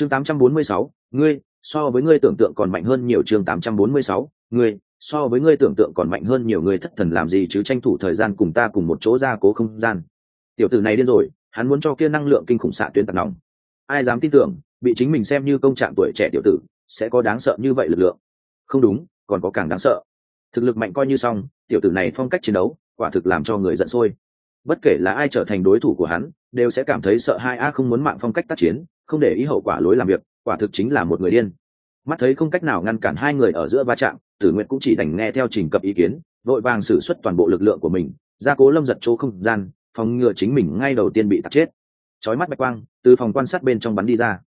chương 846, ngươi so với ngươi tưởng tượng còn mạnh hơn nhiều chương 846, ngươi so với ngươi tưởng tượng còn mạnh hơn nhiều người thất thần làm gì chứ tranh thủ thời gian cùng ta cùng một chỗ ra cố không gian. Tiểu tử này điên rồi hắn muốn cho kia năng lượng kinh khủng xạ tuyến tạt nòng. Ai dám tin tưởng bị chính mình xem như công trạng tuổi trẻ tiểu tử sẽ có đáng sợ như vậy lực lượng? Không đúng còn có càng đáng sợ. Thực lực mạnh coi như xong tiểu tử này phong cách chiến đấu quả thực làm cho người giận sôi. Bất kể là ai trở thành đối thủ của hắn đều sẽ cảm thấy sợ hai a không muốn mạng phong cách tác chiến không để ý hậu quả lối làm việc, quả thực chính là một người điên. Mắt thấy không cách nào ngăn cản hai người ở giữa va chạm, tử nguyện cũng chỉ đành nghe theo trình cập ý kiến, vội vàng xử suất toàn bộ lực lượng của mình ra cố lâm giật chỗ không gian, phòng ngừa chính mình ngay đầu tiên bị tạt chết. Chói mắt bạch quang, từ phòng quan sát bên trong bắn đi ra.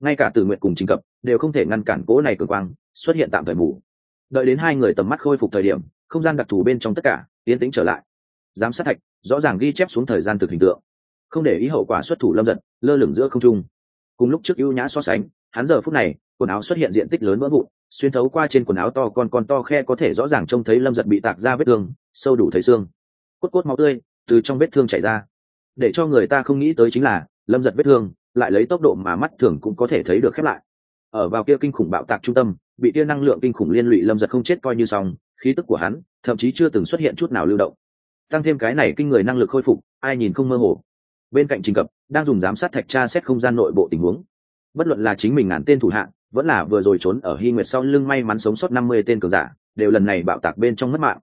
Ngay cả tử nguyện cùng trình cập đều không thể ngăn cản cố này cường quang, xuất hiện tạm thời mù. Đợi đến hai người tầm mắt khôi phục thời điểm, không gian đặc thù bên trong tất cả tiến tĩnh trở lại. Giám sát thạch, rõ ràng ghi chép xuống thời gian thực hình tượng. Không để ý hậu quả xuất thủ lâm giật, lơ lửng giữa không trung cùng lúc trước ưu nhã so sánh, hắn giờ phút này, quần áo xuất hiện diện tích lớn vỡ vụn, xuyên thấu qua trên quần áo to con con to khe có thể rõ ràng trông thấy lâm giật bị tạc ra vết thương, sâu đủ thấy xương. Cốt cốt máu tươi từ trong vết thương chảy ra. Để cho người ta không nghĩ tới chính là, lâm giật vết thương, lại lấy tốc độ mà mắt thường cũng có thể thấy được khép lại. Ở vào kia kinh khủng bạo tạc trung tâm, bị tia năng lượng kinh khủng liên lụy lâm giật không chết coi như xong, khí tức của hắn thậm chí chưa từng xuất hiện chút nào lưu động. Tăng thêm cái này kinh người năng lực khôi phục, ai nhìn không mơ hồ bên cạnh trình cập, đang dùng giám sát thạch tra xét không gian nội bộ tình huống. Bất luận là chính mình ngàn tên thủ hạng vẫn là vừa rồi trốn ở hy nguyệt sau lưng may mắn sống sót năm mươi tên cường giả, đều lần này bạo tạc bên trong mất mạng.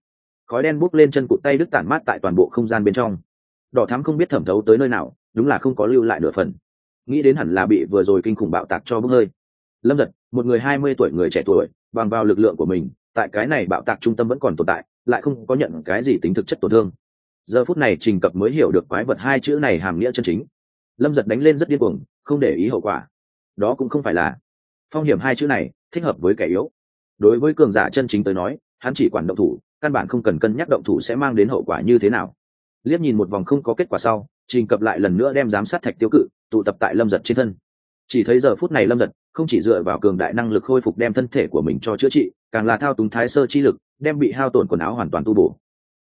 Khói đen bốc lên chân cụt tay đứt tản mát tại toàn bộ không gian bên trong. Đỏ thắm không biết thẩm thấu tới nơi nào, đúng là không có lưu lại nửa phần. Nghĩ đến hẳn là bị vừa rồi kinh khủng bạo tạc cho bốc hơi. Lâm giật một người hai mươi tuổi người trẻ tuổi, bằng vào lực lượng của mình, tại cái này bạo tạc trung tâm vẫn còn tồn tại, lại không có nhận cái gì tính thực chất tổn thương giờ phút này trình cập mới hiểu được quái vật hai chữ này hàm nghĩa chân chính. Lâm giật đánh lên rất điên cuồng, không để ý hậu quả. Đó cũng không phải là phong hiểm hai chữ này, thích hợp với kẻ yếu. Đối với cường giả chân chính tới nói, hắn chỉ quản động thủ, căn bản không cần cân nhắc động thủ sẽ mang đến hậu quả như thế nào. Liếc nhìn một vòng không có kết quả sau, trình cập lại lần nữa đem giám sát thạch tiêu cự, tụ tập tại lâm giật trên thân. Chỉ thấy giờ phút này lâm giật không chỉ dựa vào cường đại năng lực khôi phục đem thân thể của mình cho chữa trị, càng là thao túng thái sơ chi lực, đem bị hao tổn quần áo hoàn toàn tu bổ.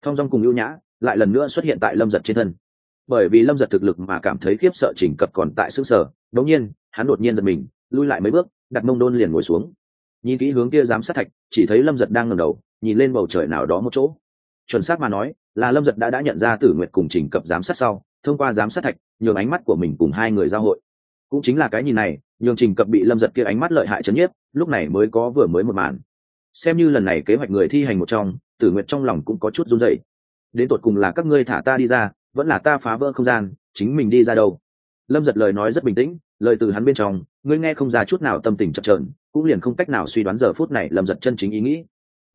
Thong dong cùng ưu nhã lại lần nữa xuất hiện tại lâm giật trên thân. Bởi vì lâm giật thực lực mà cảm thấy khiếp sợ chỉnh cập còn tại xứ sở đống nhiên, hắn đột nhiên giật mình, lui lại mấy bước, đặt mông đôn liền ngồi xuống. Nhìn kỹ hướng kia giám sát thạch, chỉ thấy lâm giật đang ngẩng đầu, nhìn lên bầu trời nào đó một chỗ. Chuẩn xác mà nói, là lâm giật đã đã nhận ra tử nguyệt cùng trình cập giám sát sau, thông qua giám sát thạch, nhường ánh mắt của mình cùng hai người giao hội. Cũng chính là cái nhìn này, nhường trình cập bị lâm giật kia ánh mắt lợi hại chấn nhiếp, lúc này mới có vừa mới một màn. Xem như lần này kế hoạch người thi hành một trong, tử nguyệt trong lòng cũng có chút run dậy đến tột cùng là các ngươi thả ta đi ra, vẫn là ta phá vỡ không gian, chính mình đi ra đâu? Lâm giật lời nói rất bình tĩnh, lời từ hắn bên trong, ngươi nghe không ra chút nào tâm tình chập trờn cũng liền không cách nào suy đoán giờ phút này lâm giật chân chính ý nghĩ.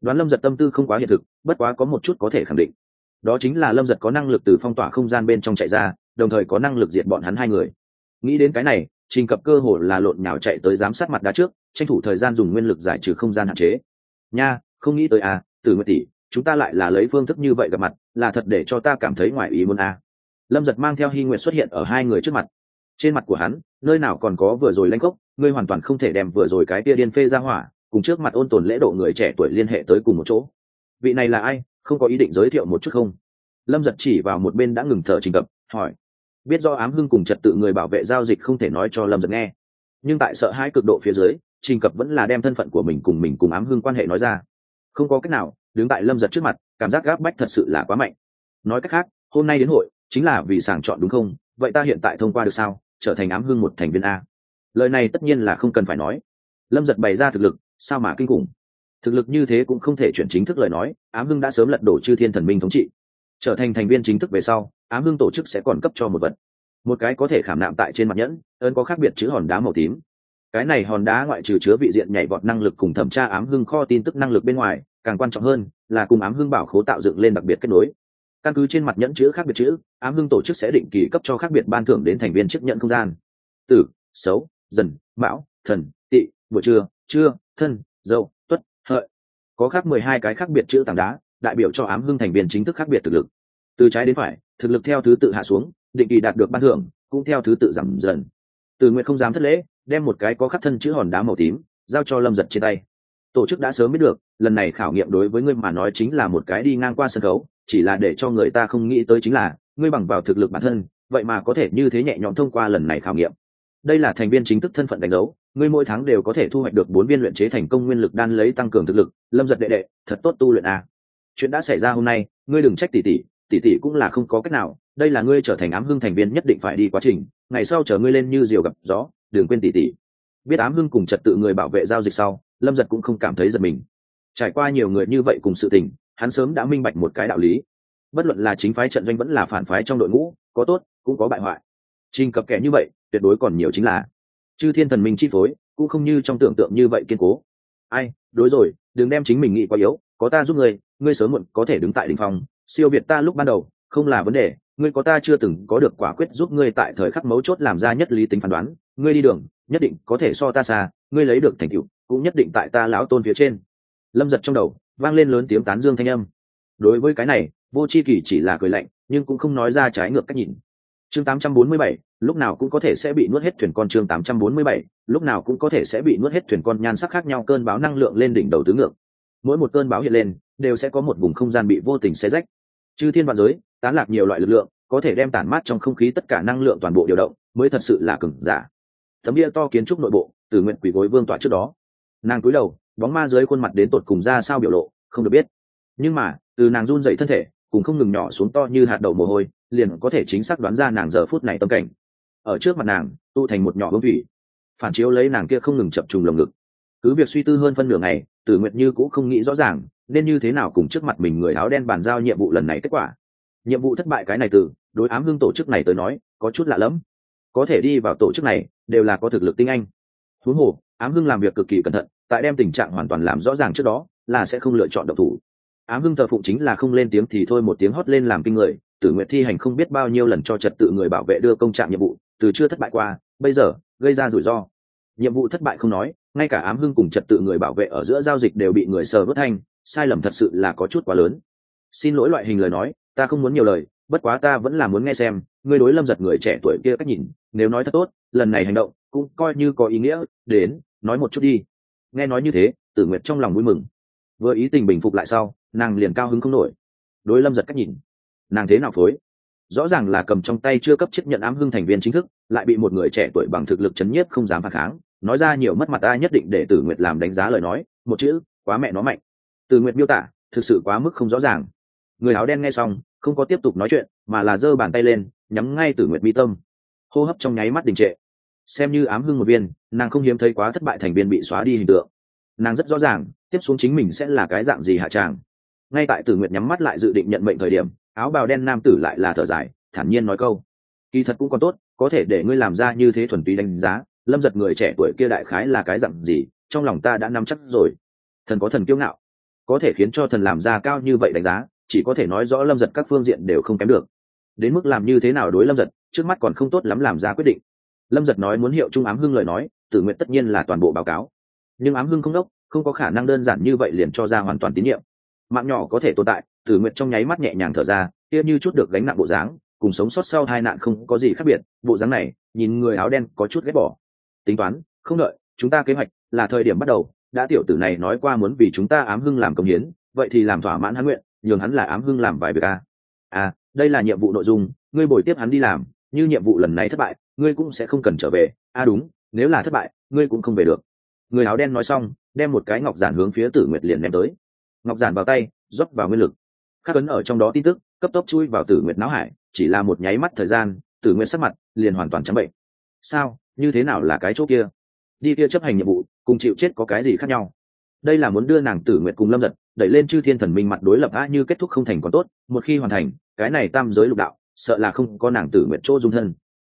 Đoán lâm giật tâm tư không quá hiện thực, bất quá có một chút có thể khẳng định. Đó chính là lâm giật có năng lực từ phong tỏa không gian bên trong chạy ra, đồng thời có năng lực diệt bọn hắn hai người. Nghĩ đến cái này, trình cập cơ hồ là lộn nhào chạy tới giám sát mặt đá trước, tranh thủ thời gian dùng nguyên lực giải trừ không gian hạn chế. Nha, không nghĩ tới à từ nguyệt tỷ chúng ta lại là lấy phương thức như vậy gặp mặt, là thật để cho ta cảm thấy ngoài ý muốn à. lâm giật mang theo hy nguyện xuất hiện ở hai người trước mặt. Trên mặt của hắn, nơi nào còn có vừa rồi lanh cốc ngươi hoàn toàn không thể đem vừa rồi cái tia điên phê ra hỏa, cùng trước mặt ôn tồn lễ độ người trẻ tuổi liên hệ tới cùng một chỗ. Vị này là ai, không có ý định giới thiệu một chút không? Lâm giật chỉ vào một bên đã ngừng thở trình cập hỏi. Biết do ám hưng cùng trật tự người bảo vệ giao dịch không thể nói cho lâm giật nghe. Nhưng tại sợ hai cực độ phía dưới, trình cập vẫn là đem thân phận của mình cùng mình cùng ám hưng quan hệ nói ra. Không có cách nào đứng tại lâm giật trước mặt, cảm giác gáp bách thật sự là quá mạnh. Nói cách khác, hôm nay đến hội, chính là vì sàng chọn đúng không? Vậy ta hiện tại thông qua được sao? Trở thành ám hưng một thành viên a. Lời này tất nhiên là không cần phải nói. Lâm giật bày ra thực lực, sao mà kinh khủng? Thực lực như thế cũng không thể chuyển chính thức lời nói, ám hưng đã sớm lật đổ chư thiên thần minh thống trị. Trở thành thành viên chính thức về sau, ám hưng tổ chức sẽ còn cấp cho một vật. Một cái có thể khảm nạm tại trên mặt nhẫn ơn có khác biệt chữ hòn đá màu tím. Cái này hòn đá ngoại trừ chứa vị diện nhảy vọt năng lực cùng thẩm tra ám hưng kho tin tức năng lực bên ngoài càng quan trọng hơn là cùng ám hưng bảo khố tạo dựng lên đặc biệt kết nối. Căn cứ trên mặt nhẫn chữ khác biệt chữ, ám hưng tổ chức sẽ định kỳ cấp cho khác biệt ban thưởng đến thành viên chức nhận không gian. Tử, xấu, dần, mão, thần tị buổi trưa trưa, thân, dậu, tuất, hợi. Có khác mười hai cái khác biệt chữ tảng đá, đại biểu cho ám hưng thành viên chính thức khác biệt thực lực. Từ trái đến phải, thực lực theo thứ tự hạ xuống, định kỳ đạt được ban thưởng, cũng theo thứ tự giảm dần. Từ nguyện không dám thất lễ, đem một cái có khắc thân chữ hòn đá màu tím, giao cho lâm giật trên tay. Tổ chức đã sớm biết được lần này khảo nghiệm đối với ngươi mà nói chính là một cái đi ngang qua sân khấu, chỉ là để cho người ta không nghĩ tới chính là, ngươi bằng vào thực lực bản thân, vậy mà có thể như thế nhẹ nhõm thông qua lần này khảo nghiệm. Đây là thành viên chính thức thân phận đánh dấu, ngươi mỗi tháng đều có thể thu hoạch được bốn viên luyện chế thành công nguyên lực đan lấy tăng cường thực lực, lâm giật đệ đệ, thật tốt tu luyện a. Chuyện đã xảy ra hôm nay, ngươi đừng trách tỷ tỷ tỷ tỷ cũng là không có cách nào, đây là ngươi trở thành ám hưng thành viên nhất định phải đi quá trình, ngày sau chờ ngươi lên như diều gặp gió, đừng quên tỷ tỷ. Biết ám hưng cùng trật tự người bảo vệ giao dịch sau, lâm giật cũng không cảm thấy giật mình trải qua nhiều người như vậy cùng sự tình, hắn sớm đã minh bạch một cái đạo lý. Bất luận là chính phái trận doanh vẫn là phản phái trong đội ngũ, có tốt, cũng có bại hoại. Trình cập kẻ như vậy, tuyệt đối còn nhiều chính là. Chư thiên thần minh chi phối, cũng không như trong tưởng tượng như vậy kiên cố. Ai, đối rồi, đừng đem chính mình nghĩ quá yếu, có ta giúp ngươi ngươi sớm muộn có thể đứng tại đ ỉ n h phòng siêu việt ta lúc ban đầu, không là vấn đề, ngươi có ta chưa từng có được quả quyết giúp ngươi tại thời khắc mấu chốt làm ra nhất lý tính phán đoán, ngươi đi đường, nhất định có thể so ta xa, ngươi lấy được thành tựu, cũng nhất định tại ta lão tôn phía trên lâm giật trong đầu vang lên lớn tiếng tán dương thanh âm. Đối với cái này vô c h i kỳ chỉ là cười lạnh nhưng cũng không nói ra trái ngược cách nhìn. Chương 847, lúc nào cũng có thể sẽ bị nuốt hết thuyền con. Chương 847, lúc nào cũng có thể sẽ bị nuốt hết thuyền con. Nhan sắc khác nhau cơn báo năng lượng lên đỉnh đầu tứ ngược. Mỗi một cơn báo hiện lên đều sẽ có một vùng không gian bị vô tình xé rách. Chư thiên vạn giới tán lạc nhiều loại lực lượng có thể đem tản mát trong không khí tất cả năng lượng toàn bộ điều động mới thật sự là cừng giả. Tấm bia to kiến trúc nội bộ từ nguyện quỷ gối vương tỏa trước đó. Nàng cúi đầu bóng ma dưới khuôn mặt đến tột cùng ra sao biểu lộ, không được biết. Nhưng mà, từ nàng run dậy thân thể, cùng không ngừng nhỏ xuống to như hạt đậu mồ hôi, liền có thể chính xác đoán ra nàng giờ phút này tâm cảnh. Ở trước mặt nàng tụ thành một nhỏ bông thủy, phản chiếu lấy nàng kia không ngừng chập trùng lồng ngực. Cứ việc suy tư hơn phân nửa ngày, tử nguyệt như cũng không nghĩ rõ ràng, nên như thế nào cùng trước mặt mình người áo đen bàn giao nhiệm vụ lần này kết quả. Nhiệm vụ thất bại cái này từ, đối ám hưng tổ chức này tới nói, có chút lạ lẫm. Có thể đi vào tổ chức này, đều là có thực lực tinh anh. Huống hồ, ám hưng làm việc cực kỳ cẩn thận tại đem tình trạng hoàn toàn làm rõ ràng trước đó, là sẽ không lựa chọn độc thủ. Ám hưng thờ phụng chính là không lên tiếng thì thôi một tiếng hót lên làm kinh người, tử nguyện thi hành không biết bao nhiêu lần cho trật tự người bảo vệ đưa công trạng nhiệm vụ, từ chưa thất bại qua, bây giờ, gây ra rủi ro. Nhiệm vụ thất bại không nói, ngay cả ám hưng cùng trật tự người bảo vệ ở giữa giao dịch đều bị người sờ vớt thanh, sai lầm thật sự là có chút quá lớn. Xin lỗi loại hình lời nói, ta không muốn nhiều lời, bất quá ta vẫn là muốn nghe xem, ngươi đối lâm giật người trẻ tuổi kia cách nhìn, nếu nói thật tốt, lần này hành động cũng coi như có ý nghĩa, đến, nói một chút đi nghe nói như thế, tử nguyệt trong lòng vui mừng. Vừa ý tình bình phục lại sau, nàng liền cao hứng không nổi. Đối lâm giật cách nhìn. Nàng thế nào phối? Rõ ràng là cầm trong tay chưa cấp chức nhận ám hưng thành viên chính thức, lại bị một người trẻ tuổi bằng thực lực chấn nhiếp không dám phản kháng. Nói ra nhiều mất mặt ai nhất định để tử nguyệt làm đánh giá lời nói, một chữ, quá mẹ nó mạnh. Tử nguyệt miêu tả, thực sự quá mức không rõ ràng. Người áo đen nghe xong, không có tiếp tục nói chuyện, mà là giơ bàn tay lên, nhắm ngay tử nguyệt mi tâm. Hô hấp trong nháy mắt đình trệ xem như ám hưng một viên, nàng không hiếm thấy quá thất bại thành viên bị xóa đi hình tượng. Nàng rất rõ ràng, tiếp xuống chính mình sẽ là cái dạng gì hạ tràng. Ngay tại tử nguyệt nhắm mắt lại dự định nhận mệnh thời điểm, áo bào đen nam tử lại là thở dài, thản nhiên nói câu. Kỳ thật cũng còn tốt, có thể để ngươi làm ra như thế thuần túy đánh giá, lâm giật người trẻ tuổi kia đại khái là cái dặn gì, trong lòng ta đã nắm chắc rồi. Thần có thần kiêu ngạo, có thể khiến cho thần làm ra cao như vậy đánh giá, chỉ có thể nói rõ lâm giật các phương diện đều không kém được. Đến mức làm như thế nào đối lâm giật, trước mắt còn không tốt lắm làm ra quyết định lâm giật nói muốn hiệu trung ám hưng lời nói, tử nguyện tất nhiên là toàn bộ báo cáo. Nhưng ám hưng không đốc, không có khả năng đơn giản như vậy liền cho ra hoàn toàn tín nhiệm. Mạng nhỏ có thể tồn tại, tử nguyện trong nháy mắt nhẹ nhàng thở ra, kia như chút được gánh nặng bộ dáng, cùng sống sót sau hai nạn không có gì khác biệt, bộ dáng này, nhìn người áo đen có chút ghét bỏ. Tính toán, không đợi, chúng ta kế hoạch là thời điểm bắt đầu, đã tiểu tử này nói qua muốn vì chúng ta ám hưng làm công hiến, vậy thì làm thỏa mãn hắn nguyện, nhường hắn là ám hưng làm vài việc a. À đây là nhiệm vụ nội dung, ngươi bồi tiếp hắn đi làm, như nhiệm vụ lần này thất bại ngươi cũng sẽ không cần trở về. A đúng, nếu là thất bại, ngươi cũng không về được. Người áo đen nói xong, đem một cái ngọc giản hướng phía tử nguyệt liền ném tới. Ngọc giản vào tay, rót vào nguyên lực. Khắc ấn ở trong đó tin tức, cấp tốc chui vào tử nguyệt não hải, chỉ là một nháy mắt thời gian, tử nguyệt sắc mặt liền hoàn toàn trắng bệnh. Sao, như thế nào là cái chỗ kia? Đi kia chấp hành nhiệm vụ, cùng chịu chết có cái gì khác nhau? Đây là muốn đưa nàng tử nguyệt cùng lâm giật, đẩy lên chư thiên thần minh mặt đối lập a như kết thúc không thành còn tốt, một khi hoàn thành, cái này tam giới lục đạo, sợ là không có nàng tử nguyệt chỗ dung thân.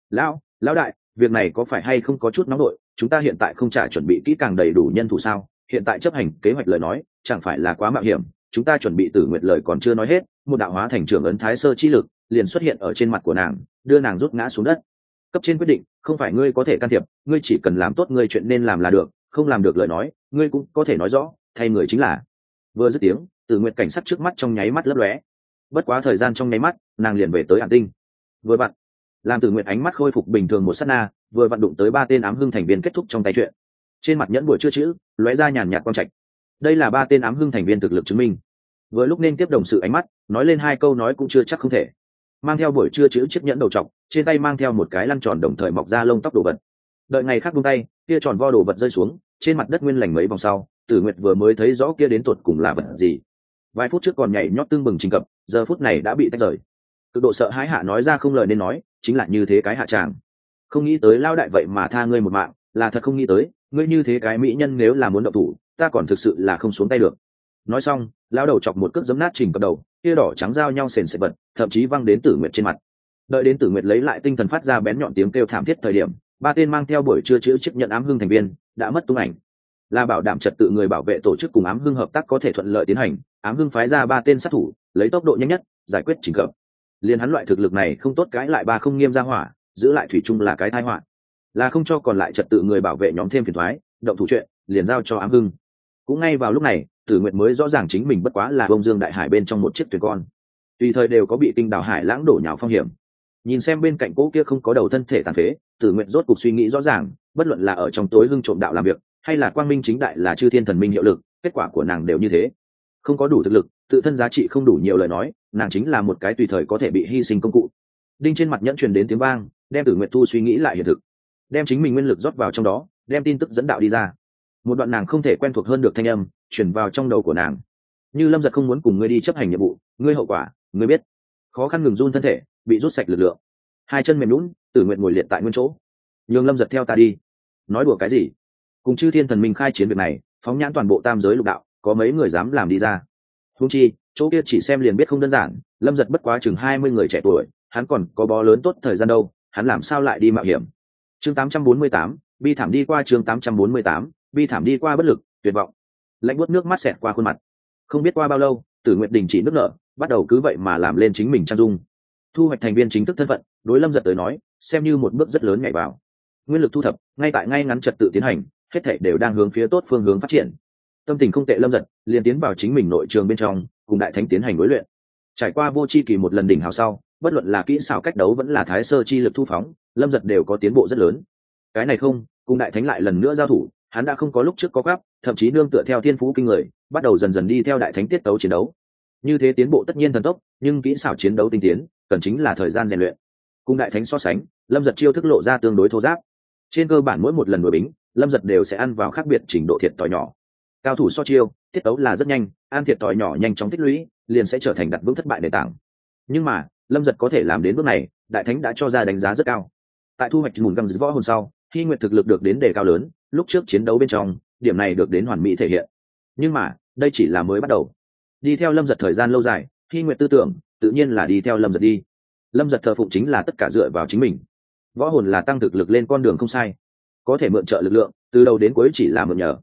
Lão lão đại, việc này có phải hay không có chút nóng đội chúng ta hiện tại không trả chuẩn bị kỹ càng đầy đủ nhân thủ sao? Hiện tại chấp hành kế hoạch lời nói, chẳng phải là quá mạo hiểm? Chúng ta chuẩn bị tử nguyệt lời còn chưa nói hết, một đạo hóa thành trưởng ấn thái sơ chi lực liền xuất hiện ở trên mặt của nàng, đưa nàng rút ngã xuống đất. Cấp trên quyết định, không phải ngươi có thể can thiệp, ngươi chỉ cần làm tốt ngươi chuyện nên làm là được, không làm được lời nói, ngươi cũng có thể nói rõ, thay người chính là. Vừa dứt tiếng, tử nguyệt cảnh sắc trước mắt trong nháy mắt lấp lóe. Bất quá thời gian trong nháy mắt, nàng liền về tới hàn tinh. Vừa bạn làm tử nguyệt ánh mắt khôi phục bình thường một s á t na, vừa vặn đụng tới ba tên ám hưng thành viên kết thúc trong tay chuyện. Trên mặt nhẫn buổi chưa chữ, lóe ra nhàn nhạt quang trạch. Đây là ba tên ám hưng thành viên thực lực chứng minh. Vừa lúc nên tiếp đồng sự ánh mắt, nói lên hai câu nói cũng chưa chắc không thể. Mang theo buổi trưa chữ chiếc nhẫn đầu t trên tay mang theo một cái lăn tròn đồng thời mọc ra lông tóc đồ vật. Đợi ngày khác buông tay, kia tròn vo đồ vật rơi xuống, trên mặt đất nguyên lành mấy vòng sau, tử nguyệt vừa mới thấy rõ kia đến tuột cùng là vật gì. Vài phút trước còn nhảy nhót tương bừng trình cập, giờ phút này đã bị tách rời. Cực độ sợ hãi hạ nói ra không lời nên nói chính là như thế cái hạ tràng. Không nghĩ tới lao đại vậy mà tha ngươi một mạng, là thật không nghĩ tới, ngươi như thế cái mỹ nhân nếu là muốn động thủ, ta còn thực sự là không xuống tay được. Nói xong lao đầu chọc một cước giấm nát trình cập đầu kia đỏ trắng giao nhau sền sệt bật, thậm chí văng đến tử nguyệt trên mặt. Đợi đến tử nguyệt lấy lại tinh thần phát ra bén nhọn tiếng kêu thảm thiết thời điểm, ba tên mang theo buổi trưa chữ chức nhận ám hưng thành viên, đã mất tung ảnh. Là bảo đảm trật tự người bảo vệ tổ chức cùng ám hưng hợp tác có thể thuận lợi tiến hành, ám hưng phái ra ba tên sát thủ, lấy tốc độ nhanh nhất, giải quyết trình cập liền hắn loại thực lực này không tốt cãi lại ba không nghiêm ra hỏa, giữ lại thủy chung là cái thai họa. Là không cho còn lại trật tự người bảo vệ nhóm thêm phiền thoái, động thủ chuyện, liền giao cho ám hưng. Cũng ngay vào lúc này, tử nguyện mới rõ ràng chính mình bất quá là bông dương đại hải bên trong một chiếc thuyền con. Tùy thời đều có bị kinh đảo hải lãng đổ nhào phong hiểm. Nhìn xem bên cạnh cỗ kia không có đầu thân thể tàn phế, tử nguyện rốt cuộc suy nghĩ rõ ràng, bất luận là ở trong tối hưng trộm đạo làm việc, hay là quang minh chính đại là chư thiên thần minh hiệu lực, kết quả của nàng đều như thế. Không có đủ thực lực, tự thân giá trị không đủ nhiều lời nói nàng chính là một cái tùy thời có thể bị hy sinh công cụ. Đinh trên mặt nhẫn truyền đến tiếng vang, đem tử nguyện thu suy nghĩ lại hiện thực. Đem chính mình nguyên lực rót vào trong đó, đem tin tức dẫn đạo đi ra. Một đoạn nàng không thể quen thuộc hơn được thanh âm, chuyển vào trong đầu của nàng. Như lâm giật không muốn cùng ngươi đi chấp hành nhiệm vụ, ngươi hậu quả, ngươi biết. Khó khăn ngừng run thân thể, bị rút sạch lực lượng. Hai chân mềm lún tử nguyện ngồi liệt tại nguyên chỗ. Nhường lâm giật theo ta đi. Nói đùa cái gì? Cùng chư thiên thần minh khai chiến việc này, phóng nhãn toàn bộ tam giới lục đạo, có mấy người dám làm đi ra? Húng chi chỗ kia chỉ xem liền biết không đơn giản, lâm giật bất quá chừng hai mươi người trẻ tuổi, hắn còn có bó lớn tốt thời gian đâu, hắn làm sao lại đi mạo hiểm? Chương tám trăm bốn mươi tám, bi thảm đi qua chương tám trăm bốn mươi tám, bi thảm đi qua bất lực, tuyệt vọng. Lạnh bút nước mắt xẹt qua khuôn mặt. Không biết qua bao lâu, tử nguyện đình chỉ nước nở, bắt đầu cứ vậy mà làm lên chính mình trang dung. Thu hoạch thành viên chính thức thân phận, đối lâm giật tới nói, xem như một bước rất lớn nhảy vào. Nguyên lực thu thập, ngay tại ngay ngắn trật tự tiến hành, hết thể đều đang hướng phía tốt phương hướng phát triển. Tâm tình không tệ lâm giật, liền tiến vào chính mình nội trường bên trong cùng đại thánh tiến hành đối luyện. Trải qua vô c h i kỳ một lần đỉnh hào sau, bất luận là kỹ xảo cách đấu vẫn là thái sơ chi lực thu phóng, lâm giật đều có tiến bộ rất lớn. Cái này không, cùng đại thánh lại lần nữa giao thủ, hắn đã không có lúc trước có gấp thậm chí nương tựa theo thiên phú kinh người, bắt đầu dần dần đi theo đại thánh tiết tấu chiến đấu. Như thế tiến bộ tất nhiên thần tốc, nhưng kỹ xảo chiến đấu tinh tiến, cần chính là thời gian rèn luyện. Cùng đại thánh so sánh, lâm giật chiêu thức lộ ra tương đối thô giáp. Trên cơ bản mỗi một lần đuổi bính, lâm giật đều sẽ ăn vào khác biệt trình độ thiệt t nhỏ cao thủ so chiêu, tiết tấu là rất nhanh, an thiệt thòi nhỏ nhanh chóng tích lũy, liền sẽ trở thành đặt vững thất bại nền tảng. Nhưng mà, lâm giật có thể làm đến bước này, đại thánh đã cho ra đánh giá rất cao. Tại thu hoạch mùn găng võ hồn sau khi nguyện thực lực được đến đề cao lớn, lúc trước chiến đấu bên trong, điểm này được đến hoàn mỹ thể hiện. Nhưng mà, đây chỉ là mới bắt đầu. Đi theo lâm giật thời gian lâu dài khi nguyện tư tưởng, tự nhiên là đi theo lâm giật đi. Lâm giật thờ phụng chính là tất cả dựa vào chính mình. Võ hồn là tăng thực lực lên con đường không sai. Có thể mượn trợ lực lượng, từ đầu đến cuối chỉ là mượn nhờ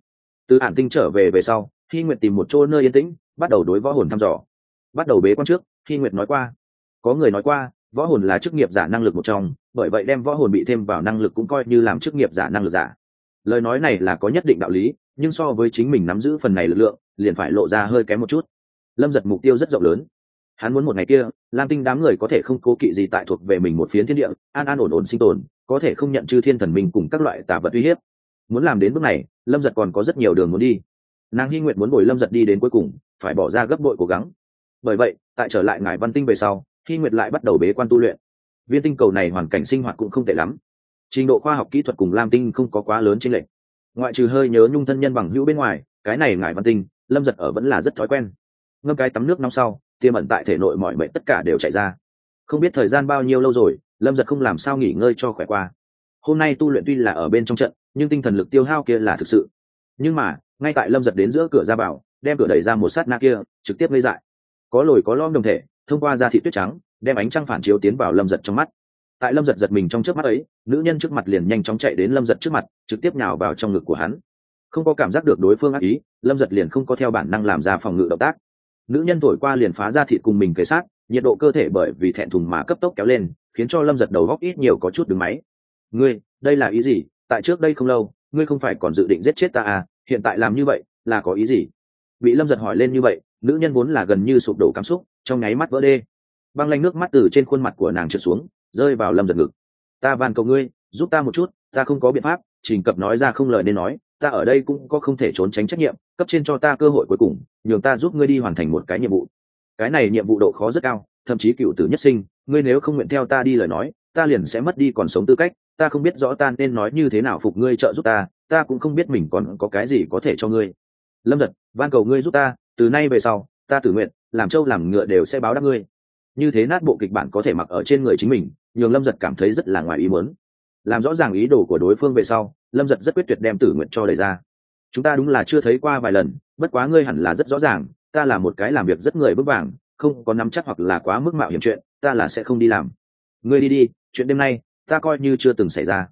từ ản tinh trở về về sau khi nguyệt tìm một chỗ nơi yên tĩnh, bắt đầu đối võ hồn thăm dò. Bắt đầu bế quan trước khi nguyệt nói qua. Có người nói qua, võ hồn là chức nghiệp giả năng lực một trong, bởi vậy đem võ hồn bị thêm vào năng lực cũng coi như làm chức nghiệp giả năng lực giả. Lời nói này là có nhất định đạo lý, nhưng so với chính mình nắm giữ phần này lực lượng, liền phải lộ ra hơi kém một chút. Lâm giật mục tiêu rất rộng lớn. Hắn muốn một ngày kia, lam tinh đám người có thể không cố kỵ gì tại thuộc về mình một phiến thiên địa, an an ổn ổn sinh tồn, có thể không nhận chư thiên thần minh cùng các loại tà vật uy hiếp. Muốn làm đến bước này lâm giật còn có rất nhiều đường muốn đi. Nàng hy nguyện muốn bồi lâm giật đi đến cuối cùng, phải bỏ ra gấp bội cố gắng. Bởi vậy, tại trở lại ngài văn tinh về sau hy nguyệt lại bắt đầu bế quan tu luyện. Viên tinh cầu này hoàn cảnh sinh hoạt cũng không tệ lắm. Trình độ khoa học kỹ thuật cùng lam tinh không có quá lớn trên lệch. Ngoại trừ hơi nhớ nhung thân nhân bằng hữu bên ngoài, cái này ngài văn tinh, lâm giật ở vẫn là rất thói quen. Ngâm cái tắm nước nóng sau tiêm ẩn tại thể nội mọi mệnh tất cả đều chạy ra. Không biết thời gian bao nhiêu lâu rồi, lâm giật không làm sao nghỉ ngơi cho khỏe qua. Hôm nay tu luyện tuy là ở bên trong trận nhưng tinh thần lực tiêu hao kia là thực sự. Nhưng mà, ngay tại lâm giật đến giữa cửa ra bảo đem cửa đẩy ra một sát na kia, trực tiếp gây dại. Có lồi có lom đồng thể, thông qua da thị tuyết trắng, đem ánh trăng phản chiếu tiến vào lâm giật trong mắt. Tại lâm giật giật mình trong trước mắt ấy, nữ nhân trước mặt liền nhanh chóng chạy đến lâm giật trước mặt, trực tiếp nhào vào trong ngực của hắn. Không có cảm giác được đối phương ác ý, lâm giật liền không có theo bản năng làm ra phòng ngự động tác. Nữ nhân thổi qua liền phá ra thịt cùng mình kế sát, nhiệt độ cơ thể bởi vì thẹn thùng mà cấp tốc kéo lên, khiến cho lâm giật đầu góc ít nhiều có chút đứng máy. Ngươi, đây là ý gì? Tại trước đây không lâu, ngươi không phải còn dự định giết chết ta à hiện tại làm như vậy, là có ý gì? Bị lâm giật hỏi lên như vậy, nữ nhân vốn là gần như sụp đổ cảm xúc, trong nháy mắt vỡ đê. Băng lanh nước mắt từ trên khuôn mặt của nàng trượt xuống, rơi vào lâm giật ngực. Ta van cầu ngươi, giúp ta một chút, ta không có biện pháp. Trình cập nói ra không lời nên nói, ta ở đây cũng có không thể trốn tránh trách nhiệm, cấp trên cho ta cơ hội cuối cùng, nhường ta giúp ngươi đi hoàn thành một cái nhiệm vụ. Cái này nhiệm vụ độ khó rất cao, thậm chí cựu tử nhất sinh, ngươi nếu không nguyện theo ta đi lời nói, ta liền sẽ mất đi còn sống tư cách ta không biết rõ ta nên nói như thế nào phục ngươi trợ giúp ta ta cũng không biết mình còn có cái gì có thể cho ngươi. Lâm giật, van cầu ngươi giúp ta, từ nay về sau, ta tự nguyện, làm trâu làm ngựa đều sẽ báo đáp ngươi. Như thế nát bộ kịch bản có thể mặc ở trên người chính mình, nhường lâm giật cảm thấy rất là ngoài ý muốn. Làm rõ ràng ý đồ của đối phương về sau, lâm giật rất quyết tuyệt đem tử nguyện cho đẩy ra. Chúng ta đúng là chưa thấy qua vài lần, bất quá ngươi hẳn là rất rõ ràng, ta là một cái làm việc rất người vững vàng, không có nắm chắc hoặc là quá mức mạo hiểm chuyện, ta là sẽ không đi làm. Ngươi đi đi, chuyện đêm nay ta coi như chưa từng xảy ra.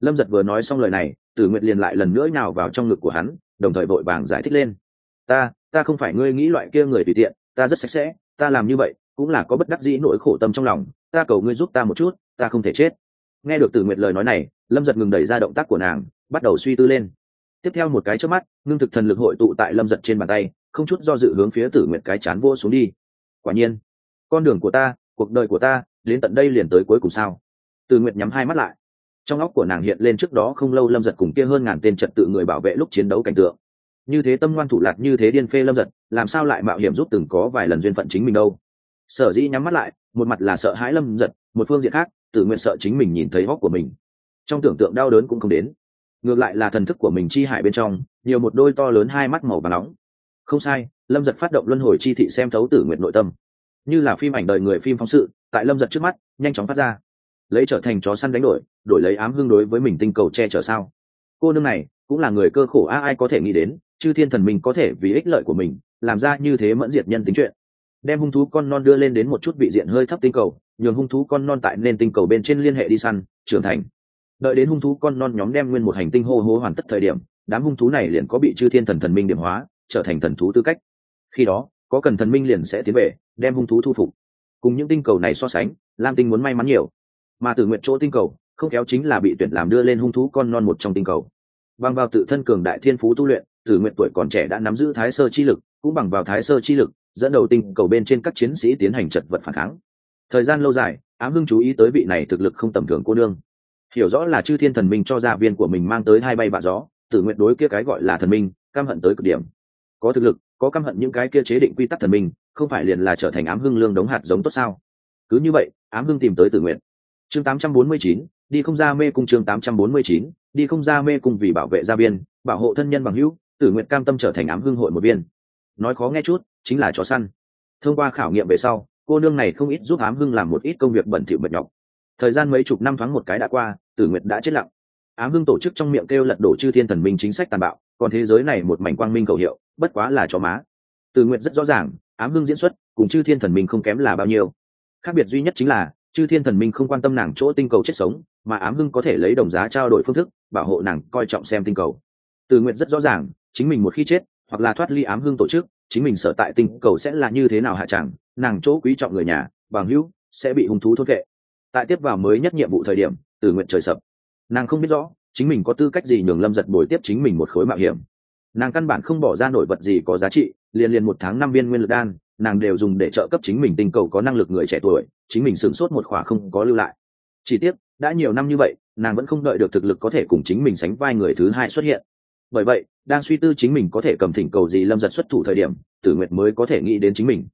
Lâm giật vừa nói xong lời này, tử Nguyệt liền lại lần nữa nào vào trong ngực của hắn, đồng thời vội vàng giải thích lên. Ta ta không phải ngươi nghĩ loại kia người tùy tiện, ta rất sạch sẽ, ta làm như vậy cũng là có bất đắc dĩ nỗi khổ tâm trong lòng, ta cầu ngươi giúp ta một chút, ta không thể chết. Nghe được tử nguyệt lời nói này, lâm giật ngừng đẩy ra động tác của nàng, bắt đầu suy tư lên. Tiếp theo một cái trước mắt, ngưng thực thần lực hội tụ tại lâm giật trên bàn tay, không chút do dự hướng phía tử nguyệt cái chán vô xuống đi. Quả nhiên, con đường của ta, cuộc đời của ta, đến tận đây liền tới cuối cùng sao? Tử nguyệt nhắm hai mắt lại. Trong óc của nàng hiện lên trước đó không lâu lâm giật cùng kia hơn ngàn tên trật tự người bảo vệ lúc chiến đấu cảnh tượng. Như thế tâm ngoan thủ lạc, như thế điên phê lâm giật, làm sao lại mạo hiểm giúp từng có vài lần duyên phận chính mình đâu? Sở dĩ nhắm mắt lại, một mặt là sợ hãi lâm giật, một phương diện khác tự nguyện sợ chính mình nhìn thấy góc của mình. Trong tưởng tượng đau đớn cũng không đến. Ngược lại là thần thức của mình chi hại bên trong, nhiều một đôi to lớn hai mắt màu và nóng. Không sai, lâm giật phát động luân hồi chi thị xem thấu tử nguyện nội tâm. Như là phim ảnh đời người phim phóng sự, tại lâm giật trước mắt, nhanh chóng phát ra lấy trở thành chó săn đánh đổi đổi lấy ám hưng đối với mình tinh cầu che chở sao? Cô nương này cũng là người cơ khổ a ai có thể nghĩ đến, chư thiên thần mình có thể vì ích lợi của mình, làm ra như thế mẫn diệt nhân tính chuyện. Đem hung thú con non đưa lên đến một chút vị diện hơi thấp tinh cầu, nhường hung thú con non tại nên tinh cầu bên trên liên hệ đi săn, trưởng thành. Đợi đến hung thú con non nhóm đem nguyên một hành tinh hô hô hoàn tất thời điểm, đám hung thú này liền có bị chư thiên thần thần minh điểm hóa, trở thành thần thú tư cách. Khi đó, có cần thần minh liền sẽ tiến về, đem hung thú thu phục. Cùng những tinh cầu này so sánh, lam tinh muốn may mắn nhiều mà Tử nguyện chỗ tinh cầu, không kéo chính là bị tuyển làm đưa lên hung thú con non một trong tinh cầu. Bằng vào tự thân cường đại thiên phú tu luyện, tử nguyện tuổi còn trẻ đã nắm giữ thái sơ chi lực, cũng bằng vào thái sơ chi lực, dẫn đầu tinh cầu bên trên các chiến sĩ tiến hành chật vật phản kháng. Thời gian lâu dài, ám hưng chú ý tới vị này thực lực không tầm thường cô nương. Hiểu rõ là chư thiên thần minh cho gia viên của mình mang tới hai bay bạ gió, tử nguyện đối kia cái gọi là thần minh, căm hận tới cực điểm. Có thực lực, có căm hận những cái kia chế định quy tắc thần minh, không phải liền là trở thành ám hưng lương đống hạt giống tốt sao? Cứ như vậy, ám hưng tìm tới tử nguyện chương 849, đi không ra mê cung chương 849, đi không ra mê cung vì bảo vệ gia viên bảo hộ thân nhân bằng hữu tử nguyệt cam tâm trở thành ám hưng hội một viên. Nói khó nghe chút chính là chó săn. Thông qua khảo nghiệm về sau cô nương này không ít giúp ám hưng làm một ít công việc bẩn thỉu mệt nhọc. Thời gian mấy chục năm thoáng một cái đã qua tử nguyệt đã chết lặng. Ám hưng tổ chức trong miệng kêu lật đổ chư thiên thần minh chính sách tàn bạo còn thế giới này một mảnh quang minh cầu hiệu bất quá là chó má. Tử nguyệt rất rõ ràng ám hưng diễn xuất cùng chư thiên thần minh không kém là bao nhiêu. Khác biệt duy nhất chính là chư thiên thần minh không quan tâm nàng chỗ tinh cầu chết sống, mà ám hưng có thể lấy đồng giá trao đổi phương thức, bảo hộ nàng coi trọng xem tinh cầu. Từ nguyện rất rõ ràng, chính mình một khi chết, hoặc là thoát ly ám hưng tổ chức, chính mình sở tại tinh cầu sẽ là như thế nào hạ chẳng, nàng chỗ quý trọng người nhà, bằng hữu, sẽ bị hung thú thốt vệ. Tại tiếp vào mới nhất nhiệm vụ thời điểm, từ nguyện trời sập. Nàng không biết rõ, chính mình có tư cách gì nhường lâm giật bồi tiếp chính mình một khối mạo hiểm. Nàng căn bản không bỏ ra nổi vật gì có giá trị liền liền một tháng năm viên nguyên lực đan, nàng đều dùng để trợ cấp chính mình tinh cầu có năng lực người trẻ tuổi, chính mình sửng sốt một khỏa không có lưu lại. Chỉ tiếc, đã nhiều năm như vậy, nàng vẫn không đợi được thực lực có thể cùng chính mình sánh vai người thứ hai xuất hiện. Bởi vậy, đang suy tư chính mình có thể cầm thỉnh cầu gì lâm giật xuất thủ thời điểm, tử nguyệt mới có thể nghĩ đến chính mình.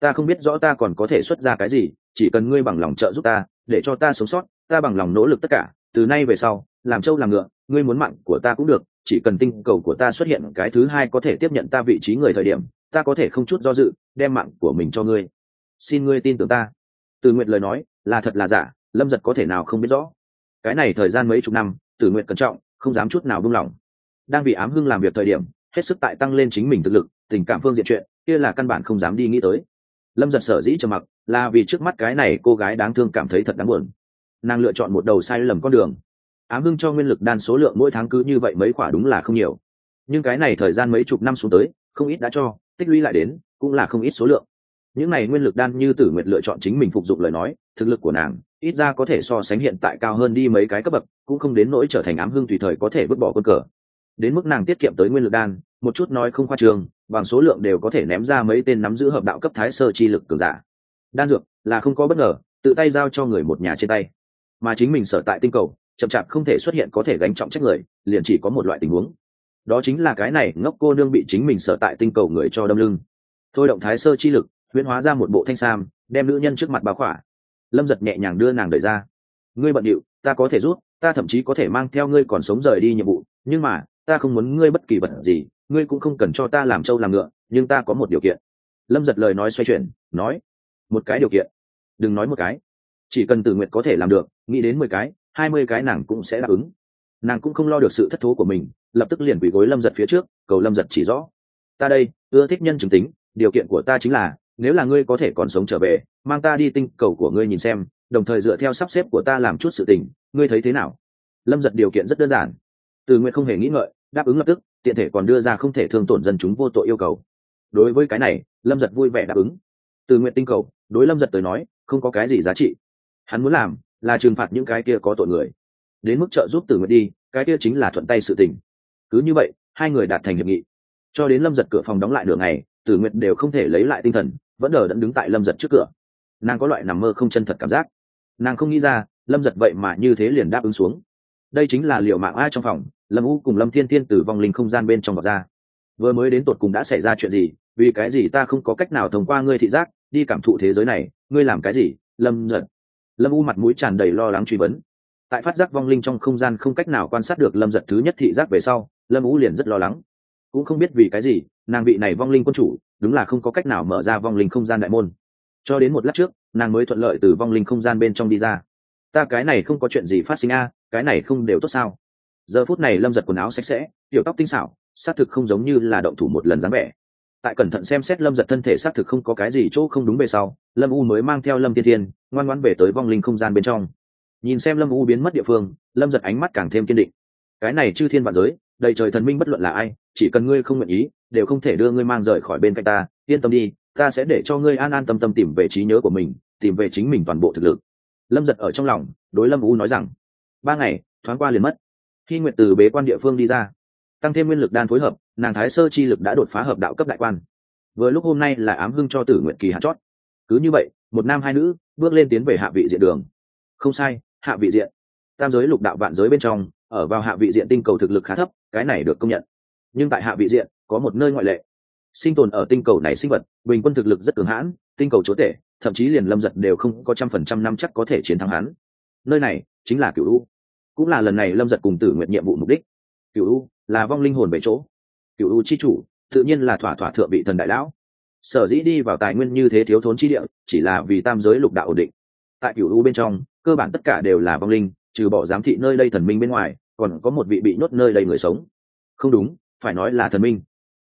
Ta không biết rõ ta còn có thể xuất ra cái gì, chỉ cần ngươi bằng lòng trợ giúp ta, để cho ta sống sót, ta bằng lòng nỗ lực tất cả, từ nay về sau, làm trâu làm ngựa, ngươi muốn mạng của ta cũng được chỉ cần tinh cầu của ta xuất hiện cái thứ hai có thể tiếp nhận ta vị trí người thời điểm, ta có thể không chút do dự, đem mạng của mình cho ngươi. Xin ngươi tin tưởng ta. Từ nguyện lời nói, là thật là giả, lâm giật có thể nào không biết rõ? Cái này thời gian mấy chục năm tử nguyện cẩn trọng, không dám chút nào buông lỏng. Đang bị ám hưng làm việc thời điểm, hết sức tại tăng lên chính mình thực lực, tình cảm phương diện chuyện, kia là căn bản không dám đi nghĩ tới. Lâm giật sở dĩ trầm mặc, là vì trước mắt cái này cô gái đáng thương cảm thấy thật đáng buồn. Nàng lựa chọn một đầu sai lầm con đường ám hưng cho nguyên lực đan số lượng mỗi tháng cứ như vậy mấy quả đúng là không nhiều. Nhưng cái này thời gian mấy chục năm xuống tới, không ít đã cho, tích lũy lại đến, cũng là không ít số lượng. Những này nguyên lực đan như tử nguyệt lựa chọn chính mình phục dụng lời nói, thực lực của nàng, ít ra có thể so sánh hiện tại cao hơn đi mấy cái cấp bậc, cũng không đến nỗi trở thành ám hưng tùy thời có thể vứt bỏ quân cờ. Đến mức nàng tiết kiệm tới nguyên lực đan, một chút nói không khoa trường bằng số lượng đều có thể ném ra mấy tên nắm giữ hợp đạo cấp thái sơ chi lực cường giả. Đan dược là không có bất ngờ, tự tay giao cho người một nhà trên tay. Mà chính mình sở tại tinh cầu chậm chạp không thể xuất hiện có thể gánh trọng trách người, liền chỉ có một loại tình huống. Đó chính là cái này ngốc cô nương bị chính mình sở tại tinh cầu người cho đâm lưng. Thôi động thái sơ chi lực, huyễn hóa ra một bộ thanh sam, đem nữ nhân trước mặt báo khỏa. Lâm giật nhẹ nhàng đưa nàng đời ra. Ngươi bận điệu, ta có thể giúp ta thậm chí có thể mang theo ngươi còn sống rời đi nhiệm vụ, nhưng mà, ta không muốn ngươi bất kỳ vật gì, ngươi cũng không cần cho ta làm trâu làm ngựa, nhưng ta có một điều kiện. Lâm giật lời nói xoay chuyển, nói, một cái điều kiện. Đừng nói một cái. Chỉ cần tự nguyện có thể làm được, nghĩ đến mười cái hai mươi cái nàng cũng sẽ đáp ứng. Nàng cũng không lo được sự thất thố của mình, lập tức liền quỳ gối lâm giật phía trước, cầu lâm giật chỉ rõ. Ta đây, ưa thích nhân chứng tính, điều kiện của ta chính là, nếu là ngươi có thể còn sống trở về, mang ta đi tinh cầu của ngươi nhìn xem, đồng thời dựa theo sắp xếp của ta làm chút sự tình, ngươi thấy thế nào? Lâm giật điều kiện rất đơn giản. Từ nguyện không hề nghĩ ngợi, đáp ứng lập tức, tiện thể còn đưa ra không thể thương tổn dân chúng vô tội yêu cầu. Đối với cái này, lâm giật vui vẻ đáp ứng. Từ nguyện tinh cầu, đối lâm giật tới nói, không có cái gì giá trị. Hắn muốn làm là trừng phạt những cái kia có tội người. Đến mức trợ giúp từ nguyện đi, cái kia chính là thuận tay sự tình. Cứ như vậy, hai người đạt thành hiệp nghị. Cho đến lâm giật cửa phòng đóng lại nửa ngày, tử nguyệt đều không thể lấy lại tinh thần, vẫn đờ đẫn đứng tại lâm giật trước cửa. Nàng có loại nằm mơ không chân thật cảm giác. Nàng không nghĩ ra, lâm giật vậy mà như thế liền đáp ứng xuống. Đây chính là liệu mạng ai trong phòng, lâm u cùng lâm thiên thiên từ vòng linh không gian bên trong vọt ra. Vừa mới đến tột cùng đã xảy ra chuyện gì, vì cái gì ta không có cách nào thông qua ngươi thị giác, đi cảm thụ thế giới này, ngươi làm cái gì, lâm giật? Lâm u mặt mũi tràn đầy lo lắng truy vấn. Tại phát giác vong linh trong không gian không cách nào quan sát được lâm giật thứ nhất thị giác về sau, lâm u liền rất lo lắng. Cũng không biết vì cái gì, nàng bị này vong linh quân chủ, đúng là không có cách nào mở ra vong linh không gian đại môn. Cho đến một lát trước, nàng mới thuận lợi từ vong linh không gian bên trong đi ra. Ta cái này không có chuyện gì phát sinh a, cái này không đều tốt sao? Giờ phút này lâm giật quần áo sạch sẽ, tiểu tóc tinh xảo, xác thực không giống như là động thủ một lần dáng vẻ tại cẩn thận xem xét lâm giật thân thể xác thực không có cái gì chỗ không đúng về sau, lâm u mới mang theo lâm tiên thiên, ngoan ngoãn về tới vong linh không gian bên trong. Nhìn xem lâm u biến mất địa phương, lâm giật ánh mắt càng thêm kiên định. Cái này chư thiên vạn giới, đầy trời thần minh bất luận là ai, chỉ cần ngươi không nguyện ý, đều không thể đưa ngươi mang rời khỏi bên cạnh ta. Yên tâm đi, ta sẽ để cho ngươi an an tâm tâm tìm về trí nhớ của mình, tìm về chính mình toàn bộ thực lực. Lâm giật ở trong lòng, đối lâm u nói rằng, ba ngày, thoáng qua liền mất. Khi nguyện từ bế quan địa phương đi ra, tăng thêm nguyên lực đan phối hợp nàng thái sơ chi lực đã đột phá hợp đạo cấp đại quan. Vừa lúc hôm nay là ám hưng cho tử nguyện kỳ hạt chót. Cứ như vậy, một nam hai nữ bước lên tiến về hạ vị diện đường. Không sai, hạ vị diện. Tam giới lục đạo vạn giới bên trong, ở vào hạ vị diện tinh cầu thực lực khá thấp, cái này được công nhận. Nhưng tại hạ vị diện, có một nơi ngoại lệ. Sinh tồn ở tinh cầu này sinh vật, bình quân thực lực rất cường hãn, tinh cầu chúa tể, thậm chí liền lâm giật đều không có trăm phần trăm năm chắc có thể chiến thắng hắn. Nơi này chính là cựu u. Cũng là lần này lâm giật cùng tử nguyện nhiệm vụ mục đích. Cựu u là vong linh hồn về chỗ cựu u chi chủ, tự nhiên là thỏa thỏa thượng vị thần đại lão. Sở dĩ đi vào tài nguyên như thế thiếu thốn chi địa, chỉ là vì tam giới lục đạo ổn định. Tại cựu u bên trong, cơ bản tất cả đều là vong linh, trừ bỏ giám thị nơi đây thần minh bên ngoài, còn có một vị bị nhốt nơi đây người sống. Không đúng, phải nói là thần minh.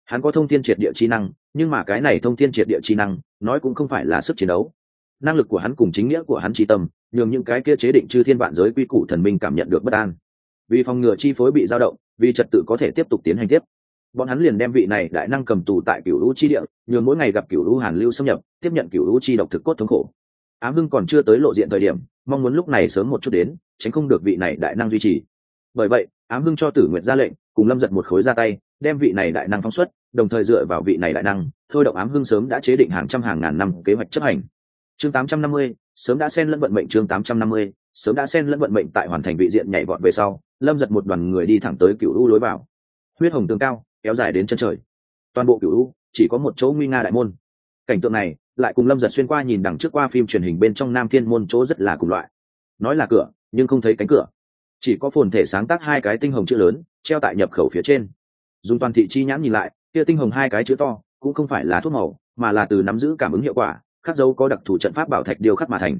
Hắn có thông thiên triệt địa chi năng, nhưng mà cái này thông thiên triệt địa chi năng, nói cũng không phải là sức chiến đấu. Năng lực của hắn cùng chính nghĩa của hắn tri tâm, nhường những cái kia chế định chư thiên vạn giới quy củ thần minh cảm nhận được bất an. Vì phòng ngừa chi phối bị dao động, vì trật tự có thể tiếp tục tiến hành tiếp bọn hắn liền đem vị này đại năng cầm tù tại cửu lũ chi địa nhường mỗi ngày gặp cửu lũ hàn lưu xâm nhập tiếp nhận cửu lũ chi độc thực cốt thống khổ. Ám hưng còn chưa tới lộ diện thời điểm mong muốn lúc này sớm một chút đến tránh không được vị này đại năng duy trì. Bởi vậy ám hưng cho tử nguyện ra lệnh cùng lâm giật một khối ra tay đem vị này đại năng phóng xuất đồng thời dựa vào vị này đại năng thôi động ám hưng sớm đã chế định hàng trăm hàng ngàn năm kế hoạch chấp hành. Chương 850, sớm đã xen lẫn vận mệnh chương 850, sớm đã xen lẫn vận mệnh tại hoàn thành vị diện nhảy vọt về sau lâm giật một đoàn người đi thẳng tới cựu lũ lối vào. Huyết hồng tường cao kéo dài đến chân trời. Toàn bộ cựu u, chỉ có một chỗ nguy nga đại môn. Cảnh tượng này, lại cùng lâm giật xuyên qua nhìn đằng trước qua phim truyền hình bên trong nam thiên môn chỗ rất là cùng loại. Nói là cửa, nhưng không thấy cánh cửa. Chỉ có phồn thể sáng tác hai cái tinh hồng chữ lớn, treo tại nhập khẩu phía trên. Dùng toàn thị chi nhãn nhìn lại, kia tinh hồng hai cái chữ to, cũng không phải là thuốc màu, mà là từ nắm giữ cảm ứng hiệu quả, khắc dấu có đặc thù trận pháp bảo thạch điều khắc mà thành.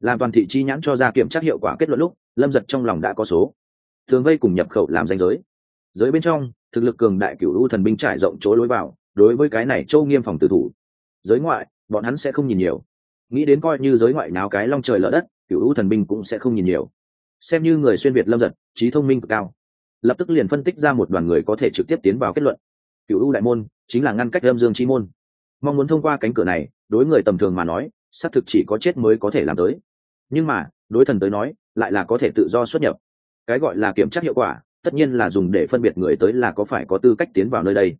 Làm toàn thị chi nhãn cho ra kiểm tra hiệu quả kết luận lúc, lâm giật trong lòng đã có số. Thường vây cùng nhập khẩu làm danh giới. Giới bên trong thực lực cường đại cửu u thần binh trải rộng chỗ lối vào, đối với cái này châu nghiêm phòng tử thủ. Giới ngoại, bọn hắn sẽ không nhìn nhiều. Nghĩ đến coi như giới ngoại nào cái long trời lở đất, cửu u thần binh cũng sẽ không nhìn nhiều. Xem như người xuyên việt lâm giật, trí thông minh cực cao. Lập tức liền phân tích ra một đoàn người có thể trực tiếp tiến vào kết luận. Cựu u đại môn chính là ngăn cách lâm dương chi môn. Mong muốn thông qua cánh cửa này, đối người tầm thường mà nói, xác thực chỉ có chết mới có thể làm tới. Nhưng mà, đối thần tới nói, lại là có thể tự do xuất nhập. Cái gọi là kiểm tra hiệu quả tất nhiên là dùng để phân biệt người tới là có phải có tư cách tiến vào nơi đây.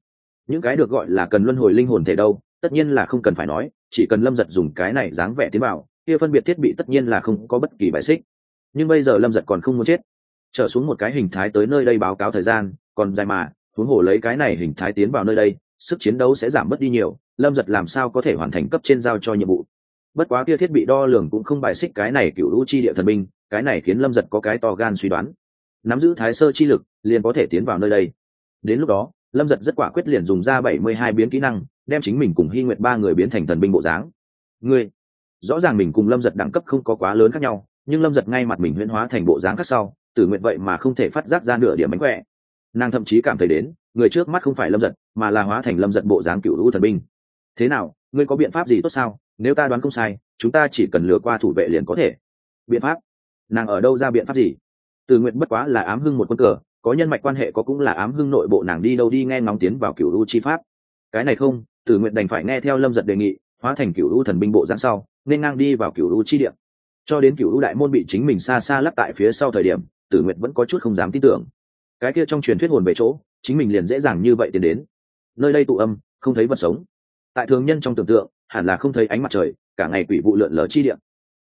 Những cái được gọi là cần luân hồi linh hồn thể đâu, tất nhiên là không cần phải nói, chỉ cần lâm giật dùng cái này dáng vẻ tiến vào, kia phân biệt thiết bị tất nhiên là không có bất kỳ bài xích. Nhưng bây giờ lâm giật còn không muốn chết. Trở xuống một cái hình thái tới nơi đây báo cáo thời gian, còn dài mà, huống hồ lấy cái này hình thái tiến vào nơi đây, sức chiến đấu sẽ giảm mất đi nhiều, lâm giật làm sao có thể hoàn thành cấp trên giao cho nhiệm vụ? Bất quá kia thiết bị đo lường cũng không bài xích cái này cựu lũ chi địa thần binh cái này khiến lâm giật có cái to gan suy đoán nắm giữ thái sơ chi lực, liền có thể tiến vào nơi đây. Đến lúc đó, lâm giật rất quả quyết liền dùng ra bảy mươi hai biến kỹ năng, đem chính mình cùng hy nguyện ba người biến thành thần binh bộ dáng. Ngươi, rõ ràng mình cùng lâm giật đẳng cấp không có quá lớn khác nhau, nhưng lâm giật ngay mặt mình huyễn hóa thành bộ dáng khác sau, tử nguyện vậy mà không thể phát giác ra nửa điểm mánh khỏe. Nàng thậm chí cảm thấy đến, người trước mắt không phải lâm giật, mà là hóa thành lâm giật bộ dáng cựu lũ thần binh. Thế nào, ngươi có biện pháp gì tốt sao? Nếu ta đoán không sai, chúng ta chỉ cần lừa qua thủ vệ liền có thể. Biện pháp? Nàng ở đâu ra biện pháp gì? Từ nguyện bất quá là ám hưng một quân cờ, có nhân mạch quan hệ có cũng là ám hưng nội bộ nàng đi đâu đi nghe ngóng tiến vào cựu u chi pháp. Cái này không, từ nguyện đành phải nghe theo lâm giật đề nghị, hóa thành cựu u thần binh bộ giang sau, nên ngang đi vào cựu u chi điện cho đến cựu u đại môn bị chính mình xa xa lắp tại phía sau thời điểm tử nguyện vẫn có chút không dám tin tưởng. Cái kia trong truyền thuyết hồn về chỗ, chính mình liền dễ dàng như vậy tiến đến. Nơi đây tụ âm, không thấy vật sống. Tại thường nhân trong tưởng tượng, hẳn là không thấy ánh mặt trời, cả ngày quỷ vụ lượn lờ chi điện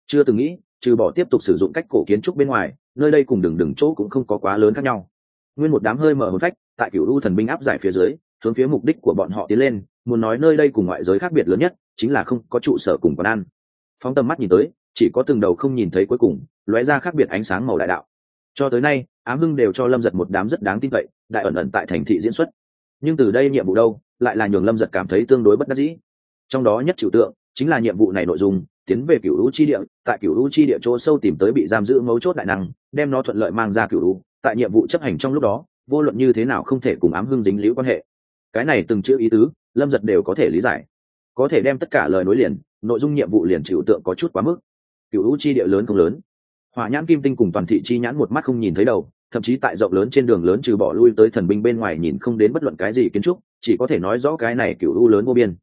chưa từng nghĩ, trừ bỏ tiếp tục sử dụng cách cổ kiến trúc bên ngoài nơi đây cùng đường đường chỗ cũng không có quá lớn khác nhau. Nguyên một đám hơi mở hồn phách, tại cựu u thần binh áp giải phía dưới, hướng phía mục đích của bọn họ tiến lên, muốn nói nơi đây cùng ngoại giới khác biệt lớn nhất, chính là không có trụ sở cùng quán ăn. Phóng tầm mắt nhìn tới, chỉ có từng đầu không nhìn thấy cuối cùng, lóe ra khác biệt ánh sáng màu đại đạo. Cho tới nay, ám hưng đều cho lâm giật một đám rất đáng tin cậy, đại ẩn ẩn tại thành thị diễn xuất. Nhưng từ đây nhiệm vụ đâu, lại là nhường lâm giật cảm thấy tương đối bất đắc dĩ. Trong đó nhất trừu tượng, chính là nhiệm vụ này nội dung tiến về cựu lũ chi địa, tại cựu lũ chi địa chỗ sâu tìm tới bị giam giữ mấu chốt đại năng, đem nó thuận lợi mang ra cựu lũ, tại nhiệm vụ chấp hành trong lúc đó, vô luận như thế nào không thể cùng ám hưng dính liễu quan hệ. Cái này từng chữ ý tứ, lâm giật đều có thể lý giải. Có thể đem tất cả lời nối liền, nội dung nhiệm vụ liền chịu tượng có chút quá mức. Cựu lũ chi địa lớn không lớn. Hỏa nhãn kim tinh cùng toàn thị chi nhãn một mắt không nhìn thấy đầu, thậm chí tại rộng lớn trên đường lớn trừ bỏ lui tới thần binh bên ngoài nhìn không đến bất luận cái gì kiến trúc, chỉ có thể nói rõ cái này cựu lũ lớn vô biên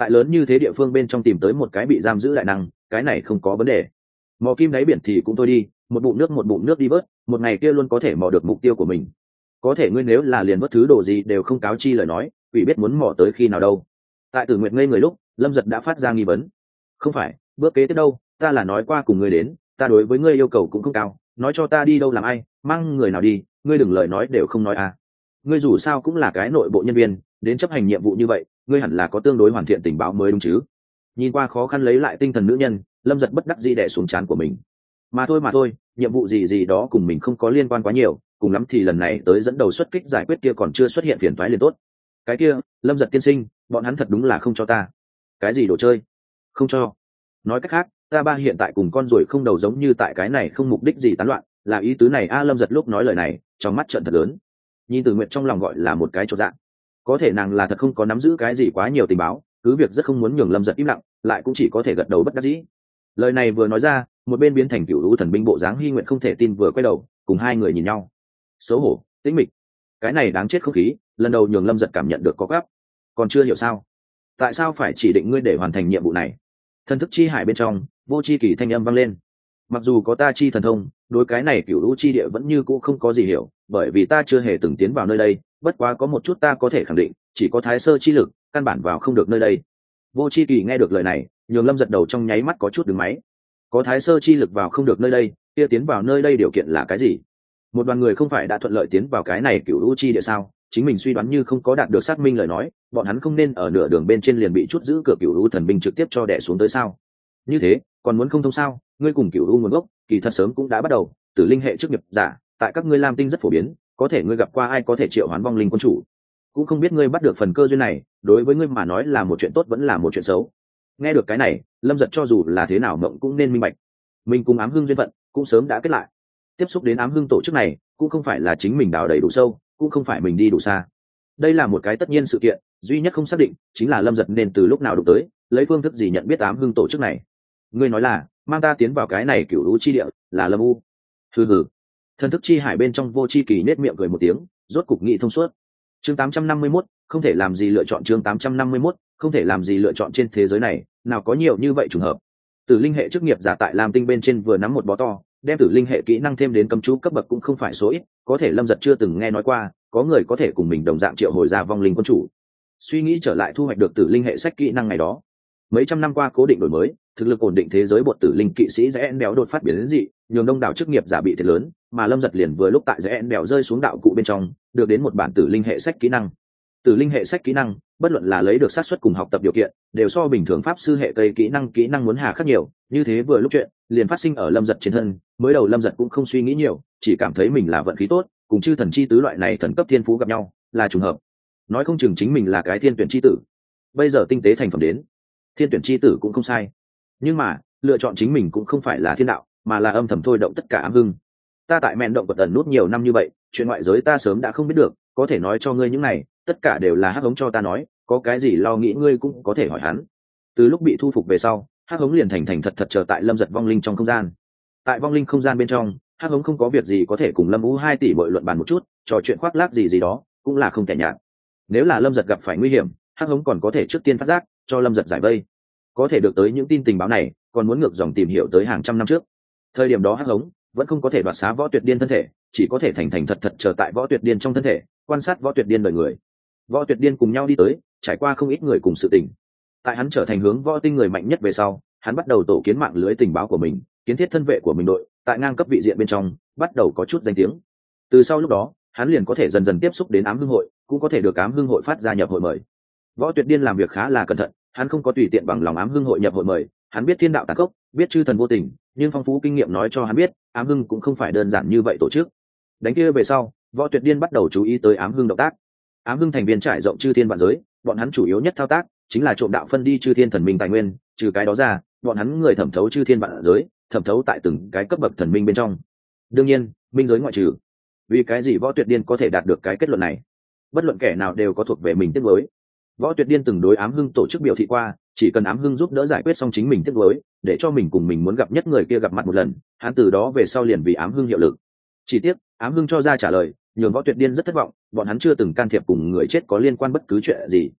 tại lớn như thế địa phương bên trong tìm tới một cái bị giam giữ lại năng, cái này không có vấn đề. Mò kim đáy biển thì cũng thôi đi, một bụng nước một bụng nước đi bớt một ngày kia luôn có thể mò được mục tiêu của mình. Có thể ngươi nếu là liền vớt thứ đồ gì đều không cáo chi lời nói, quỷ biết muốn mò tới khi nào đâu. Tại tử nguyện ngây người lúc, lâm giật đã phát ra nghi vấn. Không phải, bước kế tiếp đâu, ta là nói qua cùng ngươi đến, ta đối với ngươi yêu cầu cũng không cao, nói cho ta đi đâu làm ai, mang người nào đi, ngươi đừng lời nói đều không nói à. Ngươi dù sao cũng là cái nội bộ nhân viên, đến chấp hành nhiệm vụ như vậy ngươi hẳn là có tương đối hoàn thiện tình báo mới đúng chứ? Nhìn qua khó khăn lấy lại tinh thần nữ nhân, lâm giật bất đắc dĩ đẻ xuống chán của mình. Mà thôi mà thôi, nhiệm vụ gì gì đó cùng mình không có liên quan quá nhiều, cùng lắm thì lần này tới dẫn đầu xuất kích giải quyết kia còn chưa xuất hiện phiền toái liền tốt. Cái kia, lâm giật tiên sinh, bọn hắn thật đúng là không cho ta. Cái gì đồ chơi? Không cho. Nói cách khác, ta ba hiện tại cùng con ruồi không đầu giống như tại cái này không mục đích gì tán loạn, là ý tứ này a, lâm giật lúc nói lời này, trong mắt trận thật lớn. Nhìn từ nguyện trong lòng gọi là một cái chỗ dạng có thể nàng là thật không có nắm giữ cái gì quá nhiều tình báo, cứ việc rất không muốn nhường lâm giật im lặng, lại cũng chỉ có thể gật đầu bất đắc dĩ. Lời này vừa nói ra, một bên biến thành cựu lũ thần binh bộ dáng hy nguyện không thể tin vừa quay đầu, cùng hai người nhìn nhau. Xấu hổ, tĩnh mịch. Cái này đáng chết không khí, lần đầu nhường lâm giật cảm nhận được có gấp còn chưa hiểu sao? Tại sao phải chỉ định ngươi để hoàn thành nhiệm vụ này? Thần thức chi hải bên trong, vô c h i kỳ thanh âm vang lên. Mặc dù có ta chi thần thông, đối cái này cựu lũ chi địa vẫn như cũ không có gì hiểu, bởi vì ta chưa hề từng tiến vào nơi đây bất quá có một chút ta có thể khẳng định, chỉ có thái sơ chi lực, căn bản vào không được nơi đây. Vô c h i kỳ nghe được lời này, nhường lâm giật đầu trong nháy mắt có chút đứng máy. Có thái sơ chi lực vào không được nơi đây, kia tiến vào nơi đây điều kiện là cái gì? Một đoàn người không phải đã thuận lợi tiến vào cái này cựu u chi địa sao? Chính mình suy đoán như không có đạt được xác minh lời nói, bọn hắn không nên ở nửa đường bên trên liền bị chút giữ cửa cựu u thần binh trực tiếp cho đẻ xuống tới sao? Như thế, còn muốn không thông sao? Ngươi cùng cựu u nguồn gốc, kỳ thật sớm cũng đã bắt đầu từ linh hệ trước nghiệp giả, tại các ngươi lam tinh rất phổ biến có thể ngươi gặp qua ai có thể triệu hoán vong linh quân chủ. Cũng không biết ngươi bắt được phần cơ duyên này, đối với ngươi mà nói là một chuyện tốt vẫn là một chuyện xấu. Nghe được cái này, lâm giật cho dù là thế nào mộng cũng nên minh bạch. Mình cùng ám hưng duyên phận cũng sớm đã kết lại. Tiếp xúc đến ám hưng tổ chức này, cũng không phải là chính mình đào đầy đủ sâu, cũng không phải mình đi đủ xa. Đây là một cái tất nhiên sự kiện, duy nhất không xác định chính là lâm giật nên từ lúc nào đụng tới, lấy phương thức gì nhận biết ám hưng tổ chức này. Ngươi nói là, mang ta tiến vào cái này cựu lũ chi địa, là lâm u. Hừ hừ thần thức chi hải bên trong vô chi kỳ nết miệng cười một tiếng rốt cục nghị thông suốt. Chương 851, không thể làm gì lựa chọn chương 851, không thể làm gì lựa chọn trên thế giới này nào có nhiều như vậy trùng hợp. Tử linh hệ chức nghiệp giả tại lam tinh bên trên vừa nắm một bó to đem tử linh hệ kỹ năng thêm đến cầm chú cấp bậc cũng không phải số ít có thể lâm giật chưa từng nghe nói qua có người có thể cùng mình đồng dạng triệu hồi ra vong linh quân chủ. Suy nghĩ trở lại thu hoạch được tử linh hệ sách kỹ năng ngày đó. Mấy trăm năm qua cố định đổi mới thực lực ổn định thế giới bột tử linh kỵ sĩ rẽ béo đột phát biến đến dị nhường đông đảo chức nghiệp giả bị thiệt lớn mà lâm giật liền vừa lúc tại rẽ béo rơi xuống đạo cụ bên trong, được đến một bản tử linh hệ sách kỹ năng. Tử linh hệ sách kỹ năng, bất luận là lấy được sát xuất cùng học tập điều kiện, đều so bình thường pháp sư hệ cây kỹ năng kỹ năng muốn hà khắc nhiều. Như thế vừa lúc chuyện, liền phát sinh ở lâm giật trên thân, mới đầu lâm giật cũng không suy nghĩ nhiều, chỉ cảm thấy mình là vận khí tốt, cùng chư thần chi tứ loại này thần cấp thiên phú gặp nhau, là trùng hợp. Nói không chừng chính mình là cái thiên tuyển chi tử. Bây giờ tinh tế thành phẩm đến, thiên tuyển chi tử cũng không sai. Nhưng mà, lựa chọn chính mình cũng không phải là thiên đạo, mà là âm thầm thôi động tất cả ám hưng ta tại mẹn động vật ẩn nút nhiều năm như vậy, chuyện ngoại giới ta sớm đã không biết được, có thể nói cho ngươi những này, tất cả đều là hắc hống cho ta nói, có cái gì lo nghĩ ngươi cũng có thể hỏi hắn. Từ lúc bị thu phục về sau, hắc hống liền thành thành thật thật chờ tại lâm giật vong linh trong không gian. Tại vong linh không gian bên trong, hắc hống không có việc gì có thể cùng lâm vũ hai tỷ bội luận bàn một chút, trò chuyện khoác lác gì gì đó, cũng là không thể nhạt. Nếu là lâm giật gặp phải nguy hiểm, hắc hống còn có thể trước tiên phát giác, cho lâm giật giải vây. Có thể được tới những tin tình báo này, còn muốn ngược dòng tìm hiểu tới hàng trăm năm trước. Thời điểm đó hắc hống vẫn không có thể đoạt xá võ tuyệt điên thân thể, chỉ có thể thành thành thật thật chờ tại võ tuyệt điên trong thân thể, quan sát võ tuyệt điên đời người. Võ tuyệt điên cùng nhau đi tới, trải qua không ít người cùng sự tình. Tại hắn trở thành hướng võ tinh người mạnh nhất về sau, hắn bắt đầu tổ kiến mạng lưới tình báo của mình, kiến thiết thân vệ của mình đội, tại ngang cấp vị diện bên trong, bắt đầu có chút danh tiếng. Từ sau lúc đó, hắn liền có thể dần dần tiếp xúc đến ám hưng hội, cũng có thể được ám hưng hội phát ra nhập hội mời. Võ tuyệt điên làm việc khá là cẩn thận, hắn không có tùy tiện bằng lòng ám hưng hội nhập hội mời, hắn biết thiên đạo tàn cốc biết chư thần vô tình nhưng phong phú kinh nghiệm nói cho hắn biết, ám hưng cũng không phải đơn giản như vậy tổ chức. Đánh kia về sau, võ tuyệt điên bắt đầu chú ý tới ám hưng động tác. Ám hưng thành viên trải rộng chư thiên vạn giới, bọn hắn chủ yếu nhất thao tác chính là trộm đạo phân đi chư thiên thần minh tài nguyên, trừ cái đó ra, bọn hắn người thẩm thấu chư thiên vạn giới, thẩm thấu tại từng cái cấp bậc thần minh bên trong. Đương nhiên, minh giới ngoại trừ, vì cái gì võ tuyệt điên có thể đạt được cái kết luận này? Bất luận kẻ nào đều có thuộc về mình tiết với võ tuyệt điên từng đối ám hưng tổ chức biểu thị qua chỉ cần ám hưng giúp đỡ giải quyết xong chính mình tiết mới để cho mình cùng mình muốn gặp nhất người kia gặp mặt một lần, hắn từ đó về sau liền vì ám hưng hiệu lực. Chỉ tiếc, ám hưng cho ra trả lời, nhường võ tuyệt điên rất thất vọng, bọn hắn chưa từng can thiệp cùng người chết có liên quan bất cứ chuyện gì.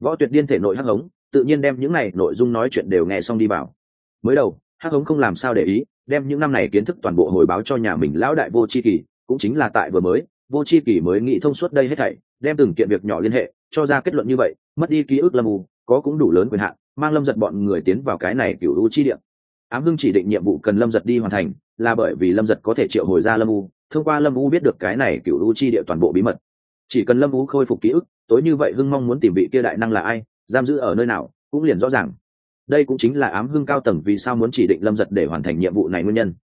Võ tuyệt điên thể nội hắc hống, tự nhiên đem những này nội dung nói chuyện đều nghe xong đi vào. Mới đầu, hắc hống không làm sao để ý, đem những năm này kiến thức toàn bộ hồi báo cho nhà mình lão đại vô c h i kỳ, cũng chính là tại vừa mới, vô c h i kỳ mới nghĩ thông suốt đây hết thảy, đem từng kiện việc nhỏ liên hệ, cho ra kết luận như vậy, mất đi ký ức lâm u có cũng đủ lớn quyền hạn mang lâm giật bọn người tiến vào cái này cựu u chi điện ám hưng chỉ định nhiệm vụ cần lâm giật đi hoàn thành, là bởi vì lâm giật có thể triệu hồi ra lâm u, thông qua lâm u biết được cái này cựu u chi địa toàn bộ bí mật. Chỉ cần lâm u khôi phục ký ức, tối như vậy hưng mong muốn tìm vị kia đại năng là ai, giam giữ ở nơi nào, cũng liền rõ ràng. Đây cũng chính là ám hưng cao tầng vì sao muốn chỉ định lâm giật để hoàn thành nhiệm vụ này nguyên nhân.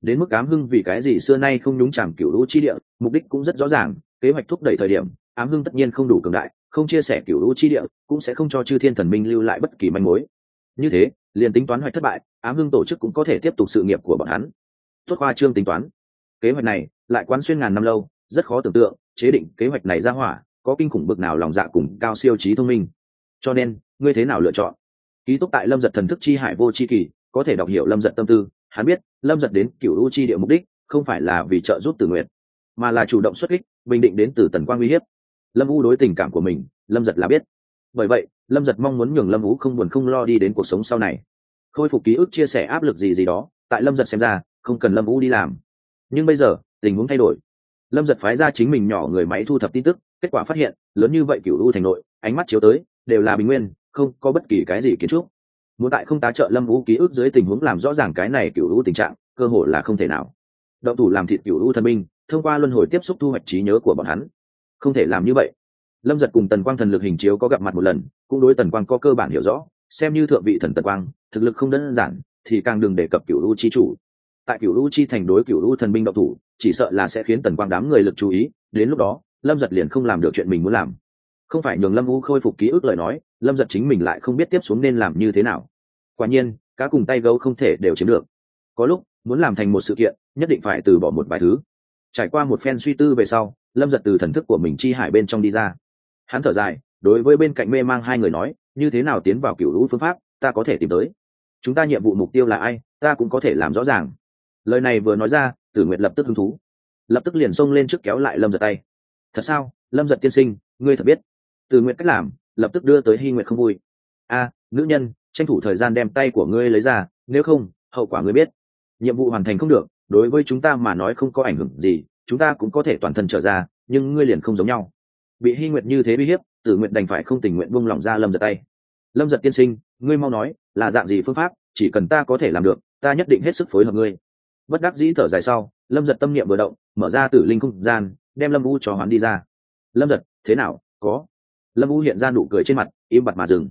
Đến mức ám hưng vì cái gì xưa nay không nhúng chàm cựu lũ chi địa, mục đích cũng rất rõ ràng, kế hoạch thúc đẩy thời điểm ám hưng tất nhiên không đủ cường đại, không chia sẻ cựu lũ chi địa, cũng sẽ không cho chư thiên thần minh lưu lại bất kỳ manh mối. Như thế, liền tính toán hoạch thất bại, ám hưng tổ chức cũng có thể tiếp tục sự nghiệp của bọn hắn. Tuất khoa trương tính toán. Kế hoạch này, lại quán xuyên ngàn năm lâu, rất khó tưởng tượng, chế định kế hoạch này ra hỏa, có kinh khủng bực nào lòng dạ cùng cao siêu trí thông minh. Cho nên, ngươi thế nào lựa chọn? Ký túc tại lâm giật thần thức chi hải vô chi kỳ, có thể đọc hiểu lâm giật tâm tư, hắn biết, lâm giật đến cựu u chi địa mục đích, không phải là vì trợ giúp tử nguyện mà là chủ động xuất kích, bình định đến từ tần quang uy hiếp lâm u đối tình cảm của mình, lâm giật là biết. Bởi vậy, lâm giật mong muốn nhường lâm u không buồn không lo đi đến cuộc sống sau này. Khôi phục ký ức chia sẻ áp lực gì gì đó, tại lâm giật xem ra, không cần lâm u đi làm. Nhưng bây giờ, tình huống thay đổi. Lâm giật phái ra chính mình nhỏ người máy thu thập tin tức, kết quả phát hiện, lớn như vậy cựu u thành nội, ánh mắt chiếu tới, đều là bình nguyên, không có bất kỳ cái gì kiến trúc. Muốn tại không tá trợ lâm vũ ký ức dưới tình huống làm rõ ràng cái này cựu u tình trạng, cơ hội là không thể nào. Động thủ làm thịt cựu u thần minh thông qua luân hồi tiếp xúc thu hoạch trí nhớ của bọn hắn không thể làm như vậy. Lâm giật cùng tần quang thần lực hình chiếu có gặp mặt một lần, cũng đối tần quang có cơ bản hiểu rõ, xem như thượng vị thần tần quang, thực lực không đơn giản, thì càng đừng đề cập cựu lưu chi chủ. Tại cựu lưu chi thành đối cựu lưu thần binh động thủ, chỉ sợ là sẽ khiến tần quang đám người lực chú ý, đến lúc đó, lâm giật liền không làm được chuyện mình muốn làm. Không phải nhường lâm u khôi phục ký ức lời nói, lâm giật chính mình lại không biết tiếp xuống nên làm như thế nào. Quả nhiên, cá cùng tay gấu không thể đều chiếm được. Có lúc, muốn làm thành một sự kiện, nhất định phải từ bỏ một vài thứ. Trải qua một phen suy tư về sau lâm giật từ thần thức của mình chi hải bên trong đi ra. Hắn thở dài, đối với bên cạnh mê mang hai người nói, như thế nào tiến vào cựu lũ phương pháp, ta có thể tìm tới. Chúng ta nhiệm vụ mục tiêu là ai, ta cũng có thể làm rõ ràng. Lời này vừa nói ra, tử Nguyệt lập tức hứng thú. Lập tức liền xông lên trước kéo lại lâm giật tay. Thật sao, lâm giật tiên sinh, ngươi thật biết? Từ Nguyệt cách làm, lập tức đưa tới hy Nguyệt không vui. A, nữ nhân, tranh thủ thời gian đem tay của ngươi lấy ra, nếu không, hậu quả ngươi biết. Nhiệm vụ hoàn thành không được, đối với chúng ta mà nói không có ảnh hưởng gì chúng ta cũng có thể toàn thân trở ra, nhưng ngươi liền không giống nhau. Bị hy nguyện như thế uy hiếp, tử nguyện đành phải không tình nguyện buông lỏng ra lâm giật tay. Lâm giật tiên sinh, ngươi mau nói, là dạng gì phương pháp, chỉ cần ta có thể làm được, ta nhất định hết sức phối hợp ngươi. Bất đắc dĩ thở dài sau, lâm giật tâm niệm vừa động, mở ra tử linh không gian, đem lâm u cho hoán đi ra. Lâm giật, thế nào, có? Lâm u hiện ra nụ cười trên mặt, im bặt mà dừng.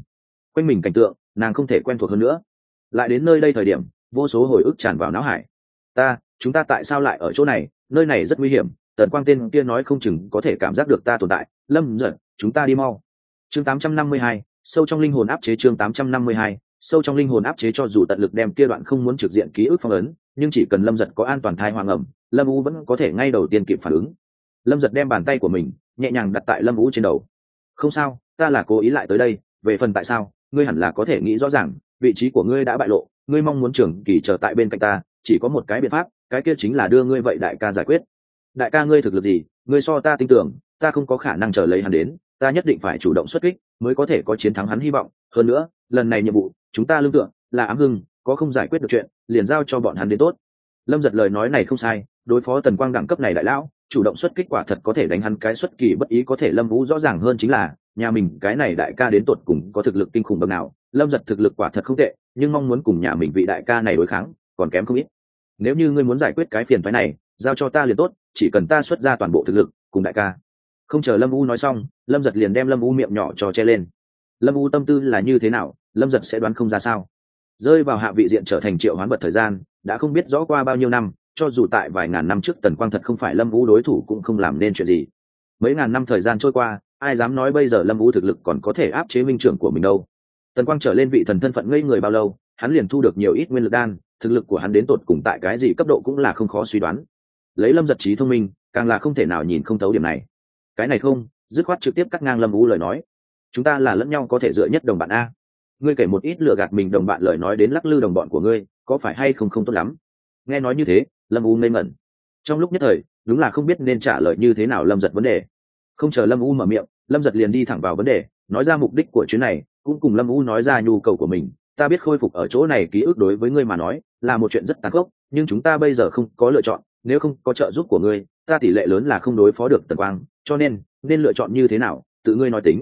Quanh mình cảnh tượng, nàng không thể quen thuộc hơn nữa. Lại đến nơi đây thời điểm, vô số hồi ức tràn vào não hải. Ta, chúng ta tại sao lại ở chỗ này? Nơi này rất nguy hiểm tần quang tên kia nói không chừng có thể cảm giác được ta tồn tại. Lâm giật chúng ta đi mau. Chương 852, sâu trong linh hồn áp chế chương 852, sâu trong linh hồn áp chế cho dù tận lực đem kia đoạn không muốn trực diện ký ức phong ấn nhưng chỉ cần lâm giật có an toàn thai hoàng ẩm lâm u vẫn có thể ngay đầu tiên kịp phản ứng. Lâm giật đem bàn tay của mình nhẹ nhàng đặt tại lâm u trên đầu. Không sao ta là cố ý lại tới đây về phần tại sao ngươi hẳn là có thể nghĩ rõ ràng vị trí của ngươi đã bại lộ ngươi mong muốn trưởng kỳ trở tại bên cạnh ta chỉ có một cái biện pháp cái kia chính là đưa ngươi vậy đại ca giải quyết. Đại ca ngươi thực lực gì, ngươi so ta tin tưởng, ta không có khả năng chờ lấy hắn đến, ta nhất định phải chủ động xuất kích mới có thể có chiến thắng hắn hy vọng. Hơn nữa, lần này nhiệm vụ, chúng ta lương tượng là ám hưng, có không giải quyết được chuyện, liền giao cho bọn hắn đến tốt. Lâm giật lời nói này không sai, đối phó tần quang đẳng cấp này đại lão, chủ động xuất kích quả thật có thể đánh hắn cái xuất kỳ bất ý có thể lâm vũ rõ ràng hơn chính là, nhà mình cái này đại ca đến tột cùng có thực lực kinh khủng bậc nào. Lâm giật thực lực quả thật không tệ, nhưng mong muốn cùng nhà mình vị đại ca này đối kháng, còn kém không ít nếu như ngươi muốn giải quyết cái phiền phái này, giao cho ta liền tốt, chỉ cần ta xuất ra toàn bộ thực lực, cùng đại ca. Không chờ lâm u nói xong, lâm giật liền đem lâm u miệng nhỏ cho che lên. Lâm u tâm tư là như thế nào, lâm giật sẽ đoán không ra sao? Rơi vào hạ vị diện trở thành triệu hoán vật thời gian, đã không biết rõ qua bao nhiêu năm, cho dù tại vài ngàn năm trước tần quang thật không phải lâm vũ đối thủ cũng không làm nên chuyện gì. Mấy ngàn năm thời gian trôi qua, ai dám nói bây giờ lâm vũ thực lực còn có thể áp chế minh trưởng của mình đâu? Tần quang trở lên vị thần thân phận ngây người bao lâu, hắn liền thu được nhiều ít nguyên lực đan thực lực của hắn đến tột cùng tại cái gì cấp độ cũng là không khó suy đoán. Lấy lâm giật trí thông minh, càng là không thể nào nhìn không thấu điểm này. Cái này không, dứt khoát trực tiếp cắt ngang lâm vũ lời nói. Chúng ta là lẫn nhau có thể dựa nhất đồng bạn a. Ngươi kể một ít lừa gạt mình đồng bạn lời nói đến lắc lư đồng bọn của ngươi, có phải hay không không tốt lắm? Nghe nói như thế, lâm u ngây ngẩn. Trong lúc nhất thời, đúng là không biết nên trả lời như thế nào lâm giật vấn đề. Không chờ lâm u mở miệng, lâm giật liền đi thẳng vào vấn đề, nói ra mục đích của chuyến này, cũng cùng lâm u nói ra nhu cầu của mình ta biết khôi phục ở chỗ này ký ức đối với ngươi mà nói là một chuyện rất tàn khốc, nhưng chúng ta bây giờ không có lựa chọn, nếu không có trợ giúp của ngươi, ta tỷ lệ lớn là không đối phó được tần quang, cho nên nên lựa chọn như thế nào, tự ngươi nói tính.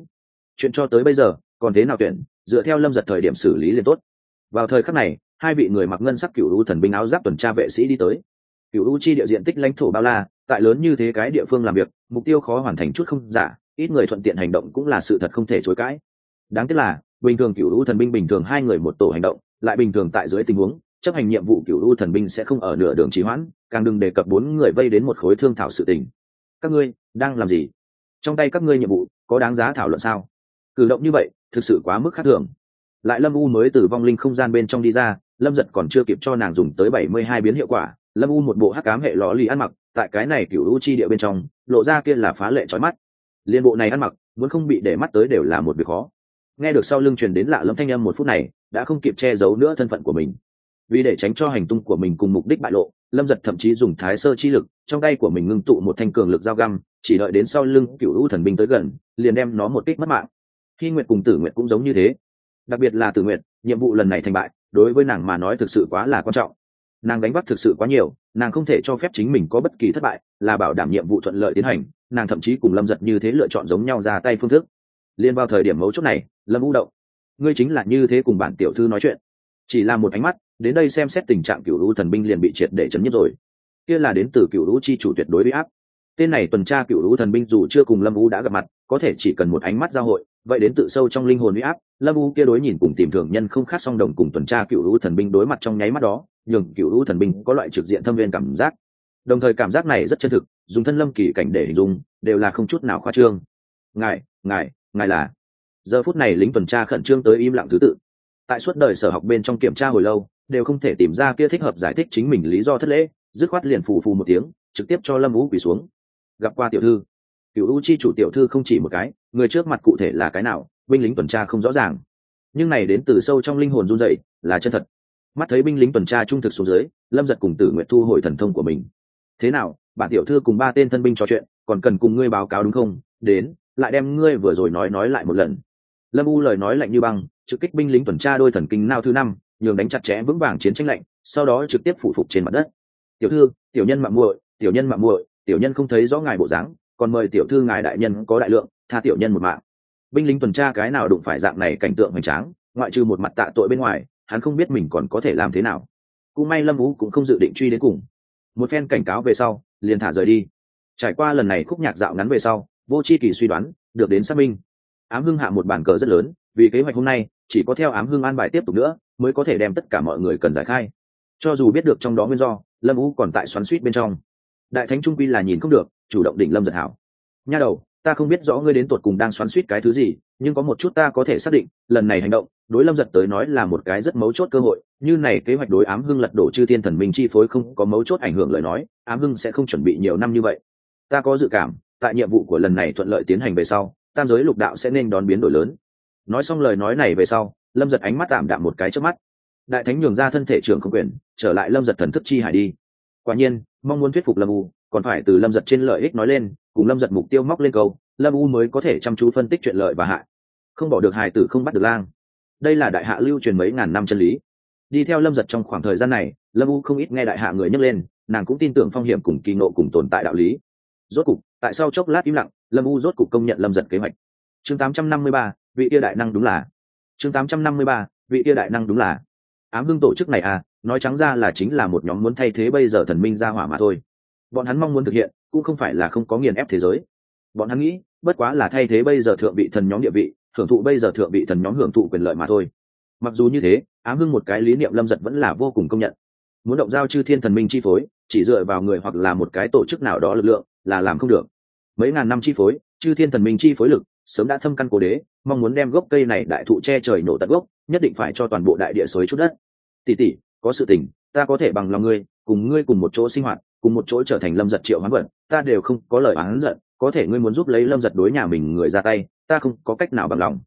Chuyện cho tới bây giờ, còn thế nào tuyển, dựa theo lâm giật thời điểm xử lý liền tốt. Vào thời khắc này, hai vị người mặc ngân sắc cựu u thần binh áo giáp tuần tra vệ sĩ đi tới. Cựu u chi địa diện tích lãnh thổ bao la, tại lớn như thế cái địa phương làm việc, mục tiêu khó hoàn thành chút không giả, ít người thuận tiện hành động cũng là sự thật không thể chối cãi. Đáng tiếc là bình thường cựu u thần binh bình thường hai người một tổ hành động, lại bình thường tại dưới tình huống, chấp hành nhiệm vụ cựu u thần binh sẽ không ở nửa đường trì hoãn, càng đừng đề cập bốn người vây đến một khối thương thảo sự tình. Các ngươi, đang làm gì? Trong tay các ngươi nhiệm vụ, có đáng giá thảo luận sao? Cử động như vậy, thực sự quá mức khác thường. Lại lâm u mới từ vong linh không gian bên trong đi ra, lâm giật còn chưa kịp cho nàng dùng tới bảy mươi hai biến hiệu quả, lâm u một bộ hắc cám hệ lò lì ăn mặc, tại cái này cựu u chi địa bên trong, lộ ra kia là phá lệ trói mắt. Liên bộ này ăn mặc, muốn không bị để mắt tới đều là một việc khó nghe được sau lưng truyền đến lạ lâm thanh âm một phút này, đã không kịp che giấu nữa thân phận của mình. Vì để tránh cho hành tung của mình cùng mục đích bại lộ, lâm giật thậm chí dùng thái sơ chi lực, trong tay của mình ngưng tụ một thanh cường lực dao găm, chỉ đợi đến sau lưng cựu u thần binh tới gần, liền đem nó một kích mất mạng. Khi nguyệt cùng tử nguyệt cũng giống như thế. Đặc biệt là tử nguyệt, nhiệm vụ lần này thành bại, đối với nàng mà nói thực sự quá là quan trọng. Nàng đánh bắt thực sự quá nhiều, nàng không thể cho phép chính mình có bất kỳ thất bại, là bảo đảm nhiệm vụ thuận lợi tiến hành, nàng thậm chí cùng lâm giật như thế lựa chọn giống nhau ra tay phương thức liên vào thời điểm mấu chốt này, lâm u động. Ngươi chính là như thế cùng bản tiểu thư nói chuyện. Chỉ là một ánh mắt, đến đây xem xét tình trạng cựu lũ thần binh liền bị triệt để chấn nhất rồi. Kia là đến từ cựu lũ chi chủ tuyệt đối bị áp. Tên này tuần tra cựu lũ thần binh dù chưa cùng lâm u đã gặp mặt, có thể chỉ cần một ánh mắt giao hội, vậy đến tự sâu trong linh hồn uy áp, lâm u kia đối nhìn cùng tìm thường nhân không khác song đồng cùng tuần tra cựu lũ thần binh đối mặt trong nháy mắt đó, nhường cựu lũ thần binh có loại trực diện thâm viên cảm giác. Đồng thời cảm giác này rất chân thực, dùng thân lâm kỳ cảnh để hình dung, đều là không chút nào khoa trương. Ngài ngài ngài là giờ phút này lính tuần tra khẩn trương tới im lặng thứ tự tại suốt đời sở học bên trong kiểm tra hồi lâu đều không thể tìm ra kia thích hợp giải thích chính mình lý do thất lễ dứt khoát liền phù phù một tiếng trực tiếp cho lâm vũ quỳ xuống gặp qua tiểu thư cựu u chi chủ tiểu thư không chỉ một cái người trước mặt cụ thể là cái nào binh lính tuần tra không rõ ràng nhưng này đến từ sâu trong linh hồn run dậy là chân thật mắt thấy binh lính tuần tra trung thực xuống dưới lâm giật cùng tử nguyện thu hồi thần thông của mình thế nào bản tiểu thư cùng ba tên thân binh trò chuyện còn cần cùng ngươi báo cáo đúng không đến lại đem ngươi vừa rồi nói nói lại một lần. Lâm u lời nói lạnh như băng, trực kích binh lính tuần tra đôi thần kinh nao thứ năm, nhường đánh chặt chẽ vững vàng chiến tranh lạnh, sau đó trực tiếp phụ phục trên mặt đất. Tiểu thư, tiểu nhân mạng muội, tiểu nhân mạng muội, tiểu nhân không thấy rõ ngài bộ dáng, còn mời tiểu thư ngài đại nhân có đại lượng, tha tiểu nhân một mạng. Binh lính tuần tra cái nào đụng phải dạng này cảnh tượng hoành tráng, ngoại trừ một mặt tạ tội bên ngoài, hắn không biết mình còn có thể làm thế nào. Cũng may lâm vũ cũng không dự định truy đến cùng. Một phen cảnh cáo về sau, liền thả rời đi. Trải qua lần này khúc nhạc dạo ngắn về sau vô c h i kỳ suy đoán, được đến xác minh. Ám hưng hạ một bàn cờ rất lớn, vì kế hoạch hôm nay, chỉ có theo ám hưng an bài tiếp tục nữa, mới có thể đem tất cả mọi người cần giải khai. Cho dù biết được trong đó nguyên do, lâm u còn tại xoắn suýt bên trong. Đại thánh trung quy là nhìn không được, chủ động định lâm giật hảo. Nha đầu, ta không biết rõ ngươi đến tột cùng đang xoắn suýt cái thứ gì, nhưng có một chút ta có thể xác định, lần này hành động, đối lâm giật tới nói là một cái rất mấu chốt cơ hội. Như này kế hoạch đối ám hưng lật đổ chư thiên thần minh chi phối không có mấu chốt ảnh hưởng lời nói, ám hưng sẽ không chuẩn bị nhiều năm như vậy. Ta có dự cảm tại nhiệm vụ của lần này thuận lợi tiến hành về sau, tam giới lục đạo sẽ nên đón biến đổi lớn. Nói xong lời nói này về sau, lâm giật ánh mắt tạm đạm một cái trước mắt. Đại thánh nhường ra thân thể trưởng không quyền, trở lại lâm giật thần thức chi hải đi. Quả nhiên, mong muốn thuyết phục lâm u, còn phải từ lâm giật trên lợi ích nói lên, cùng lâm giật mục tiêu móc lên câu, lâm u mới có thể chăm chú phân tích chuyện lợi và hại. Không bỏ được hài tử không bắt được lang. Đây là đại hạ lưu truyền mấy ngàn năm chân lý. Đi theo lâm giật trong khoảng thời gian này, lâm u không ít nghe đại hạ người nhắc lên, nàng cũng tin tưởng phong hiểm cùng kỳ nộ cùng tồn tại đạo lý rốt cục tại sau chốc lát im lặng lâm u rốt cục công nhận lâm giật kế hoạch. Chương 853, vị tia đại năng đúng là. Chương 853, vị tia đại năng đúng là. Ám hưng tổ chức này à nói trắng ra là chính là một nhóm muốn thay thế bây giờ thần minh ra hỏa mà thôi. Bọn hắn mong muốn thực hiện cũng không phải là không có nghiền ép thế giới. Bọn hắn nghĩ bất quá là thay thế bây giờ thượng vị thần nhóm địa vị hưởng thụ bây giờ thượng vị thần nhóm hưởng thụ quyền lợi mà thôi. Mặc dù như thế ám hưng một cái lý niệm lâm giật vẫn là vô cùng công nhận. Muốn động giao chư thiên thần minh chi phối chỉ dựa vào người hoặc là một cái tổ chức nào đó lực lượng là làm không được. Mấy ngàn năm chi phối, chư thiên thần minh chi phối lực, sớm đã thâm căn cố đế, mong muốn đem gốc cây này đại thụ che trời nổ tận gốc, nhất định phải cho toàn bộ đại địa sới chút đất. Tỷ tỷ, có sự tình, ta có thể bằng lòng ngươi, cùng ngươi cùng một chỗ sinh hoạt, cùng một chỗ trở thành lâm giật triệu hoán vật ta đều không có lời oán giận, có thể ngươi muốn giúp lấy lâm giật đối nhà mình người ra tay, ta không có cách nào bằng lòng.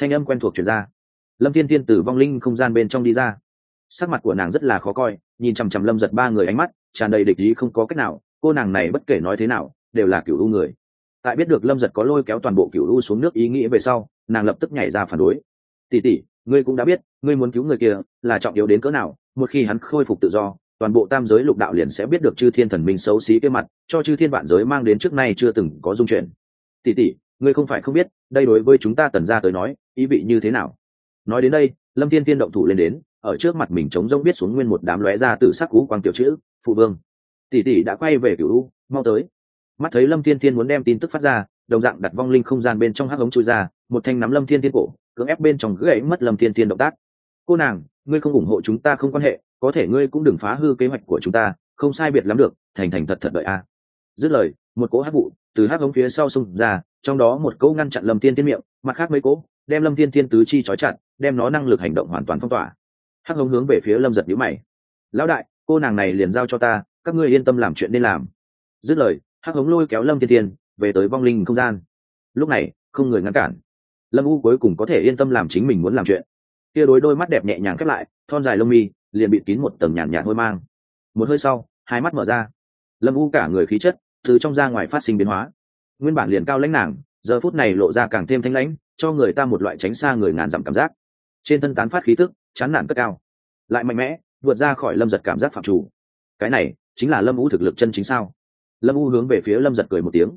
Thanh âm quen thuộc chuyển ra. Lâm thiên thiên từ vong linh không gian bên trong đi ra. Sắc mặt của nàng rất là khó coi, nhìn chằm chằm lâm giật ba người ánh mắt, tràn đầy địch ý không có cách nào cô nàng này bất kể nói thế nào, đều là cựu u người. Tại biết được lâm giật có lôi kéo toàn bộ cựu u xuống nước ý nghĩ về sau, nàng lập tức nhảy ra phản đối. Tỉ tỉ ngươi cũng đã biết, ngươi muốn cứu người kia là trọng yếu đến cỡ nào, một khi hắn khôi phục tự do, toàn bộ tam giới lục đạo liền sẽ biết được chư thiên thần minh xấu xí cái mặt, cho chư thiên vạn giới mang đến trước nay chưa từng có dung chuyển. Tỉ tỉ ngươi không phải không biết, đây đối với chúng ta tần ra tới nói, ý vị như thế nào? Nói đến đây, lâm thiên tiên động thủ lên đến, ở trước mặt mình chống rông biết xuống nguyên một đám lóe ra từ sắc cú quang tiểu chữ, phụ vương tỷ tỷ đã quay về cửu u, mau tới. Mắt thấy lâm thiên Thiên muốn đem tin tức phát ra, đồng dạng đặt vong linh không gian bên trong hắc ống chui ra, một thanh nắm lâm thiên Thiên cổ, cưỡng ép bên trong gãy mất lâm thiên Thiên động tác. Cô nàng, ngươi không ủng hộ chúng ta không quan hệ, có thể ngươi cũng đừng phá hư kế hoạch của chúng ta, không sai biệt lắm được, thành thành thật thật đợi a. Dứt lời, một cỗ hắc vụ từ hắc ống phía sau xung ra, trong đó một cỗ ngăn chặn lâm thiên Thiên miệng, mặt khác mấy cỗ, đem lâm thiên Thiên tứ chi trói chặt, đem nó năng lực hành động hoàn toàn phong tỏa. Hắc ống hướng về phía lâm giật nhíu mày. Lão đại, cô nàng này liền giao cho ta các ngươi yên tâm làm chuyện nên làm. Dứt lời, hắc hống lôi kéo lâm thiên thiên, về tới vong linh không gian. Lúc này, không người ngăn cản. Lâm u cuối cùng có thể yên tâm làm chính mình muốn làm chuyện. Kia đối đôi mắt đẹp nhẹ nhàng khép lại, thon dài lông mi, liền bị kín một tầng nhàn nhạt hôi mang. Một hơi sau, hai mắt mở ra. Lâm u cả người khí chất, từ trong ra ngoài phát sinh biến hóa. Nguyên bản liền cao lãnh nàng, giờ phút này lộ ra càng thêm thanh lãnh, cho người ta một loại tránh xa người ngàn dặm cảm giác. Trên thân tán phát khí tức, chán nản cất cao. Lại mạnh mẽ, vượt ra khỏi lâm giật cảm giác phạm chủ cái này chính là lâm u thực lực chân chính sao? Lâm u hướng về phía lâm giật cười một tiếng.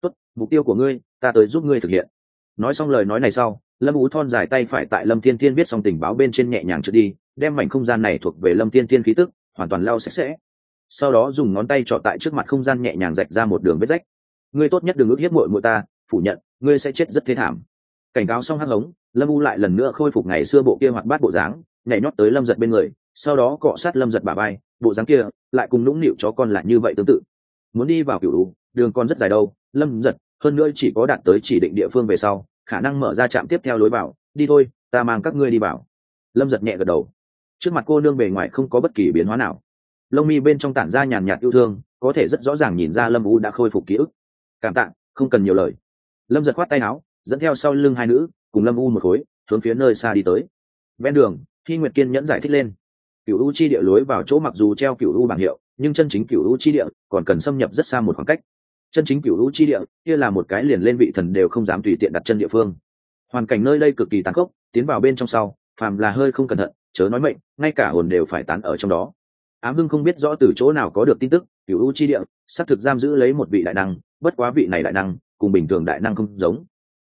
Tốt, mục tiêu của ngươi, ta tới giúp ngươi thực hiện. Nói xong lời nói này sau, lâm u thon dài tay phải tại lâm thiên thiên viết xong tình báo bên trên nhẹ nhàng trượt đi, đem mảnh không gian này thuộc về lâm thiên thiên khí tức, hoàn toàn lao sạch sẽ. Sau đó dùng ngón tay trọ tại trước mặt không gian nhẹ nhàng rạch ra một đường vết rách. Ngươi tốt nhất đừng ước hiếp mội mội ta, phủ nhận, ngươi sẽ chết rất thế thảm. Cảnh cáo xong hắc hống, lâm u lại lần nữa khôi phục ngày xưa bộ kia hoạt bát bộ dáng, nhảy nhót tới lâm giật bên người, sau đó cọ sát lâm giật bà bay bộ dáng kia lại cùng nũng nịu chó con lại như vậy tương tự. Muốn đi vào cựu đường con rất dài đâu, lâm giật, hơn nữa chỉ có đạt tới chỉ định địa phương về sau, khả năng mở ra trạm tiếp theo lối vào, đi thôi, ta mang các ngươi đi vào. Lâm giật nhẹ gật đầu. Trước mặt cô nương bề ngoài không có bất kỳ biến hóa nào. Lông mi bên trong tản ra nhàn nhạt yêu thương, có thể rất rõ ràng nhìn ra lâm u đã khôi phục ký ức. Cảm tạ, không cần nhiều lời. Lâm giật khoát tay áo, dẫn theo sau lưng hai nữ, cùng lâm u một khối, hướng phía nơi xa đi tới. Ven đường khi nguyệt kiên nhẫn giải thích lên cựu u chi địa lối vào chỗ mặc dù treo cựu u bảng hiệu, nhưng chân chính cựu u chi địa còn cần xâm nhập rất xa một khoảng cách. Chân chính cựu u chi địa, kia là một cái liền lên vị thần đều không dám tùy tiện đặt chân địa phương. Hoàn cảnh nơi đây cực kỳ tàn khốc, tiến vào bên trong sau, phàm là hơi không cẩn thận, chớ nói mệnh, ngay cả hồn đều phải tán ở trong đó. Ám hưng không biết rõ từ chỗ nào có được tin tức cựu u chi địa, xác thực giam giữ lấy một vị đại năng, bất quá vị này đại năng, cùng bình thường đại năng không giống.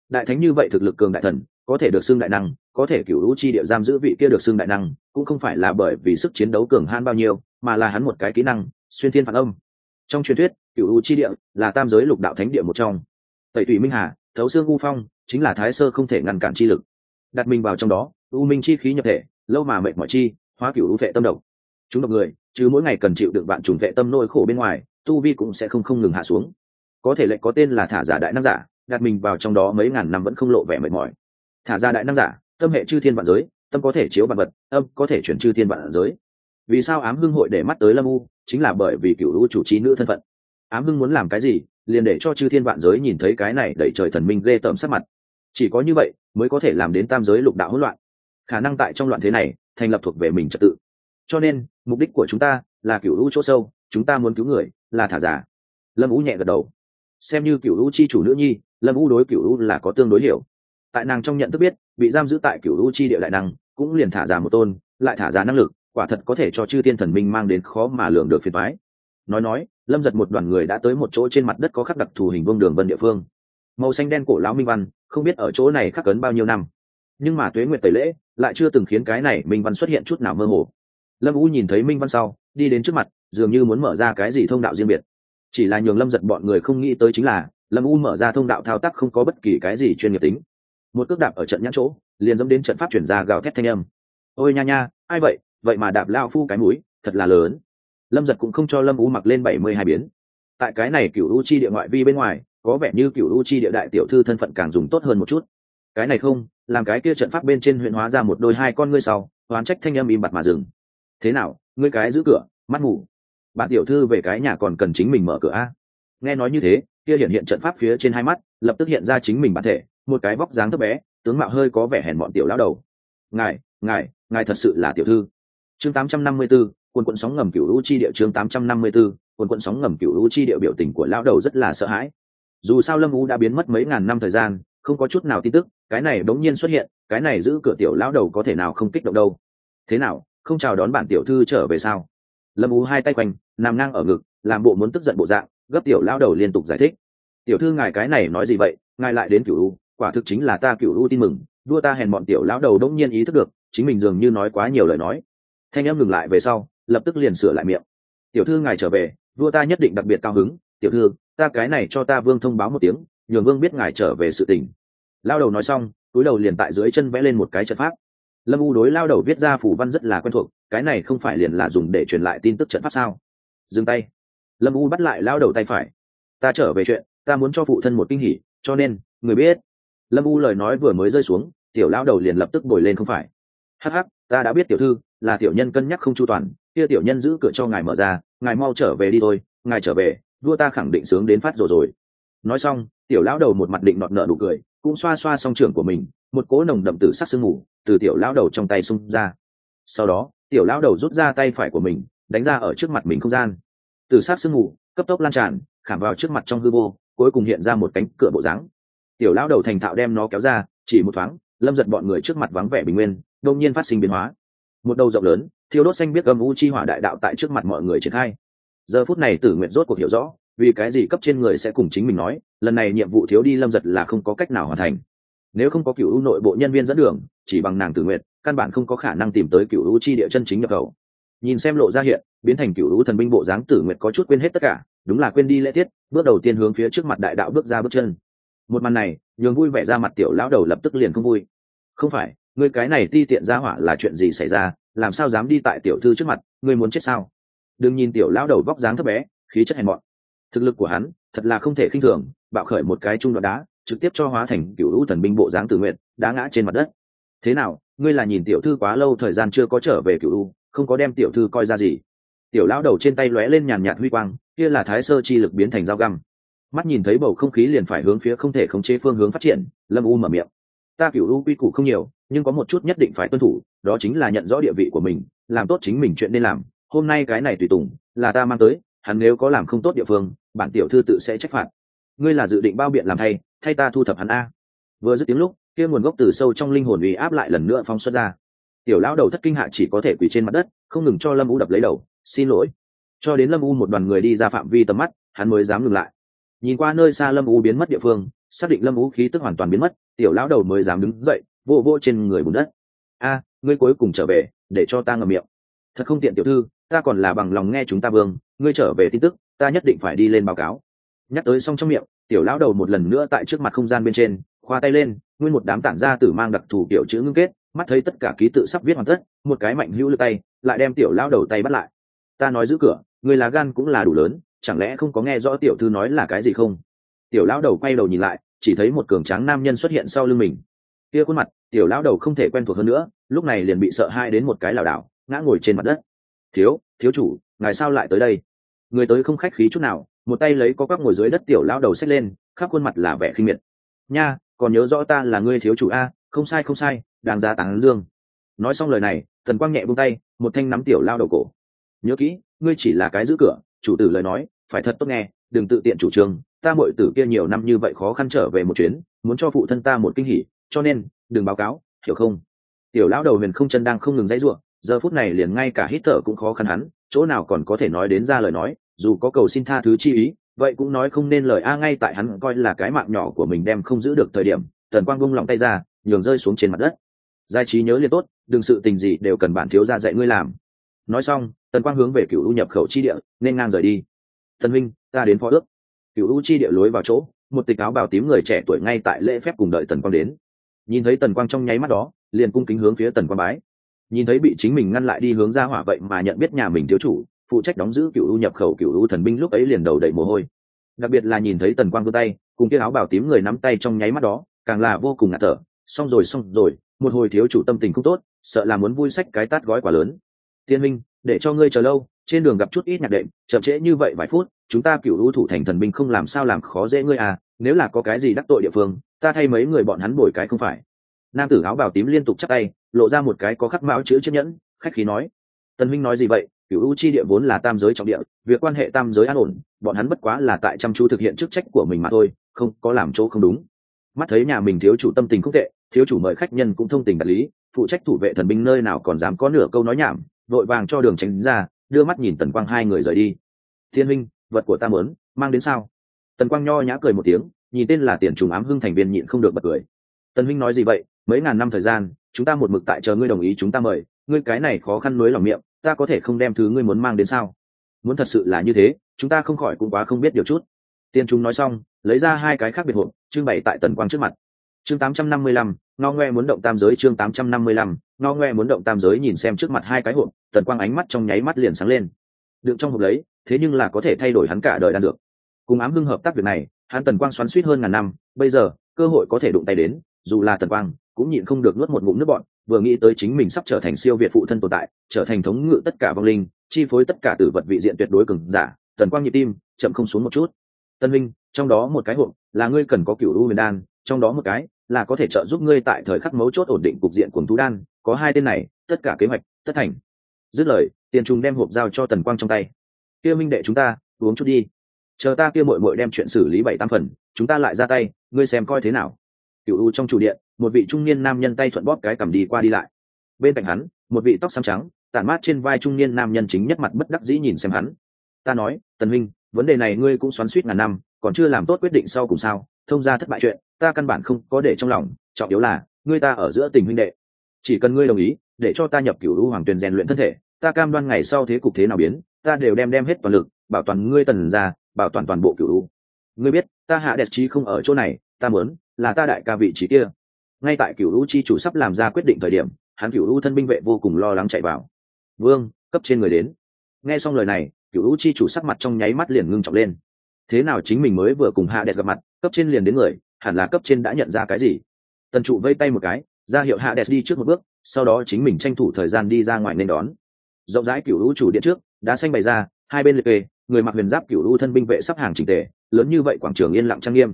Đại thánh như vậy thực lực cường đại thần có thể được xưng đại năng, có thể cựu u chi địa giam giữ vị kia được xưng đại năng, cũng không phải là bởi vì sức chiến đấu cường hãn bao nhiêu, mà là hắn một cái kỹ năng, xuyên thiên phản âm. Trong truyền thuyết cựu u chi địa là tam giới lục đạo thánh địa một trong. Tẩy tùy minh hà, thấu xương u phong, chính là thái sơ không thể ngăn cản chi lực. Đặt mình vào trong đó, u minh chi khí nhập thể, lâu mà mệt mỏi chi, hóa cửu u vệ tâm độc. Chúng độc người chứ mỗi ngày cần chịu đựng bạn trùng vệ tâm nỗi khổ bên ngoài, tu vi cũng sẽ không không ngừng hạ xuống. Có thể lệnh có tên là thả giả đại năng giả, đặt mình vào trong đó mấy ngàn năm vẫn không lộ vẻ mệt mỏi thả ra đại năng giả, tâm hệ chư thiên vạn giới, tâm có thể chiếu vạn vật, âm có thể chuyển chư thiên vạn giới. Vì sao ám hưng hội để mắt tới lâm u? Chính là bởi vì cựu lũ chủ trí nữ thân phận. Ám hưng muốn làm cái gì, liền để cho chư thiên vạn giới nhìn thấy cái này đẩy trời thần minh ghê tởm sắc mặt. Chỉ có như vậy, mới có thể làm đến tam giới lục đạo hỗn loạn. Khả năng tại trong loạn thế này, thành lập thuộc về mình trật tự. Cho nên, mục đích của chúng ta là cựu lũ chỗ sâu, chúng ta muốn cứu người, là thả giả. Lâm u nhẹ gật đầu. Xem như cựu lũ chi chủ nữ nhi, lâm u đối cựu lũ là có tương đối hiểu tại nàng trong nhận thức biết, bị giam giữ tại cựu u chi địa đại năng, cũng liền thả ra một tôn, lại thả ra năng lực, quả thật có thể cho chư thiên thần minh mang đến khó mà lường được phiền thoái nói nói, lâm giật một đoàn người đã tới một chỗ trên mặt đất có khắc đặc thù hình vương đường vân địa phương. Màu xanh đen cổ lão minh văn, không biết ở chỗ này khắc cấn bao nhiêu năm. Nhưng mà tuế nguyệt tẩy lễ, lại chưa từng khiến cái này minh văn xuất hiện chút nào mơ hồ. Lâm u nhìn thấy minh văn sau, đi đến trước mặt, dường như muốn mở ra cái gì thông đạo riêng biệt. Chỉ là nhường lâm giật bọn người không nghĩ tới chính là, lâm u mở ra thông đạo thao tác không có bất kỳ cái gì chuyên nghiệp tính một cước đạp ở trận nhãn chỗ, liền dẫm đến trận pháp chuyển ra gào thét thanh âm. Ôi nha nha, ai vậy? Vậy mà đạp lao phu cái mũi, thật là lớn. Lâm giật cũng không cho lâm u mặc lên bảy mươi hai biến. Tại cái này cựu u chi địa ngoại vi bên ngoài, có vẻ như cựu u chi địa đại tiểu thư thân phận càng dùng tốt hơn một chút. Cái này không, làm cái kia trận pháp bên trên huyện hóa ra một đôi hai con ngươi sau, oán trách thanh âm im bặt mà dừng. Thế nào, ngươi cái giữ cửa, mắt mù bạn tiểu thư về cái nhà còn cần chính mình mở cửa a. Nghe nói như thế, kia hiện hiện trận pháp phía trên hai mắt, lập tức hiện ra chính mình bản thể một cái vóc dáng thấp bé tướng mạo hơi có vẻ hèn bọn tiểu lão đầu. Ngài ngài ngài thật sự là tiểu thư. Chương 854, quần quận sóng ngầm cửu lũ chi địa chương 854, quần quận sóng ngầm cửu lũ chi địa biểu tình của lão đầu rất là sợ hãi. Dù sao lâm u đã biến mất mấy ngàn năm thời gian không có chút nào tin tức cái này đống nhiên xuất hiện cái này giữ cửa tiểu lão đầu có thể nào không kích động đâu. Thế nào không chào đón bản tiểu thư trở về sao? Lâm u hai tay quanh nằm ngang ở ngực làm bộ muốn tức giận bộ dạng gấp tiểu lão đầu liên tục giải thích. Tiểu thư ngài cái này nói gì vậy ngài lại đến cửu u quả thực chính là ta cựu ưu tin mừng, đua ta hèn bọn tiểu lão đầu đỗng nhiên ý thức được, chính mình dường như nói quá nhiều lời nói. Thanh em ngừng lại về sau, lập tức liền sửa lại miệng. Tiểu thư ngài trở về, đua ta nhất định đặc biệt cao hứng. Tiểu thư, ta cái này cho ta vương thông báo một tiếng, nhường vương biết ngài trở về sự tình. Lao đầu nói xong, túi đầu liền tại dưới chân vẽ lên một cái trận pháp. Lâm u đối lao đầu viết ra phủ văn rất là quen thuộc, cái này không phải liền là dùng để truyền lại tin tức trận pháp sao? Dừng tay. Lâm u bắt lại lao đầu tay phải. Ta trở về chuyện, ta muốn cho phụ thân một kinh hỉ, cho nên, người biết lâm u lời nói vừa mới rơi xuống, tiểu lao đầu liền lập tức bồi lên không phải. Hắc hắc, ta đã biết tiểu thư, là tiểu nhân cân nhắc không chu toàn, kia tiểu nhân giữ cửa cho ngài mở ra, ngài mau trở về đi thôi, ngài trở về, vua ta khẳng định sướng đến phát rồi rồi. Nói xong, tiểu lão đầu một mặt định nọt nợ đủ cười, cũng xoa xoa song trường của mình, một cỗ nồng đậm tử sắc sương mù từ tiểu lão đầu trong tay xung ra. Sau đó, tiểu lão đầu rút ra tay phải của mình, đánh ra ở trước mặt mình không gian. Từ sát sương mù, cấp tốc lan tràn, khảm vào trước mặt trong hư vô, cuối cùng hiện ra một cánh cửa bộ dáng tiểu lão đầu thành thạo đem nó kéo ra, chỉ một thoáng, lâm giật bọn người trước mặt vắng vẻ bình nguyên đông nhiên phát sinh biến hóa. Một đầu rộng lớn thiếu đốt xanh biết âm u chi hỏa đại đạo tại trước mặt mọi người triển khai. Giờ phút này tử nguyện rốt cuộc hiểu rõ, vì cái gì cấp trên người sẽ cùng chính mình nói, lần này nhiệm vụ thiếu đi lâm giật là không có cách nào hoàn thành. Nếu không có cựu u nội bộ nhân viên dẫn đường, chỉ bằng nàng tử nguyện căn bản không có khả năng tìm tới cựu u chi địa chân chính nhập khẩu. Nhìn xem lộ ra hiện, biến thành cựu u thần binh bộ dáng tử nguyện có chút quên hết tất cả, đúng là quên đi lễ tiết, bước đầu tiên hướng phía trước mặt đại đạo bước ra bước chân một màn này, nhường vui vẻ ra mặt tiểu lão đầu lập tức liền không vui. Không phải, ngươi cái này ti tiện ra hỏa là chuyện gì xảy ra, làm sao dám đi tại tiểu thư trước mặt, ngươi muốn chết sao? Đừng nhìn tiểu lão đầu vóc dáng thấp bé, khí chất hèn mọn. Thực lực của hắn, thật là không thể khinh thường, bạo khởi một cái trung đoạn đá, trực tiếp cho hóa thành cựu lũ thần binh bộ dáng tự nguyện đã ngã trên mặt đất. Thế nào, ngươi là nhìn tiểu thư quá lâu thời gian chưa có trở về cựu lũ, không có đem tiểu thư coi ra gì? Tiểu lão đầu trên tay lóe lên nhàn nhạt huy quang, kia là thái sơ chi lực biến thành dao găm mắt nhìn thấy bầu không khí liền phải hướng phía không thể khống chế phương hướng phát triển, lâm u mở miệng. Ta cựu u quy củ không nhiều, nhưng có một chút nhất định phải tuân thủ, đó chính là nhận rõ địa vị của mình, làm tốt chính mình chuyện nên làm. Hôm nay cái này tùy tùng, là ta mang tới, hắn nếu có làm không tốt địa phương, bản tiểu thư tự sẽ trách phạt. Ngươi là dự định bao biện làm thay thay ta thu thập hắn a. Vừa dứt tiếng lúc, kia nguồn gốc từ sâu trong linh hồn uy áp lại lần nữa phóng xuất ra. Tiểu lão đầu thất kinh hạ chỉ có thể quỳ trên mặt đất, không ngừng cho lâm u đập lấy đầu. Xin lỗi. Cho đến lâm u một đoàn người đi ra phạm vi tầm mắt, hắn mới dám ngừng lại nhìn qua nơi xa lâm u biến mất địa phương, xác định lâm u khí tức hoàn toàn biến mất, tiểu lão đầu mới dám đứng dậy, vô vô trên người bùn đất. A, ngươi cuối cùng trở về, để cho ta ngậm miệng. Thật không tiện, tiểu thư, ta còn là bằng lòng nghe chúng ta vương, ngươi trở về tin tức, ta nhất định phải đi lên báo cáo. Nhắc tới xong trong miệng, tiểu lão đầu một lần nữa tại trước mặt không gian bên trên, khoa tay lên, nguyên một đám tản ra tử mang đặc thù kiểu chữ ngưng kết, mắt thấy tất cả ký tự sắp viết hoàn tất, một cái mạnh hữu lực tay, lại đem tiểu lão đầu tay bắt lại. Ta nói giữ cửa, người là gan cũng là đủ lớn chẳng lẽ không có nghe rõ tiểu thư nói là cái gì không? Tiểu lão đầu quay đầu nhìn lại, chỉ thấy một cường tráng nam nhân xuất hiện sau lưng mình. Kia khuôn mặt, tiểu lão đầu không thể quen thuộc hơn nữa, lúc này liền bị sợ hai đến một cái lảo đảo, ngã ngồi trên mặt đất. Thiếu thiếu chủ, ngài sao lại tới đây? Người tới không khách khí chút nào, một tay lấy có các ngồi dưới đất tiểu lão đầu xách lên, khắp khuôn mặt là vẻ khinh miệt. Nha, còn nhớ rõ ta là ngươi thiếu chủ a? Không sai không sai đang ra tán dương. Nói xong lời này, thần quang nhẹ buông tay, một thanh nắm tiểu lao đầu cổ. Nhớ kỹ, ngươi chỉ là cái giữ cửa chủ tử lời nói, phải thật tốt nghe, đừng tự tiện chủ trương, ta muội tử kia nhiều năm như vậy khó khăn trở về một chuyến, muốn cho phụ thân ta một kinh hỉ, cho nên, đừng báo cáo, hiểu không? Tiểu lão đầu huyền không chân đang không ngừng dãy ruộng giờ phút này liền ngay cả hít thở cũng khó khăn hắn, chỗ nào còn có thể nói đến ra lời nói, dù có cầu xin tha thứ chi ý, vậy cũng nói không nên lời, a, ngay tại hắn coi là cái mạng nhỏ của mình đem không giữ được thời điểm, tần quang bung lòng tay ra, nhường rơi xuống trên mặt đất. Giải trí nhớ liền tốt, đừng sự tình gì đều cần bạn thiếu ra dạy ngươi làm nói xong, tần quang hướng về cựu u nhập khẩu chi địa, nên ngang rời đi. Tần minh ta đến phó ước. Cựu u chi địa lối vào chỗ, một tịch áo bào tím người trẻ tuổi ngay tại lễ phép cùng đợi tần quang đến. Nhìn thấy tần quang trong nháy mắt đó, liền cung kính hướng phía tần quang bái. Nhìn thấy bị chính mình ngăn lại đi hướng ra hỏa vậy mà nhận biết nhà mình thiếu chủ, phụ trách đóng giữ cựu u nhập khẩu cựu u thần binh lúc ấy liền đầu đầy mồ hôi. Đặc biệt là nhìn thấy tần quang vươn tay, cùng kia áo bào tím người nắm tay trong nháy mắt đó, càng là vô cùng ngạt thở. Xong rồi xong rồi, một hồi thiếu chủ tâm tình không tốt, sợ là muốn vui sách cái tát gói quả lớn tiên minh, để cho ngươi chờ lâu, trên đường gặp chút ít nhạc đệm, chậm trễ như vậy vài phút, chúng ta cựu ưu thủ thành thần binh không làm sao làm khó dễ ngươi à nếu là có cái gì đắc tội địa phương, ta thay mấy người bọn hắn bồi cái không phải. Nam tử áo bào tím liên tục chắc tay, lộ ra một cái có khắc mão chữ chiếc nhẫn, khách khí nói. Tần minh nói gì vậy? Cựu ưu chi địa vốn là tam giới trọng địa, việc quan hệ tam giới an ổn, bọn hắn bất quá là tại chăm chú thực hiện chức trách của mình mà thôi, không, có làm chỗ không đúng. Mắt thấy nhà mình thiếu chủ tâm tình không tệ, thiếu chủ mời khách nhân cũng thông tình đạt lý, phụ trách thủ vệ thần binh nơi nào còn dám có nửa câu nói nhảm vội vàng cho đường tránh ra đưa mắt nhìn tần quang hai người rời đi. Thiên minh vật của ta muốn mang đến sao? Tần quang nho nhã cười một tiếng nhìn tên là tiền trùng ám hưng thành viên nhịn không được bật cười. Tần minh nói gì vậy? Mấy ngàn năm thời gian chúng ta một mực tại chờ ngươi đồng ý chúng ta mời. Ngươi cái này khó khăn nuối lòng miệng ta có thể không đem thứ ngươi muốn mang đến sao? Muốn thật sự là như thế chúng ta không khỏi cũng quá không biết điều chút. Tiên Trung nói xong lấy ra hai cái khác biệt hộp trưng bày tại tần quang trước mặt. Chương 855, ngao ngoe muốn động tam giới chương 855, ngao ngoe muốn động tam giới nhìn xem trước mặt hai cái hộp tần quang ánh mắt trong nháy mắt liền sáng lên. Đựng trong hộp lấy thế nhưng là có thể thay đổi hắn cả đời đan dược. Cùng ám hưng hợp tác việc này hắn tần quang xoắn suýt hơn ngàn năm bây giờ cơ hội có thể đụng tay đến dù là tần quang cũng nhịn không được nuốt một ngụm nước bọn vừa nghĩ tới chính mình sắp trở thành siêu việt phụ thân tồn tại trở thành thống ngự tất cả vong linh chi phối tất cả tử vật vị diện tuyệt đối cường giả tần quang nhịp tim chậm không xuống một chút. Tân minh trong đó một cái hộp là ngươi cần có cựu u huyền đan trong đó một cái là có thể trợ giúp ngươi tại thời khắc mấu chốt ổn định cục diện của thú đan, có hai tên này, tất cả kế hoạch, tất thành. Dứt lời, tiền trùng đem hộp giao cho tần quang trong tay. Kia minh đệ chúng ta, uống chút đi. Chờ ta kia mội mội đem chuyện xử lý bảy tam phần, chúng ta lại ra tay, ngươi xem coi thế nào. Cựu u trong chủ điện, một vị trung niên nam nhân tay thuận bóp cái cầm đi qua đi lại. Bên cạnh hắn, một vị tóc xám trắng, tản mát trên vai trung niên nam nhân chính nhất mặt bất đắc dĩ nhìn xem hắn. Ta nói, tần minh vấn đề này ngươi cũng xoắn suýt ngàn năm, còn chưa làm tốt quyết định sau cùng sao, thông ra thất bại chuyện ta căn bản không có để trong lòng, trọng yếu là, ngươi ta ở giữa tình huynh đệ. Chỉ cần ngươi đồng ý, để cho ta nhập cửu lũ hoàng tuyền rèn luyện thân thể, ta cam đoan ngày sau thế cục thế nào biến, ta đều đem đem hết toàn lực, bảo toàn ngươi tần ra bảo toàn toàn bộ cửu lũ. ngươi biết, ta hạ đẹp trí không ở chỗ này, ta muốn, là ta đại ca vị trí kia. Ngay tại cửu lũ chi chủ sắp làm ra quyết định thời điểm, hắn cửu lũ thân binh vệ vô cùng lo lắng chạy vào. Vương, cấp trên người đến. Nghe xong lời này, cửu lũ chi chủ sắc mặt trong nháy mắt liền ngưng trọng lên. Thế nào chính mình mới vừa cùng hạ đẹp gặp mặt, cấp trên liền đến người hẳn là cấp trên đã nhận ra cái gì? Tần trụ vây tay một cái, ra hiệu hạ đẹp đi trước một bước, sau đó chính mình tranh thủ thời gian đi ra ngoài nên đón. Rộng rãi cửu u chủ điện trước, đá xanh bày ra, hai bên liệt kê, người mặc huyền giáp cửu u thân binh vệ sắp hàng trình tề, lớn như vậy quảng trường yên lặng trang nghiêm.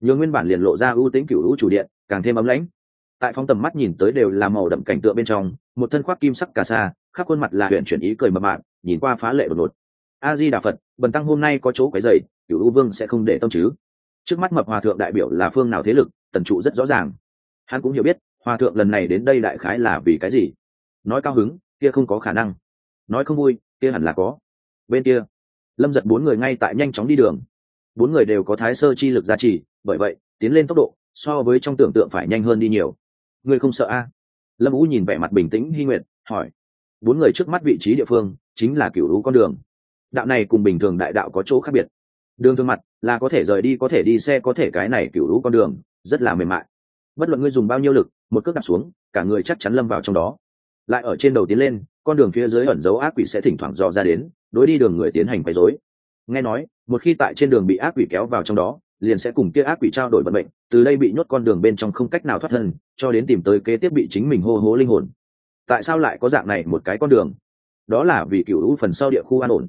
Nhường nguyên bản liền lộ ra ưu tính cửu u chủ điện, càng thêm ấm lãnh. Tại phóng tầm mắt nhìn tới đều là màu đậm cảnh tượng bên trong, một thân khoác kim sắc cà sa, khắp khuôn mặt là huyện chuyển ý cười mập mạc nhìn qua phá lệ đột ngột. A di đà phật, bần tăng hôm nay có chỗ quấy dày cựu u vương sẽ không để tâm chứ trước mắt mập hòa thượng đại biểu là phương nào thế lực, tần trụ rất rõ ràng. Hắn cũng hiểu biết, hòa thượng lần này đến đây đại khái là vì cái gì. Nói cao hứng, kia không có khả năng. Nói không vui, kia hẳn là có. Bên kia, lâm giật bốn người ngay tại nhanh chóng đi đường. Bốn người đều có thái sơ chi lực gia trì, bởi vậy, tiến lên tốc độ, so với trong tưởng tượng phải nhanh hơn đi nhiều. Ngươi không sợ a? Lâm vũ nhìn vẻ mặt bình tĩnh hy nguyện hỏi. Bốn người trước mắt vị trí địa phương, chính là cựu lũ con đường. Đạo này cùng bình thường đại đạo có chỗ khác biệt đường thương mặt, là có thể rời đi, có thể đi xe, có thể cái này cựu lũ con đường, rất là mềm mại. Bất luận ngươi dùng bao nhiêu lực, một cước đặt xuống, cả người chắc chắn lâm vào trong đó. Lại ở trên đầu tiến lên, con đường phía dưới ẩn dấu ác quỷ sẽ thỉnh thoảng dò ra đến, đối đi đường người tiến hành quấy rối. Nghe nói, một khi tại trên đường bị ác quỷ kéo vào trong đó, liền sẽ cùng kia ác quỷ trao đổi vận mệnh, từ đây bị nhốt con đường bên trong không cách nào thoát thân, cho đến tìm tới kế tiếp bị chính mình hô hố linh hồn. Tại sao lại có dạng này một cái con đường? Đó là vì cựu lũ phần sau địa khu an ổn.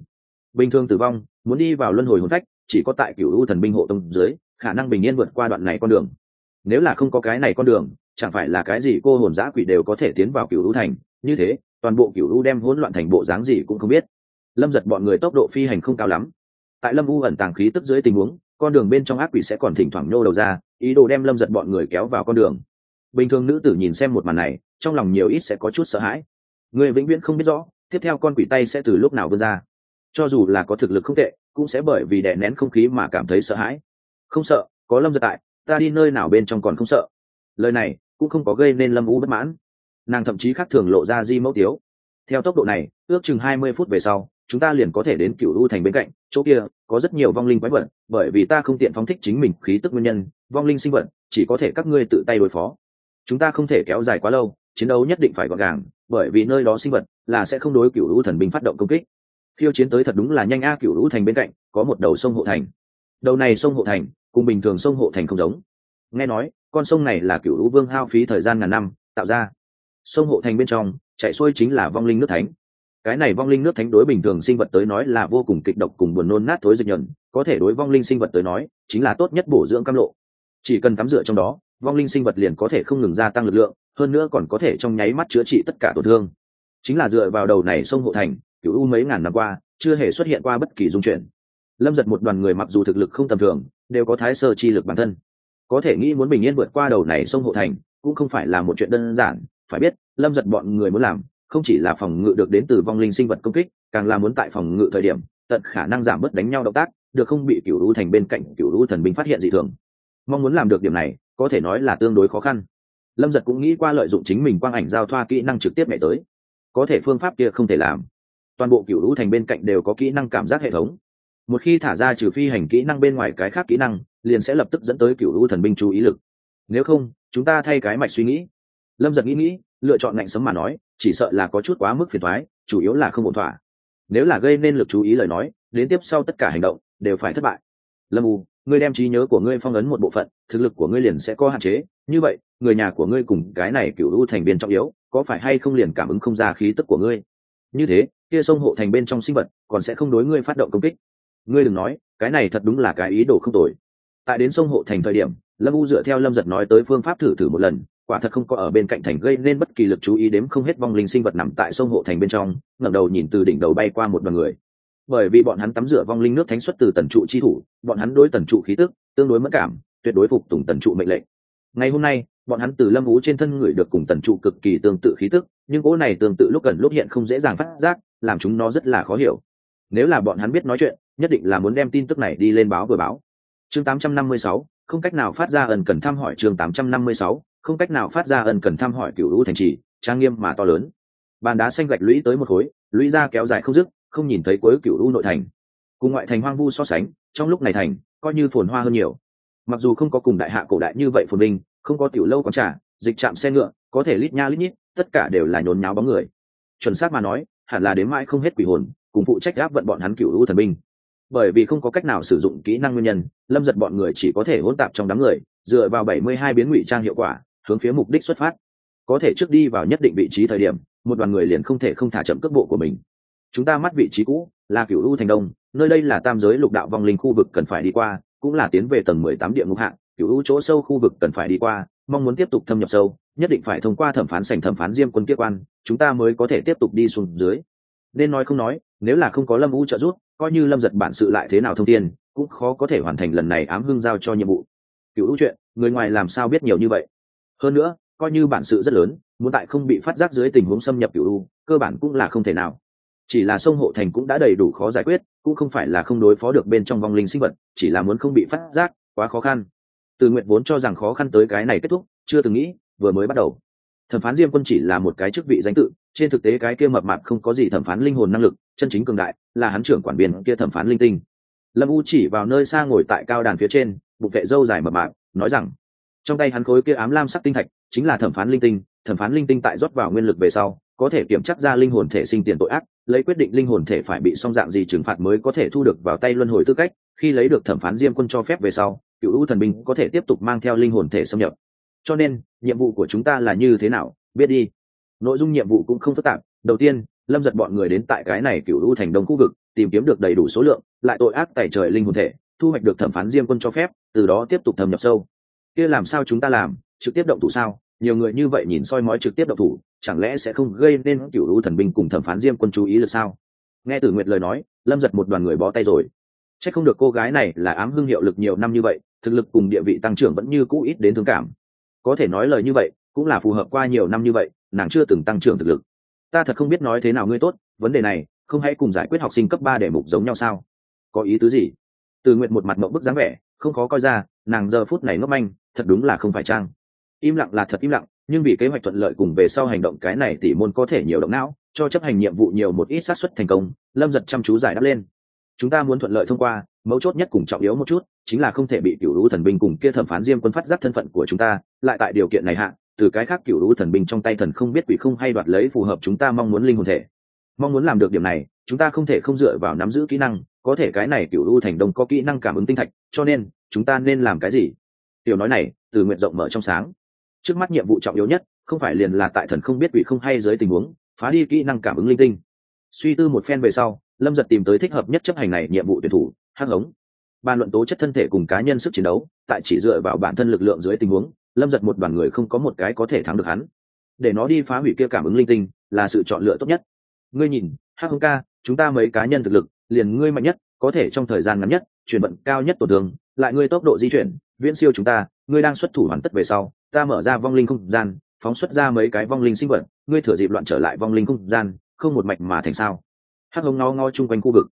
Bình thường tử vong, muốn đi vào luân hồi hồn phách chỉ có tại cựu u thần binh hộ tông dưới, khả năng bình yên vượt qua đoạn này con đường. Nếu là không có cái này con đường, chẳng phải là cái gì cô hồn giã quỷ đều có thể tiến vào cựu u thành. Như thế, toàn bộ cựu u đem hỗn loạn thành bộ dáng gì cũng không biết. Lâm giật bọn người tốc độ phi hành không cao lắm. Tại lâm u ẩn tàng khí tức dưới tình huống, con đường bên trong ác quỷ sẽ còn thỉnh thoảng nhô đầu ra, ý đồ đem lâm giật bọn người kéo vào con đường. Bình thường nữ tử nhìn xem một màn này, trong lòng nhiều ít sẽ có chút sợ hãi. Người vĩnh viễn không biết rõ, tiếp theo con quỷ tay sẽ từ lúc nào vươn ra cho dù là có thực lực không tệ, cũng sẽ bởi vì đè nén không khí mà cảm thấy sợ hãi. Không sợ, có lâm giật tại, ta đi nơi nào bên trong còn không sợ. Lời này cũng không có gây nên lâm u bất mãn. Nàng thậm chí khác thường lộ ra di mẫu tiếu. Theo tốc độ này, ước chừng hai mươi phút về sau, chúng ta liền có thể đến cựu u thành bên cạnh, chỗ kia có rất nhiều vong linh quái vật, bởi vì ta không tiện phóng thích chính mình khí tức nguyên nhân, vong linh sinh vật chỉ có thể các ngươi tự tay đối phó. Chúng ta không thể kéo dài quá lâu, chiến đấu nhất định phải gọn gàng, bởi vì nơi đó sinh vật là sẽ không đối cựu u thần binh phát động công kích phiêu chiến tới thật đúng là nhanh a cựu lũ thành bên cạnh, có một đầu sông hộ thành. Đầu này sông hộ thành, cùng bình thường sông hộ thành không giống. Nghe nói, con sông này là cựu lũ vương hao phí thời gian ngàn năm, tạo ra. Sông hộ thành bên trong, chạy xuôi chính là vong linh nước thánh. Cái này vong linh nước thánh đối bình thường sinh vật tới nói là vô cùng kịch độc cùng buồn nôn nát thối dịch nhuận, có thể đối vong linh sinh vật tới nói, chính là tốt nhất bổ dưỡng cam lộ. Chỉ cần tắm rửa trong đó, vong linh sinh vật liền có thể không ngừng gia tăng lực lượng, hơn nữa còn có thể trong nháy mắt chữa trị tất cả tổn thương. Chính là dựa vào đầu này sông hộ thành cựu u mấy ngàn năm qua, chưa hề xuất hiện qua bất kỳ dung chuyển. Lâm giật một đoàn người mặc dù thực lực không tầm thường, đều có thái sơ chi lực bản thân. Có thể nghĩ muốn bình yên vượt qua đầu này sông hộ thành, cũng không phải là một chuyện đơn giản. Phải biết, lâm giật bọn người muốn làm, không chỉ là phòng ngự được đến từ vong linh sinh vật công kích, càng là muốn tại phòng ngự thời điểm, tận khả năng giảm bớt đánh nhau động tác, được không bị cựu U thành bên cạnh cựu U thần binh phát hiện dị thường. Mong muốn làm được điểm này, có thể nói là tương đối khó khăn. Lâm giật cũng nghĩ qua lợi dụng chính mình quang ảnh giao thoa kỹ năng trực tiếp nhảy tới. Có thể phương pháp kia không thể làm toàn bộ cựu lũ thành bên cạnh đều có kỹ năng cảm giác hệ thống. Một khi thả ra trừ phi hành kỹ năng bên ngoài cái khác kỹ năng, liền sẽ lập tức dẫn tới cựu lũ thần binh chú ý lực. Nếu không, chúng ta thay cái mạch suy nghĩ. Lâm giật nghĩ nghĩ, lựa chọn ngạnh sấm mà nói, chỉ sợ là có chút quá mức phiền thoái chủ yếu là không ổn thỏa. Nếu là gây nên lực chú ý lời nói, đến tiếp sau tất cả hành động, đều phải thất bại. Lâm u, ngươi đem trí nhớ của ngươi phong ấn một bộ phận, thực lực của ngươi liền sẽ có hạn chế. Như vậy, người nhà của ngươi cùng cái này cựu u thành viên trọng yếu, có phải hay không liền cảm ứng không ra khí tức của ngươi? Như thế kia sông hộ thành bên trong sinh vật còn sẽ không đối ngươi phát động công kích. Ngươi đừng nói, cái này thật đúng là cái ý đồ không tồi. Tại đến sông hộ thành thời điểm, lâm u dựa theo lâm giật nói tới phương pháp thử thử một lần, quả thật không có ở bên cạnh thành gây nên bất kỳ lực chú ý đếm không hết vong linh sinh vật nằm tại sông hộ thành bên trong, ngẩng đầu nhìn từ đỉnh đầu bay qua một đoàn người. Bởi vì bọn hắn tắm rửa vong linh nước thánh xuất từ tần trụ chi thủ, bọn hắn đối tần trụ khí tức, tương đối mất cảm, tuyệt đối phục tùng tần trụ mệnh lệnh. Ngày hôm nay bọn hắn từ lâm vũ trên thân người được cùng tần trụ cực kỳ tương tự khí tức nhưng cỗ này tương tự lúc gần lúc hiện không dễ dàng phát giác làm chúng nó rất là khó hiểu. Nếu là bọn hắn biết nói chuyện nhất định là muốn đem tin tức này đi lên báo vừa báo. Chương 856, không cách nào phát ra ẩn cần thăm hỏi chương 856, không cách nào phát ra ẩn cần thăm hỏi cựu lũ thành trì trang nghiêm mà to lớn. Bàn đá xanh gạch lũy tới một khối lũy ra kéo dài không dứt không nhìn thấy cuối cựu lũ nội thành. Cùng ngoại thành hoang vu so sánh trong lúc này thành coi như phồn hoa hơn nhiều. Mặc dù không có cùng đại hạ cổ đại như vậy phồn vinh không có tiểu lâu quán trà, dịch trạm xe ngựa, có thể lít nha lít nhít, tất cả đều là nhốn nháo bóng người. Chuẩn xác mà nói, hẳn là đến mãi không hết quỷ hồn, cùng phụ trách áp vận bọn hắn cựu lũ thần binh. Bởi vì không có cách nào sử dụng kỹ năng nguyên nhân, lâm giật bọn người chỉ có thể hỗn tạp trong đám người, dựa vào bảy mươi hai biến ngụy trang hiệu quả, hướng phía mục đích xuất phát. Có thể trước đi vào nhất định vị trí thời điểm, một đoàn người liền không thể không thả chậm cước bộ của mình. Chúng ta mắt vị trí cũ, là cựu u thành đông, nơi đây là tam giới lục đạo vong linh khu vực cần phải đi qua, cũng là tiến về tầng mười tám địa ngục hạng cựu u chỗ sâu khu vực cần phải đi qua, mong muốn tiếp tục thâm nhập sâu, nhất định phải thông qua thẩm phán sành thẩm phán diêm quân kiếp quan, chúng ta mới có thể tiếp tục đi xuống dưới. Nên nói không nói, nếu là không có lâm u trợ giúp, coi như lâm giật bản sự lại thế nào thông tin, cũng khó có thể hoàn thành lần này ám hưng giao cho nhiệm vụ. Cựu u chuyện, người ngoài làm sao biết nhiều như vậy? Hơn nữa, coi như bản sự rất lớn, muốn tại không bị phát giác dưới tình huống xâm nhập cựu u cơ bản cũng là không thể nào. Chỉ là sông hộ thành cũng đã đầy đủ khó giải quyết, cũng không phải là không đối phó được bên trong vong linh sinh vật, chỉ là muốn không bị phát giác, quá khó khăn từ nguyện vốn cho rằng khó khăn tới cái này kết thúc, chưa từng nghĩ, vừa mới bắt đầu. Thẩm phán diêm quân chỉ là một cái chức vị danh tự, trên thực tế cái kia mập mạp không có gì thẩm phán linh hồn năng lực, chân chính cường đại, là hắn trưởng quản biên kia thẩm phán linh tinh. Lâm u chỉ vào nơi xa ngồi tại cao đàn phía trên, bụng vệ dâu dài mập mạp, nói rằng, trong tay hắn khối kia ám lam sắc tinh thạch, chính là thẩm phán linh tinh, thẩm phán linh tinh tại rót vào nguyên lực về sau, có thể kiểm chắc ra linh hồn thể sinh tiền tội ác, lấy quyết định linh hồn thể phải bị song dạng gì trừng phạt mới có thể thu được vào tay luân hồi tư cách, khi lấy được thẩm phán diêm quân cho phép về sau cựu u thần binh có thể tiếp tục mang theo linh hồn thể xâm nhập. Cho nên, nhiệm vụ của chúng ta là như thế nào, biết đi. Nội dung nhiệm vụ cũng không phức tạp. Đầu tiên, lâm giật bọn người đến tại cái này cựu u thành đông khu vực, tìm kiếm được đầy đủ số lượng, lại tội ác tài trời linh hồn thể, thu hoạch được thẩm phán diêm quân cho phép, từ đó tiếp tục thâm nhập sâu. Kia làm sao chúng ta làm? Trực tiếp động thủ sao? Nhiều người như vậy nhìn soi mói trực tiếp động thủ, chẳng lẽ sẽ không gây nên cựu u thần binh cùng thẩm phán diêm quân chú ý được sao? Nghe tử nguyệt lời nói, lâm giật một đoàn người bó tay rồi. C h ắ c không được cô gái này là ám hưng hiệu lực nhiều năm như vậy thực lực cùng địa vị tăng trưởng vẫn như cũ ít đến thương cảm. Có thể nói lời như vậy, cũng là phù hợp qua nhiều năm như vậy, nàng chưa từng tăng trưởng thực lực. Ta thật không biết nói thế nào ngươi tốt, vấn đề này, không hãy cùng giải quyết học sinh cấp ba để mục giống nhau sao? Có ý tứ gì? Từ nguyện một mặt mộng bức dáng vẻ, không khó coi ra, nàng giờ phút này ngốc manh, thật đúng là không phải trang. Im lặng là thật im lặng, nhưng vì kế hoạch thuận lợi cùng về sau hành động cái này tỷ môn có thể nhiều động não, cho chấp hành nhiệm vụ nhiều một ít xác suất thành công, lâm giật chăm chú giải đáp lên. Chúng ta muốn thuận lợi thông qua mấu chốt nhất cùng trọng yếu một chút, chính là không thể bị cựu lũ thần binh cùng kia thẩm phán diêm quân phát giác thân phận của chúng ta, lại tại điều kiện này hạ, từ cái khác cựu lũ thần binh trong tay thần không biết quỷ không hay đoạt lấy phù hợp chúng ta mong muốn linh hồn thể. Mong muốn làm được điểm này, chúng ta không thể không dựa vào nắm giữ kỹ năng, có thể cái này cựu lũ thành đông có kỹ năng cảm ứng tinh thạch, cho nên, chúng ta nên làm cái gì? Tiểu nói này, từ nguyện rộng mở trong sáng. Trước mắt nhiệm vụ trọng yếu nhất, không phải liền là tại thần không biết quỷ không hay dưới tình huống, phá đi kỹ năng cảm ứng linh tinh. Suy tư một phen về sau, lâm giật tìm tới thích hợp nhất chấp hành này nhiệm vụ tuyển thủ hắc ống. Bàn luận tố chất thân thể cùng cá nhân sức chiến đấu, tại chỉ dựa vào bản thân lực lượng dưới tình huống, lâm giật một đoàn người không có một cái có thể thắng được hắn. Để nó đi phá hủy kia cảm ứng linh tinh, là sự chọn lựa tốt nhất. Ngươi nhìn, hắc ống ca, chúng ta mấy cá nhân thực lực, liền ngươi mạnh nhất, có thể trong thời gian ngắn nhất, chuyển vận cao nhất tổn thương, lại ngươi tốc độ di chuyển, viễn siêu chúng ta, ngươi đang xuất thủ hoàn tất về sau, ta mở ra vong linh không gian, phóng xuất ra mấy cái vong linh sinh vật, ngươi thừa dịp loạn trở lại vong linh không gian, không một mạch mà thành sao. Hắc ống ngó ngó chung quanh khu vực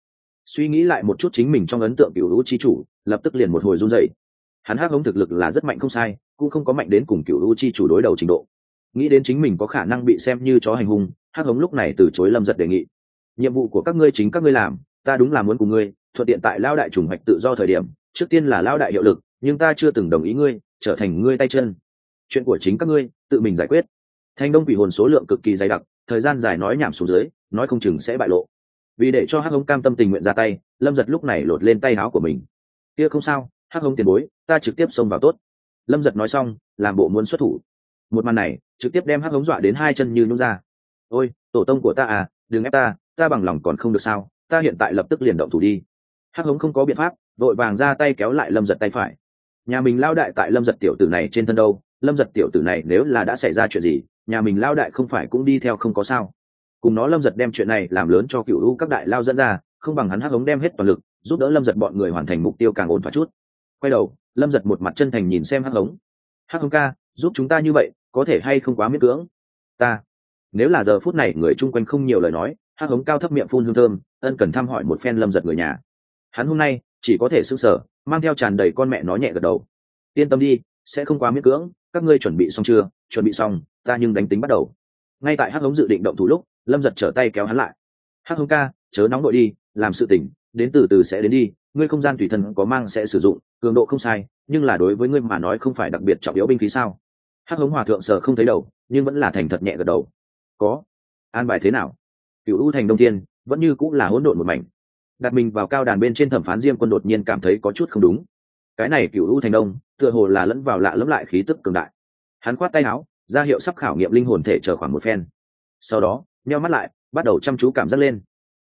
suy nghĩ lại một chút chính mình trong ấn tượng cựu lũ chi chủ, lập tức liền một hồi run dậy hắn hắc hống thực lực là rất mạnh không sai, cũng không có mạnh đến cùng cựu lũ chi chủ đối đầu trình độ. Nghĩ đến chính mình có khả năng bị xem như chó hành hung, hắc hống lúc này từ chối lâm giật đề nghị. Nhiệm vụ của các ngươi chính các ngươi làm, ta đúng là muốn cùng ngươi, thuận tiện tại lao đại trùng hoạch tự do thời điểm, trước tiên là lao đại hiệu lực, nhưng ta chưa từng đồng ý ngươi, trở thành ngươi tay chân. Chuyện của chính các ngươi, tự mình giải quyết. Thanh đông quỷ hồn số lượng cực kỳ dày đặc, thời gian dài nói nhảm xuống dưới, nói không chừng sẽ bại lộ vì để cho hắc hống cam tâm tình nguyện ra tay, lâm giật lúc này lột lên tay áo của mình. Kia không sao, hắc hống tiền bối, ta trực tiếp xông vào tốt. Lâm giật nói xong, làm bộ muốn xuất thủ. Một màn này, trực tiếp đem hắc hống dọa đến hai chân như nhung ra. Ôi, tổ tông của ta à đừng ép ta ta bằng lòng còn không được sao, ta hiện tại lập tức liền động thủ đi. Hắc hống không có biện pháp, vội vàng ra tay kéo lại lâm giật tay phải. Nhà mình lao đại tại lâm giật tiểu tử này trên thân đâu, lâm giật tiểu tử này nếu là đã xảy ra chuyện gì, nhà mình lao đại không phải cũng đi theo không có sao cùng nó lâm giật đem chuyện này làm lớn cho cựu u các đại lao dẫn ra, không bằng hắn hắc hống đem hết toàn lực, giúp đỡ lâm giật bọn người hoàn thành mục tiêu càng ổn thỏa chút. Quay đầu, lâm giật một mặt chân thành nhìn xem hắc hống. Hắc hống ca, giúp chúng ta như vậy, có thể hay không quá miễn cưỡng? Ta. Nếu là giờ phút này người chung quanh không nhiều lời nói, hắc hống cao thấp miệng phun hương thơm, ân cần thăm hỏi một phen lâm giật người nhà. Hắn hôm nay, chỉ có thể s ư n g sở mang theo tràn đầy con mẹ nó nhẹ gật đầu. Yên tâm đi, sẽ không quá miễn cưỡng, các ngươi chuẩn bị xong chưa? Chuẩn bị xong, ta nhưng đánh tính bắt đầu. Ngay tại hắc hống dự định động thủ lúc lâm giật trở tay kéo hắn lại. Hắc hống ca, chớ nóng đội đi, làm sự tỉnh đến từ từ sẽ đến đi, ngươi không gian tùy thân có mang sẽ sử dụng, cường độ không sai, nhưng là đối với ngươi mà nói không phải đặc biệt trọng yếu binh khí sao? Hắc hống hòa thượng sợ không thấy đầu, nhưng vẫn là thành thật nhẹ gật đầu. Có. An bài thế nào? Cựu u thành đông thiên, vẫn như cũng là hỗn độn một mảnh. Đặt mình vào cao đàn bên trên thẩm phán diêm quân đột nhiên cảm thấy có chút không đúng. Cái này cựu u thành đông, tựa hồ là lẫn vào lạ lẫm lại khí tức cường đại. Hắn khoát tay áo, ra hiệu sắp khảo nghiệm linh hồn thể chờ khoảng một phen. Sau đó nheo mắt lại bắt đầu chăm chú cảm giác lên.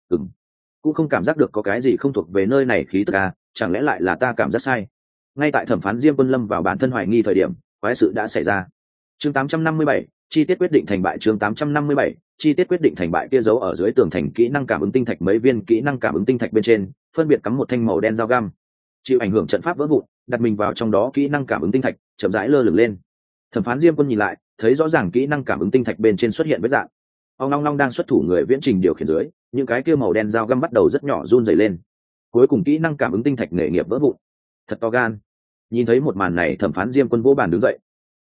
Ừng cũng không cảm giác được có cái gì không thuộc về nơi này khí tức à chẳng lẽ lại là ta cảm giác sai? Ngay tại thẩm phán diêm quân lâm vào bản thân hoài nghi thời điểm quái sự đã xảy ra. Chương 857, chi tiết quyết định thành bại chương 857, chi tiết quyết định thành bại kia giấu ở dưới tường thành kỹ năng cảm ứng tinh thạch mấy viên kỹ năng cảm ứng tinh thạch bên trên phân biệt cắm một thanh màu đen dao găm. Chịu ảnh hưởng trận pháp vỡ vụn đặt mình vào trong đó kỹ năng cảm ứng tinh thạch chậm rãi lơ lửng lên. Thẩm phán diêm quân nhìn lại thấy rõ ràng kỹ năng cảm ứng tinh thạch bên trên xuất hiện vết dạng ông long long đang xuất thủ người viễn trình điều khiển dưới, những cái kia màu đen dao găm bắt đầu rất nhỏ run dày lên. Cuối cùng kỹ năng cảm ứng tinh thạch nghề nghiệp vỡ vụn. Thật to gan. Nhìn thấy một màn này, thẩm phán diêm quân vô bàn đứng dậy.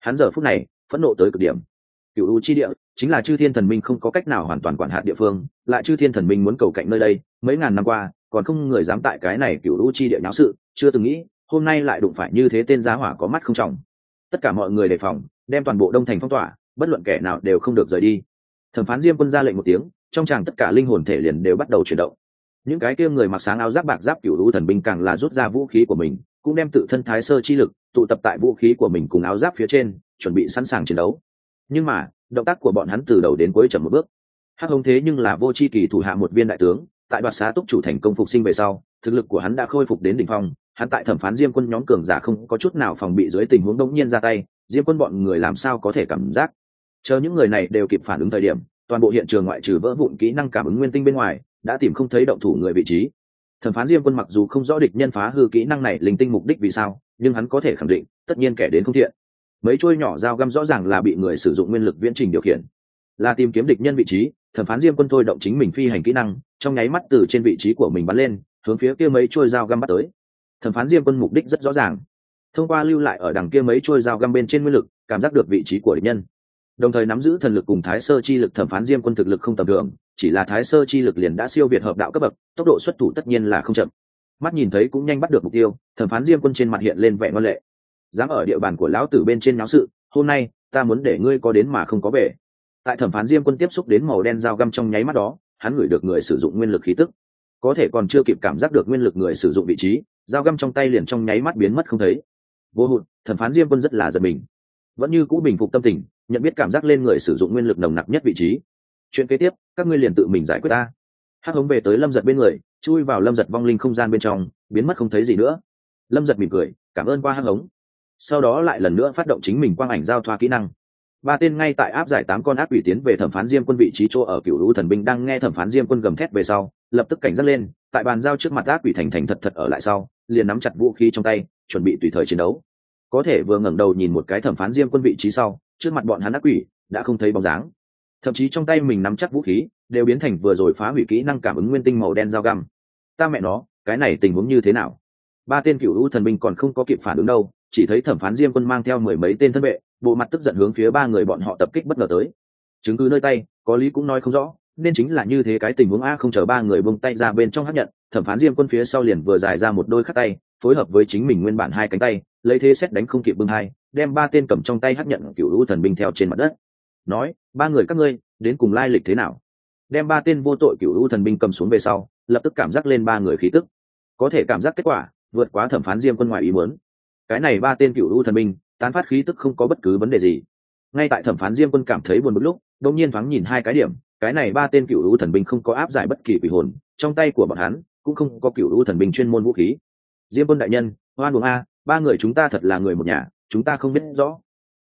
Hắn giờ phút này, phẫn nộ tới cực điểm. Cựu u chi địa, chính là chư thiên thần minh không có cách nào hoàn toàn quản hạt địa phương, lại chư thiên thần minh muốn cầu cạnh nơi đây, mấy ngàn năm qua, còn không người dám tại cái này cựu u chi địa nháo sự, chưa từng nghĩ, hôm nay lại đụng phải như thế tên giá hỏa có mắt không trọng. Tất cả mọi người đề phòng, đem toàn bộ đông thành phong tỏa, bất luận kẻ nào đều không được rời đi thẩm phán diêm quân ra lệnh một tiếng, trong tràng tất cả linh hồn thể liền đều bắt đầu chuyển động. Những cái kia người mặc sáng áo giáp bạc giáp cựu lũ thần binh càng là rút ra vũ khí của mình, cũng đem tự thân thái sơ chi lực tụ tập tại vũ khí của mình cùng áo giáp phía trên, chuẩn bị sẵn sàng chiến đấu. Nhưng mà, động tác của bọn hắn từ đầu đến cuối chậm một bước. Hắc hống thế nhưng là vô c h i kỳ thủ hạ một viên đại tướng, tại đoạt xá túc chủ thành công phục sinh về sau, thực lực của hắn đã khôi phục đến đỉnh phong, hắn tại thẩm phán diêm quân nhóm cường giả không có chút nào phòng bị dưới tình huống đống nhiên ra tay, diêm quân bọn người làm sao có thể cảm giác? Chờ những người này đều kịp phản ứng thời điểm, toàn bộ hiện trường ngoại trừ vỡ vụn kỹ năng cảm ứng nguyên tinh bên ngoài, đã tìm không thấy động thủ người vị trí. Thẩm phán diêm quân mặc dù không rõ địch nhân phá hư kỹ năng này linh tinh mục đích vì sao, nhưng hắn có thể khẳng định, tất nhiên kẻ đến không thiện. Mấy chuôi nhỏ dao găm rõ ràng là bị người sử dụng nguyên lực viễn trình điều khiển. Là tìm kiếm địch nhân vị trí, thẩm phán diêm quân thôi động chính mình phi hành kỹ năng, trong nháy mắt từ trên vị trí của mình bắn lên, hướng phía kia mấy chuôi dao găm bắt tới. Thẩm phán diêm quân mục đích rất rõ ràng. Thông qua lưu lại ở đằng kia mấy chuôi dao găm bên trên nguyên lực, cảm giác được vị trí của địch nhân đồng thời nắm giữ thần lực cùng thái sơ chi lực thẩm phán diêm quân thực lực không tầm thường, chỉ là thái sơ chi lực liền đã siêu việt hợp đạo cấp bậc, tốc độ xuất thủ tất nhiên là không chậm. Mắt nhìn thấy cũng nhanh bắt được mục tiêu, thẩm phán diêm quân trên mặt hiện lên vẻ ngoan lệ. Dám ở địa bàn của lão tử bên trên náo sự, hôm nay, ta muốn để ngươi có đến mà không có về. Tại thẩm phán diêm quân tiếp xúc đến màu đen dao găm trong nháy mắt đó, hắn gửi được người sử dụng nguyên lực khí tức. Có thể còn chưa kịp cảm giác được nguyên lực người sử dụng vị trí, dao găm trong tay liền trong nháy mắt biến mất không thấy. Vô hụt, thẩm phán diêm quân rất là giật mình. Vẫn như cũ bình phục tâm tình nhận biết cảm giác lên người sử dụng nguyên lực nồng nặc nhất vị trí. Chuyện kế tiếp, các ngươi liền tự mình giải quyết ta. Hắc hống về tới lâm giật bên người, chui vào lâm giật vong linh không gian bên trong, biến mất không thấy gì nữa. Lâm giật mỉm cười, cảm ơn qua hắc hống. Sau đó lại lần nữa phát động chính mình quang ảnh giao thoa kỹ năng. Ba tên ngay tại áp giải tám con ác ủy tiến về thẩm phán diêm quân vị trí chỗ ở cựu lũ thần binh đang nghe thẩm phán diêm quân gầm thét về sau, lập tức cảnh giác lên, tại bàn giao trước mặt ác ủy thành thành thật thật ở lại sau, liền nắm chặt vũ khí trong tay, chuẩn bị tùy thời chiến đấu. Có thể vừa ngẩng đầu nhìn một cái thẩm phán diêm quân vị trí sau trước mặt bọn hắn ác quỷ, đã không thấy bóng dáng. Thậm chí trong tay mình nắm chắc vũ khí, đều biến thành vừa rồi phá hủy kỹ năng cảm ứng nguyên tinh màu đen dao găm. Ta mẹ nó, cái này tình huống như thế nào? Ba tên cựu u thần binh còn không có kịp phản ứng đâu, chỉ thấy thẩm phán diêm quân mang theo mười mấy tên thân vệ, bộ mặt tức giận hướng phía ba người bọn họ tập kích bất ngờ tới. Chứng cứ nơi tay, có lý cũng nói không rõ, nên chính là như thế cái tình huống a không chờ ba người buông tay ra bên trong hấp nhận, thẩm phán diêm quân phía sau liền vừa dài ra một đôi khắc tay, phối hợp với chính mình nguyên bản hai cánh tay, lấy thế xét đánh không kịp bưng hai đem ba tên cầm trong tay hắc nhận cựu lũ thần binh theo trên mặt đất. Nói, ba người các ngươi, đến cùng lai lịch thế nào? Đem ba tên vô tội cựu lũ thần binh cầm xuống về sau, lập tức cảm giác lên ba người khí tức. Có thể cảm giác kết quả, vượt quá thẩm phán diêm quân ngoài ý muốn. Cái này ba tên cựu lũ thần binh, tán phát khí tức không có bất cứ vấn đề gì. Ngay tại thẩm phán diêm quân cảm thấy buồn một lúc, đột nhiên thoáng nhìn hai cái điểm, cái này ba tên cựu lũ thần binh không có áp giải bất kỳ quỷ hồn, trong tay của bọn hắn cũng không có cựu lũ thần binh chuyên môn vũ khí. Diêm quân đại nhân hoan buồng a, ba người chúng ta thật là người một nhà chúng ta không biết rõ.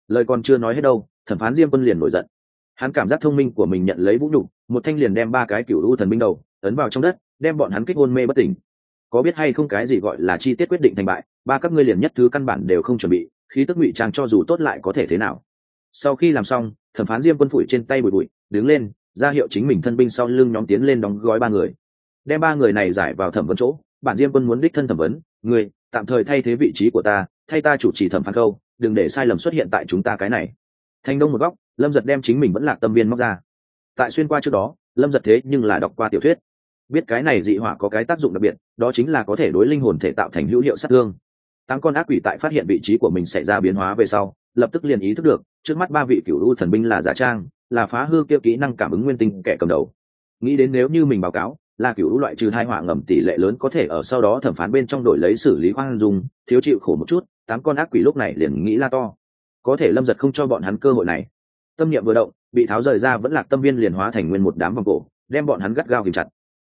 Lời còn chưa nói hết đâu, thẩm phán diêm quân liền nổi giận. Hắn cảm giác thông minh của mình nhận lấy vũ nhục, một thanh liền đem ba cái cựu u thần binh đầu, ấn vào trong đất, đem bọn hắn kích hôn mê bất tỉnh. Có biết hay không cái gì gọi là chi tiết quyết định thành bại, ba các ngươi liền nhất thứ căn bản đều không chuẩn bị, khí tức ngụy trang cho dù tốt lại có thể thế nào. Sau khi làm xong, thẩm phán diêm quân phủi trên tay bụi bụi, đứng lên, ra hiệu chính mình thân binh sau lưng nhóm tiến lên đóng gói ba người. Đem ba người này giải vào thẩm vấn chỗ, bản diêm quân muốn đích thân thẩm vấn người tạm thời thay thế vị trí của ta thay ta chủ trì thẩm phán câu, đừng để sai lầm xuất hiện tại chúng ta cái này. Thành đông một góc, lâm giật đem chính mình vẫn lạc tâm viên móc ra. Tại xuyên qua trước đó, lâm giật thế nhưng là đọc qua tiểu thuyết. Biết cái này dị hỏa có cái tác dụng đặc biệt, đó chính là có thể đối linh hồn thể tạo thành hữu hiệu sát thương. Tám con ác quỷ tại phát hiện vị trí của mình xảy ra biến hóa về sau, lập tức liền ý thức được, trước mắt ba vị cựu u thần binh là giả trang, là phá hư kia kỹ năng cảm ứng nguyên tinh kẻ cầm đầu. Nghĩ đến nếu như mình báo cáo là cựu loại trừ hai họa ngầm tỷ lệ lớn có thể ở sau đó thẩm phán bên trong đổi lấy xử lý khoan dung, thiếu chịu khổ một chút, tám con ác quỷ lúc này liền nghĩ la to. Có thể lâm giật không cho bọn hắn cơ hội này. Tâm niệm vừa động, bị tháo rời ra vẫn là tâm viên liền hóa thành nguyên một đám vòng cổ, đem bọn hắn gắt gao kìm chặt.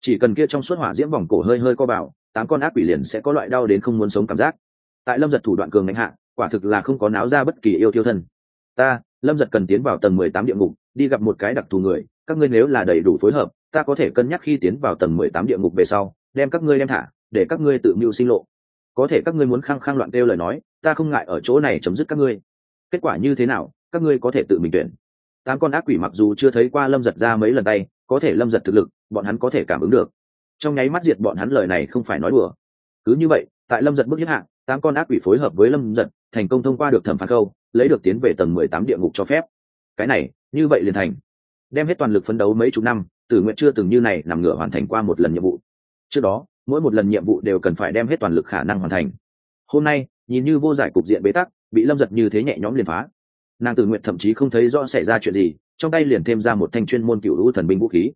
Chỉ cần kia trong suốt hỏa diễm vòng cổ hơi hơi co bảo tám con ác quỷ liền sẽ có loại đau đến không muốn sống cảm giác. Tại lâm giật thủ đoạn cường đánh hạ, quả thực là không có náo ra bất kỳ yêu tiêu thân. Ta, lâm giật cần tiến vào tầng mười tám địa ngục, đi gặp một cái đặc thù người, các ngươi nếu là đầy đủ phối hợp ta có thể cân nhắc khi tiến vào tầng mười tám địa ngục về sau, đem các ngươi đem thả, để các ngươi tự mưu sinh lộ. Có thể các ngươi muốn khăng khăng loạn kêu lời nói, ta không ngại ở chỗ này chấm dứt các ngươi. Kết quả như thế nào, các ngươi có thể tự mình tuyển. Tám con ác quỷ mặc dù chưa thấy qua lâm giật ra mấy lần tay, có thể lâm giật thực lực, bọn hắn có thể cảm ứng được. Trong nháy mắt diệt bọn hắn lời này không phải nói đùa. Cứ như vậy, tại lâm giật bước nhất hạng, tám con ác quỷ phối hợp với lâm giật, thành công thông qua được thẩm phán câu, lấy được tiến về tầng mười tám địa ngục cho phép. Cái này, như vậy liền thành. Đem hết toàn lực phấn đấu mấy chục năm tử nguyện chưa từng như này nằm ngửa hoàn thành qua một lần nhiệm vụ. Trước đó mỗi một lần nhiệm vụ đều cần phải đem hết toàn lực khả năng hoàn thành. Hôm nay nhìn như vô giải cục diện bế tắc bị lâm giật như thế nhẹ nhõm liền phá. Nàng Tử nguyện thậm chí không thấy rõ xảy ra chuyện gì trong tay liền thêm ra một thanh chuyên môn cựu lũ thần binh vũ khí.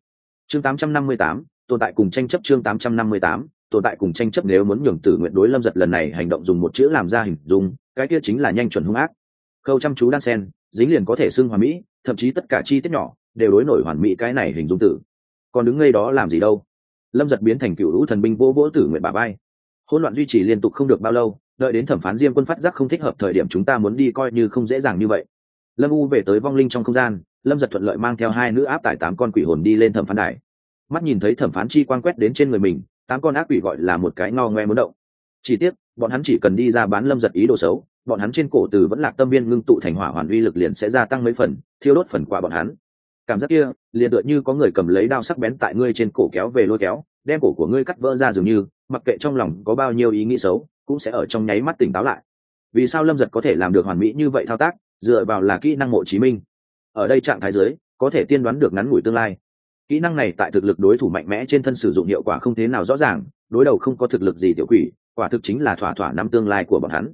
Chương 858, tồn tại cùng tranh chấp chương 858, tồn tại cùng tranh chấp nếu muốn nhường tử nguyện đối lâm giật lần này hành động dùng một chữ làm ra hình dung cái kia chính là nhanh chuẩn hung ác. Khâu chăm chú đan sen dính liền có thể xưng hòa mỹ thậm chí tất cả chi tiết nhỏ đều đối nổi hoàn mỹ cái này hình dung tử. Còn đứng ngay đó làm gì đâu? Lâm giật biến thành cựu lũ thần binh vô vỗ tử nguyện bà bay hỗn loạn duy trì liên tục không được bao lâu, đợi đến thẩm phán diêm quân phát giác không thích hợp thời điểm chúng ta muốn đi coi như không dễ dàng như vậy. Lâm u về tới vong linh trong không gian, lâm giật thuận lợi mang theo hai nữ áp tải tám con quỷ hồn đi lên thẩm phán đài. Mắt nhìn thấy thẩm phán chi quan quét đến trên người mình, tám con ác quỷ gọi là một cái ngao ngoe muốn động. Chỉ tiếc, bọn hắn chỉ cần đi ra bán lâm giật ý đồ xấu, bọn hắn trên cổ từ vẫn lạc tâm viên ngưng tụ thành hỏa hoàn uy lực liền sẽ gia tăng mấy phần, thiêu đốt phần quà bọn hắn cảm giác kia, liền tựa như có người cầm lấy đao sắc bén tại ngươi trên cổ kéo về lôi kéo, đem cổ của ngươi cắt vỡ ra dường như, mặc kệ trong lòng có bao nhiêu ý nghĩ xấu, cũng sẽ ở trong nháy mắt tỉnh táo lại. Vì sao lâm giật có thể làm được hoàn mỹ như vậy thao tác, dựa vào là kỹ năng mộ chí minh. Ở đây trạng thái dưới, có thể tiên đoán được ngắn ngủi tương lai. Kỹ năng này tại thực lực đối thủ mạnh mẽ trên thân sử dụng hiệu quả không thế nào rõ ràng, đối đầu không có thực lực gì tiểu quỷ, quả thực chính là thỏa thỏa năm tương lai của bọn hắn.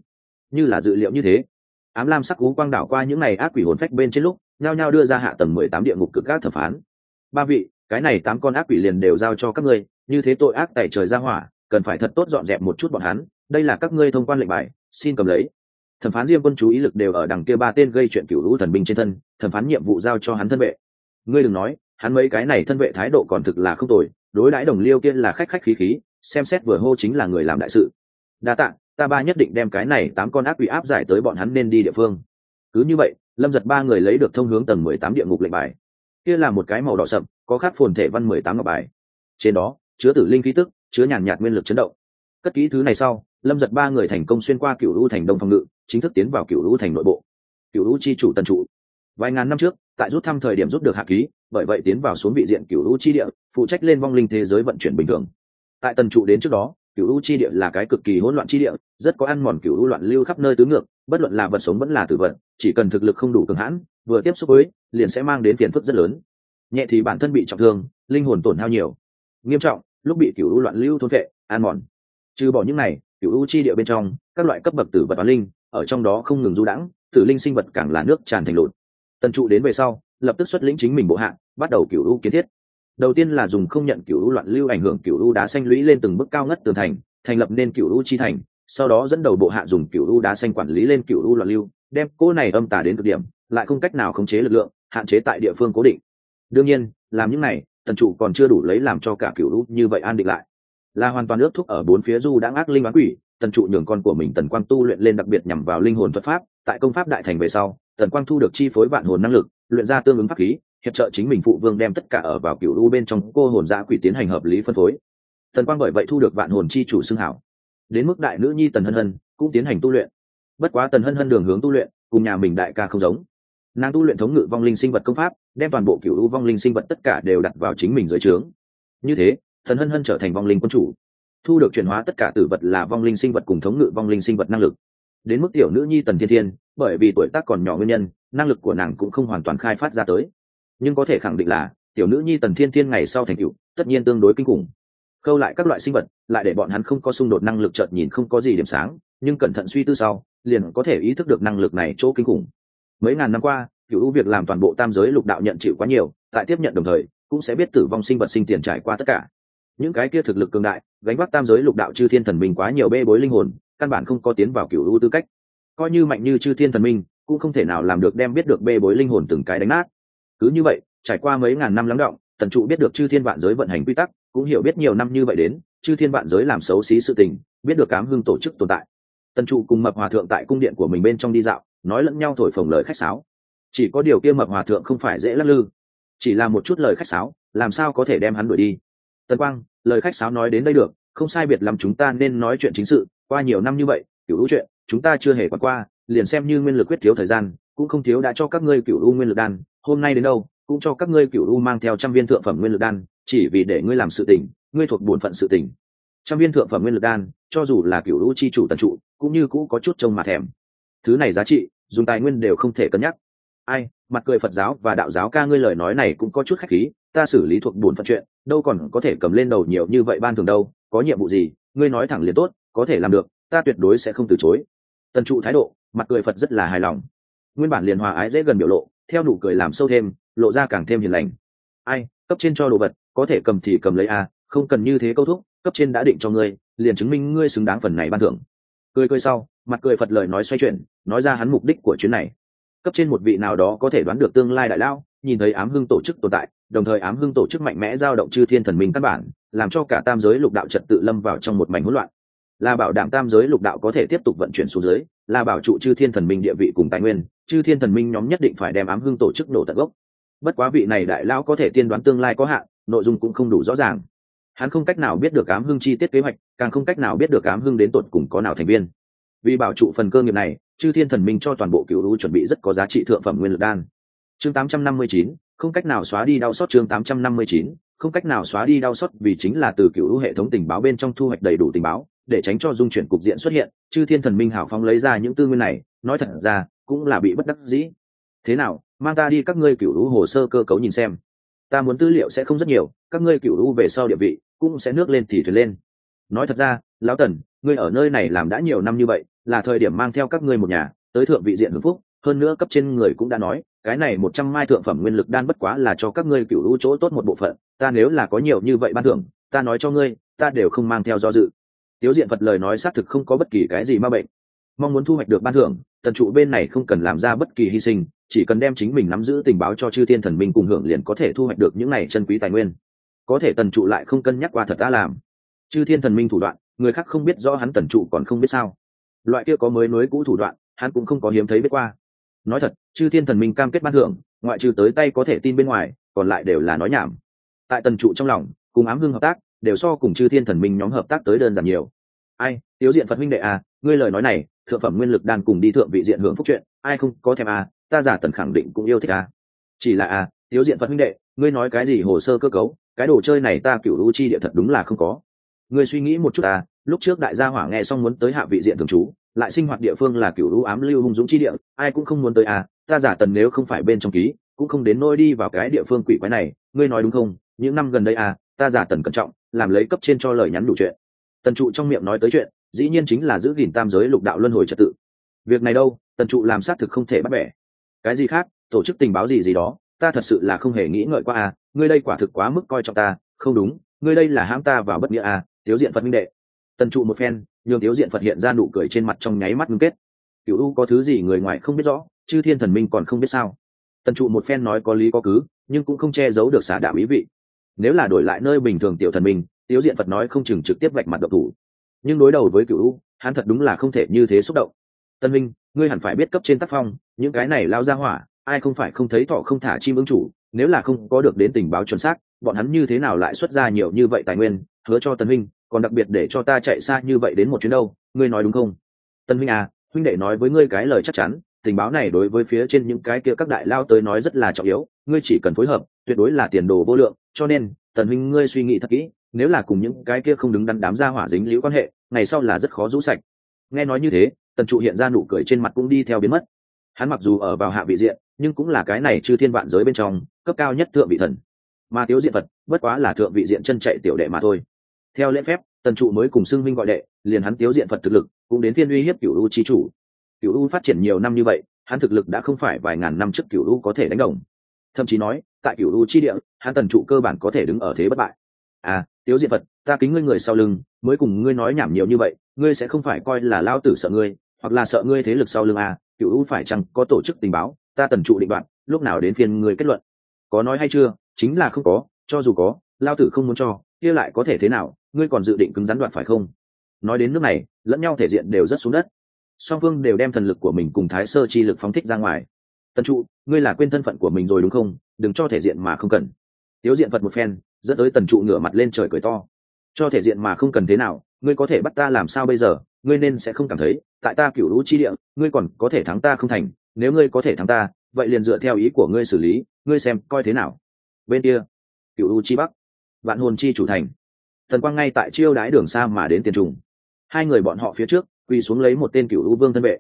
Như là dự liệu như thế, ám lam sắc cú quang đảo qua những ngày ác quỷ hồn phách bên trên lúc nhao nhao đưa ra hạ tầng mười tám địa ngục cực các thẩm phán. Ba vị, cái này tám con ác quỷ liền đều giao cho các ngươi, như thế tội ác tại trời ra hỏa, cần phải thật tốt dọn dẹp một chút bọn hắn, đây là các ngươi thông quan lệnh bài, xin cầm lấy. Thẩm phán diêm quân chú ý lực đều ở đằng kia ba tên gây chuyện cựu lũ thần binh trên thân, thẩm phán nhiệm vụ giao cho hắn thân vệ. Ngươi đừng nói, hắn mấy cái này thân vệ thái độ còn thực là không tồi, đối đãi đồng liêu kia là khách khách khí khí, xem xét vừa hô chính là người làm đại sự. Đa tạ, ta ba nhất định đem cái này tám con ác quỷ áp giải tới bọn hắn nên đi địa phương. Cứ như vậy lâm giật ba người lấy được thông hướng tầng mười tám địa ngục lệnh bài. Kia là một cái màu đỏ sậm, có khắc phồn thể văn mười tám ngọc bài. Trên đó, chứa tử linh khí tức, chứa nhàn nhạt nguyên lực chấn động. Cất kỹ thứ này sau, lâm giật ba người thành công xuyên qua cựu lũ thành đông phòng ngự, chính thức tiến vào cựu lũ thành nội bộ. Cựu lũ chi chủ tân trụ. Vài ngàn năm trước, tại rút thăm thời điểm rút được hạ ký, bởi vậy tiến vào xuống vị diện cựu lũ chi địa, phụ trách lên vong linh thế giới vận chuyển bình thường. Tại tần trụ đến trước đó cựu lũ chi địa là cái cực kỳ hỗn loạn chi địa, rất có ăn mòn cựu lũ loạn lưu khắp nơi tứ ngược, bất luận là vật sống vẫn là tử vật, chỉ cần thực lực không đủ cường hãn, vừa tiếp xúc với, liền sẽ mang đến phiền phức rất lớn. Nhẹ thì bản thân bị trọng thương, linh hồn tổn hao nhiều. Nghiêm trọng, lúc bị cựu lũ loạn lưu thôn vệ ăn mòn. Trừ bỏ những này cựu lũ chi địa bên trong, các loại cấp bậc tử vật và linh, ở trong đó không ngừng du đãng, tử linh sinh vật càng là nước tràn thành lụt. Tần trụ đến về sau, lập tức xuất lĩnh chính mình bộ hạ, bắt đầu cựu lũ kiến thiết đầu tiên là dùng không nhận cựu lũ loạn lưu ảnh hưởng cựu lũ đá xanh lũy lên từng bước cao ngất tường thành thành lập nên cựu lũ chi thành, sau đó dẫn đầu bộ hạ dùng cựu lũ đá xanh quản lý lên cựu lũ loạn lưu, đem cô này âm tả đến cực điểm, lại không cách nào khống chế lực lượng, hạn chế tại địa phương cố định. Đương nhiên, làm những này, tần chủ còn chưa đủ lấy làm cho cả cựu lũ như vậy an định lại. Là hoàn toàn ước thúc ở bốn phía du đã ác linh bán quỷ, tần trụ nhường con của mình tần quang tu luyện lên đặc biệt nhằm vào linh hồn thuật pháp, tại công pháp đại thành về sau, tần quang thu được chi phối vạn hồn năng lực, luyện ra tương ứng pháp khí hiệp trợ chính mình phụ vương đem tất cả ở vào cựu u bên trong cô hồn giã quỷ tiến hành hợp lý phân phối. Tần quang bởi vậy thu được vạn hồn chi chủ xưng hảo. Đến mức đại nữ nhi tần hân hân cũng tiến hành tu luyện. Bất quá tần hân hân đường hướng tu luyện, cùng nhà mình đại ca không giống. Nàng tu luyện thống ngự vong linh sinh vật công pháp, đem toàn bộ cựu u vong linh sinh vật tất cả đều đặt vào chính mình dưới trướng. Như thế thần hân hân trở thành vong linh quân chủ. Thu được chuyển hóa tất cả tử vật là vong linh sinh vật cùng thống ngự vong linh sinh vật năng lực. Đến mức tiểu nữ nhi tần thiên thiên, bởi vì tuổi tác còn nhỏ nguyên nhân, năng lực của nàng cũng không hoàn toàn khai phát ra tới nhưng có thể khẳng định là, tiểu nữ nhi tần thiên thiên ngày sau thành cựu tất nhiên tương đối kinh khủng. Khâu lại các loại sinh vật, lại để bọn hắn không có xung đột năng lực chợt nhìn không có gì điểm sáng, nhưng cẩn thận suy tư sau, liền có thể ý thức được năng lực này chỗ kinh khủng. Mấy ngàn năm qua, cựu việc làm toàn bộ tam giới lục đạo nhận chịu quá nhiều, tại tiếp nhận đồng thời, cũng sẽ biết tử vong sinh vật sinh tiền trải qua tất cả. Những cái kia thực lực cường đại, gánh vác tam giới lục đạo chư thiên thần minh quá nhiều bê bối linh hồn, căn bản không có tiến vào cựu u tư cách. Coi như mạnh như chư thiên thần minh, cũng không thể nào làm được đem biết được bê bối linh hồn từng cái đánh nát cứ như vậy, trải qua mấy ngàn năm lắng động, tần trụ biết được chư thiên vạn giới vận hành quy tắc, cũng hiểu biết nhiều năm như vậy đến, chư thiên vạn giới làm xấu xí sự tình, biết được cám hưng tổ chức tồn tại. Tần trụ cùng mập hòa thượng tại cung điện của mình bên trong đi dạo, nói lẫn nhau thổi phồng lời khách sáo. Chỉ có điều kia mập hòa thượng không phải dễ lắc lư, chỉ là một chút lời khách sáo, làm sao có thể đem hắn đuổi đi. Tần quang, lời khách sáo nói đến đây được, không sai biệt lắm chúng ta nên nói chuyện chính sự, qua nhiều năm như vậy cựu hữu chuyện, chúng ta chưa hề qua qua, liền xem như nguyên lực quyết thiếu thời gian, cũng không thiếu đã cho các ngươi cựu u nguyên lực đan hôm nay đến đâu cũng cho các ngươi cựu u mang theo trăm viên thượng phẩm nguyên lực đan chỉ vì để ngươi làm sự tình, ngươi thuộc bổn phận sự tình. trăm viên thượng phẩm nguyên lực đan cho dù là cựu u chi chủ tần trụ cũng như cũ có chút trông mà thèm. Thứ này giá trị dùng tài nguyên đều không thể cân nhắc. Ai mặt cười phật giáo và đạo giáo ca ngươi lời nói này cũng có chút khách khí ta xử lý thuộc bổn phận chuyện đâu còn có thể cầm lên đầu nhiều như vậy ban thường đâu có nhiệm vụ gì ngươi nói thẳng liền tốt có thể làm được ta tuyệt đối sẽ không từ chối. Tần trụ thái độ mặt cười phật rất là hài lòng. Nguyên bản liền hòa ái dễ gần biểu lộ theo nụ cười làm sâu thêm, lộ ra càng thêm hiền lành. Ai, cấp trên cho đồ vật, có thể cầm thì cầm lấy a không cần như thế câu thúc, cấp trên đã định cho ngươi, liền chứng minh ngươi xứng đáng phần này ban thưởng. Cười cười sau, mặt cười phật lời nói xoay chuyển, nói ra hắn mục đích của chuyến này. Cấp trên một vị nào đó có thể đoán được tương lai đại lao nhìn thấy ám hưng tổ chức tồn tại, đồng thời ám hưng tổ chức mạnh mẽ giao động chư thiên thần minh căn bản, làm cho cả tam giới lục đạo trật tự lâm vào trong một mảnh hỗn loạn là bảo đảm tam giới lục đạo có thể tiếp tục vận chuyển xuống dưới là bảo trụ chư thiên thần minh địa vị cùng tài nguyên chư thiên thần minh nhóm nhất định phải đem ám hưng tổ chức nổ tận gốc. Bất quá vị này đại lão có thể tiên đoán tương lai có hạn nội dung cũng không đủ rõ ràng. Hắn không cách nào biết được ám hưng chi tiết kế hoạch càng không cách nào biết được ám hưng đến tột cùng có nào thành viên. Vì bảo trụ phần cơ nghiệp này chư thiên thần minh cho toàn bộ cựu lũ chuẩn bị rất có giá trị thượng phẩm nguyên lực đan. Chương 859, không cách nào xóa đi đau xót chương 859, không cách nào xóa đi đau xót vì chính là từ cựu hệ thống tình báo bên trong thu hoạch đầy đủ tình báo để tránh cho dung chuyển cục diện xuất hiện, chư thiên thần minh hảo phóng lấy ra những tư nguyên này, nói thật ra, cũng là bị bất đắc dĩ. Thế nào, mang ta đi các ngươi cựu lũ hồ sơ cơ cấu nhìn xem. Ta muốn tư liệu sẽ không rất nhiều, các ngươi cựu lũ về sau địa vị, cũng sẽ nước lên thì thuyền lên. Nói thật ra, lão tần, ngươi ở nơi này làm đã nhiều năm như vậy, là thời điểm mang theo các ngươi một nhà, tới thượng vị diện hưng phúc, hơn nữa cấp trên người cũng đã nói, cái này một trăm mai thượng phẩm nguyên lực đan bất quá là cho các ngươi cựu lũ chỗ tốt một bộ phận, ta nếu là có nhiều như vậy ban thưởng, ta nói cho ngươi, ta đều không mang theo do dự tiếu diện phật lời nói xác thực không có bất kỳ cái gì ma bệnh. Mong muốn thu hoạch được ban thưởng, tần trụ bên này không cần làm ra bất kỳ hy sinh, chỉ cần đem chính mình nắm giữ tình báo cho chư thiên thần minh cùng hưởng liền có thể thu hoạch được những này chân quý tài nguyên. Có thể tần trụ lại không cân nhắc qua thật ta làm. Chư thiên thần minh thủ đoạn, người khác không biết rõ hắn tần trụ còn không biết sao. Loại kia có mới nối cũ thủ đoạn, hắn cũng không có hiếm thấy biết qua. Nói thật, chư thiên thần minh cam kết ban thưởng, ngoại trừ tới tay có thể tin bên ngoài, còn lại đều là nói nhảm. Tại tần trụ trong lòng, cùng ám hưng hợp tác đều so cùng chư thiên thần minh nhóm hợp tác tới đơn giản nhiều. Ai, tiếu diện phật huynh đệ à ngươi lời nói này, thượng phẩm nguyên lực đan cùng đi thượng vị diện hưởng phúc chuyện, ai không có thèm à ta giả tần khẳng định cũng yêu thích à. Chỉ là à tiếu diện phật huynh đệ, ngươi nói cái gì hồ sơ cơ cấu, cái đồ chơi này ta cựu lưu chi địa thật đúng là không có. Ngươi suy nghĩ một chút à lúc trước đại gia hỏa nghe xong muốn tới hạ vị diện thường trú, lại sinh hoạt địa phương là cựu lưu ám lưu hung dũng chi địa, ai cũng không muốn tới à ta giả tần nếu không phải bên trong ký, cũng không đến nôi đi vào cái địa phương quỷ quái này, ngươi nói đúng không, những năm gần đây à ta giả tần cẩn trọng làm lấy cấp trên cho lời nhắn đủ chuyện. Tần trụ trong miệng nói tới chuyện, dĩ nhiên chính là giữ gìn tam giới lục đạo luân hồi trật tự. Việc này đâu, tần trụ làm xác thực không thể bắt bẻ. Cái gì khác, tổ chức tình báo gì gì đó, ta thật sự là không hề nghĩ ngợi qua à ngươi đây quả thực quá mức coi trọng ta, không đúng, ngươi đây là hãm ta vào bất nghĩa à thiếu diện phật minh đệ. Tần trụ một phen, nhường thiếu diện phật hiện ra nụ cười trên mặt trong nháy mắt ngưng kết. Cựu u có thứ gì người ngoài không biết rõ chứ thiên thần minh còn không biết sao. Tần trụ một phen nói có lý có cứ, nhưng cũng không che giấu được xả đạo ý vị nếu là đổi lại nơi bình thường tiểu thần minh tiếu diện phật nói không chừng trực tiếp vạch mặt độc thủ. Nhưng đối đầu với cựu u, hắn thật đúng là không thể như thế xúc động. Tân minh, ngươi hẳn phải biết cấp trên tác phong, những cái này lao ra hỏa, ai không phải không thấy thọ không thả chim ứng chủ, nếu là không có được đến tình báo chuẩn xác, bọn hắn như thế nào lại xuất ra nhiều như vậy tài nguyên, hứa cho tân minh, còn đặc biệt để cho ta chạy xa như vậy đến một chuyến đâu, ngươi nói đúng không? Tân minh à huynh đệ nói với ngươi cái lời chắc chắn tình báo này đối với phía trên những cái kia các đại lao tới nói rất là trọng yếu, ngươi chỉ cần phối hợp, tuyệt đối là tiền đồ vô lượng, cho nên, tần huynh ngươi suy nghĩ thật kỹ, nếu là cùng những cái kia không đứng đắn đám ra hỏa dính liễu quan hệ, ngày sau là rất khó rũ sạch. Nghe nói như thế, tần trụ hiện ra nụ cười trên mặt cũng đi theo biến mất. Hắn mặc dù ở vào hạ vị diện, nhưng cũng là cái này chư thiên vạn giới bên trong, cấp cao nhất thượng vị thần. Mà tiếu diện phật, bất quá là thượng vị diện chân chạy tiểu đệ mà thôi. Theo lễ phép, tần trụ mới cùng xưng minh gọi đệ, liền hắn tiếu diện phật thực lực, cũng đến thiên uy hiếp cựu u chi chủ cựu u phát triển nhiều năm như vậy, hắn thực lực đã không phải vài ngàn năm trước cựu u có thể đánh đồng. Thậm chí nói, tại cựu u chi địa, hắn tần trụ cơ bản có thể đứng ở thế bất bại. À tiếu diện phật, ta kính ngươi người sau lưng, mới cùng ngươi nói nhảm nhiều như vậy, ngươi sẽ không phải coi là lao tử sợ ngươi, hoặc là sợ ngươi thế lực sau lưng à cựu u phải chăng có tổ chức tình báo, ta tần trụ định đoạn lúc nào đến phiên ngươi kết luận. Có nói hay chưa? Chính là không có, cho dù có lao tử không muốn cho, kia lại có thể thế nào, ngươi còn dự định cứng rắn đoạn phải không? Nói đến nước này, lẫn nhau thể diện đều rất xuống đất song phương đều đem thần lực của mình cùng thái sơ chi lực phóng thích ra ngoài. Tần trụ, ngươi là quên thân phận của mình rồi đúng không? Đừng cho thể diện mà không cần. Tiếu diện phật một phen, dẫn tới tần trụ ngửa mặt lên trời cười to. Cho thể diện mà không cần thế nào, ngươi có thể bắt ta làm sao bây giờ? Ngươi nên sẽ không cảm thấy, tại ta cựu lũ chi địa, ngươi còn có thể thắng ta không thành. Nếu ngươi có thể thắng ta, vậy liền dựa theo ý của ngươi xử lý, ngươi xem coi thế nào. Bên kia cựu lũ chi bắc, vạn hồn chi chủ thành. Thần quang ngay tại chiêu đái đường xa mà đến tiền trùng. Hai người bọn họ phía trước quỳ xuống lấy một tên cựu lũ vương thân vệ.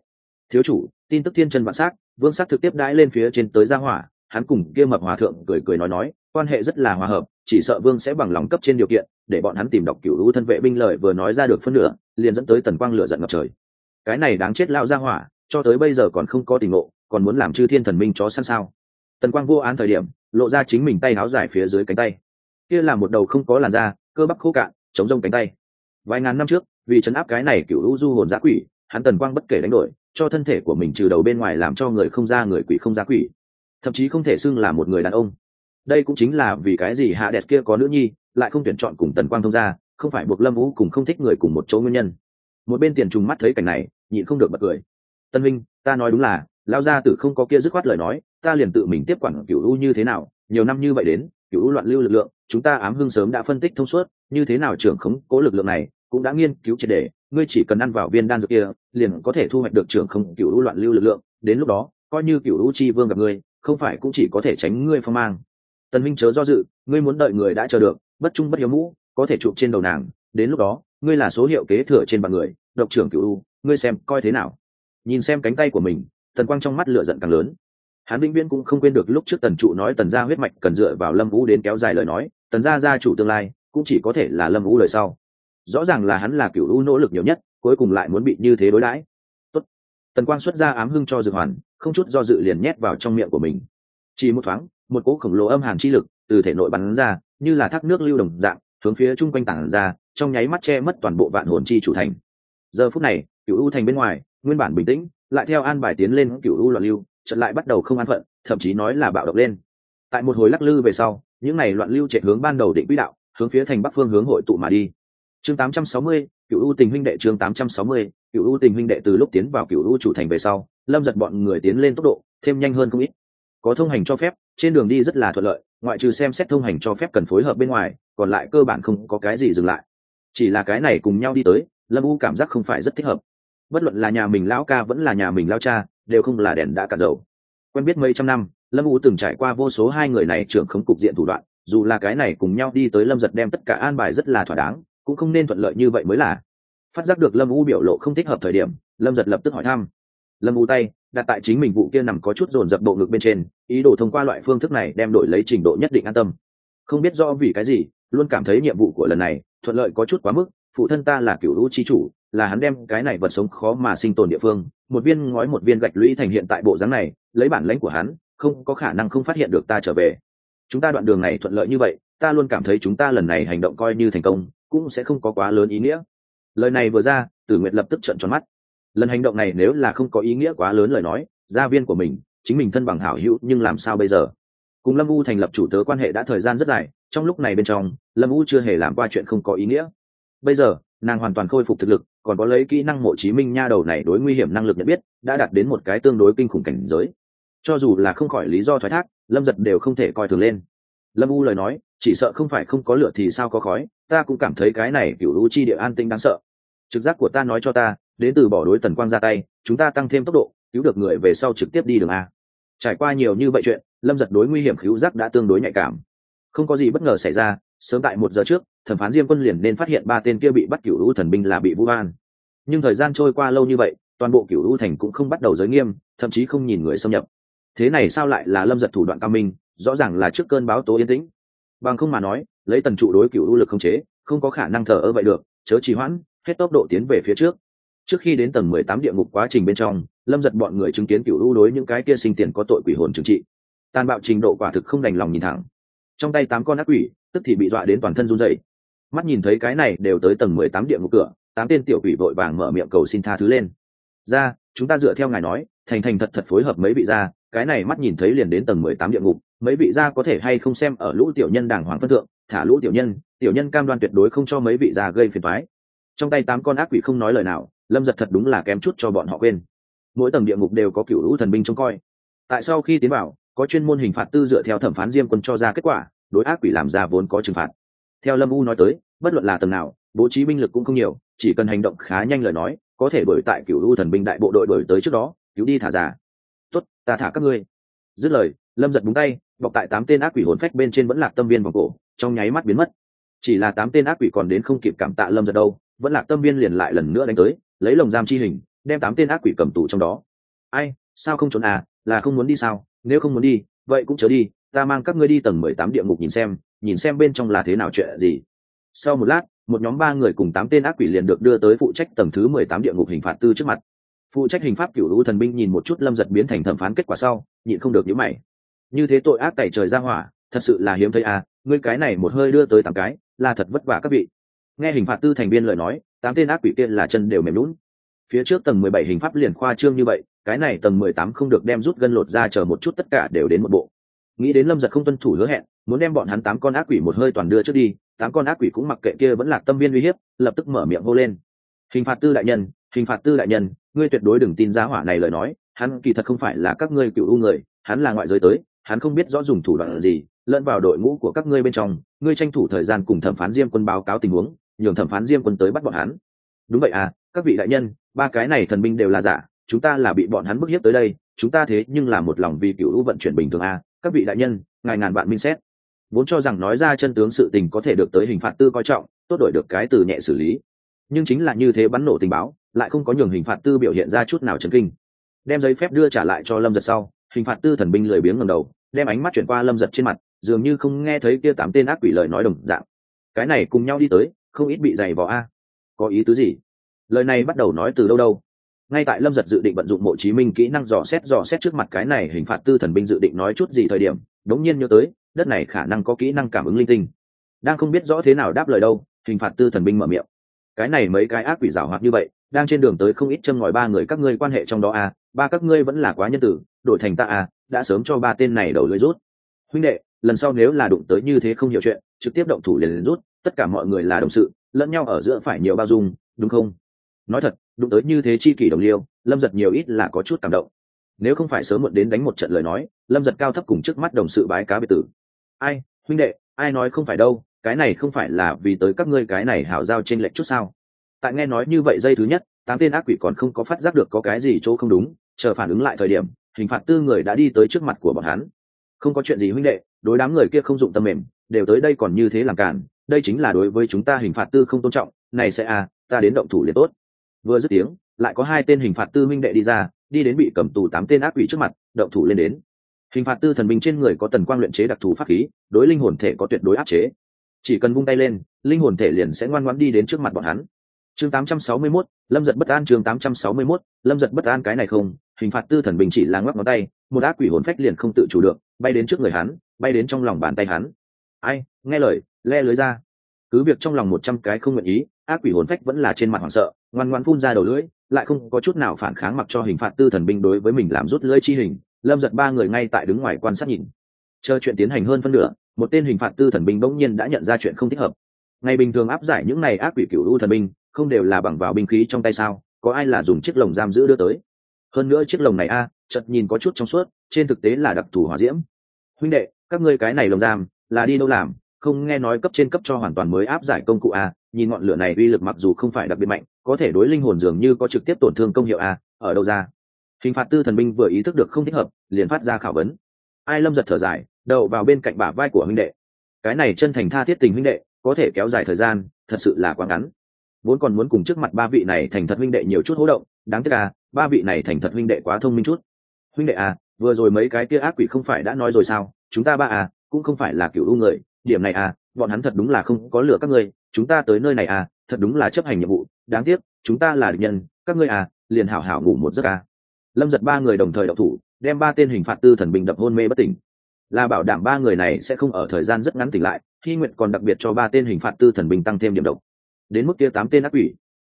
Thiếu chủ, tin tức thiên chân vạn s á c vương sắc thực tiếp đãi lên phía trên tới gia hỏa, hắn cùng kia mập hòa thượng cười cười nói nói, quan hệ rất là hòa hợp, chỉ sợ vương sẽ bằng lòng cấp trên điều kiện, để bọn hắn tìm đọc cựu lũ thân vệ binh lợi vừa nói ra được phân nửa, liền dẫn tới tần quang lửa giận ngập trời. Cái này đáng chết lao ra hỏa, cho tới bây giờ còn không có tình ngộ, còn muốn làm chư thiên thần minh chó săn sao? Tần quang vô án thời điểm, lộ ra chính mình tay áo dài phía dưới cánh tay. Kia là một đầu không có làn da, cơ bắp khô cạn, chống rông cánh tay. Vài ngàn năm trước vì chấn áp cái này cựu u du hồn giã quỷ, hắn tần quang bất kể đánh đổi, cho thân thể của mình trừ đầu bên ngoài làm cho người không ra người quỷ không ra quỷ. Thậm chí không thể xưng là một người đàn ông. Đây cũng chính là vì cái gì hạ đẹp kia có nữ nhi, lại không tuyển chọn cùng tần quang thông gia, không phải buộc lâm vũ cùng không thích người cùng một chỗ nguyên nhân. Một bên tiền trùng mắt thấy cảnh này, nhịn không được bật cười. Tân minh ta nói đúng là lao gia tử không có kia dứt khoát lời nói, ta liền tự mình tiếp quản cựu u như thế nào, nhiều năm như vậy đến, cựu u loạn lưu lực lượng, chúng ta ám hưng sớm đã phân tích thông suốt, như thế nào trưởng khống cố lực lượng này cũng đã nghiên cứu triệt đề, ngươi chỉ cần ăn vào viên đan dược kia, liền có thể thu hoạch được trưởng không cựu lũ loạn lưu lực lượng, đến lúc đó, coi như cựu lũ chi vương gặp ngươi, không phải cũng chỉ có thể tránh ngươi phong mang. Tần minh chớ do dự, ngươi muốn đợi người đã chờ được, bất trung bất hiếu mũ, có thể chụp trên đầu nàng, đến lúc đó, ngươi là số hiệu kế thừa trên bàn người, độc trưởng cựu u ngươi xem coi thế nào. Nhìn xem cánh tay của mình, tần quang trong mắt lửa giận càng lớn. Hắn vĩnh viễn cũng không quên được lúc trước tần trụ nói tần gia huyết mạch cần dựa vào lâm vũ đến kéo dài lời nói, tần gia gia chủ tương lai, cũng chỉ có thể là lâm vũ lời sau rõ ràng là hắn là cựu u nỗ lực nhiều nhất, cuối cùng lại muốn bị như thế đối đãi. Tốt. tần quang xuất ra ám hưng cho dược hoàn, không chút do dự liền nhét vào trong miệng của mình. Chỉ một thoáng, một cỗ khổng lồ âm hàn chi lực từ thể nội bắn ra, như là thác nước lưu đồng dạng, hướng phía chung quanh tảng ra, trong nháy mắt che mất toàn bộ vạn hồn chi chủ thành. Giờ phút này, cựu u thành bên ngoài, nguyên bản bình tĩnh, lại theo an bài tiến lên cựu u loạn lưu trận lại bắt đầu không an phận, thậm chí nói là bạo động lên. Tại một hồi lắc lư về sau, những này loạn lưu chạy hướng ban đầu định quỹ đạo, hướng phía thành bắc phương hướng hội tụ mà đi chương 860, cựu u tình huynh đệ chương 860, cựu u tình huynh đệ từ lúc tiến vào cựu u chủ thành về sau lâm giật bọn người tiến lên tốc độ thêm nhanh hơn không ít. Có thông hành cho phép trên đường đi rất là thuận lợi ngoại trừ xem xét thông hành cho phép cần phối hợp bên ngoài còn lại cơ bản không có cái gì dừng lại. Chỉ là cái này cùng nhau đi tới lâm u cảm giác không phải rất thích hợp. Bất luận là nhà mình lão ca vẫn là nhà mình lao cha đều không là đèn đã cả dầu. Quen biết mấy trăm năm lâm u từng trải qua vô số hai người này trưởng khống cục diện thủ đoạn dù là cái này cùng nhau đi tới lâm giật đem tất cả an bài rất là thỏa đáng cũng không nên thuận lợi như vậy mới là. Phát giác được lâm u biểu lộ không thích hợp thời điểm, lâm giật lập tức hỏi thăm. Lâm u tay, đặt tại chính mình vụ kia nằm có chút dồn dập bộ ngực bên trên, ý đồ thông qua loại phương thức này đem đổi lấy trình độ nhất định an tâm. Không biết do vì cái gì, luôn cảm thấy nhiệm vụ của lần này thuận lợi có chút quá mức, phụ thân ta là cựu lũ chi chủ, là hắn đem cái này vật sống khó mà sinh tồn địa phương, một viên ngói một viên gạch lũy thành hiện tại bộ dáng này, lấy bản lãnh của hắn, không có khả năng không phát hiện được ta trở về. Chúng ta đoạn đường này thuận lợi như vậy, ta luôn cảm thấy chúng ta lần này hành động coi như thành công cũng sẽ không có quá lớn ý nghĩa. Lời này vừa ra, tử nguyệt lập tức trợn tròn mắt. Lần hành động này nếu là không có ý nghĩa quá lớn lời nói, gia viên của mình, chính mình thân bằng hảo hữu, nhưng làm sao bây giờ? Cùng lâm u thành lập chủ tớ quan hệ đã thời gian rất dài, trong lúc này bên trong, lâm u chưa hề làm qua chuyện không có ý nghĩa. Bây giờ, nàng hoàn toàn khôi phục thực lực, còn có lấy kỹ năng mộ chí minh nha đầu này đối nguy hiểm năng lực nhận biết, đã đạt đến một cái tương đối kinh khủng cảnh giới. Cho dù là không khỏi lý do thoái thác, lâm giật đều không thể coi thường lên. Lâm u lời nói chỉ sợ không phải không có lửa thì sao có khói, ta cũng cảm thấy cái này cựu lũ chi địa an tinh đáng sợ. Trực giác của ta nói cho ta, đến từ bỏ đối tần quang ra tay, chúng ta tăng thêm tốc độ, cứu được người về sau trực tiếp đi đường a. Trải qua nhiều như vậy chuyện, lâm giật đối nguy hiểm cứu giác đã tương đối nhạy cảm. Không có gì bất ngờ xảy ra, sớm tại một giờ trước, thẩm phán diêm quân liền nên phát hiện ba tên kia bị bắt cựu lũ thần binh là bị vũ an nhưng thời gian trôi qua lâu như vậy, toàn bộ cựu lũ thành cũng không bắt đầu giới nghiêm, thậm chí không nhìn người xâm nhập. Thế này sao lại là lâm giật thủ đoạn cao minh, rõ ràng là trước cơn báo tố yên tĩnh bằng không mà nói, lấy tần trụ đối cựu u lực không chế, không có khả năng thở ơ vậy được, chớ trì hoãn, hết tốc độ tiến về phía trước. Trước khi đến tầng mười tám địa ngục quá trình bên trong, lâm giật bọn người chứng kiến cựu u đối những cái kia sinh tiền có tội quỷ hồn trừng trị. Tàn bạo trình độ quả thực không đành lòng nhìn thẳng. Trong tay tám con ác quỷ, tức thì bị dọa đến toàn thân run dậy mắt nhìn thấy cái này đều tới tầng mười tám địa ngục cửa, tám tên tiểu quỷ vội vàng mở miệng cầu xin tha thứ lên. Ra, chúng ta dựa theo ngài nói, thành thành thật thật phối hợp mấy vị gia cái này mắt nhìn thấy liền đến tầng mười tám địa ngục mấy vị gia có thể hay không xem ở lũ tiểu nhân đàng hoàng phân thượng, thả lũ tiểu nhân tiểu nhân cam đoan tuyệt đối không cho mấy vị gia gây phiền thoái trong tay tám con ác quỷ không nói lời nào, lâm giật thật đúng là kém chút cho bọn họ quên. Mỗi tầng địa ngục đều có cựu lũ thần binh trông coi. Tại sau khi tiến bảo có chuyên môn hình phạt tư dựa theo thẩm phán diêm quân cho ra kết quả, đối ác quỷ làm ra vốn có trừng phạt. Theo lâm u nói tới, bất luận là tầng nào, bố trí binh lực cũng không nhiều, chỉ cần hành động khá nhanh lời nói, có thể đổi tại cựu lũ thần binh đại bộ đội đổi tới trước đó, cứu đi thả giả tốt, ta thả các ngươi. Dứt lời, lâm giật búng tay bọc tại tám tên ác quỷ hồn phách bên trên vẫn lạc tâm viên vòng cổ, trong nháy mắt biến mất. Chỉ là tám tên ác quỷ còn đến không kịp cảm tạ lâm giật đâu, vẫn lạc tâm viên liền lại lần nữa đánh tới, lấy lồng giam chi hình, đem tám tên ác quỷ cầm tù trong đó. Ai, sao không trốn à là không muốn đi sao, nếu không muốn đi, vậy cũng chớ đi, ta mang các ngươi đi tầng mười tám địa ngục nhìn xem nhìn xem bên trong là thế nào chuyện gì. Sau một lát, một nhóm ba người cùng tám tên ác quỷ liền được đưa tới phụ trách tầng thứ mười tám địa ngục hình phạt tư trước mặt. Phụ trách hình pháp cựu lũ thần binh nhìn một chút lâm giật biến thành thẩm phán kết quả sau, nhịn không được nhữ mày như thế tội ác tẩy trời ra hỏa, thật sự là hiếm thấy à ngươi cái này một hơi đưa tới tám cái, là thật vất vả các vị. Nghe hình phạt tư thành viên lời nói, tám tên ác quỷ kia là chân đều mềm lún phía trước tầng mười bảy hình pháp liền khoa trương như vậy, cái này tầng mười tám không được đem rút gân lột ra chờ một chút tất cả đều đến một bộ. Nghĩ đến lâm giật không tuân thủ hứa hẹn, muốn đem bọn hắn tám con ác quỷ một hơi toàn đưa trước đi, tám con ác quỷ cũng mặc kệ kia vẫn là tâm viên uy hiếp, lập tức mở miệng hô lên. Hình phạt tư đại nhân, hình phạt tư đại nhân, ngươi tuyệt đối đừng tin giá hỏa này lời nói, hắn kỳ thật không phải là các ngươi cựu u người, hắn là ngoại giới tới hắn không biết rõ dùng thủ đoạn gì, lẫn vào đội ngũ của các ngươi bên trong, ngươi tranh thủ thời gian cùng thẩm phán diêm quân báo cáo tình huống, nhường thẩm phán diêm quân tới bắt bọn hắn. Đúng vậy à các vị đại nhân, ba cái này thần binh đều là giả, chúng ta là bị bọn hắn bức hiếp tới đây, chúng ta thế nhưng là một lòng vì cựu u vận chuyển bình thường à. Các vị đại nhân, ngài ngàn bạn minh xét. Vốn cho rằng nói ra chân tướng sự tình có thể được tới hình phạt tư coi trọng, tốt đổi được cái từ nhẹ xử lý. Nhưng chính là như thế bắn nổ tình báo, lại không có nhường hình phạt tư biểu hiện ra chút nào chấn kinh. Đem giấy phép đưa trả lại cho lâm giật sau hình phạt tư thần binh lười biếng ngầm đầu, đem ánh mắt chuyển qua lâm giật trên mặt, dường như không nghe thấy kia tám tên ác quỷ lời nói đồng dạng. Cái này cùng nhau đi tới, không ít bị dày vò a. Có ý tứ gì? Lời này bắt đầu nói từ đâu đâu? Ngay tại lâm giật dự định vận dụng mộ chí minh kỹ năng dò xét dò xét trước mặt cái này hình phạt tư thần binh dự định nói chút gì thời điểm, đống nhiên nhớ tới, đất này khả năng có kỹ năng cảm ứng linh tinh. Đang không biết rõ thế nào đáp lời đâu, hình phạt tư thần binh mở miệng. Cái này mấy cái ác quỷ rào hoạt như vậy, đang trên đường tới không ít châm ngòi ba người các ngươi quan hệ trong đó à ba các ngươi vẫn là quá nhân tử đổi thành ta à đã sớm cho ba tên này đầu lưới rút. Huynh đệ lần sau nếu là đụng tới như thế không hiểu chuyện trực tiếp động thủ liền, liền rút tất cả mọi người là đồng sự lẫn nhau ở giữa phải nhiều bao dung đúng không? Nói thật đụng tới như thế chi kỷ đồng liêu lâm giật nhiều ít là có chút cảm động. Nếu không phải sớm muộn đến đánh một trận lời nói lâm giật cao thấp cùng trước mắt đồng sự bái cá biệt tử. Ai huynh đệ ai nói không phải đâu cái này không phải là vì tới các ngươi cái này hảo giao trên lệnh chút sao? Tại nghe nói như vậy dây thứ nhất tám tên ác quỷ còn không có phát giác được có cái gì chỗ không đúng chờ phản ứng lại thời điểm hình phạt tư người đã đi tới trước mặt của bọn hắn. Không có chuyện gì huynh đệ, đối đám người kia không dụng tâm mềm, đều tới đây còn như thế làm cản đây chính là đối với chúng ta hình phạt tư không tôn trọng, này sẽ à ta đến động thủ liền tốt. Vừa dứt tiếng, lại có hai tên hình phạt tư minh đệ đi ra, đi đến bị cầm tù tám tên ác quỷ trước mặt, động thủ lên đến. Hình phạt tư thần binh trên người có tần quang luyện chế đặc thù pháp khí, đối linh hồn thể có tuyệt đối áp chế. Chỉ cần vung tay lên, linh hồn thể liền sẽ ngoan ngoãn đi đến trước mặt bọn hắn chương 861, lâm giật bất an chương 861, lâm giật bất an cái này không hình phạt tư thần bình chỉ là ngoắc ngón tay một ác quỷ hồn phách liền không tự chủ được bay đến trước người hắn bay đến trong lòng bàn tay hắn. Ai nghe lời le lưới ra. Cứ việc trong lòng một trăm cái không nguyện ý ác quỷ hồn phách vẫn là trên mặt hoảng sợ ngoan ngoan phun ra đầu lưỡi lại không có chút nào phản kháng mặc cho hình phạt tư thần binh đối với mình làm rút lưỡi chi hình lâm giật ba người ngay tại đứng ngoài quan sát nhìn. Chờ chuyện tiến hành hơn phân nửa một tên hình phạt tư thần binh bỗng nhiên đã nhận ra chuyện không thích hợp. Ngày bình thường áp giải những này ác quỷ cựu u thần binh không đều là bằng vào binh khí trong tay sao? Có ai là dùng chiếc lồng giam giữ đưa tới? Hơn nữa chiếc lồng này a chật nhìn có chút trong suốt, trên thực tế là đặc thù hỏa diễm. Huynh đệ, các ngươi cái này lồng giam, là đi đâu làm? Không nghe nói cấp trên cấp cho hoàn toàn mới áp giải công cụ a, nhìn ngọn lửa này uy lực mặc dù không phải đặc biệt mạnh, có thể đối linh hồn dường như có trực tiếp tổn thương công hiệu a, ở đâu ra? Hình phạt tư thần binh vừa ý thức được không thích hợp, liền phát ra khảo vấn. Ai lâm giật thở dài đậu vào bên cạnh bả vai của huynh đệ. Cái này chân thành tha thiết tình huynh đệ, có thể kéo dài thời gian, thật sự là quá ngắn vốn còn muốn cùng trước mặt ba vị này thành thật huynh đệ nhiều chút hỗ động, đáng tiếc à ba vị này thành thật huynh đệ quá thông minh chút. Huynh đệ à vừa rồi mấy cái kia ác quỷ không phải đã nói rồi sao? Chúng ta ba à cũng không phải là kiểu ưu người. Điểm này à bọn hắn thật đúng là không có lửa các ngươi. Chúng ta tới nơi này à thật đúng là chấp hành nhiệm vụ. Đáng tiếc, chúng ta là địch nhân, các ngươi à liền hảo hảo ngủ một giấc à. Lâm giật ba người đồng thời đậu thủ, đem ba tên hình phạt tư thần bình đập hôn mê bất tỉnh. Là bảo đảm ba người này sẽ không ở thời gian rất ngắn tỉnh lại khi nguyện còn đặc biệt cho ba tên hình phạt tư thần bình tăng thêm điểm độc đến mức kia tám tên ác quỷ.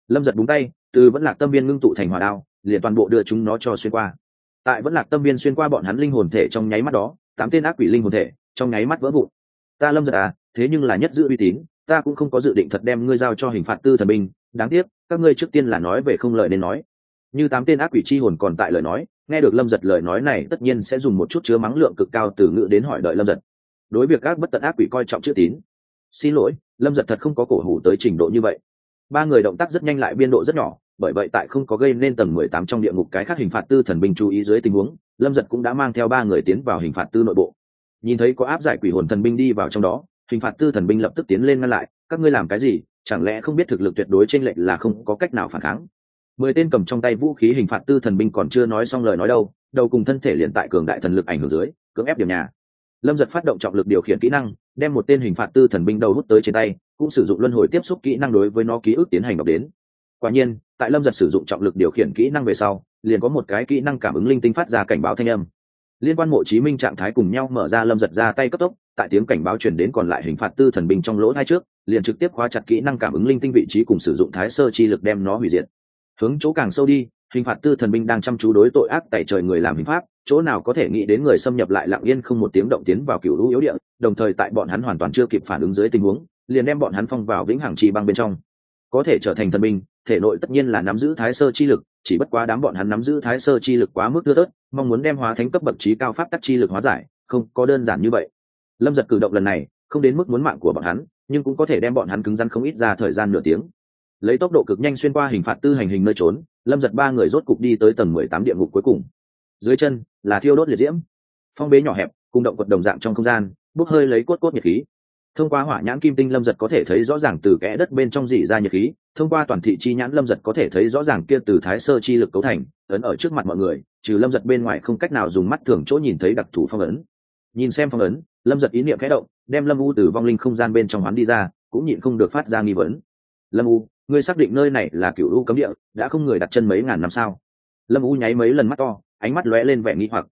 Lâm giật búng tay, từ vẫn lạc tâm viên ngưng tụ thành hỏa đao, liền toàn bộ đưa chúng nó cho xuyên qua. Tại vẫn lạc tâm viên xuyên qua bọn hắn linh hồn thể trong nháy mắt đó, tám tên ác quỷ linh hồn thể trong nháy mắt vỡ vụn. Ta lâm giật à thế nhưng là nhất giữ uy tín, ta cũng không có dự định thật đem ngươi giao cho hình phạt tư thần binh. Đáng tiếc, các ngươi trước tiên là nói về không lời nên nói. Như tám tên ác quỷ chi hồn còn tại lời nói, nghe được lâm giật lời nói này, tất nhiên sẽ dùng một chút chứa mắng lượng cực cao từ ngữ đến hỏi đợi lâm giật. Đối việc các bất tận ác quỷ coi trọng chữ tín xin lỗi, lâm giật thật không có cổ hủ tới trình độ như vậy. Ba người động tác rất nhanh lại biên độ rất nhỏ, bởi vậy tại không có gây nên tầng mười tám trong địa ngục cái khác hình phạt tư thần binh chú ý dưới tình huống, lâm giật cũng đã mang theo ba người tiến vào hình phạt tư nội bộ. Nhìn thấy có áp giải quỷ hồn thần binh đi vào trong đó, hình phạt tư thần binh lập tức tiến lên ngăn lại, các ngươi làm cái gì? Chẳng lẽ không biết thực lực tuyệt đối t r ê n lệch là không có cách nào phản kháng? Mười tên cầm trong tay vũ khí hình phạt tư thần binh còn chưa nói xong lời nói đâu, đầu cùng thân thể liền tại cường đại thần lực ảnh hưởng dưới, cưỡng ép điểm nhà lâm giật phát động trọng lực điều khiển kỹ năng, đem một tên hình phạt tư thần binh đầu hút tới trên tay, cũng sử dụng luân hồi tiếp xúc kỹ năng đối với nó ký ức tiến hành đọc đến. Quả nhiên, tại lâm giật sử dụng trọng lực điều khiển kỹ năng về sau, liền có một cái kỹ năng cảm ứng linh tinh phát ra cảnh báo thanh âm. Liên quan mộ chí minh trạng thái cùng nhau mở ra lâm giật ra tay cấp tốc, tại tiếng cảnh báo chuyển đến còn lại hình phạt tư thần binh trong lỗ hai trước, liền trực tiếp khóa chặt kỹ năng cảm ứng linh tinh vị trí cùng sử dụng thái sơ chi lực đem nó hủy diệt. Hướng chỗ càng sâu đi, hình phạt tư thần binh đang chăm chú đối tội ác tại trời người làm hình pháp chỗ nào có thể nghĩ đến người xâm nhập lại lặng yên không một tiếng động tiến vào cựu lũ yếu địa, đồng thời tại bọn hắn hoàn toàn chưa kịp phản ứng dưới tình huống, liền đem bọn hắn phong vào vĩnh hằng chi băng bên trong. Có thể trở thành thần minh thể nội tất nhiên là nắm giữ thái sơ chi lực, chỉ bất quá đám bọn hắn nắm giữ thái sơ chi lực quá mức đưa tớt mong muốn đem hóa thánh cấp bậc trí cao pháp tắc chi lực hóa giải, không, có đơn giản như vậy. Lâm giật cử động lần này, không đến mức muốn mạng của bọn hắn, nhưng cũng có thể đem bọn hắn cứng rắn không ít ra thời gian nửa tiếng. Lấy tốc độ cực nhanh xuyên qua hình phạt tư hành hình nơi trốn, lâm giật ba người rốt cục đi tới tầng mười tám địa ngục cuối cùng dưới chân là thiêu đốt liệt diễm. Phong bế nhỏ hẹp, cùng động quật đồng dạng trong không gian, bốc hơi lấy cốt cốt nhiệt khí. Thông qua hỏa nhãn kim tinh lâm giật có thể thấy rõ ràng từ kẽ đất bên trong dỉ ra nhiệt khí, thông qua toàn thị chi nhãn lâm giật có thể thấy rõ ràng kia từ thái sơ chi lực cấu thành, ấn ở trước mặt mọi người, trừ lâm giật bên ngoài không cách nào dùng mắt thường chỗ nhìn thấy đặc thù phong ấn. Nhìn xem phong ấn, lâm giật ý niệm khẽ động, đem lâm u từ vong linh không gian bên trong hắn đi ra, cũng nhịn không được phát ra nghi vấn. Lâm u, ngươi xác định nơi này là cựu u cấm địa, đã không người đặt chân mấy ngàn năm sao? Lâm u nháy mấy lần mắt to ánh mắt lóe lên vẻ nghi hoặc.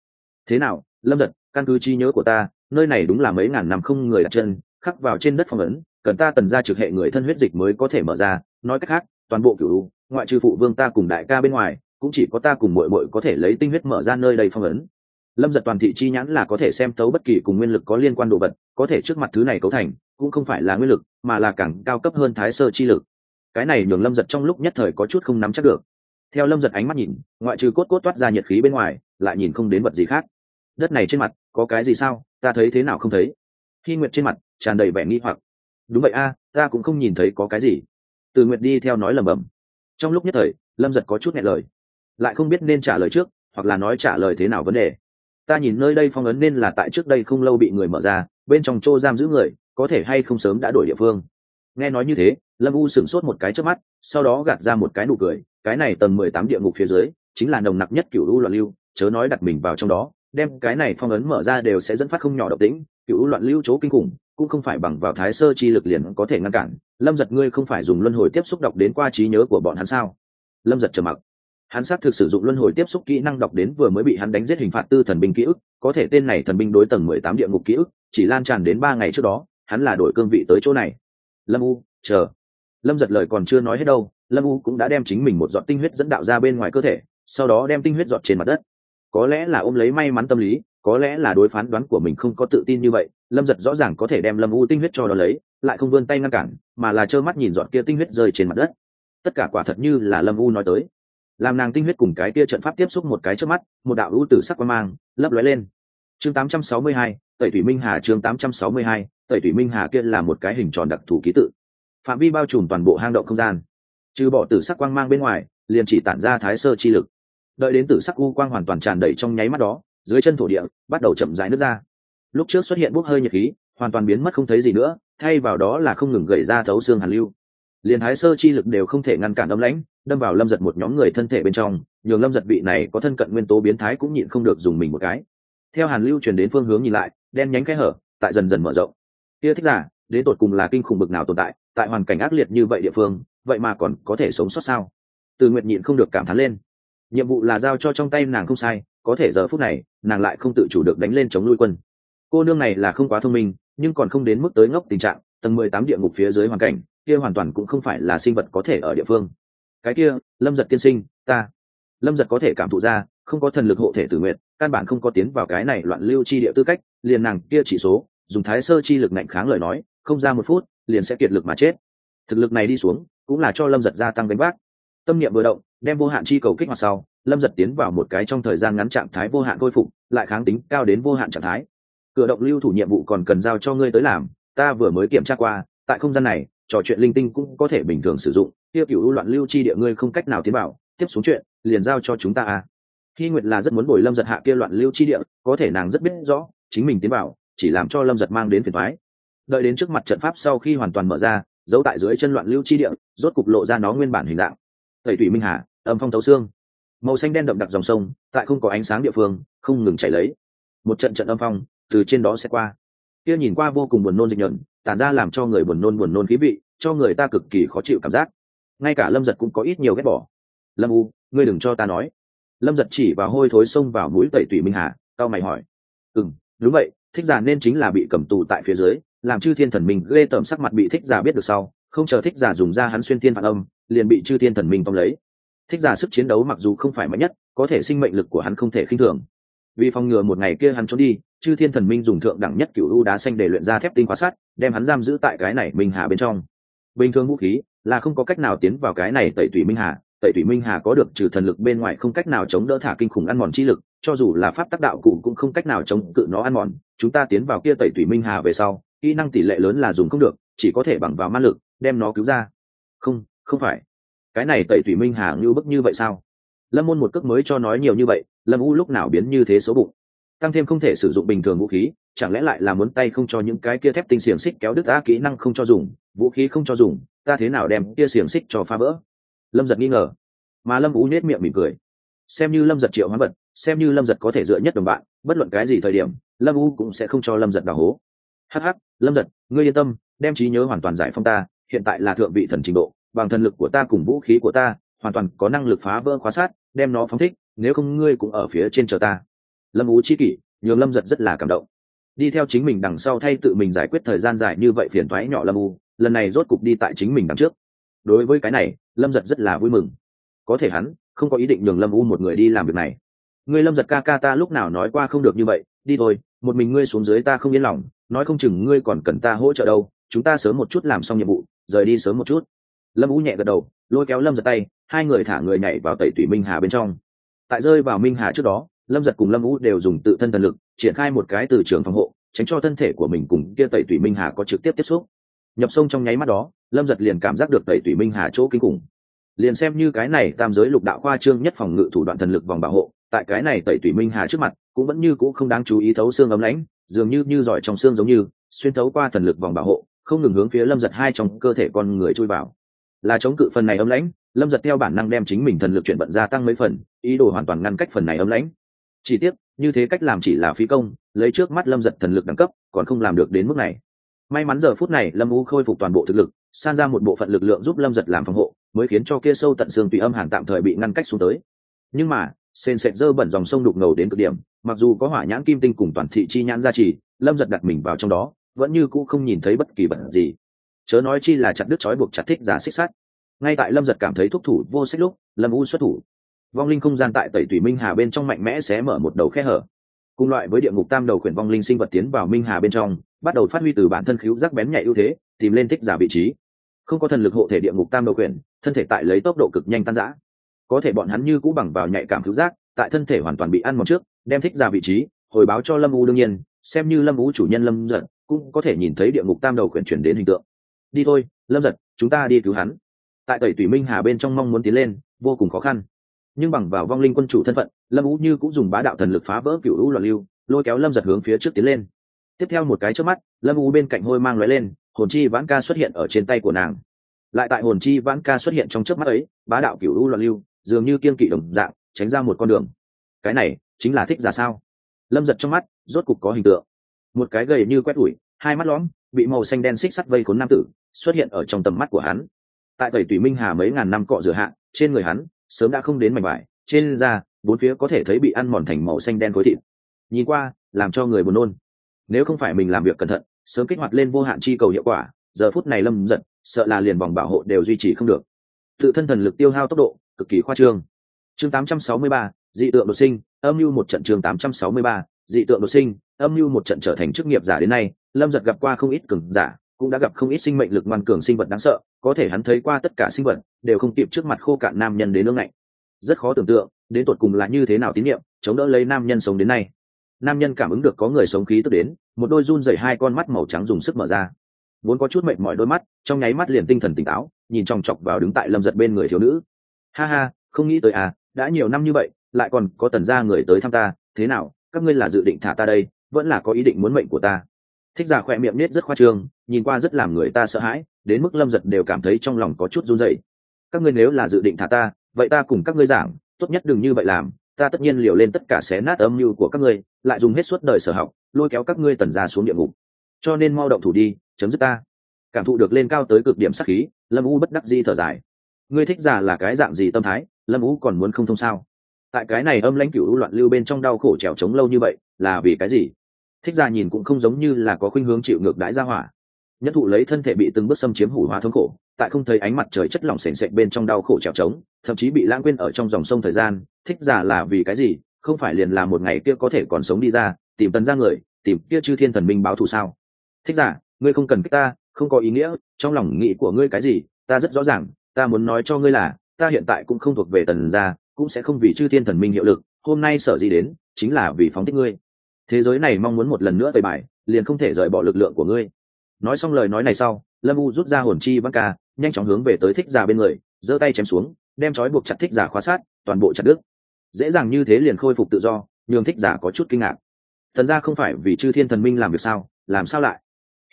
Thế nào, lâm giật, căn cứ trí nhớ của ta, nơi này đúng là mấy ngàn năm không người đặt chân, khắc vào trên đất phong ấn, cần ta tần ra trực hệ người thân huyết dịch mới có thể mở ra. Nói cách khác, toàn bộ cựu u, ngoại trừ phụ vương ta cùng đại ca bên ngoài, cũng chỉ có ta cùng mội mội có thể lấy tinh huyết mở ra nơi đây phong ấn. Lâm giật toàn thị chi nhãn là có thể xem tấu bất kỳ cùng nguyên lực có liên quan đồ vật, có thể trước mặt thứ này cấu thành, cũng không phải là nguyên lực, mà là càng cao cấp hơn thái sơ chi lực. Cái này nhường lâm giật trong lúc nhất thời có chút không nắm chắc được theo lâm giật ánh mắt nhìn, ngoại trừ cốt cốt toát ra nhiệt khí bên ngoài, lại nhìn không đến vật gì khác. Đất này trên mặt, có cái gì sao? Ta thấy thế nào không thấy? Khi nguyệt trên mặt, tràn đầy vẻ nghi hoặc. Đúng vậy a, ta cũng không nhìn thấy có cái gì. Từ nguyệt đi theo nói lầm bầm trong lúc nhất thời, lâm giật có chút nghẹn lời. Lại không biết nên trả lời trước, hoặc là nói trả lời thế nào vấn đề. Ta nhìn nơi đây phong ấn nên là tại trước đây không lâu bị người mở ra, bên trong chỗ giam giữ người, có thể hay không sớm đã đổi địa phương. Nghe nói như thế, lâm u sửng sốt một cái trước mắt, sau đó gạt ra một cái nụ cười cái này tầng mười tám địa ngục phía dưới, chính là nồng nặc nhất cựu u loạn lưu, chớ nói đặt mình vào trong đó, đem cái này phong ấn mở ra đều sẽ dẫn phát không nhỏ độc tĩnh cựu u loạn lưu chỗ kinh khủng, cũng không phải bằng vào thái sơ chi lực liền có thể ngăn cản. Lâm giật ngươi không phải dùng luân hồi tiếp xúc đọc đến qua trí nhớ của bọn hắn sao? Lâm giật trầm mặc. Hắn xác thực sử dụng luân hồi tiếp xúc kỹ năng đọc đến vừa mới bị hắn đánh giết hình phạt tư thần binh ký ức, có thể tên này thần binh đối tầng mười tám địa ngục ký ức, chỉ lan tràn đến ba ngày trước đó, hắn là đổi cương vị tới chỗ này. Lâm u, chờ. Lâm giật lời còn chưa nói hết đâu lâm u cũng đã đem chính mình một giọt tinh huyết dẫn đạo ra bên ngoài cơ thể sau đó đem tinh huyết giọt trên mặt đất. Có lẽ là ôm lấy may mắn tâm lý có lẽ là đối phán đoán của mình không có tự tin như vậy lâm giật rõ ràng có thể đem lâm u tinh huyết cho đó lấy lại không vươn tay ngăn cản mà là trơ mắt nhìn giọt kia tinh huyết rơi trên mặt đất. Tất cả quả thật như là lâm u nói tới. Làm nàng tinh huyết cùng cái kia trận pháp tiếp xúc một cái trước mắt một đạo u tử sắc quan mang lấp lóe lên. Chương 862, tẩy thủy minh hà chương 862, tẩy thủy minh hà kia là một cái hình tròn đặc thù ký tự. Phạm vi bao trùm toàn bộ hang động không gian trừ bỏ tử sắc quang mang bên ngoài, liền chỉ tản ra thái sơ chi lực. Đợi đến tử sắc u quang hoàn toàn tràn đầy trong nháy mắt đó, dưới chân thổ địa bắt đầu chậm rãi nước ra. Lúc trước xuất hiện bốc hơi nhiệt khí, hoàn toàn biến mất không thấy gì nữa, thay vào đó là không ngừng gậy ra thấu xương hàn lưu. Liền thái sơ chi lực đều không thể ngăn cản âm lãnh, đâm vào lâm giật một nhóm người thân thể bên trong, nhường lâm giật vị này có thân cận nguyên tố biến thái cũng nhịn không được dùng mình một cái. Theo hàn lưu truyền đến phương hướng nhìn lại, đen nhánh kẽ hở, tại dần dần mở rộng. Kia thích giả, đến tột cùng là kinh khủng bực nào tồn tại tại hoàn cảnh ác liệt như vậy địa phương vậy mà còn có thể sống sót sao? Từ nguyện nhịn không được cảm thán lên. Nhiệm vụ là giao cho trong tay nàng không sai, có thể giờ phút này, nàng lại không tự chủ được đánh lên chống nuôi quân. Cô nương này là không quá thông minh, nhưng còn không đến mức tới ngốc tình trạng, tầng mười tám địa ngục phía dưới hoàn cảnh, kia hoàn toàn cũng không phải là sinh vật có thể ở địa phương. Cái kia, lâm giật tiên sinh, ta. Lâm giật có thể cảm thụ ra, không có thần lực hộ thể tử nguyện căn bản không có tiến vào cái này loạn lưu chi địa tư cách, liền nàng kia chỉ số, dùng thái sơ chi lực ngạnh kháng lời nói, không ra một phút, liền sẽ kiệt lực mà chết. Thực lực này đi xuống cũng là cho lâm giật gia tăng gánh vác. Tâm niệm vừa động, đem vô hạn chi cầu kích hoạt sau, lâm giật tiến vào một cái trong thời gian ngắn trạng thái vô hạn khôi phục, lại kháng tính cao đến vô hạn trạng thái. Cửa động lưu thủ nhiệm vụ còn cần giao cho ngươi tới làm, ta vừa mới kiểm tra qua, tại không gian này, trò chuyện linh tinh cũng có thể bình thường sử dụng, tiêu cựu loạn lưu chi địa ngươi không cách nào tiến vào, tiếp xuống chuyện, liền giao cho chúng ta à. Khi nguyệt là rất muốn bồi lâm giật hạ kia loạn lưu chi địa, có thể nàng rất biết rõ, chính mình tiến vào, chỉ làm cho lâm giật mang đến phiền thoái đợi đến trước mặt trận pháp sau khi hoàn toàn mở ra giấu tại dưới chân loạn lưu chi địa, rốt cục lộ ra nó nguyên bản hình dạng. Tẩy thủy minh hà, âm phong thấu xương. Màu xanh đen đậm đặc dòng sông, tại không có ánh sáng địa phương, không ngừng chảy lấy. Một trận trận âm phong từ trên đó sẽ qua. Kia nhìn qua vô cùng buồn nôn dịch nhợn tản ra làm cho người buồn nôn buồn nôn khí vị, cho người ta cực kỳ khó chịu cảm giác. Ngay cả lâm giật cũng có ít nhiều ghét bỏ. Lâm u, ngươi đừng cho ta nói. Lâm giật chỉ vào hôi thối xông vào mũi tẩy tủy minh hà tao mày hỏi. Ừ m đúng vậy, thích giả nên chính là bị cầm tù tại phía dưới làm chư thiên thần minh ghê tởm sắc mặt bị thích giả biết được sau, không chờ thích giả dùng ra hắn xuyên thiên phản âm, liền bị chư thiên thần minh tóm lấy. Thích giả sức chiến đấu mặc dù không phải mạnh nhất, có thể sinh mệnh lực của hắn không thể khinh thường. Vì phòng ngừa một ngày kia hắn trốn đi, chư thiên thần minh dùng thượng đẳng nhất cựu u đá xanh để luyện ra thép tinh khóa sắt, đem hắn giam giữ tại cái này minh hà bên trong. Bình thường vũ khí là không có cách nào tiến vào cái này tẩy tủy minh hà, tẩy tủy minh hà có được trừ thần lực bên ngoài không cách nào chống đỡ thả kinh khủng ăn mòn chi lực, cho dù là pháp tác đạo cụ cũng không cách nào chống cự nó ăn mòn. Chúng ta tiến vào kia tẩy tủy minh hà về sau kỹ năng tỷ lệ lớn là dùng không được, chỉ có thể bằng vào ma lực, đem nó cứu ra. Không không phải. Cái này tẩy thủy minh hà như bức như vậy sao? Lâm môn một cước mới cho nói nhiều như vậy, lâm u lúc nào biến như thế số bụng. Tăng thêm không thể sử dụng bình thường vũ khí, chẳng lẽ lại là muốn tay không cho những cái kia thép tinh xiềng xích kéo đứt ta kỹ năng không cho dùng, vũ khí không cho dùng, ta thế nào đem kia xiềng xích cho phá vỡ? Lâm giật nghi ngờ. Mà lâm u nết miệng mỉm cười. Xem như lâm giật triệu hóa vật, xem như lâm giật có thể dựa nhất đồng bạn, bất luận cái gì thời điểm, lâm u cũng sẽ không cho lâm giật đào hố hh lâm giật, ngươi yên tâm, đem trí nhớ hoàn toàn giải phong ta, hiện tại là thượng vị thần trình độ, bằng thần lực của ta cùng vũ khí của ta, hoàn toàn có năng lực phá vỡ khóa sát, đem nó phóng thích, nếu không ngươi cũng ở phía trên chờ ta. Lâm ú chi kỷ, nhường lâm giật rất là cảm động. Đi theo chính mình đằng sau thay tự mình giải quyết thời gian dài như vậy phiền thoái nhỏ lâm u lần này rốt cục đi tại chính mình đằng trước. Đối với cái này, lâm giật rất là vui mừng. Có thể hắn, không có ý định nhường lâm u một người đi làm việc này. Ngươi lâm giật ca ca ta lúc nào nói qua không được như vậy, đi thôi một mình ngươi xuống dưới ta không yên lòng, nói không chừng ngươi còn cần ta hỗ trợ đâu, chúng ta sớm một chút làm xong nhiệm vụ, rời đi sớm một chút. Lâm u nhẹ gật đầu, lôi kéo lâm giật tay, hai người thả người nhảy vào tẩy tủy minh hà bên trong. Tại rơi vào minh hà trước đó, lâm giật cùng lâm u đều dùng tự thân thần lực, triển khai một cái từ trường phòng hộ, tránh cho thân thể của mình cùng kia tẩy tủy minh hà có trực tiếp tiếp xúc. Nhập sông trong nháy mắt đó, lâm giật liền cảm giác được tẩy tủy minh hà chỗ kinh khủng. Liền xem như cái này tam giới lục đạo khoa trương nhất phòng ngự thủ đoạn thần lực vòng bảo hộ, tại cái này tẩy tủy minh hà trước mặt cũng vẫn như c ũ không đáng chú ý thấu xương ấm lãnh, dường như như giỏi trong xương giống như, xuyên thấu qua thần lực vòng bảo hộ, không ngừng hướng phía lâm giật hai trong cơ thể con người chui vào. Là chống cự phần này ấm lãnh, lâm giật theo bản năng đem chính mình thần lực chuyển vận gia tăng mấy phần, ý đồ hoàn toàn ngăn cách phần này ấm lãnh. Chỉ tiếc, như thế cách làm chỉ là phí công, lấy trước mắt lâm giật thần lực đẳng cấp, còn không làm được đến mức này. May mắn giờ phút này, lâm u khôi phục toàn bộ thực lực, san ra một bộ phận lực lượng giúp lâm giật làm phòng hộ, mới khiến cho kia sâu tận xương tùy âm hàn tạm thời bị ngăn cách xuống tới. Nhưng mà sền sệt dơ bẩn dòng sông đục ngầu đến cực điểm, mặc dù có hỏa nhãn kim tinh cùng toàn thị chi nhãn gia trì, lâm giật đặt mình vào trong đó, vẫn như cũ không nhìn thấy bất kỳ bẩn gì. Chớ nói chi là chặt đứt trói buộc chặt thích giả xích sát. ngay tại lâm giật cảm thấy thúc thủ vô xích lúc, lâm u xuất thủ. Vong linh không gian tại tẩy tủy minh hà bên trong mạnh mẽ xé mở một đầu khe hở. Cùng loại với địa ngục tam đầu khuyển vong linh sinh vật tiến vào minh hà bên trong, bắt đầu phát huy từ bản thân khíu rắc bén nhạy ưu thế, tìm lên thích giả vị trí. Không có thần lực hộ thể địa ngục tam đầu khuyển, thân thể tại lấy tốc độ cực nhanh tan giã có thể bọn hắn như cũ bằng vào nhạy cảm thứ giác, tại thân thể hoàn toàn bị ăn một trước, đem thích ra vị trí, hồi báo cho lâm u đương nhiên, xem như lâm u chủ nhân lâm giật, cũng có thể nhìn thấy địa ngục tam đầu khuyển chuyển đến hình tượng. Đi thôi, lâm giật, chúng ta đi cứu hắn. Tại tẩy tùy minh hà bên trong mong muốn tiến lên, vô cùng khó khăn. Nhưng bằng vào vong linh quân chủ thân phận, lâm u như cũng dùng bá đạo thần lực phá vỡ cựu u loạn lưu, lôi kéo lâm giật hướng phía trước tiến lên. Tiếp theo một cái trước mắt, lâm u bên cạnh hôi mang lóe lên, hồn chi vãn ca xuất hiện ở trên tay của nàng. Lại tại hồn chi vãn ca xuất hiện trong trước mắt ấy, bá đạo cựu u loạn lưu dường như kiên kỵ đồng dạng, tránh ra một con đường. Cái này chính là thích ra sao? Lâm giật trong mắt, rốt cục có hình tượng. Một cái gầy như quét ủi, hai mắt lõm, bị màu xanh đen xích sắt vây khốn nam tử, xuất hiện ở trong tầm mắt của hắn. Tại tẩy tủy minh hà mấy ngàn năm cọ rửa hạ, trên người hắn, sớm đã không đến mảnh vải, trên da, bốn phía có thể thấy bị ăn mòn thành màu xanh đen khối thịt. Nhìn qua, làm cho người buồn nôn. Nếu không phải mình làm việc cẩn thận, sớm kích hoạt lên vô hạn chi cầu hiệu quả, giờ phút này lâm giật, sợ là liền vòng bảo hộ đều duy trì không được. Tự thân thần lực tiêu hao tốc độ cực kỳ khoa trương. Chương 863, dị tượng đột sinh âm mưu một trận chương 863, dị tượng đột sinh âm mưu một trận trở thành chức nghiệp giả đến nay lâm giật gặp qua không ít cường giả cũng đã gặp không ít sinh mệnh lực ngoan cường sinh vật đáng sợ có thể hắn thấy qua tất cả sinh vật đều không kịp trước mặt khô cạn nam nhân đến nước này rất khó tưởng tượng đến tột cùng là như thế nào tín nhiệm chống đỡ lấy nam nhân sống đến nay. Nam nhân cảm ứng được có người sống khí tức đến một đôi run rẩy hai con mắt màu trắng dùng sức mở ra. Vốn có chút mệt mỏi đôi mắt trong nháy mắt liền tinh thần tỉnh táo nhìn chòng chọc vào đứng tại lâm giật bên người thiếu nữ ha ha, không nghĩ tới à đã nhiều năm như vậy, lại còn có tần gia người tới thăm ta, thế nào, các ngươi là dự định thả ta đây, vẫn là có ý định muốn mệnh của ta? Thích giả khỏe miệng nết rất khoa trương, nhìn qua rất làm người ta sợ hãi, đến mức lâm giật đều cảm thấy trong lòng có chút run dậy các ngươi nếu là dự định thả ta, vậy ta cùng các ngươi giảng, tốt nhất đừng như vậy làm, ta tất nhiên liều lên tất cả xé nát âm mưu của các ngươi, lại dùng hết suốt đời sở học, lôi kéo các ngươi tần ra xuống địa ngục. Cho nên mau động thủ đi, chấm dứt ta. Cảm thụ được lên cao tới cực điểm sắc khí, lâm u bất đắc di thở dài ngươi thích giả là cái dạng gì tâm thái, lâm vũ còn muốn không thông sao? Tại cái này âm lãnh cựu loạn lưu bên trong đau khổ trèo trống lâu như vậy, là vì cái gì? Thích giả nhìn cũng không giống như là có khuynh hướng chịu ngược đãi ra hỏa. Nhất thụ lấy thân thể bị từng bước xâm chiếm hủ hóa thống khổ, tại không thấy ánh mặt trời chất lỏng sền sệt bên trong đau khổ trèo trống, thậm chí bị lãng quên ở trong dòng sông thời gian, thích giả là vì cái gì? Không phải liền là một ngày kia có thể còn sống đi ra, tìm tần ra người, tìm kia chư thiên thần minh báo thù sao? Thích giả, ngươi không cần kích ta, không có ý nghĩa, trong lòng nghĩ của ngươi cái gì, ta rất rõ ràng ta muốn nói cho ngươi là, ta hiện tại cũng không thuộc về tần gia, cũng sẽ không vì chư thiên thần minh hiệu lực, hôm nay sở gì đến, chính là vì phóng thích ngươi. Thế giới này mong muốn một lần nữa tẩy bài, liền không thể rời bỏ lực lượng của ngươi. Nói xong lời nói này sau, lâm u rút ra hồn chi văn ca, nhanh chóng hướng về tới thích giả bên người, giơ tay chém xuống, đem trói buộc chặt thích giả khóa sát, toàn bộ chặt đứt. Dễ dàng như thế liền khôi phục tự do, nhường thích giả có chút kinh ngạc. Thần ra không phải vì chư thiên thần minh làm việc sao, làm sao lại?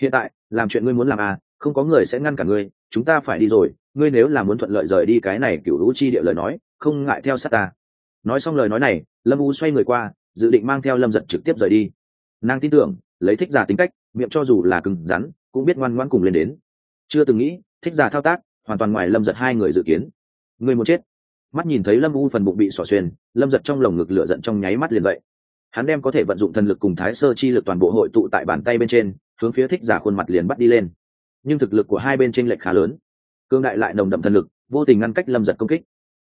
Hiện tại, làm chuyện ngươi muốn làm à không có người sẽ ngăn cả ngươi chúng ta phải đi rồi, ngươi nếu là muốn thuận lợi rời đi cái này cựu lũ chi địa lời nói, không ngại theo sát ta. Nói xong lời nói này, lâm u xoay người qua, dự định mang theo lâm giật trực tiếp rời đi. Nàng tin tưởng, lấy thích giả tính cách, miệng cho dù là cứng rắn, cũng biết ngoan ngoan cùng lên đến. Chưa từng nghĩ, thích giả thao tác, hoàn toàn ngoài lâm giật hai người dự kiến. Người muốn chết? Mắt nhìn thấy lâm u phần bụng bị xỏ xuyên, lâm giật trong lồng ngực lửa giận trong nháy mắt liền vậy hắn đem có thể vận dụng thần lực cùng thái sơ chi lực toàn bộ hội tụ tại bàn tay bên trên, hướng phía thích giả khuôn mặt liền bắt đi lên nhưng thực lực của hai bên trên lệch khá lớn. Cương đại lại nồng đậm thần lực, vô tình ngăn cách lâm giật công kích.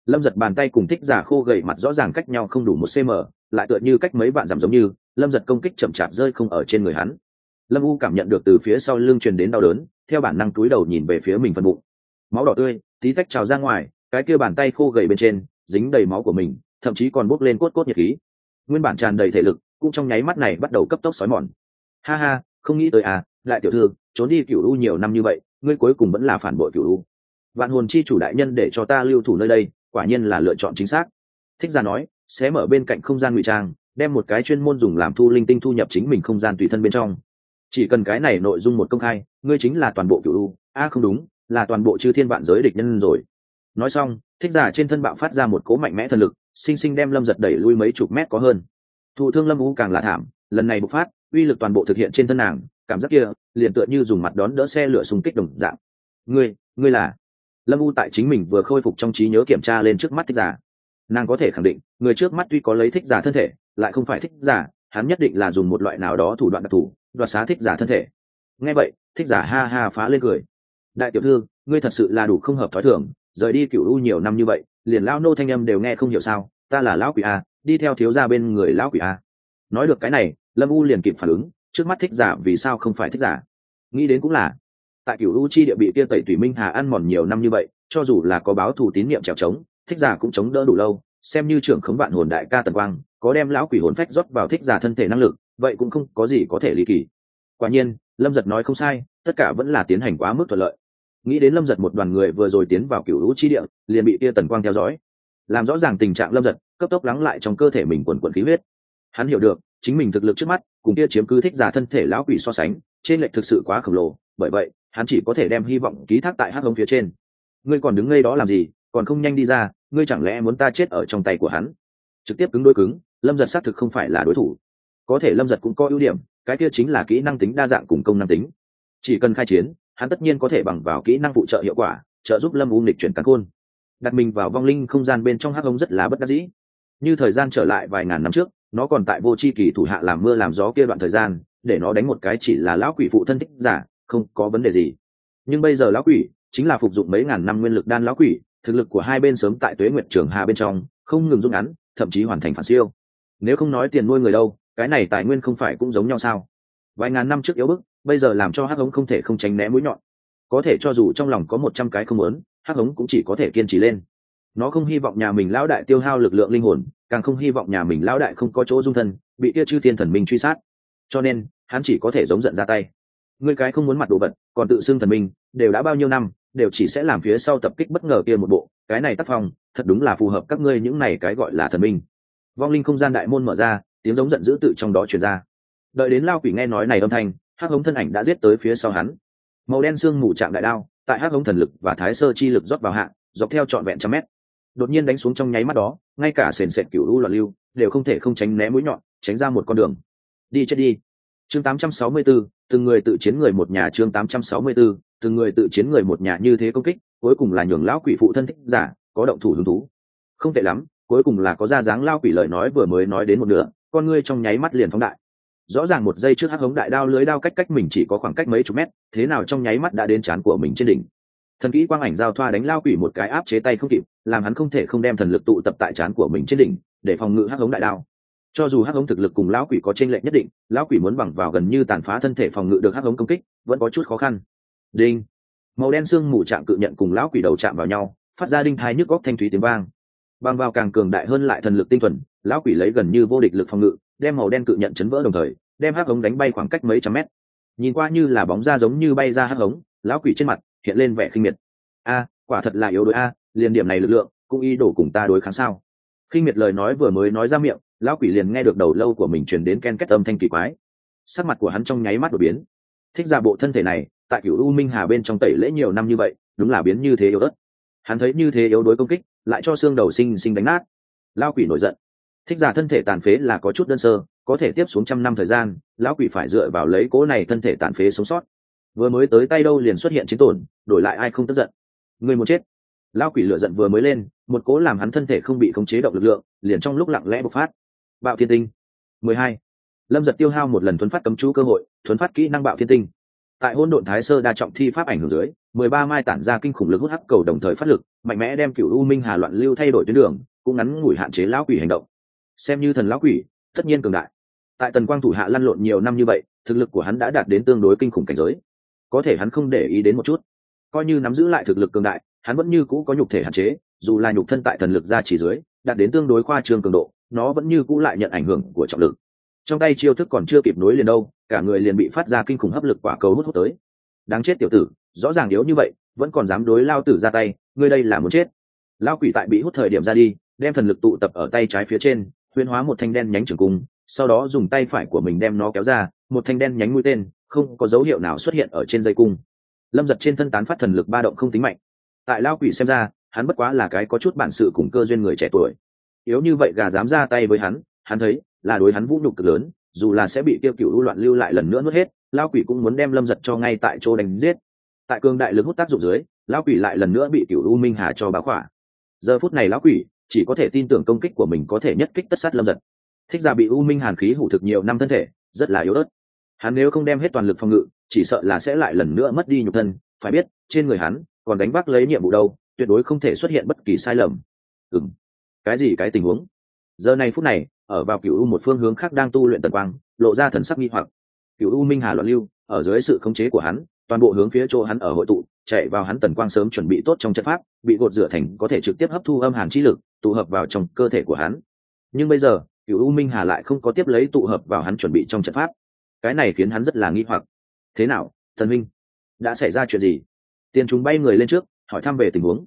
Lâm giật bàn tay cùng thích giả khô gầy mặt rõ ràng cách nhau không đủ một cm lại tựa như cách mấy vạn dặm giống như, lâm giật công kích chậm chạp rơi không ở trên người hắn. Lâm u cảm nhận được từ phía sau lưng truyền đến đau đớn, theo bản năng túi đầu nhìn về phía mình phần bụng. Máu đỏ tươi, tí tách trào ra ngoài, cái kia bàn tay khô gầy bên trên, dính đầy máu của mình, thậm chí còn bốc lên cốt cốt nhiệt khí. Nguyên bản tràn đầy thể lực, cũng trong nháy mắt này bắt đầu cấp tốc xói mòn. Ha ha, không nghĩ tới à lại tiểu thư, trốn đi cửu u nhiều năm như vậy, ngươi cuối cùng vẫn là phản bội cửu u. Vạn hồn chi chủ đại nhân để cho ta lưu thủ nơi đây, quả nhiên là lựa chọn chính xác. Thích ra nói, sẽ mở bên cạnh không gian ngụy trang, đem một cái chuyên môn dùng làm thu linh tinh thu nhập chính mình không gian tùy thân bên trong. Chỉ cần cái này nội dung một công khai, ngươi chính là toàn bộ cựu u. A không đúng, là toàn bộ chư thiên vạn giới địch nhân rồi. Nói xong, thích giả trên thân bạo phát ra một cố mạnh mẽ thần lực, sinh sinh đem lâm giật đẩy lui mấy chục mét có hơn. Thụ thương lâm u càng là thảm, lần này bộc phát, uy lực toàn bộ thực hiện trên thân nàng cảm giác kia liền tựa như dùng mặt đón đỡ xe lửa xung kích đồng dạng. Ngươi ngươi là? Lâm u tại chính mình vừa khôi phục trong trí nhớ kiểm tra lên trước mắt thích giả. Nàng có thể khẳng định, người trước mắt tuy có lấy thích giả thân thể, lại không phải thích giả, hắn nhất định là dùng một loại nào đó thủ đoạn đặc thù, đoạt xá thích giả thân thể. Nghe vậy, thích giả ha ha phá lên cười. Đại tiểu thư, ngươi thật sự là đủ không hợp thói thường, rời đi cựu u nhiều năm như vậy, liền lão nô thanh âm đều nghe không hiểu sao, ta là lão quỷ a, đi theo thiếu gia bên người lão quỷ a. Nói được cái này, lâm u liền kịp phản ứng trước mắt thích giả vì sao không phải thích giả? Nghĩ đến cũng là. Tại cựu u chi địa bị kia tẩy tùy minh hà ăn mòn nhiều năm như vậy, cho dù là có báo thù tín nhiệm trèo trống, thích giả cũng chống đỡ đủ lâu, xem như trưởng khống vạn hồn đại ca tần quang, có đem lão quỷ hồn phách rót vào thích giả thân thể năng lực, vậy cũng không có gì có thể lý kỳ. Quả nhiên, lâm giật nói không sai, tất cả vẫn là tiến hành quá mức thuận lợi. Nghĩ đến lâm giật một đoàn người vừa rồi tiến vào cựu lũ chi địa, liền bị kia tần quang theo dõi. Làm rõ ràng tình trạng lâm giật, cấp tốc lắng lại trong cơ thể mình quần quần khí huyết. Hắn hiểu được, chính mình thực lực trước mắt cùng kia chiếm cứ thích giả thân thể lão quỷ so sánh, trên lệch thực sự quá khổng lồ, bởi vậy, hắn chỉ có thể đem hy vọng ký thác tại hắc hống phía trên. Ngươi còn đứng ngây đó làm gì, còn không nhanh đi ra, ngươi chẳng lẽ muốn ta chết ở trong tay của hắn? Trực tiếp cứng đối cứng, lâm giật xác thực không phải là đối thủ. Có thể lâm giật cũng có ưu điểm, cái kia chính là kỹ năng tính đa dạng cùng công năng tính. Chỉ cần khai chiến, hắn tất nhiên có thể bằng vào kỹ năng phụ trợ hiệu quả, trợ giúp lâm u nghịch chuyển cắn khôn. Đặt mình vào vong linh không gian bên trong hắc long rất là bất đắc dĩ. Như thời gian trở lại vài ngàn năm trước nó còn tại vô c h i kỳ thủ hạ làm mưa làm gió kia đoạn thời gian, để nó đánh một cái chỉ là lão quỷ phụ thân thích giả, không có vấn đề gì. Nhưng bây giờ lão quỷ chính là phục dụng mấy ngàn năm nguyên lực đan lão quỷ, thực lực của hai bên sớm tại tuế nguyện trường hà bên trong, không ngừng rút ngắn, thậm chí hoàn thành phản siêu. Nếu không nói tiền nuôi người đâu, cái này tài nguyên không phải cũng giống nhau sao? Vài ngàn năm trước yếu bức, bây giờ làm cho hắc ống không thể không tránh né mũi nhọn. Có thể cho dù trong lòng có một trăm cái không lớn hắc ống cũng chỉ có thể kiên trì lên. Nó không hy vọng nhà mình lão đại tiêu hao lực lượng linh hồn càng không hy vọng nhà mình lão đại không có chỗ dung thân, bị kia chư thiên thần minh truy sát. Cho nên, hắn chỉ có thể giống giận ra tay. Người cái không muốn mặt đồ vật, còn tự xưng thần minh, đều đã bao nhiêu năm, đều chỉ sẽ làm phía sau tập kích bất ngờ kia một bộ. Cái này tác phong, thật đúng là phù hợp các ngươi những này cái gọi là thần minh. Vong linh không gian đại môn mở ra, tiếng giống giận dữ tự trong đó truyền ra. Đợi đến lao quỷ nghe nói này âm thanh, hắc hống thân ảnh đã giết tới phía sau hắn. Màu đen xương mù chạm đại đao, tại hắc hống thần lực và thái sơ chi lực rót vào hạ, dọc theo trọn vẹn trăm mét đột nhiên đánh xuống trong nháy mắt đó ngay cả sền sệt cựu lũ loạn lưu đều không thể không tránh né mũi nhọn tránh ra một con đường. Đi chết đi. Chương 864, từng người tự chiến người một nhà chương 864, từng người tự chiến người một nhà như thế công kích cuối cùng là nhường lão quỷ phụ thân thích giả có động thủ hứng thú. Không tệ lắm cuối cùng là có ra dáng lao quỷ lời nói vừa mới nói đến một nửa con ngươi trong nháy mắt liền phóng đại. Rõ ràng một giây trước hắc hống đại đao lưới đao cách cách mình chỉ có khoảng cách mấy chục mét thế nào trong nháy mắt đã đến trán của mình trên đỉnh. Thần kỹ quang ảnh giao thoa đánh lao quỷ một cái áp chế tay không kịp làm hắn không thể không đem thần lực tụ tập tại trán của mình trên đỉnh, để phòng ngự hắc hống đại đao. Cho dù hắc hống thực lực cùng lão quỷ có t r ê n lệch nhất định, lão quỷ muốn bằng vào gần như tàn phá thân thể phòng ngự được hắc hống công kích, vẫn có chút khó khăn. Đinh. Màu đen xương mù chạm cự nhận cùng lão quỷ đầu chạm vào nhau, phát ra đinh thái nhức góc thanh thúy tiếng vang. Bằng vào càng cường đại hơn lại thần lực tinh thuần, lão quỷ lấy gần như vô địch lực phòng ngự, đem màu đen cự nhận chấn vỡ đồng thời, đem hắc hống đánh bay khoảng cách mấy trăm mét. Nhìn qua như là bóng ra giống như bay ra hắc hống, lão quỷ trên mặt hiện lên vẻ khinh miệt. A, quả thật là yếu đuối a liền điểm này lực lượng, cũng y đổ cùng ta đối kháng sao? Khi miệt lời nói vừa mới nói ra miệng, lão quỷ liền nghe được đầu lâu của mình truyền đến ken kết âm thanh kỳ quái. Sắc mặt của hắn trong nháy mắt đột biến. Thích ra bộ thân thể này, tại cựu u minh hà bên trong tẩy lễ nhiều năm như vậy, đúng là biến như thế yếu ớt. Hắn thấy như thế yếu đối công kích, lại cho xương đầu sinh sinh đánh nát. Lão quỷ nổi giận. Thích giả thân thể tàn phế là có chút đơn sơ, có thể tiếp xuống trăm năm thời gian, lão quỷ phải dựa vào lấy cố này thân thể tàn phế sống sót. Vừa mới tới tay đâu liền xuất hiện chiến tổn, đổi lại ai không tức giận. Người muốn chết lão quỷ lửa giận vừa mới lên, một cố làm hắn thân thể không bị khống chế động lực lượng, liền trong lúc lặng lẽ bộc phát. Bạo thiên tinh. Mười hai. Lâm giật tiêu hao một lần thuấn phát cấm chú cơ hội, thuấn phát kỹ năng bạo thiên tinh. Tại hôn độn thái sơ đa trọng thi pháp ảnh hưởng dưới, mười ba mai tản ra kinh khủng lực hút hắc cầu đồng thời phát lực, mạnh mẽ đem cựu u minh hà loạn lưu thay đổi tuyến đường, cũng ngắn ngủi hạn chế lão quỷ hành động. Xem như thần lão quỷ, tất nhiên cường đại. Tại tần quang thủ hạ lăn lộn nhiều năm như vậy, thực lực của hắn đã đạt đến tương đối kinh khủng cảnh giới. Có thể hắn không để ý đến một chút. Coi như nắm giữ lại thực lực cường đại hắn vẫn như cũ có nhục thể hạn chế, dù là nhục thân tại thần lực ra chỉ dưới, đạt đến tương đối khoa trương cường độ, nó vẫn như cũ lại nhận ảnh hưởng của trọng lực. Trong tay chiêu thức còn chưa kịp nối liền đâu, cả người liền bị phát ra kinh khủng hấp lực quả cầu hút hút tới. Đáng chết tiểu tử, rõ ràng yếu như vậy, vẫn còn dám đối lao tử ra tay, ngươi đây là muốn chết. Lao quỷ tại bị hút thời điểm ra đi, đem thần lực tụ tập ở tay trái phía trên huyên hóa một thanh đen nhánh trường cung, sau đó dùng tay phải của mình đem nó kéo ra, một thanh đen nhánh mũi tên, không có dấu hiệu nào xuất hiện ở trên dây cung. Lâm giật trên thân tán phát thần lực ba động không tính mạnh tại lao quỷ xem ra, hắn bất quá là cái có chút bản sự cùng cơ duyên người trẻ tuổi. Yếu như vậy gà dám ra tay với hắn hắn thấy là đối hắn vũ nhục cực lớn, dù là sẽ bị tiêu cựu loạn lưu lại lần nữa nuốt hết lao quỷ cũng muốn đem lâm giật cho ngay tại chỗ đánh giết. Tại cường đại lực hút tác dụng dưới lao quỷ lại lần nữa bị cựu u minh hà cho báo khỏa. Giờ phút này lão quỷ chỉ có thể tin tưởng công kích của mình có thể nhất kích tất sát lâm giật. Thích ra bị u minh hàn khí hủ thực nhiều năm thân thể, rất là yếu ớt. Hắn nếu không đem hết toàn lực phòng ngự, chỉ sợ là sẽ lại lần nữa mất đi nhục thân, phải biết, trên người hắn còn đánh vác lấy nhiệm vụ đâu, tuyệt đối không thể xuất hiện bất kỳ sai lầm. Ừng cái gì cái tình huống? Giờ này phút này, ở vào cựu u một phương hướng khác đang tu luyện tần quang, lộ ra thần sắc nghi hoặc. Cựu u minh hà loạn lưu, ở dưới sự khống chế của hắn, toàn bộ hướng phía chỗ hắn ở hội tụ, chạy vào hắn tần quang sớm chuẩn bị tốt trong chất pháp, bị gột rửa thành có thể trực tiếp hấp thu âm hàn chi lực, tụ hợp vào trong cơ thể của hắn. Nhưng bây giờ cựu u minh hà lại không có tiếp lấy tụ hợp vào hắn chuẩn bị trong trận pháp. Cái này khiến hắn rất là nghi hoặc. Thế nào, thần minh đã xảy ra chuyện gì? Tiền chúng bay người lên trước, hỏi thăm về tình huống.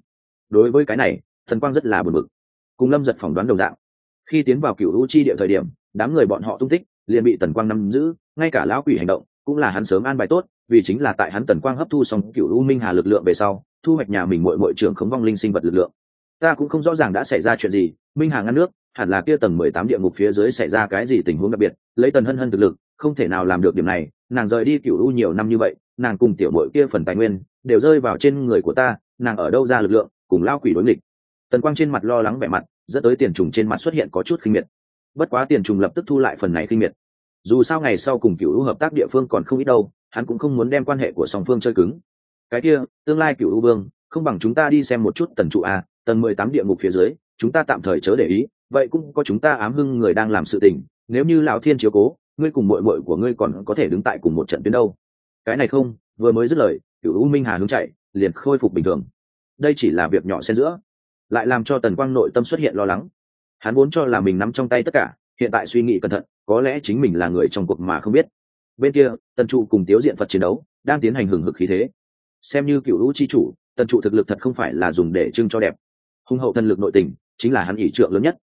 Đối với cái này, thần quang rất là buồn bực. Cùng lâm giật phỏng đoán đồng dạng. Khi tiến vào cựu u chi địa thời điểm, đám người bọn họ tung tích, liền bị tần quang nắm giữ, ngay cả lão quỷ hành động cũng là hắn sớm an bài tốt, vì chính là tại hắn tần quang hấp thu xong cựu u minh hà lực lượng về sau, thu hoạch nhà mình mội mội trưởng khống vong linh sinh vật lực lượng. Ta cũng không rõ ràng đã xảy ra chuyện gì, minh hà ngăn nước, hẳn là kia tầng mười tám địa ngục phía dưới xảy ra cái gì tình huống đặc biệt, lấy tần hân hân thực lực, không thể nào làm được điểm này, nàng rời đi cựu u nhiều năm như vậy, nàng cùng tiểu mội kia phần tài nguyên đều rơi vào trên người của ta, nàng ở đâu ra lực lượng, cùng lao quỷ đối nghịch. Tần quang trên mặt lo lắng vẻ mặt, dẫn tới tiền trùng trên mặt xuất hiện có chút khinh miệt. Bất quá tiền trùng lập tức thu lại phần này khinh miệt. Dù sao ngày sau cùng cựu hợp tác địa phương còn không ít đâu, hắn cũng không muốn đem quan hệ của song phương chơi cứng. Cái kia, tương lai cựu vương, không bằng chúng ta đi xem một chút tần trụ a tầng mười tám địa ngục phía dưới, chúng ta tạm thời chớ để ý, vậy cũng có chúng ta ám hưng người đang làm sự tình, nếu như lão thiên chiếu cố, ngươi cùng mội mội của ngươi còn có thể đứng tại cùng một trận tuyến đâu. Cái này không, vừa mới dứt lời cựu u minh hà hướng chạy, liền khôi phục bình thường. Đây chỉ là việc nhỏ xen giữa, lại làm cho tần quang nội tâm xuất hiện lo lắng. Hắn vốn cho là mình nắm trong tay tất cả, hiện tại suy nghĩ cẩn thận, có lẽ chính mình là người trong cuộc mà không biết. Bên kia, tần trụ cùng tiếu diện phật chiến đấu, đang tiến hành hừng hực khí thế. Xem như cựu hữu chi chủ, tần trụ thực lực thật không phải là dùng để trưng cho đẹp. Hùng hậu thần lực nội tình, chính là hắn ỷ trượng lớn nhất.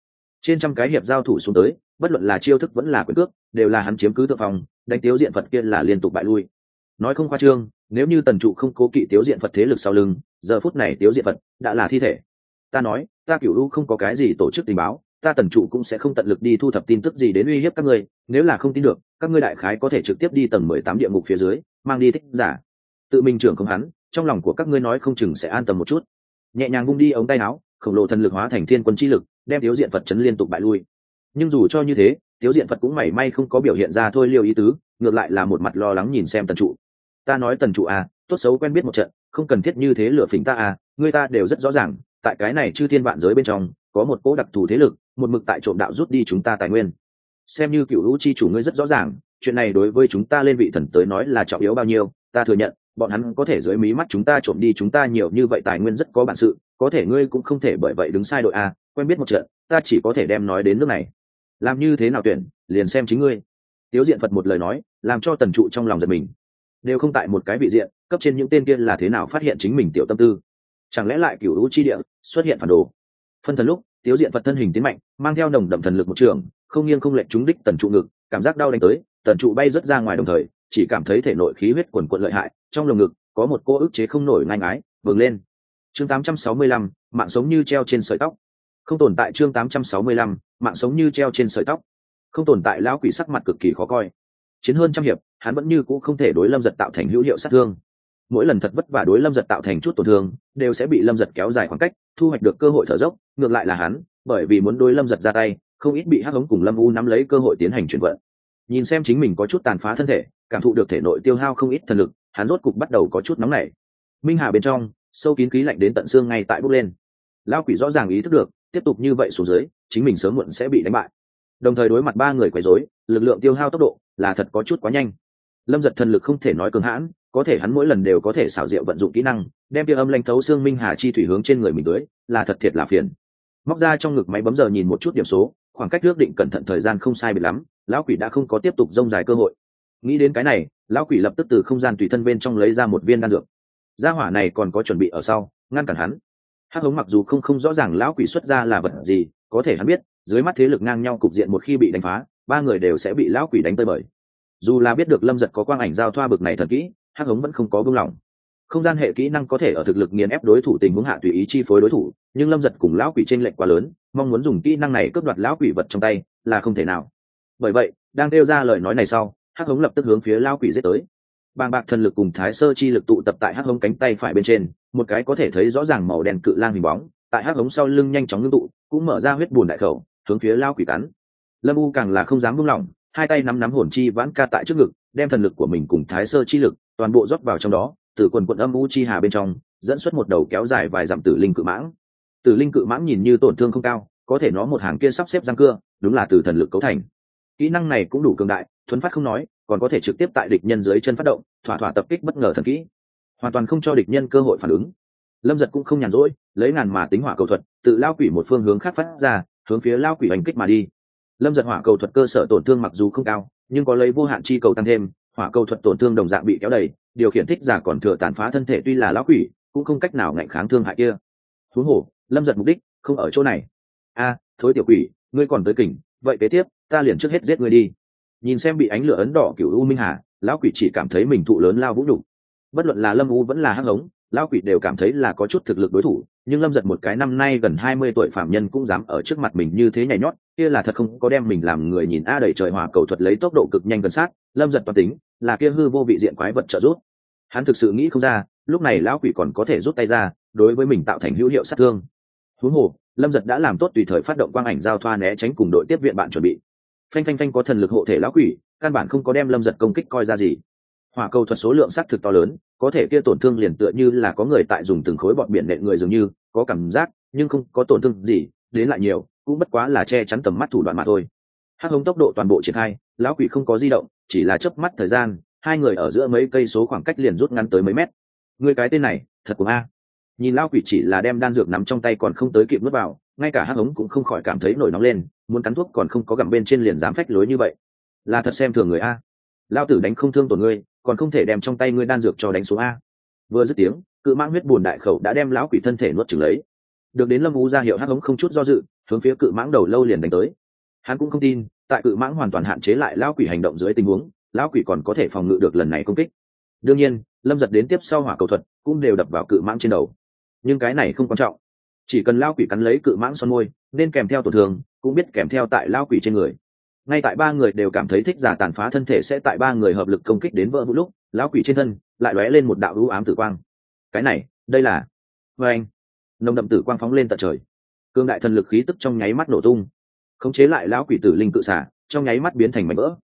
Trên trăm cái hiệp giao thủ xuống tới, bất luận là chiêu thức vẫn là quyền cước, đều là hắn chiếm cứ tự phòng đánh tiếu diện phật kia là liên tục bại lui. Nói không khoa trương nếu như tần trụ không cố kỵ tiếu diện phật thế lực sau lưng, giờ phút này tiếu diện phật đã là thi thể. Ta nói, ta cựu lũ không có cái gì tổ chức tình báo, ta tần trụ cũng sẽ không tận lực đi thu thập tin tức gì đến uy hiếp các ngươi, nếu là không tin được, các ngươi đại khái có thể trực tiếp đi tầng mười tám địa ngục phía dưới, mang đi thích giả. Tự mình trưởng không hắn, trong lòng của các ngươi nói không chừng sẽ an tâm một chút. Nhẹ nhàng bung đi ống tay áo, khổng lồ thần lực hóa thành thiên quân chi lực, đem thiếu diện phật chấn liên tục bại lui. Nhưng dù cho như thế thiếu diện phật cũng mảy may không có biểu hiện ra thôi liêu ý tứ, ngược lại là một mặt lo lắng nhìn xem tần trụ ta nói tần trụ à tốt xấu quen biết một trận, không cần thiết như thế lựa phỉnh ta à người ta đều rất rõ ràng, tại cái này chư thiên vạn giới bên trong, có một cỗ đặc thù thế lực, một mực tại trộm đạo rút đi chúng ta tài nguyên. Xem như cựu hữu chi chủ ngươi rất rõ ràng, chuyện này đối với chúng ta lên vị thần tới nói là trọng yếu bao nhiêu, ta thừa nhận, bọn hắn có thể dưới mí mắt chúng ta trộm đi chúng ta nhiều như vậy tài nguyên rất có bản sự, có thể ngươi cũng không thể bởi vậy đứng sai đội a quen biết một trận, ta chỉ có thể đem nói đến nước này. Làm như thế nào tuyển, liền xem chính ngươi. Tiếu diện phật một lời nói, làm cho tần trụ trong lòng giật mình đều không tại một cái vị diện cấp trên những tên kia là thế nào phát hiện chính mình tiểu tâm tư? Chẳng lẽ lại cựu lũ chi địa xuất hiện phản đồ? Phân thần lúc tiếu diện phật thân hình tiến mạnh mang theo nồng đậm thần lực một trường không nghiêng không lệnh trúng đích tần trụ ngực cảm giác đau đánh tới tần trụ bay rất ra ngoài đồng thời chỉ cảm thấy thể nội khí huyết quần quận lợi hại trong lồng ngực có một cô ức chế không nổi ngang ái vừng lên. Chương 865, mạng sống như treo trên sợi tóc. Không tồn tại chương 865, mạng sống như treo trên sợi tóc. Không tồn tại lão quỷ sắc mặt cực kỳ khó coi. Chiến hơn trăm hiệp hắn vẫn như cũ không thể đối lâm giật tạo thành hữu hiệu sát thương. Mỗi lần thật vất vả đối lâm giật tạo thành chút tổn thương, đều sẽ bị lâm giật kéo dài khoảng cách, thu hoạch được cơ hội thở dốc. Ngược lại là hắn, bởi vì muốn đối lâm giật ra tay, không ít bị hắc ống cùng lâm u nắm lấy cơ hội tiến hành chuyển vận. Nhìn xem chính mình có chút tàn phá thân thể, cảm thụ được thể nội tiêu hao không ít thần lực, hắn rốt cục bắt đầu có chút nóng nảy. Minh hà bên trong, sâu kín khí lạnh đến tận xương ngay tại bốc lên. Lão quỷ rõ ràng ý thức được, tiếp tục như vậy xuống dưới, chính mình sớm muộn sẽ bị đánh bại. Đồng thời đối mặt ba người quấy rối, lực lượng tiêu hao tốc độ là thật có chút quá nhanh lâm giật thần lực không thể nói cường hãn, có thể hắn mỗi lần đều có thể xảo diệu vận dụng kỹ năng, đem kia âm lanh thấu xương minh hà chi thủy hướng trên người mình tới, là thật thiệt là phiền. Móc ra trong ngực máy bấm giờ nhìn một chút điểm số, khoảng cách ước định cẩn thận thời gian không sai bị lắm, lão quỷ đã không có tiếp tục rông dài cơ hội. Nghĩ đến cái này, lão quỷ lập tức từ không gian tùy thân bên trong lấy ra một viên đan dược. Gia hỏa này còn có chuẩn bị ở sau, ngăn cản hắn. Hắc hống mặc dù không không rõ ràng lão quỷ xuất ra là vật gì, có thể hắn biết, dưới mắt thế lực ngang nhau cục diện một khi bị đánh phá, ba người đều sẽ bị lão quỷ đánh tơi bời dù là biết được lâm giật có quang ảnh giao thoa bực này thật kỹ, hắc hống vẫn không có vương lòng không gian hệ kỹ năng có thể ở thực lực nghiền ép đối thủ tình huống hạ tùy ý chi phối đối thủ, nhưng lâm giật cùng lão quỷ t r ê n lệch quá lớn, mong muốn dùng kỹ năng này cướp đoạt lão quỷ vật trong tay là không thể nào. Bởi vậy, đang đeo ra lời nói này sau, hắc hống lập tức hướng phía lão quỷ giết tới. Bàng bạc thần lực cùng thái sơ chi lực tụ tập tại hắc hống cánh tay phải bên trên, một cái có thể thấy rõ ràng màu đen cự lang hình bóng, tại hắc hống sau lưng nhanh chóng ngưng tụ, cũng mở ra huyết bùn đại khẩu, hướng phía lao quỷ cắn. Lâm u càng là không dám buông lỏng hai tay nắm nắm hồn chi vãn ca tại trước ngực, đem thần lực của mình cùng thái sơ chi lực, toàn bộ rót vào trong đó, từ quần quận âm u chi hà bên trong, dẫn xuất một đầu kéo dài vài dặm tử linh cự mãng. Tử linh cự mãng nhìn như tổn thương không cao, có thể nó một hàng kia sắp xếp răng cưa, đúng là từ thần lực cấu thành. Kỹ năng này cũng đủ cường đại, thuấn phát không nói, còn có thể trực tiếp tại địch nhân dưới chân phát động, thỏa thỏa tập kích bất ngờ thần kỹ. Hoàn toàn không cho địch nhân cơ hội phản ứng. Lâm giật cũng không nhàn rỗi, lấy ngàn mà tính hỏa cầu thuật, tự lao quỷ một phương hướng khác phát ra, hướng phía lao quỷ hành kích mà đi lâm giật hỏa cầu thuật cơ sở tổn thương mặc dù không cao, nhưng có lấy vô hạn chi cầu tăng thêm, hỏa cầu thuật tổn thương đồng dạng bị kéo đầy, điều khiển thích giả còn thừa tàn phá thân thể tuy là lão quỷ, cũng không cách nào ngạnh kháng thương hại kia. Thú hổ, lâm giật mục đích, không ở chỗ này. A, thối tiểu quỷ, ngươi còn tới kỉnh, vậy kế tiếp, ta liền trước hết giết ngươi đi. Nhìn xem bị ánh lửa ấn đỏ cựu u minh hà, lão quỷ chỉ cảm thấy mình thụ lớn lao vũ đủ. bất luận là lâm u vẫn là hắc hống lão quỷ đều cảm thấy là có chút thực lực đối thủ, nhưng lâm giật một cái năm nay gần hai mươi tuổi phạm nhân cũng dám ở trước mặt mình như thế nhảy nhót, kia là thật không có đem mình làm người nhìn a đẩy trời hỏa cầu thuật lấy tốc độ cực nhanh gần sát, lâm giật toàn tính, là kia hư vô vị diện quái vật trợ rút hắn thực sự nghĩ không ra, lúc này lão quỷ còn có thể rút tay ra, đối với mình tạo thành hữu hiệu sát thương. Huống hồ, lâm giật đã làm tốt tùy thời phát động quang ảnh giao thoa né tránh cùng đội tiếp viện bạn chuẩn bị. Phanh phanh phanh có thần lực hộ thể lão quỷ, căn bản không có đem lâm giật công kích coi ra gì. Hỏa cầu thuật số lượng xác thực to lớn có thể kia tổn thương liền tựa như là có người tại dùng từng khối bọn biển nện người dường như, có cảm giác, nhưng không có tổn thương gì, đến lại nhiều, cũng bất quá là che chắn tầm mắt thủ đoạn mà thôi. Hắc hống tốc độ toàn bộ triển khai, lão quỷ không có di động, chỉ là chớp mắt thời gian, hai người ở giữa mấy cây số khoảng cách liền rút ngắn tới mấy mét. Người cái tên này, thật của a. Nhìn lão quỷ chỉ là đem đan dược nắm trong tay còn không tới kịp nuốt vào, ngay cả hắc hống cũng không khỏi cảm thấy nổi nóng lên, muốn cắn thuốc còn không có gặm bên trên liền dám phách lối như vậy. Là thật xem thường người a. Lão tử đánh không thương tổn ngươi còn không thể đem trong tay ngươi đan dược cho đánh xuống a. Vừa dứt tiếng, cự mãng huyết bùn đại khẩu đã đem lão quỷ thân thể nuốt chừng lấy. Được đến lâm u ra hiệu hắc hống không chút do dự, hướng phía cự mãng đầu lâu liền đánh tới. Hắn cũng không tin, tại cự mãng hoàn toàn hạn chế lại lão quỷ hành động dưới tình huống, lão quỷ còn có thể phòng ngự được lần này công kích. Đương nhiên, lâm giật đến tiếp sau hỏa cầu thuật cũng đều đập vào cự mãng trên đầu. Nhưng cái này không quan trọng. Chỉ cần lão quỷ cắn lấy cự mãng son môi, nên kèm theo tổn thương, cũng biết kèm theo tại lão quỷ trên người ngay tại ba người đều cảm thấy thích giả tàn phá thân thể sẽ tại ba người hợp lực công kích đến vỡ vũ lúc, lão quỷ trên thân lại lóe lên một đạo ưu ám tử quang. Cái này, đây là vê anh, nồng đậm tử quang phóng lên tận trời. Cương đại thần lực khí tức trong nháy mắt nổ tung. Khống chế lại lão quỷ tử linh cự xả trong nháy mắt biến thành mảnh vỡ.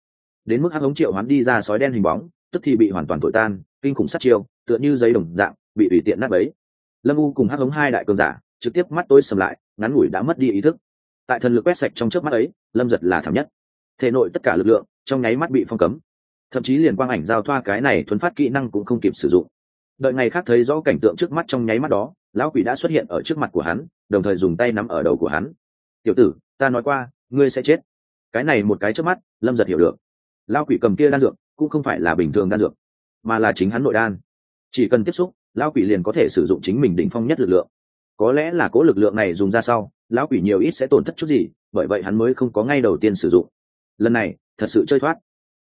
Đến mức hắc hống triệu hoán đi ra sói đen hình bóng, tức thì bị hoàn toàn tội tan, kinh khủng sát chiêu, tựa như giấy đồng dạng, bị tùy tiện nát bấy. Lâm u cùng hắc hống hai đại cường giả, trực tiếp mắt tối sầm lại, ngắn ngủi đã mất đi ý thức. Tại thần lực quét sạch trong trước mắt ấy, lâm giật là thảm nhất thể nội tất cả lực lượng trong nháy mắt bị phong cấm. Thậm chí liền quang ảnh giao thoa cái này thuấn phát kỹ năng cũng không kịp sử dụng. Đợi ngày khác thấy rõ cảnh tượng trước mắt trong nháy mắt đó, lão quỷ đã xuất hiện ở trước mặt của hắn, đồng thời dùng tay nắm ở đầu của hắn. Tiểu tử, ta nói qua, ngươi sẽ chết. Cái này một cái trước mắt, lâm giật hiểu được. Lão quỷ cầm kia đan dược cũng không phải là bình thường đan dược, mà là chính hắn nội đan. Chỉ cần tiếp xúc, lão quỷ liền có thể sử dụng chính mình đỉnh phong nhất lực lượng. Có lẽ là cố lực lượng này dùng ra sau, lão quỷ nhiều ít sẽ tổn thất chút gì, bởi vậy hắn mới không có ngay đầu tiên sử dụng lần này, thật sự chơi thoát.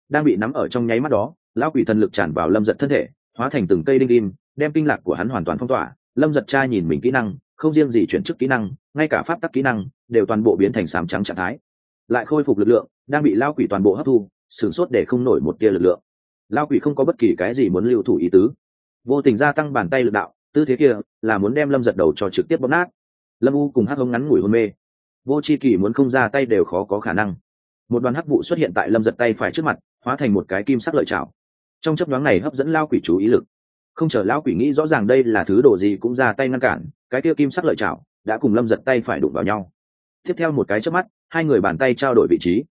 Đang bị nắm ở trong nháy mắt đó, lão quỷ thần lực tràn vào lâm giật thân thể, hóa thành từng cây đinh kim, đem kinh lạc của hắn hoàn toàn phong tỏa. Lâm giật cha nhìn mình kỹ năng, không riêng gì chuyển chức kỹ năng, ngay cả pháp tắc kỹ năng, đều toàn bộ biến thành sám trắng trạng thái. Lại khôi phục lực lượng, đang bị lao quỷ toàn bộ hấp thu, sửng sốt để không nổi một tia lực lượng. Lao quỷ không có bất kỳ cái gì muốn lưu thủ ý tứ. Vô tình gia tăng bàn tay lực đạo, tư thế kia là muốn đem lâm giật đầu cho trực tiếp bóp nát. Lâm u cùng hắc hông ngắn ngủi hôn mê. Vô c h i kỳ muốn không ra tay đều khó có khả năng một đoàn hắc vụ xuất hiện tại lâm giật tay phải trước mặt, hóa thành một cái kim sắc lợi chảo. Trong chấp nhoáng này hấp dẫn lao quỷ chú ý lực. Không chờ lão quỷ nghĩ rõ ràng đây là thứ đồ gì cũng ra tay ngăn cản, cái kia kim sắc lợi chảo đã cùng lâm giật tay phải đụng vào nhau. Tiếp theo một cái trước mắt, hai người bàn tay trao đổi vị trí.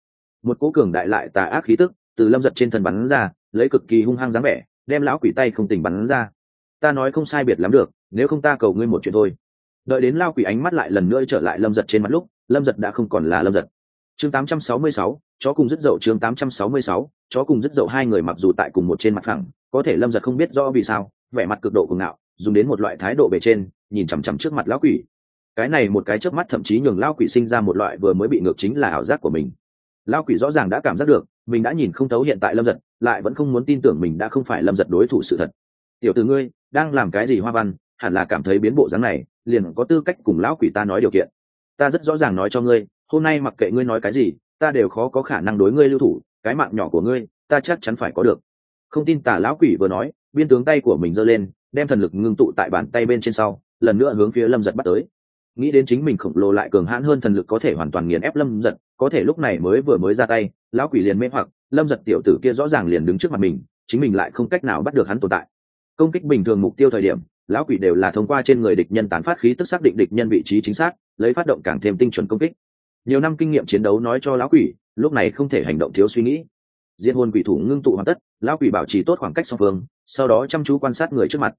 Một cố cường đại lại tà ác khí tức từ lâm giật trên thân bắn ra, lấy cực kỳ hung hăng dáng vẻ, đem lão quỷ tay không tình bắn ra. Ta nói không sai biệt lắm được, nếu không ta cầu ngươi một chuyện thôi. Đợi đến lao quỷ ánh mắt lại lần nữa trở lại lâm giật trên mặt lúc, lâm giật đã không còn là lâm giật chương 866, chó cùng rất dậu chương 866, chó cùng rất dậu hai người mặc dù tại cùng một trên mặt phẳng có thể lâm giật không biết rõ vì sao vẻ mặt cực độ cuồng ngạo dùng đến một loại thái độ bề trên nhìn chằm chằm trước mặt lão quỷ. Cái này một cái chớp mắt thậm chí nhường lão quỷ sinh ra một loại vừa mới bị ngược chính là ảo giác của mình. Lão quỷ rõ ràng đã cảm giác được mình đã nhìn không thấu hiện tại lâm giật lại vẫn không muốn tin tưởng mình đã không phải lâm giật đối thủ sự thật. Tiểu tử ngươi đang làm cái gì hoa văn hẳn là cảm thấy biến bộ dáng này liền có tư cách cùng lão quỷ ta nói điều kiện. Ta rất rõ ràng nói cho ngươi hôm nay mặc kệ ngươi nói cái gì, ta đều khó có khả năng đối ngươi lưu thủ, cái mạng nhỏ của ngươi, ta chắc chắn phải có được. Không tin tả lão quỷ vừa nói, biên tướng tay của mình giơ lên, đem thần lực ngưng tụ tại bàn tay bên trên sau, lần nữa hướng phía lâm giật bắt tới. Nghĩ đến chính mình khổng lồ lại cường hãn hơn thần lực có thể hoàn toàn nghiền ép lâm giật, có thể lúc này mới vừa mới ra tay, lão quỷ liền mê hoặc, lâm giật tiểu tử kia rõ ràng liền đứng trước mặt mình, chính mình lại không cách nào bắt được hắn tồn tại. Công kích bình thường mục tiêu thời điểm, lão quỷ đều là thông qua trên người địch nhân tán phát khí tức xác định địch nhân vị trí chính xác, lấy phát động càng thêm tinh chuẩn công kích nhiều năm kinh nghiệm chiến đấu nói cho lão quỷ, lúc này không thể hành động thiếu suy nghĩ. Diệt hồn quỷ thủ ngưng tụ hoàn tất, lão quỷ bảo trì tốt khoảng cách song phương, sau đó chăm chú quan sát người trước mặt.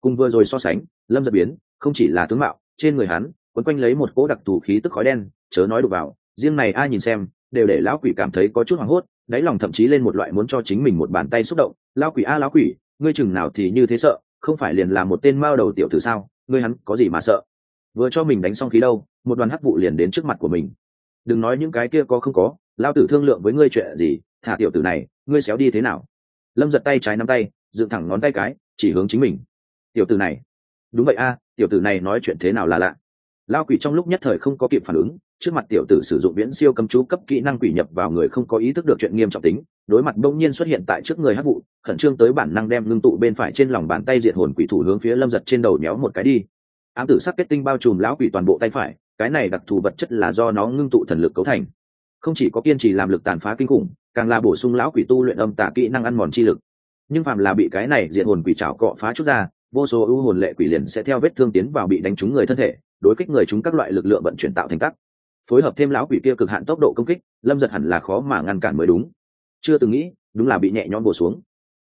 Cùng vừa rồi so sánh, lâm giật biến, không chỉ là tướng mạo, trên người hắn, quấn quanh lấy một cỗ đặc thù khí tức khói đen, chớ nói đục vào, riêng này ai nhìn xem, đều để lão quỷ cảm thấy có chút hoảng hốt, đáy lòng thậm chí lên một loại muốn cho chính mình một bàn tay xúc động. Lão quỷ a, lão quỷ, ngươi chừng nào thì như thế sợ, không phải liền là một tên mao đầu tiểu tử sao, ngươi hắn có gì mà sợ? Vừa cho mình đánh xong khí đâu, một đoàn hắc vụ liền đến trước mặt của mình đừng nói những cái kia có không có, lao tử thương lượng với ngươi chuyện gì, thả tiểu tử này, ngươi xéo đi thế nào? Lâm giật tay trái nắm tay, dựng thẳng ngón tay cái, chỉ hướng chính mình. Tiểu tử này. Đúng vậy a, tiểu tử này nói chuyện thế nào là lạ. Lao quỷ trong lúc nhất thời không có kịp phản ứng, trước mặt tiểu tử sử dụng viễn siêu cầm chú cấp kỹ năng quỷ nhập vào người không có ý thức được chuyện nghiêm trọng tính, đối mặt bỗng nhiên xuất hiện tại trước người hát vụ, khẩn trương tới bản năng đem ngưng tụ bên phải trên lòng bàn tay diệt hồn quỷ thủ hướng phía lâm giật trên đầu nhéo một cái đi ám tử sắc kết tinh bao trùm lão quỷ toàn bộ tay phải, cái này đặc thù vật chất là do nó ngưng tụ thần lực cấu thành. Không chỉ có kiên trì làm lực tàn phá kinh khủng, càng là bổ sung lão quỷ tu luyện âm tà kỹ năng ăn mòn chi lực. Nhưng phàm là bị cái này diệt hồn quỷ trảo cọ phá chút ra, vô số ưu hồn lệ quỷ liền sẽ theo vết thương tiến vào bị đánh trúng người thân thể, đối kích người chúng các loại lực lượng vận chuyển tạo thành tắc. Phối hợp thêm lão quỷ kia cực hạn tốc độ công kích, lâm giật hẳn là khó mà ngăn cản mới đúng. Chưa từng nghĩ, đúng là bị nhẹ nhõm bổ xuống.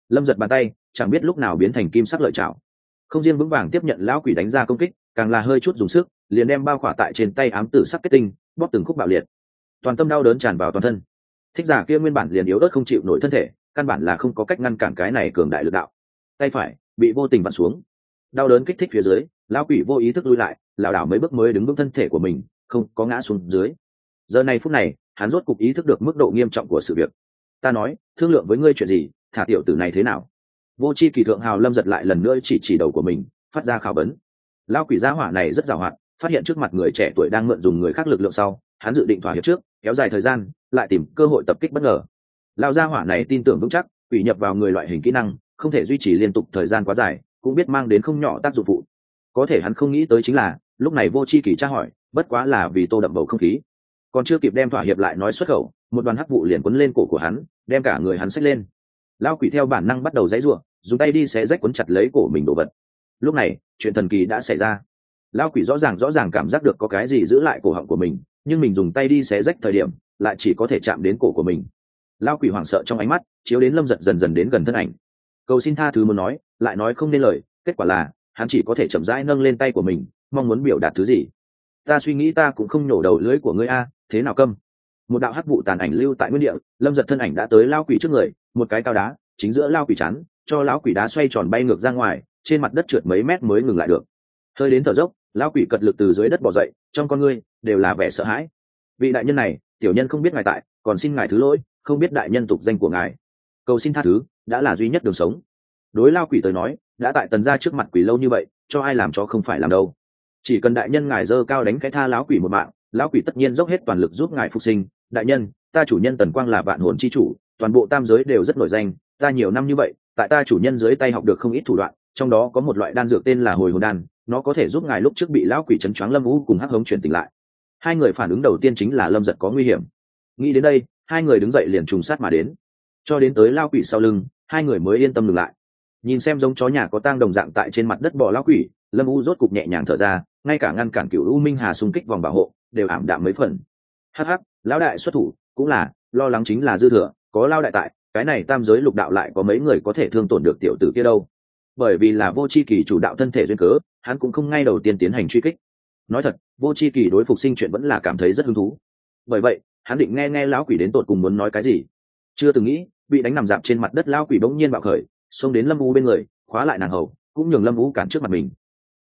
Lâm giật bàn tay, chẳng biết lúc nào biến thành kim sắc lợi chảo không riêng vững vàng tiếp nhận lão quỷ đánh ra công kích, càng là hơi chút dùng sức, liền đem bao khỏa tại trên tay ám tử sắc kết tinh, bóp từng khúc bạo liệt. Toàn tâm đau đớn tràn vào toàn thân. Thích giả kia nguyên bản liền yếu ớt không chịu nổi thân thể, căn bản là không có cách ngăn cản cái này cường đại lực đạo. Tay phải bị vô tình vặn xuống. Đau đớn kích thích phía dưới, lão quỷ vô ý thức lui lại, lảo đảo mấy bước mới đứng vững thân thể của mình, không có ngã xuống dưới. Giờ này phút này, hắn rốt cục ý thức được mức độ nghiêm trọng của sự việc. Ta nói, thương lượng với ngươi chuyện gì, thả tiểu tử này thế nào? Vô c h i kỳ thượng hào lâm giật lại lần nữa chỉ chỉ đầu của mình, phát ra khảo vấn. Lao quỷ gia hỏa này rất giàu hạn, phát hiện trước mặt người trẻ tuổi đang mượn dùng người khác lực lượng sau, hắn dự định thỏa hiệp trước, kéo dài thời gian, lại tìm cơ hội tập kích bất ngờ. Lao gia hỏa này tin tưởng vững chắc quỷ nhập vào người loại hình kỹ năng, không thể duy trì liên tục thời gian quá dài, cũng biết mang đến không nhỏ tác dụng phụ. Có thể hắn không nghĩ tới chính là, lúc này vô c h i kỳ tra hỏi, bất quá là vì tô đậm bầu không khí. Còn chưa kịp đem thỏa hiệp lại nói xuất khẩu, một đoàn hắc vụ liền quấn lên cổ của hắn, đem cả người hắn xách lên. Lao quỷ theo bản năng bắt đầu dãy ruộng dùng tay đi sẽ rách quấn chặt lấy cổ mình đồ vật. Lúc này, chuyện thần kỳ đã xảy ra. Lao quỷ rõ ràng rõ ràng cảm giác được có cái gì giữ lại cổ họng của mình, nhưng mình dùng tay đi xé rách thời điểm, lại chỉ có thể chạm đến cổ của mình. Lao quỷ hoảng sợ trong ánh mắt, chiếu đến lâm giật dần dần đến gần thân ảnh. Cầu xin tha thứ muốn nói, lại nói không nên lời, kết quả là, hắn chỉ có thể chậm rãi nâng lên tay của mình, mong muốn biểu đạt thứ gì? Ta suy nghĩ ta cũng không nhổ đầu lưới của ngươi a, thế nào câm? Một đạo hắc vụ tàn ảnh lưu tại nguyên địa, lâm giật thân ảnh đã tới lao quỷ trước người, một cái cao đá, chính giữa lao quỷ chắn cho lão quỷ đá xoay tròn bay ngược ra ngoài, trên mặt đất trượt mấy mét mới ngừng lại được. Hơi đến thở dốc, lão quỷ cật lực từ dưới đất bỏ dậy, trong con ngươi đều là vẻ sợ hãi. Vị đại nhân này, tiểu nhân không biết ngài tại, còn xin ngài thứ lỗi, không biết đại nhân tục danh của ngài. Cầu xin tha thứ, đã là duy nhất đường sống. Đối lao quỷ tới nói, đã tại tần ra trước mặt quỷ lâu như vậy, cho ai làm cho không phải làm đâu. Chỉ cần đại nhân ngài dơ cao đánh cái tha lão quỷ một mạng, lão quỷ tất nhiên dốc hết toàn lực giúp ngài phục sinh. Đại nhân, ta chủ nhân tần quang là vạn hồn chi chủ, toàn bộ tam giới đều rất nổi danh, ta nhiều năm như vậy tại ta chủ nhân dưới tay học được không ít thủ đoạn, trong đó có một loại đan dược tên là hồi hồn đan, nó có thể giúp ngài lúc trước bị lão quỷ chấn choáng lâm vũ cùng hắc hống chuyển tỉnh lại. Hai người phản ứng đầu tiên chính là lâm giật có nguy hiểm. Nghĩ đến đây, hai người đứng dậy liền trùng sát mà đến. Cho đến tới lao quỷ sau lưng, hai người mới yên tâm ngừng lại. Nhìn xem giống chó nhà có tang đồng dạng tại trên mặt đất bỏ lao quỷ, lâm u rốt cục nhẹ nhàng thở ra, ngay cả ngăn cản cựu u minh hà xung kích vòng bảo hộ, đều ảm đạm mấy phần. Hh lão đại xuất thủ, cũng là, lo lắng chính là dư thừa, có lao đại tại cái này tam giới lục đạo lại có mấy người có thể thương tổn được tiểu tử kia đâu? Bởi vì là vô c h i kỳ chủ đạo thân thể duyên cớ, hắn cũng không ngay đầu tiên tiến hành truy kích. Nói thật, vô c h i kỳ đối phục sinh chuyện vẫn là cảm thấy rất hứng thú. Bởi vậy, hắn định nghe nghe lão quỷ đến tột cùng muốn nói cái gì. Chưa từng nghĩ, bị đánh nằm dạp trên mặt đất lão quỷ bỗng nhiên bạo khởi, xông đến lâm u bên người, khóa lại nàng hầu, cũng nhường lâm u cản trước mặt mình.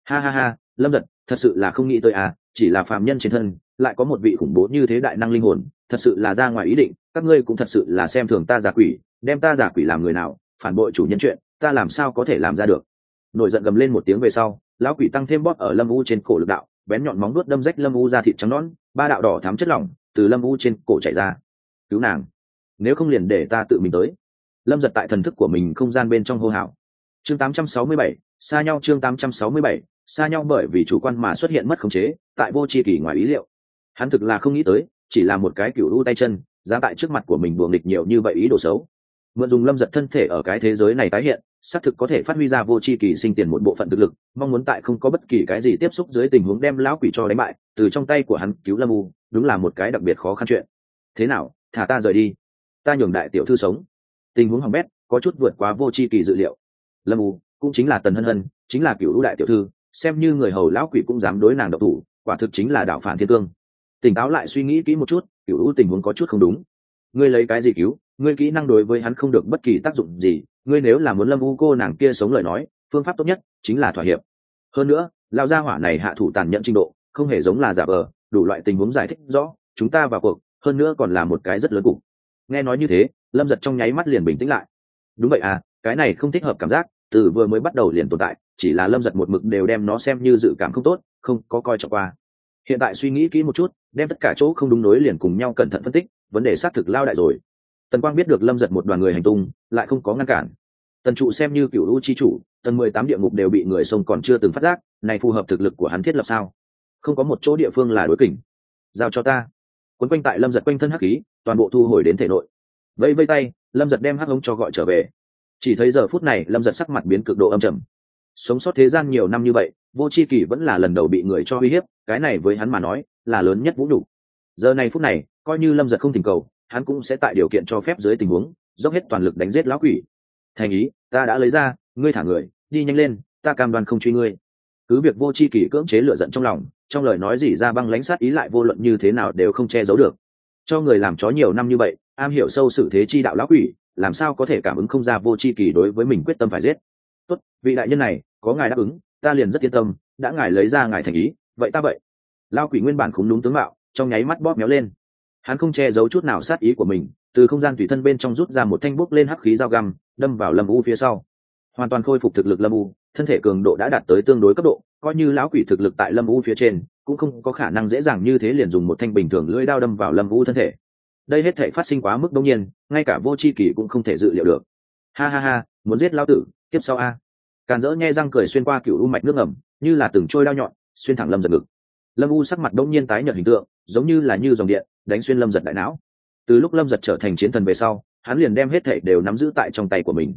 Ha ha ha, lâm giật, thật sự là không nghĩ tới à chỉ là phàm nhân trên thân, lại có một vị khủng bố như thế đại năng linh hồn, thật sự là ra ngoài ý định, các ngươi cũng thật sự là xem thường ta giả quỷ đem ta giả quỷ làm người nào phản bội chủ nhân chuyện ta làm sao có thể làm ra được? Nổi giận gầm lên một tiếng về sau lão quỷ tăng thêm bóp ở lâm u trên cổ lực đạo bén nhọn móng nuốt đâm rách lâm u ra thịt trắng nón ba đạo đỏ thắm chất lỏng từ lâm u trên cổ chảy ra. Cứu nàng nếu không liền để ta tự mình tới. Lâm giật tại thần thức của mình không gian bên trong hô hào. Chương 867, xa nhau chương 867, xa nhau bởi vì chủ quan mà xuất hiện mất khống chế tại vô tri kỳ ngoài ý liệu. Hắn thực là không nghĩ tới chỉ là một cái cựu u tay chân ra tại trước mặt của mình buồng địch nhiều như vậy ý đồ xấu mượn dùng lâm giật thân thể ở cái thế giới này tái hiện, xác thực có thể phát huy ra vô c h i kỳ sinh tiền một bộ phận thực lực, mong muốn tại không có bất kỳ cái gì tiếp xúc dưới tình huống đem lão quỷ cho đánh bại, từ trong tay của hắn cứu lâm u, đúng là một cái đặc biệt khó khăn chuyện. Thế nào, thả ta rời đi. Ta nhường đại tiểu thư sống. Tình huống hỏng bét, có chút vượt quá vô c h i kỳ dự liệu. Lâm u, cũng chính là tần hân hân, chính là cựu lũ đại tiểu thư, xem như người hầu lão quỷ cũng dám đối nàng độc thủ, quả thực chính là đạo phản thiên cương. Tỉnh táo lại suy nghĩ kỹ một chút, cựu lũ tình huống có chút không đúng. Ngươi lấy cái gì cứu? Ngươi kỹ năng đối với hắn không được bất kỳ tác dụng gì, ngươi nếu là muốn lâm u cô nàng kia sống lời nói, phương pháp tốt nhất chính là thỏa hiệp. Hơn nữa lao gia hỏa này hạ thủ tàn nhẫn trình độ, không hề giống là giả vờ, đủ loại tình huống giải thích rõ, chúng ta vào cuộc, hơn nữa còn là một cái rất lớn cục. Nghe nói như thế, lâm giật trong nháy mắt liền bình tĩnh lại. Đúng vậy à cái này không thích hợp cảm giác, từ vừa mới bắt đầu liền tồn tại, chỉ là lâm giật một mực đều đem nó xem như dự cảm không tốt, không có coi trọng qua. Hiện tại suy nghĩ kỹ một chút, đem tất cả chỗ không đúng nối liền cùng nhau cẩn thận phân tích, vấn đề xác thực lao đại rồi tần quang biết được lâm giật một đoàn người hành tung, lại không có ngăn cản. Tần trụ xem như cựu lũ chi chủ tần mười tám địa ngục đều bị người sông còn chưa từng phát giác, này phù hợp thực lực của hắn thiết lập sao? Không có một chỗ địa phương là đối kỉnh giao cho ta. Quấn quanh tại lâm giật quanh thân hắc khí, toàn bộ thu hồi đến thể nội. Vẫy vây tay, lâm giật đem hắc ống cho gọi trở về. Chỉ thấy giờ phút này, lâm giật sắc mặt biến cực độ âm trầm. Sống sót thế gian nhiều năm như vậy, vô c h i kỳ vẫn là lần đầu bị người cho uy hiếp, cái này với hắn mà nói, là lớn nhất vũ đủ giờ này phút này, coi như lâm giật không thỉnh cầu hắn cũng sẽ tại điều kiện cho phép dưới tình huống, dốc hết toàn lực đánh giết lão quỷ. Thành ý, ta đã lấy ra, ngươi thả người, đi nhanh lên, ta cam đoan không truy ngươi. Cứ việc vô c h i kỳ cưỡng chế lựa giận trong lòng, trong lời nói gì ra băng lãnh sát ý lại vô luận như thế nào đều không che giấu được. Cho người làm chó nhiều năm như vậy, am hiểu sâu sự thế chi đạo lão quỷ, làm sao có thể cảm ứng không ra vô c h i kỳ đối với mình quyết tâm phải giết? Tốt, vị đại nhân này, có ngài đáp ứng, ta liền rất yên tâm, đã ngài lấy ra ngài thành ý, vậy ta vậy. Lao quỷ nguyên bản khúng đúng tướng mạo, trong nháy mắt bóp méo lên hắn không che giấu chút nào sát ý của mình, từ không gian tùy thân bên trong rút ra một thanh bút lên hắc khí dao găm, đâm vào lâm u phía sau. Hoàn toàn khôi phục thực lực lâm u, thân thể cường độ đã đạt tới tương đối cấp độ, coi như lão quỷ thực lực tại lâm u phía trên, cũng không có khả năng dễ dàng như thế liền dùng một thanh bình thường lưỡi đao đâm vào lâm u thân thể. Đây hết thể phát sinh quá mức đông nhiên, ngay cả vô c h i kỳ cũng không thể dự liệu được. Ha ha ha, muốn giết lao tử tiếp sau a. Càn dỡ nghe răng cười xuyên qua cựu u mạch nước ngầm, như là từng trôi đao nhọn, xuyên thẳng lâm giật ngực. Lâm u sắc mặt đông nhiên tái nhợt hình tượng, giống như là như dòng điện đánh xuyên lâm giật đại não. Từ lúc lâm giật trở thành chiến thần về sau, hắn liền đem hết thảy đều nắm giữ tại trong tay của mình.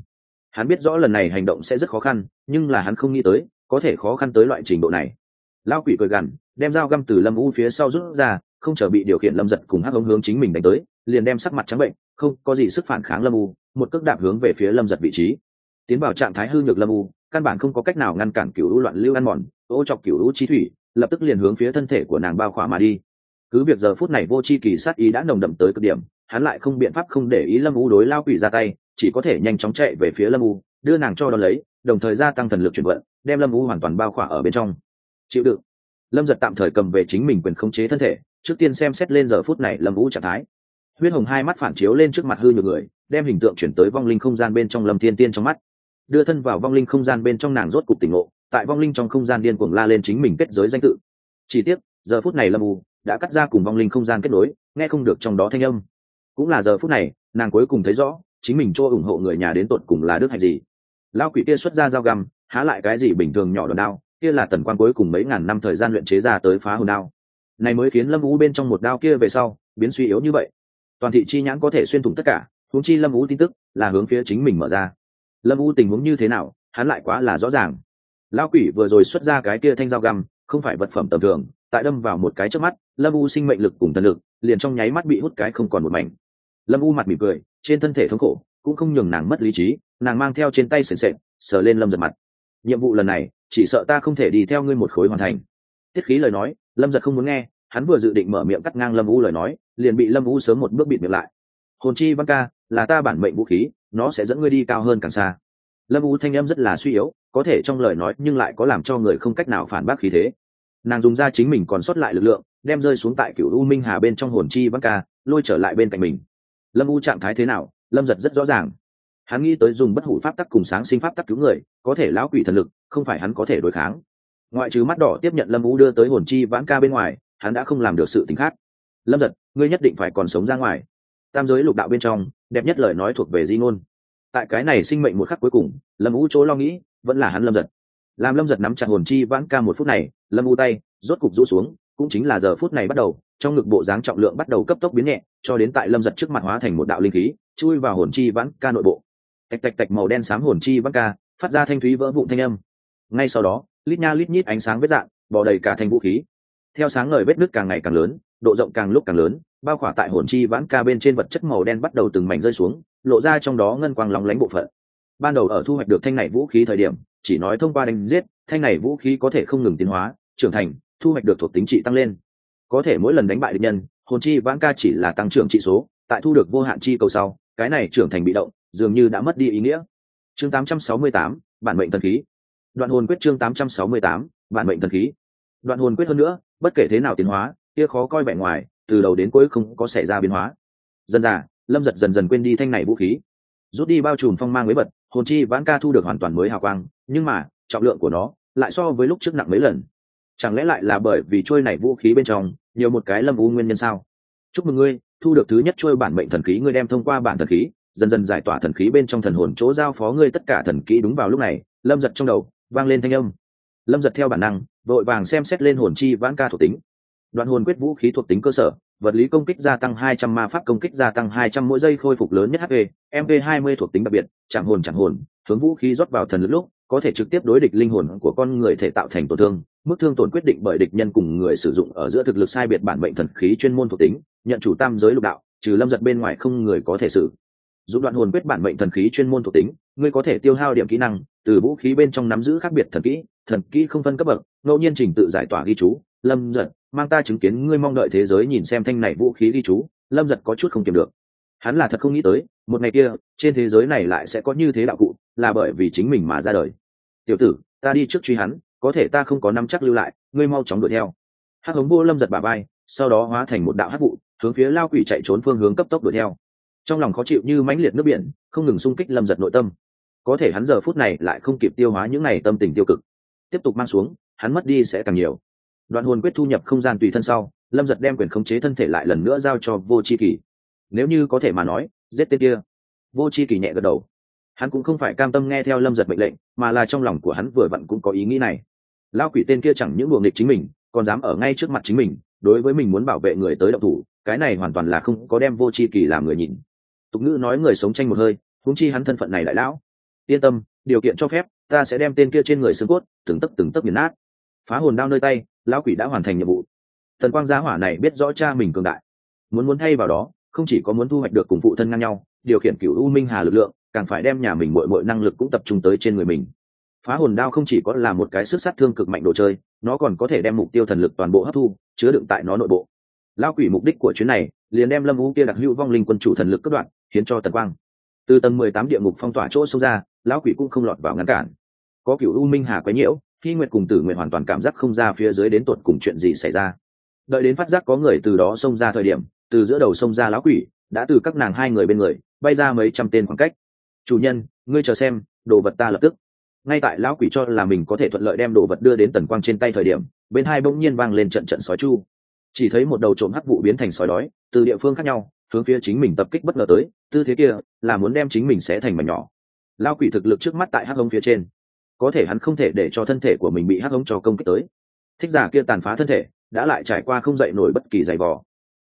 Hắn biết rõ lần này hành động sẽ rất khó khăn, nhưng là hắn không nghĩ tới, có thể khó khăn tới loại trình độ này. Lao quỷ cười gằn, đem dao găm từ lâm u phía sau rút ra, không chờ bị điều khiển lâm giật cùng hắc ống hướng chính mình đánh tới, liền đem sắc mặt trắng bệnh, không có gì sức phản kháng lâm u, một cước đạp hướng về phía lâm giật vị trí. Tiến vào trạng thái hư nhược lâm u, căn bản không có cách nào ngăn cản cựu u loạn lưu ăn mòn, ô chọc cựu u trí thủy, lập tức liền hướng phía thân thể của nàng bao khỏa mà đi cứ việc giờ phút này vô c h i kỳ sát ý đã nồng đậm tới cực điểm, hắn lại không biện pháp không để ý lâm u đối lao quỷ ra tay, chỉ có thể nhanh chóng chạy về phía lâm u, đưa nàng cho đ ó lấy, đồng thời gia tăng thần lực chuyển vận, đem lâm u hoàn toàn bao khỏa ở bên trong. Chịu đựng. Lâm giật tạm thời cầm về chính mình quyền khống chế thân thể, trước tiên xem xét lên giờ phút này lâm u trạng thái. Huyết hồng hai mắt phản chiếu lên trước mặt hư nhược người, đem hình tượng chuyển tới vong linh không gian bên trong lâm thiên tiên trong mắt. Đưa thân vào vong linh không gian bên trong nàng rốt cục tỉnh ngộ, tại vong linh trong không gian điên cuồng la lên chính mình kết giới danh tự. Chỉ tiếc, giờ phút này lâm u đã cắt ra cùng vong linh không gian kết nối, nghe không được trong đó thanh âm. Cũng là giờ phút này, nàng cuối cùng thấy rõ, chính mình cho ủng hộ người nhà đến tột cùng là đức hạnh gì. Lao quỷ kia xuất ra dao găm, há lại cái gì bình thường nhỏ đòn đao, kia là tần quan cuối cùng mấy ngàn năm thời gian luyện chế ra tới phá hồn đao. Này mới khiến lâm vũ bên trong một đao kia về sau, biến suy yếu như vậy. Toàn thị chi nhãn có thể xuyên thủng tất cả, huống chi lâm vũ tin tức là hướng phía chính mình mở ra. Lâm vũ tình huống như thế nào, hắn lại quá là rõ ràng. Lao quỷ vừa rồi xuất ra cái kia thanh dao găm, không phải vật phẩm tầm thường tại đâm vào một cái trước mắt, lâm u sinh mệnh lực cùng thần lực, liền trong nháy mắt bị hút cái không còn một mảnh. Lâm u mặt mỉm cười, trên thân thể thống khổ, cũng không nhường nàng mất lý trí, nàng mang theo trên tay sền sệt, sờ lên lâm giật mặt. Nhiệm vụ lần này, chỉ sợ ta không thể đi theo ngươi một khối hoàn thành. Tiết khí lời nói, lâm giật không muốn nghe, hắn vừa dự định mở miệng cắt ngang lâm u lời nói, liền bị lâm u sớm một bước bịt miệng lại. Hồn chi văn ca, là ta bản mệnh vũ khí, nó sẽ dẫn ngươi đi cao hơn càng xa. Lâm u thanh âm rất là suy yếu, có thể trong lời nói nhưng lại có làm cho người không cách nào phản bác khí thế nàng dùng ra chính mình còn sót lại lực lượng, đem rơi xuống tại cựu u minh hà bên trong hồn chi văn ca, lôi trở lại bên cạnh mình. Lâm u trạng thái thế nào? Lâm giật rất rõ ràng. Hắn nghĩ tới dùng bất hủ pháp tắc cùng sáng sinh pháp tắc cứu người, có thể lão quỷ thần lực, không phải hắn có thể đối kháng. Ngoại trừ mắt đỏ tiếp nhận lâm u đưa tới hồn chi vãn ca bên ngoài, hắn đã không làm được sự t khác. Lâm giật, ngươi nhất định phải còn sống ra ngoài. Tam giới lục đạo bên trong, đẹp nhất lời nói thuộc về di ngôn. Tại cái này sinh mệnh một khắc cuối cùng, lâm u chỗ lo nghĩ, vẫn là hắn lâm giật làm lâm giật nắm chặt hồn chi vãn ca một phút này, lâm u tay, rốt cục rũ xuống, cũng chính là giờ phút này bắt đầu, trong ngực bộ dáng trọng lượng bắt đầu cấp tốc biến nhẹ, cho đến tại lâm giật trước mặt hóa thành một đạo linh khí, chui vào hồn chi vãn ca nội bộ. Tạch tạch tạch màu đen xám hồn chi vãn ca, phát ra thanh thúy vỡ vụn thanh âm. Ngay sau đó, lít nha lít nhít ánh sáng vết dạng bỏ đầy cả thanh vũ khí. Theo sáng ngời vết nước càng ngày càng lớn, độ rộng càng lúc càng lớn, bao khỏa tại hồn chi vãn ca bên trên vật chất màu đen bắt đầu từng mảnh rơi xuống, lộ ra trong đó ngân quang lóng lánh bộ phận. Ban đầu ở thu hoạch được thanh này vũ khí thời điểm chỉ nói thông qua đánh giết thanh này vũ khí có thể không ngừng tiến hóa trưởng thành thu hoạch được thuộc tính trị tăng lên. Có thể mỗi lần đánh bại địch nhân hồn chi vãng ca chỉ là tăng trưởng trị số tại thu được vô hạn chi cầu sau cái này trưởng thành bị động dường như đã mất đi ý nghĩa. Chương 868, bản mệnh thần khí. Đoạn hồn quyết chương 868, bản mệnh thần khí. Đoạn hồn quyết hơn nữa bất kể thế nào tiến hóa kia khó coi vẻ ngoài từ đầu đến cuối không có xảy ra biến hóa. Dần dà lâm giật dần dần quên đi thanh này vũ khí. Rút đi bao trùm phong mang mấy bật hồn chi vãn ca thu được hoàn toàn mới hào quang, nhưng mà, trọng lượng của nó lại so với lúc trước nặng mấy lần. Chẳng lẽ lại là bởi vì trôi này vũ khí bên trong nhiều một cái lâm u nguyên nhân sao? Chúc mừng ngươi, thu được thứ nhất trôi bản mệnh thần khí, ngươi đem thông qua bản thần khí, dần dần giải tỏa thần khí bên trong thần hồn, chỗ giao phó ngươi tất cả thần kỹ đúng vào lúc này, lâm giật trong đầu vang lên thanh âm. Lâm giật theo bản năng, vội vàng xem xét lên hồn chi vãn ca thuộc tính. Đoạn hồn quyết vũ khí thuộc tính cơ sở vật lý công kích gia tăng 200 ma pháp công kích gia tăng 200 mỗi giây khôi phục lớn nhất HP, MP20 thuộc tính đặc biệt, chẳng hồn chẳng hồn, hướng vũ khí rót vào thần lực lúc, có thể trực tiếp đối địch linh hồn của con người thể tạo thành tổn thương, mức thương tổn quyết định bởi địch nhân cùng người sử dụng ở giữa thực lực sai biệt bản mệnh thần khí chuyên môn thuộc tính, nhận chủ tam giới lục đạo, trừ lâm giật bên ngoài không người có thể sử. Dụng đoạn hồn quyết bản mệnh thần khí chuyên môn thuộc tính, ngươi có thể tiêu hao điểm kỹ năng, từ vũ khí bên trong nắm giữ khác biệt thần kỹ, thần kỹ không phân cấp bậc, ngẫu nhiên trình tự giải tỏa ghi chú, lâm giật mang ta chứng kiến ngươi mong đợi thế giới nhìn xem thanh này vũ khí ghi chú, lâm giật có chút không kiềm được. Hắn là thật không nghĩ tới, một ngày kia, trên thế giới này lại sẽ có như thế đạo cụ, là bởi vì chính mình mà ra đời. Tiểu tử, ta đi trước truy hắn, có thể ta không có năm chắc lưu lại, ngươi mau chóng đuổi theo. Hắc hống vô lâm giật bà bay sau đó hóa thành một đạo hắc vụ, hướng phía lao quỷ chạy trốn phương hướng cấp tốc đuổi theo. Trong lòng khó chịu như mãnh liệt nước biển, không ngừng xung kích lâm giật nội tâm. Có thể hắn giờ phút này lại không kịp tiêu hóa những n à y tâm tình tiêu cực. Tiếp tục mang xuống, hắn mất đi sẽ càng nhiều đoạn hồn quyết thu nhập không gian tùy thân sau, lâm giật đem quyền khống chế thân thể lại lần nữa giao cho vô c h i kỳ. Nếu như có thể mà nói, giết tên kia. Vô c h i kỳ nhẹ gật đầu. Hắn cũng không phải cam tâm nghe theo lâm giật mệnh lệnh, mà là trong lòng của hắn vừa vặn cũng có ý nghĩ này. Lao quỷ tên kia chẳng những buồng địch chính mình, còn dám ở ngay trước mặt chính mình, đối với mình muốn bảo vệ người tới độc thủ, cái này hoàn toàn là không có đem vô c h i kỳ làm người nhìn. Tục ngữ nói người sống tranh một hơi húng chi hắn thân phận này đại lão. Yên tâm, điều kiện cho phép, ta sẽ đem tên kia trên người xương cốt, từng tấc từng tấc nghiền nát phá hồn đao nơi tay, lão quỷ đã hoàn thành nhiệm vụ. Thần quang gia hỏa này biết rõ cha mình cường đại. Muốn muốn thay vào đó, không chỉ có muốn thu hoạch được cùng phụ thân ngang nhau, điều khiển cựu u minh hà lực lượng, càng phải đem nhà mình mội mội năng lực cũng tập trung tới trên người mình. Phá hồn đao không chỉ có là một cái sức sát thương cực mạnh đồ chơi, nó còn có thể đem mục tiêu thần lực toàn bộ hấp thu, chứa đựng tại nó nội bộ. Lao quỷ mục đích của chuyến này, liền đem lâm u kia đặc hữu vong linh quân chủ thần lực cất đoạn khiến cho tần quang. Từ tầng mười tám địa ngục phong tỏa chỗ sâu ra, lão quỷ cũng không lọt vào ngăn cản. Có cựu u minh hà quấy nhiễu khi nguyệt cùng tử nguyệt hoàn toàn cảm giác không ra phía dưới đến tột cùng chuyện gì xảy ra. Đợi đến phát giác có người từ đó xông ra thời điểm, từ giữa đầu xông ra lão quỷ, đã từ các nàng hai người bên người, bay ra mấy trăm tên khoảng cách. Chủ nhân, ngươi chờ xem, đồ vật ta lập tức. Ngay tại lão quỷ cho là mình có thể thuận lợi đem đồ vật đưa đến tần quang trên tay thời điểm, bên hai bỗng nhiên vang lên trận trận sói chu. Chỉ thấy một đầu trộm hắc vụ biến thành sói đói, từ địa phương khác nhau, hướng phía chính mình tập kích bất ngờ tới, tư thế kia là muốn đem chính mình sẽ thành mảnh nhỏ. Lao quỷ thực lực trước mắt tại hắc hống phía trên có thể hắn không thể để cho thân thể của mình bị hắc ống cho công kích tới. Thích giả kia tàn phá thân thể, đã lại trải qua không dậy nổi bất kỳ giày vò.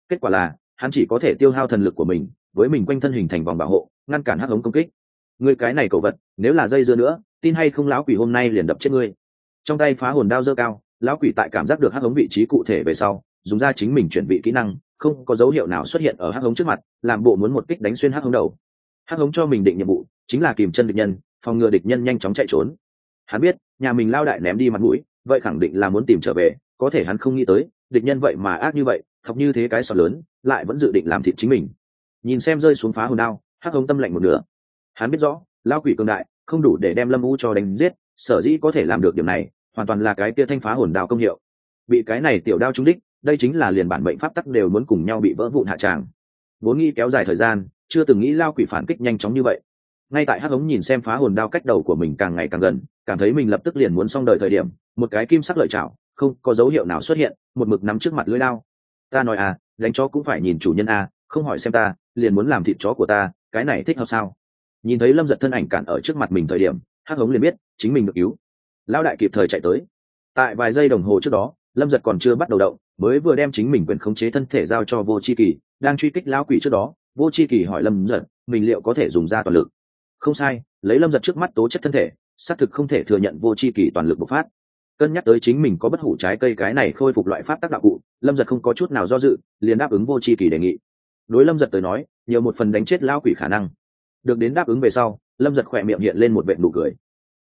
Kết quả là, hắn chỉ có thể tiêu hao thần lực của mình, với mình quanh thân hình thành vòng bảo hộ, ngăn cản hắc ống công kích. Người cái này cẩu vật, nếu là dây dưa nữa, tin hay không lão quỷ hôm nay liền đập chết ngươi. Trong tay phá hồn đao dơ cao, lão quỷ tại cảm giác được hắc ống vị trí cụ thể về sau, dùng ra chính mình chuẩn bị kỹ năng, không có dấu hiệu nào xuất hiện ở hắc ống trước mặt, làm bộ muốn một kích đánh xuyên hắc ống đầu. Hắc ống cho mình định nhiệm vụ, chính là kìm chân địch nhân, phòng ngừa địch nhân nhanh chóng chạy trốn hắn biết, nhà mình lao đại ném đi mặt mũi, vậy khẳng định là muốn tìm trở về, có thể hắn không nghĩ tới, địch nhân vậy mà ác như vậy, thọc như thế cái sọt lớn, lại vẫn dự định làm thịt chính mình. Nhìn xem rơi xuống phá hồn đao, hắc hống tâm lạnh một nửa. Hắn biết rõ, lao quỷ cường đại, không đủ để đem lâm u cho đánh giết, sở dĩ có thể làm được điểm này, hoàn toàn là cái kia thanh phá hồn đao công hiệu. Bị cái này tiểu đao trúng đích, đây chính là liền bản bệnh pháp tắc đều muốn cùng nhau bị vỡ vụn hạ tràng. Vốn nghĩ kéo dài thời gian, chưa từng nghĩ lao quỷ phản kích nhanh chóng như vậy ngay tại hắc ống nhìn xem phá hồn đao cách đầu của mình càng ngày càng gần, cảm thấy mình lập tức liền muốn xong đời thời điểm, một cái kim sắc lợi chảo, không có dấu hiệu nào xuất hiện, một mực nắm trước mặt lưỡi lao ta nói à đánh chó cũng phải nhìn chủ nhân à không hỏi xem ta, liền muốn làm thịt chó của ta, cái này thích hợp sao? Nhìn thấy lâm giật thân ảnh cản ở trước mặt mình thời điểm, hắc ống liền biết, chính mình được cứu. Lao đại kịp thời chạy tới. Tại vài giây đồng hồ trước đó, lâm giật còn chưa bắt đầu động, mới vừa đem chính mình quyền khống chế thân thể giao cho vô c h i kỳ, đang truy kích lão quỷ trước đó, vô c h i kỳ hỏi lâm giật, mình liệu có thể dùng ra toàn lực? Không sai, lấy lâm giật trước mắt tố chất thân thể, xác thực không thể thừa nhận vô c h i kỳ toàn lực bộc phát. Cân nhắc tới chính mình có bất hủ trái cây cái này khôi phục loại pháp tác đạo cụ, lâm giật không có chút nào do dự, liền đáp ứng vô c h i kỳ đề nghị. Đối lâm giật tới nói, nhiều một phần đánh chết lao quỷ khả năng. Được đến đáp ứng về sau, lâm giật khỏe miệng hiện lên một vệ nụ cười.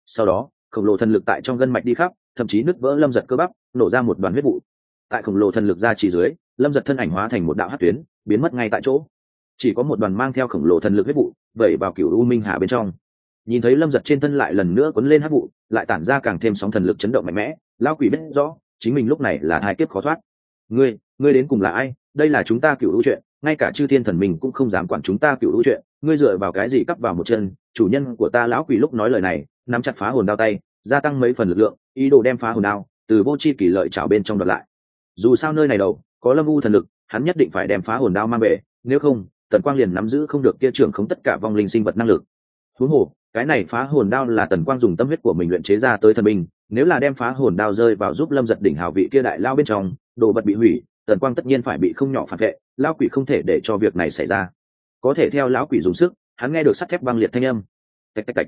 Sau đó, khổng lồ thần lực tại trong gân mạch đi khắp, thậm chí nứt vỡ lâm giật cơ bắp, nổ ra một đoàn huyết vụ. Tại khổng lồ thần lực ra chỉ dưới, lâm giật thân ảnh hóa thành một đạo hát tuyến, biến mất ngay tại chỗ chỉ có một đoàn mang theo khổng lồ thần lực huyết vụ, vẩy vào cựu u minh hà bên trong. Nhìn thấy lâm giật trên thân lại lần nữa quấn lên hát vụ, lại tản ra càng thêm sóng thần lực chấn động mạnh mẽ lao quỷ biết rõ, chính mình lúc này là hai kiếp khó thoát. Ngươi ngươi đến cùng là ai? Đây là chúng ta cựu u chuyện, ngay cả chư thiên thần mình cũng không dám quản chúng ta cựu u chuyện. Ngươi dựa vào cái gì cắp vào một chân? Chủ nhân của ta lão quỷ lúc nói lời này, nắm chặt phá hồn đao tay, gia tăng mấy phần lực lượng, ý đồ đem phá hồn đao từ vô c h i kỷ lợi trào bên trong đợt lại. Dù sao nơi này đầu có lâm u thần lực, hắn nhất định phải đem phá hồn đao mang về, nếu không tần quang liền nắm giữ không được kia trưởng không tất cả vong linh sinh vật năng lực. Huống hồ cái này phá hồn đao là tần quang dùng tâm huyết của mình luyện chế ra tới thần minh nếu là đem phá hồn đao rơi vào giúp lâm giật đỉnh hào vị kia đại lao bên trong đồ vật bị hủy tần quang tất nhiên phải bị không nhỏ phản vệ lao quỷ không thể để cho việc này xảy ra. Có thể theo lão quỷ dùng sức hắn nghe được sắt thép băng liệt thanh âm. Tạch tạch tạch.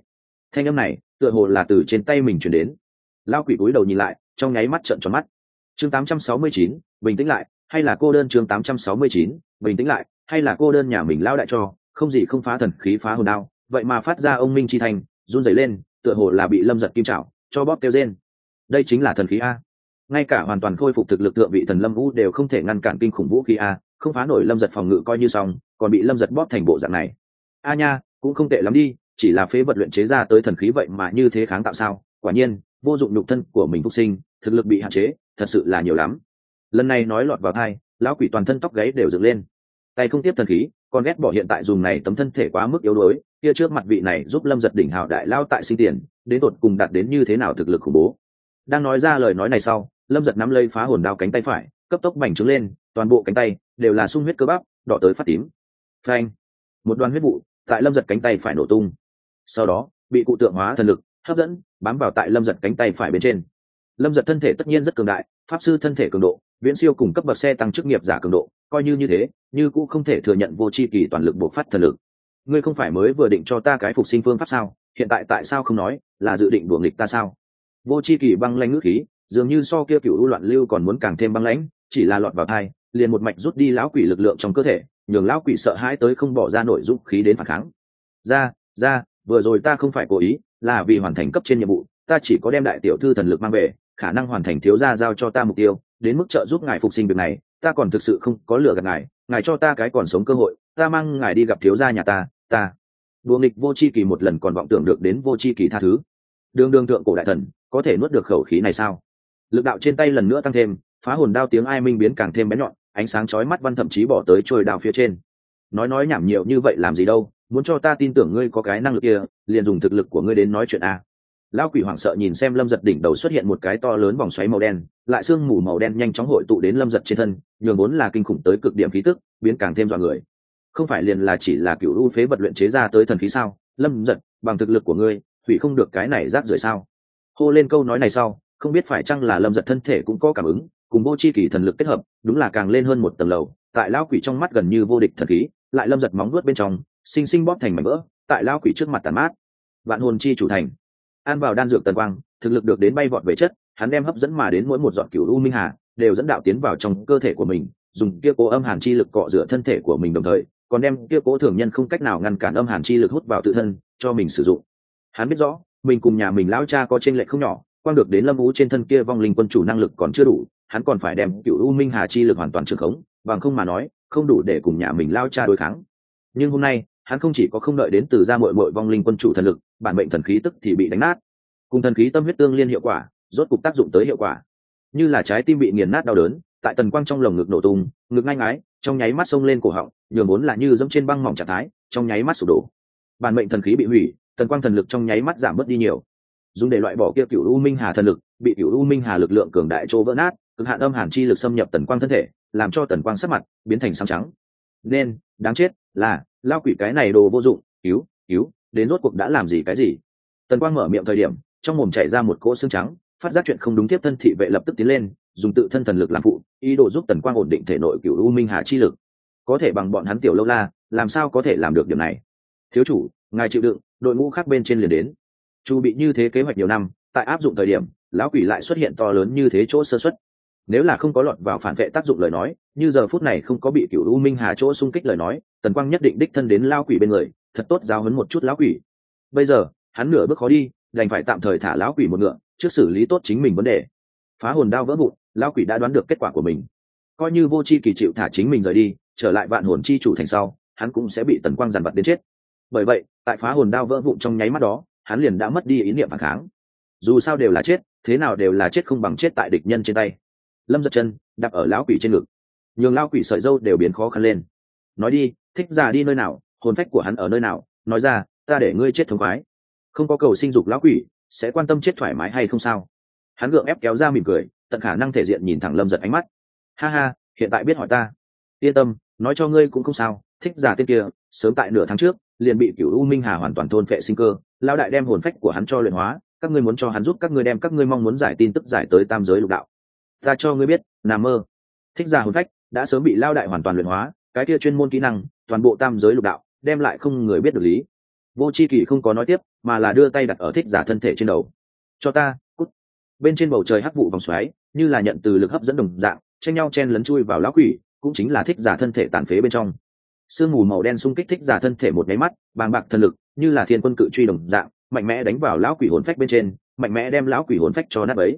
Thanh âm này tựa hồ là từ trên tay mình chuyển đến. Lao quỷ cúi đầu nhìn lại trong nháy mắt trợn tròn mắt. Chương 869, bình tĩnh lại hay là cô đơn chương 869, bình tĩnh lại hay là cô đơn nhà mình lao đại cho, không gì không phá thần khí phá hồn đao, vậy mà phát ra ông minh chi thành run rẩy lên, tựa hồ là bị lâm giật kim trảo cho bóp kêu rên. Đây chính là thần khí a. Ngay cả hoàn toàn khôi phục thực lực tượng vị thần lâm vũ đều không thể ngăn cản kinh khủng vũ khí a, không phá nổi lâm giật phòng ngự coi như xong, còn bị lâm giật bóp thành bộ dạng này. A nha, cũng không tệ lắm đi, chỉ là phế vật luyện chế ra tới thần khí vậy mà như thế kháng tạo sao? Quả nhiên, vô dụng nhục thân của mình phục sinh, thực lực bị hạn chế, thật sự là nhiều lắm. Lần này nói lọt vào thai lão quỷ toàn thân tóc gáy đều dựng lên tay không tiếp thần khí còn ghét bỏ hiện tại dùng này tấm thân thể quá mức yếu đuối, kia trước mặt vị này giúp lâm giật đỉnh hào đại lao tại sinh tiền, đến tột cùng đạt đến như thế nào thực lực khủng bố. Đang nói ra lời nói này sau, lâm giật nắm lây phá hồn đao cánh tay phải, cấp tốc bành trướng lên, toàn bộ cánh tay đều là sung huyết cơ bắp, đỏ tới phát tím. Phanh! Một đoàn huyết vụ tại lâm giật cánh tay phải nổ tung. Sau đó, bị cụ tượng hóa thần lực, hấp dẫn, bám vào tại lâm giật cánh tay phải bên trên. Lâm giật thân thể tất nhiên rất cường đại, pháp sư thân thể cường độ, viễn siêu cùng cấp bậc xe tăng chức nghiệp giả cường độ coi như như thế, như cũng không thể thừa nhận vô c h i kỳ toàn lực buộc phát thần lực. Ngươi không phải mới vừa định cho ta cái phục sinh phương pháp sao? Hiện tại tại sao không nói? Là dự định đuồng nghịch ta sao? Vô c h i kỳ băng lanh ngữ khí, dường như so kia cựu u loạn lưu còn muốn càng thêm băng lãnh, chỉ là lọt vào thai, liền một mạch rút đi lão quỷ lực lượng trong cơ thể, nhường lão quỷ sợ hãi tới không bỏ ra nội dung khí đến phản kháng. Ra ra, vừa rồi ta không phải cố ý, là vì hoàn thành cấp trên nhiệm vụ, ta chỉ có đem đại tiểu thư thần lực mang về, khả năng hoàn thành thiếu gia giao cho ta mục tiêu, đến mức trợ giúp ngài phục sinh việc này ta còn thực sự không có lửa gạt ngài ngài cho ta cái còn sống cơ hội, ta mang ngài đi gặp thiếu gia nhà ta ta. Đùa nghịch vô c h i kỳ một lần còn vọng tưởng được đến vô c h i kỳ tha thứ. Đường đường thượng cổ đại thần, có thể nuốt được khẩu khí này sao? Lực đạo trên tay lần nữa tăng thêm, phá hồn đao tiếng ai minh biến càng thêm bén nhọn, ánh sáng chói mắt văn thậm chí bỏ tới trôi đao phía trên. Nói nói nhảm nhiều như vậy làm gì đâu, muốn cho ta tin tưởng ngươi có cái năng lực kia, liền dùng thực lực của ngươi đến nói chuyện a lão quỷ hoảng sợ nhìn xem lâm giật đỉnh đầu xuất hiện một cái to lớn vòng xoáy màu đen, lại sương mù màu đen nhanh chóng hội tụ đến lâm giật trên thân, nhường vốn là kinh khủng tới cực điểm khí tức, biến càng thêm dọa người. Không phải liền là chỉ là cựu u phế vật luyện chế ra tới thần khí sao? Lâm giật, bằng thực lực của ngươi, hủy không được cái này rác rưởi sao? Hô lên câu nói này sau, không biết phải chăng là lâm giật thân thể cũng có cảm ứng, cùng vô c h i kỳ thần lực kết hợp, đúng là càng lên hơn một tầng lầu, tại lão quỷ trong mắt gần như vô địch thần khí, lại lâm giật móng nuốt bên trong, xinh xinh bóp thành mảnh vỡ, tại lão quỷ trước mặt tàn mát. Vạn hồn chi chủ thành an vào đan dược tần quang, thực lực được đến bay vọt về chất, hắn đem hấp dẫn mà đến mỗi một giọt cửu u minh hà, đều dẫn đạo tiến vào trong cơ thể của mình, dùng kia cố âm hàn chi lực cọ rửa thân thể của mình đồng thời, còn đem kia cố thường nhân không cách nào ngăn cản âm hàn chi lực hút vào tự thân, cho mình sử dụng. Hắn biết rõ, mình cùng nhà mình lão cha có trên lệch không nhỏ, quang được đến lâm vũ trên thân kia vong linh quân chủ năng lực còn chưa đủ, hắn còn phải đem cựu u minh hà chi lực hoàn toàn trường khống, bằng không mà nói, không đủ để cùng nhà mình lao cha đối kháng. Nhưng hôm nay hắn không chỉ có không đợi đến từ ra mội mội vong linh quân chủ thần lực, bản mệnh thần khí tức thì bị đánh nát. Cùng thần khí tâm huyết tương liên hiệu quả, rốt cục tác dụng tới hiệu quả. Như là trái tim bị nghiền nát đau đớn, tại tần quang trong lồng ngực nổ tung, ngực ngay ngái, trong nháy mắt xông lên cổ họng, nhường vốn là như dẫm trên băng mỏng trạng thái, trong nháy mắt sụp đổ. Bản mệnh thần khí bị hủy, tần quang thần lực trong nháy mắt giảm mất đi nhiều. Dùng để loại bỏ kia cựu u minh hà thần lực, bị cựu u minh hà lực lượng cường đại chỗ vỡ nát, cực hạn âm hàn chi lực xâm nhập tần quang thân thể, làm cho tần quang sắc mặt biến thành sáng trắng. Nên đáng chết, là, lao quỷ cái này đồ vô dụng, cứu cứu, đến rốt cuộc đã làm gì cái gì? Tần quang mở miệng thời điểm, trong mồm chảy ra một cỗ xương trắng, phát giác chuyện không đúng tiếp thân thị vệ lập tức tiến lên, dùng tự thân thần lực làm phụ, ý đồ giúp tần quang ổn định thể nội cựu u minh hà chi lực. Có thể bằng bọn hắn tiểu lâu la, làm sao có thể làm được điều này? Thiếu chủ, ngài chịu đựng, đội ngũ khác bên trên liền đến. Chu bị như thế kế hoạch nhiều năm, tại áp dụng thời điểm, lão quỷ lại xuất hiện to lớn như thế chỗ sơ xuất nếu là không có lọt vào phản vệ tác dụng lời nói, như giờ phút này không có bị cựu u minh hà chỗ xung kích lời nói, tần quang nhất định đích thân đến lao quỷ bên người, thật tốt giao hấn một chút lão quỷ. Bây giờ, hắn nửa bước khó đi, đành phải tạm thời thả lão quỷ một ngựa, trước xử lý tốt chính mình vấn đề. Phá hồn đao vỡ vụn, lão quỷ đã đoán được kết quả của mình. Coi như vô c h i kỳ chịu thả chính mình rời đi, trở lại vạn hồn chi chủ thành sau, hắn cũng sẽ bị tần quang giàn vật đến chết. Bởi vậy, tại phá hồn đao vỡ vụn trong nháy mắt đó, hắn liền đã mất đi ý niệm phản kháng. Dù sao đều là chết, thế nào đều là chết không bằng chết tại địch nhân trên tay lâm giật chân đạp ở lão quỷ trên ngực nhường lao quỷ sợi dâu đều biến khó khăn lên nói đi thích già đi nơi nào hồn phách của hắn ở nơi nào nói ra ta để ngươi chết thống khoái không có cầu sinh dục lão quỷ sẽ quan tâm chết thoải mái hay không sao hắn gượng ép kéo ra mỉm cười tận khả năng thể diện nhìn thẳng lâm giật ánh mắt ha ha hiện tại biết hỏi ta yên tâm nói cho ngươi cũng không sao thích giả tên kia sớm tại nửa tháng trước liền bị cựu u minh hà hoàn toàn thôn phệ sinh cơ lao đại đem hồn phách của hắn cho luyện hóa các ngươi muốn cho hắn giúp các ngươi đem các ngươi mong muốn giải tin tức giải tới tam giới lục đạo ta cho ngươi biết nằm mơ. Thích giả hồn phách, đã sớm bị lao đại hoàn toàn luyện hóa, cái kia chuyên môn kỹ năng, toàn bộ tam giới lục đạo, đem lại không người biết được lý. Vô c h i kỳ không có nói tiếp, mà là đưa tay đặt ở thích giả thân thể trên đầu. Cho ta, cút. Bên trên bầu trời hắc vụ vòng xoáy, như là nhận từ lực hấp dẫn đồng dạng, tranh nhau chen lấn chui vào lão quỷ, cũng chính là thích giả thân thể tàn phế bên trong. Sương mù màu đen xung kích thích giả thân thể một máy mắt, bàng bạc thần lực, như là thiên quân cự truy đồng dạng, mạnh mẽ đánh vào lão quỷ hồn phách bên trên, mạnh mẽ đem lão quỷ hồn phách cho nát ấy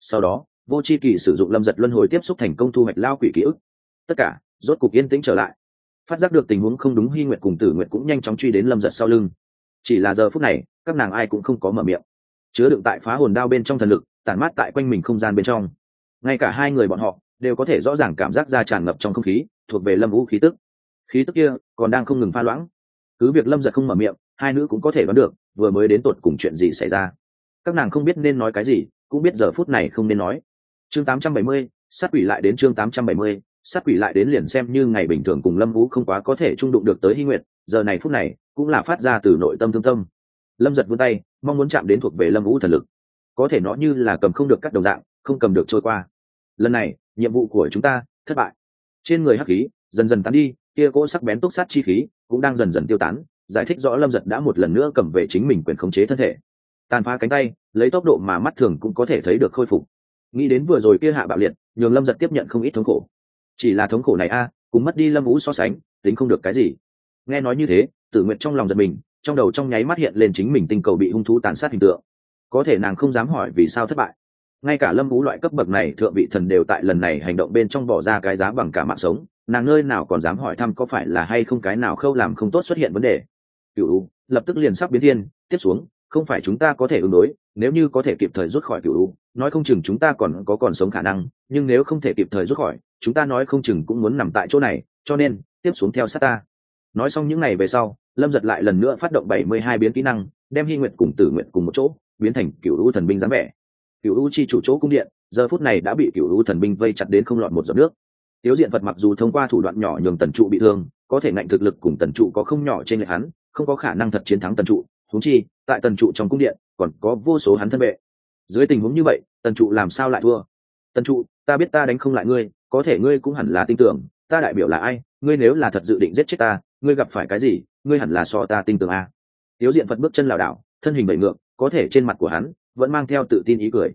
sau đó vô c h i kỳ sử dụng lâm giật luân hồi tiếp xúc thành công thu hoạch lao quỷ ký ức. Tất cả, rốt cục yên tĩnh trở lại. Phát giác được tình huống không đúng hy nguyệt cùng tử nguyệt cũng nhanh chóng truy đến lâm giật sau lưng. Chỉ là giờ phút này, các nàng ai cũng không có mở miệng. Chứa đựng tại phá hồn đao bên trong thần lực, tản mát tại quanh mình không gian bên trong. Ngay cả hai người bọn họ, đều có thể rõ ràng cảm giác ra tràn ngập trong không khí, thuộc về lâm vũ khí tức. Khí tức kia, còn đang không ngừng pha loãng. Cứ việc lâm giật không mở miệng, hai nữ cũng có thể đoán được, vừa mới đến tột cùng chuyện gì xảy ra. Các nàng không biết nên nói cái gì, cũng biết giờ phút này không nên nói chương 870, sát quỷ lại đến chương 870, sát quỷ lại đến liền xem như ngày bình thường cùng lâm vũ không quá có thể trung đụng được tới hy nguyệt giờ này phút này cũng là phát ra từ nội tâm thương tâm. Lâm giật vươn tay mong muốn chạm đến thuộc về lâm vũ thần lực. Có thể nó như là cầm không được các đồng dạng không cầm được trôi qua. Lần này nhiệm vụ của chúng ta thất bại. Trên người hắc khí dần dần tán đi kia cỗ sắc bén túc sát chi khí cũng đang dần dần tiêu tán giải thích rõ lâm giật đã một lần nữa cầm về chính mình quyền khống chế thân thể. Tàn phá cánh tay lấy tốc độ mà mắt thường cũng có thể thấy được khôi phục nghĩ đến vừa rồi kia hạ bạo liệt, nhường lâm giật tiếp nhận không ít thống khổ. Chỉ là thống khổ này a, cùng mất đi lâm vũ so sánh, tính không được cái gì. Nghe nói như thế tự nguyện trong lòng giật mình, trong đầu trong nháy mắt hiện lên chính mình tình cầu bị hung thú tàn sát hình tượng. Có thể nàng không dám hỏi vì sao thất bại. Ngay cả lâm vũ loại cấp bậc này thượng vị thần đều tại lần này hành động bên trong bỏ ra cái giá bằng cả mạng sống, nàng nơi nào còn dám hỏi thăm có phải là hay không cái nào khâu làm không tốt xuất hiện vấn đề. Cựu lập tức liền sắp biến thiên, tiếp xuống không phải chúng ta có thể ứng đối, nếu như có thể kịp thời rút khỏi cựu nói không chừng chúng ta còn có còn sống khả năng, nhưng nếu không thể kịp thời rút khỏi, chúng ta nói không chừng cũng muốn nằm tại chỗ này, cho nên, tiếp xuống theo sát ta. Nói xong những ngày về sau, lâm giật lại lần nữa phát động bảy mươi hai biến kỹ năng, đem hy nguyện cùng tử nguyện cùng một chỗ, biến thành cựu u thần binh dáng vẻ. Cựu u chi chủ chỗ cung điện, giờ phút này đã bị cựu u thần binh vây chặt đến không lọt một giọt nước. Tiếu diện phật mặc dù thông qua thủ đoạn nhỏ nhường tần trụ bị thương, có thể ngạnh thực lực cùng tần trụ có không nhỏ trên lệ hắn, không có khả năng thật chiến thắng tần trụ thú chi, tại tần trụ trong cung điện, còn có vô số hắn thân vệ. Dưới tình huống như vậy, tần trụ làm sao lại thua? Tần trụ, ta biết ta đánh không lại ngươi, có thể ngươi cũng hẳn là tin tưởng, ta đại biểu là ai? Ngươi nếu là thật dự định giết chết ta, ngươi gặp phải cái gì? Ngươi hẳn là so ta tin tưởng a. Tiếu diện phật bước chân lảo đảo, thân hình bậy ngược, có thể trên mặt của hắn vẫn mang theo tự tin ý cười.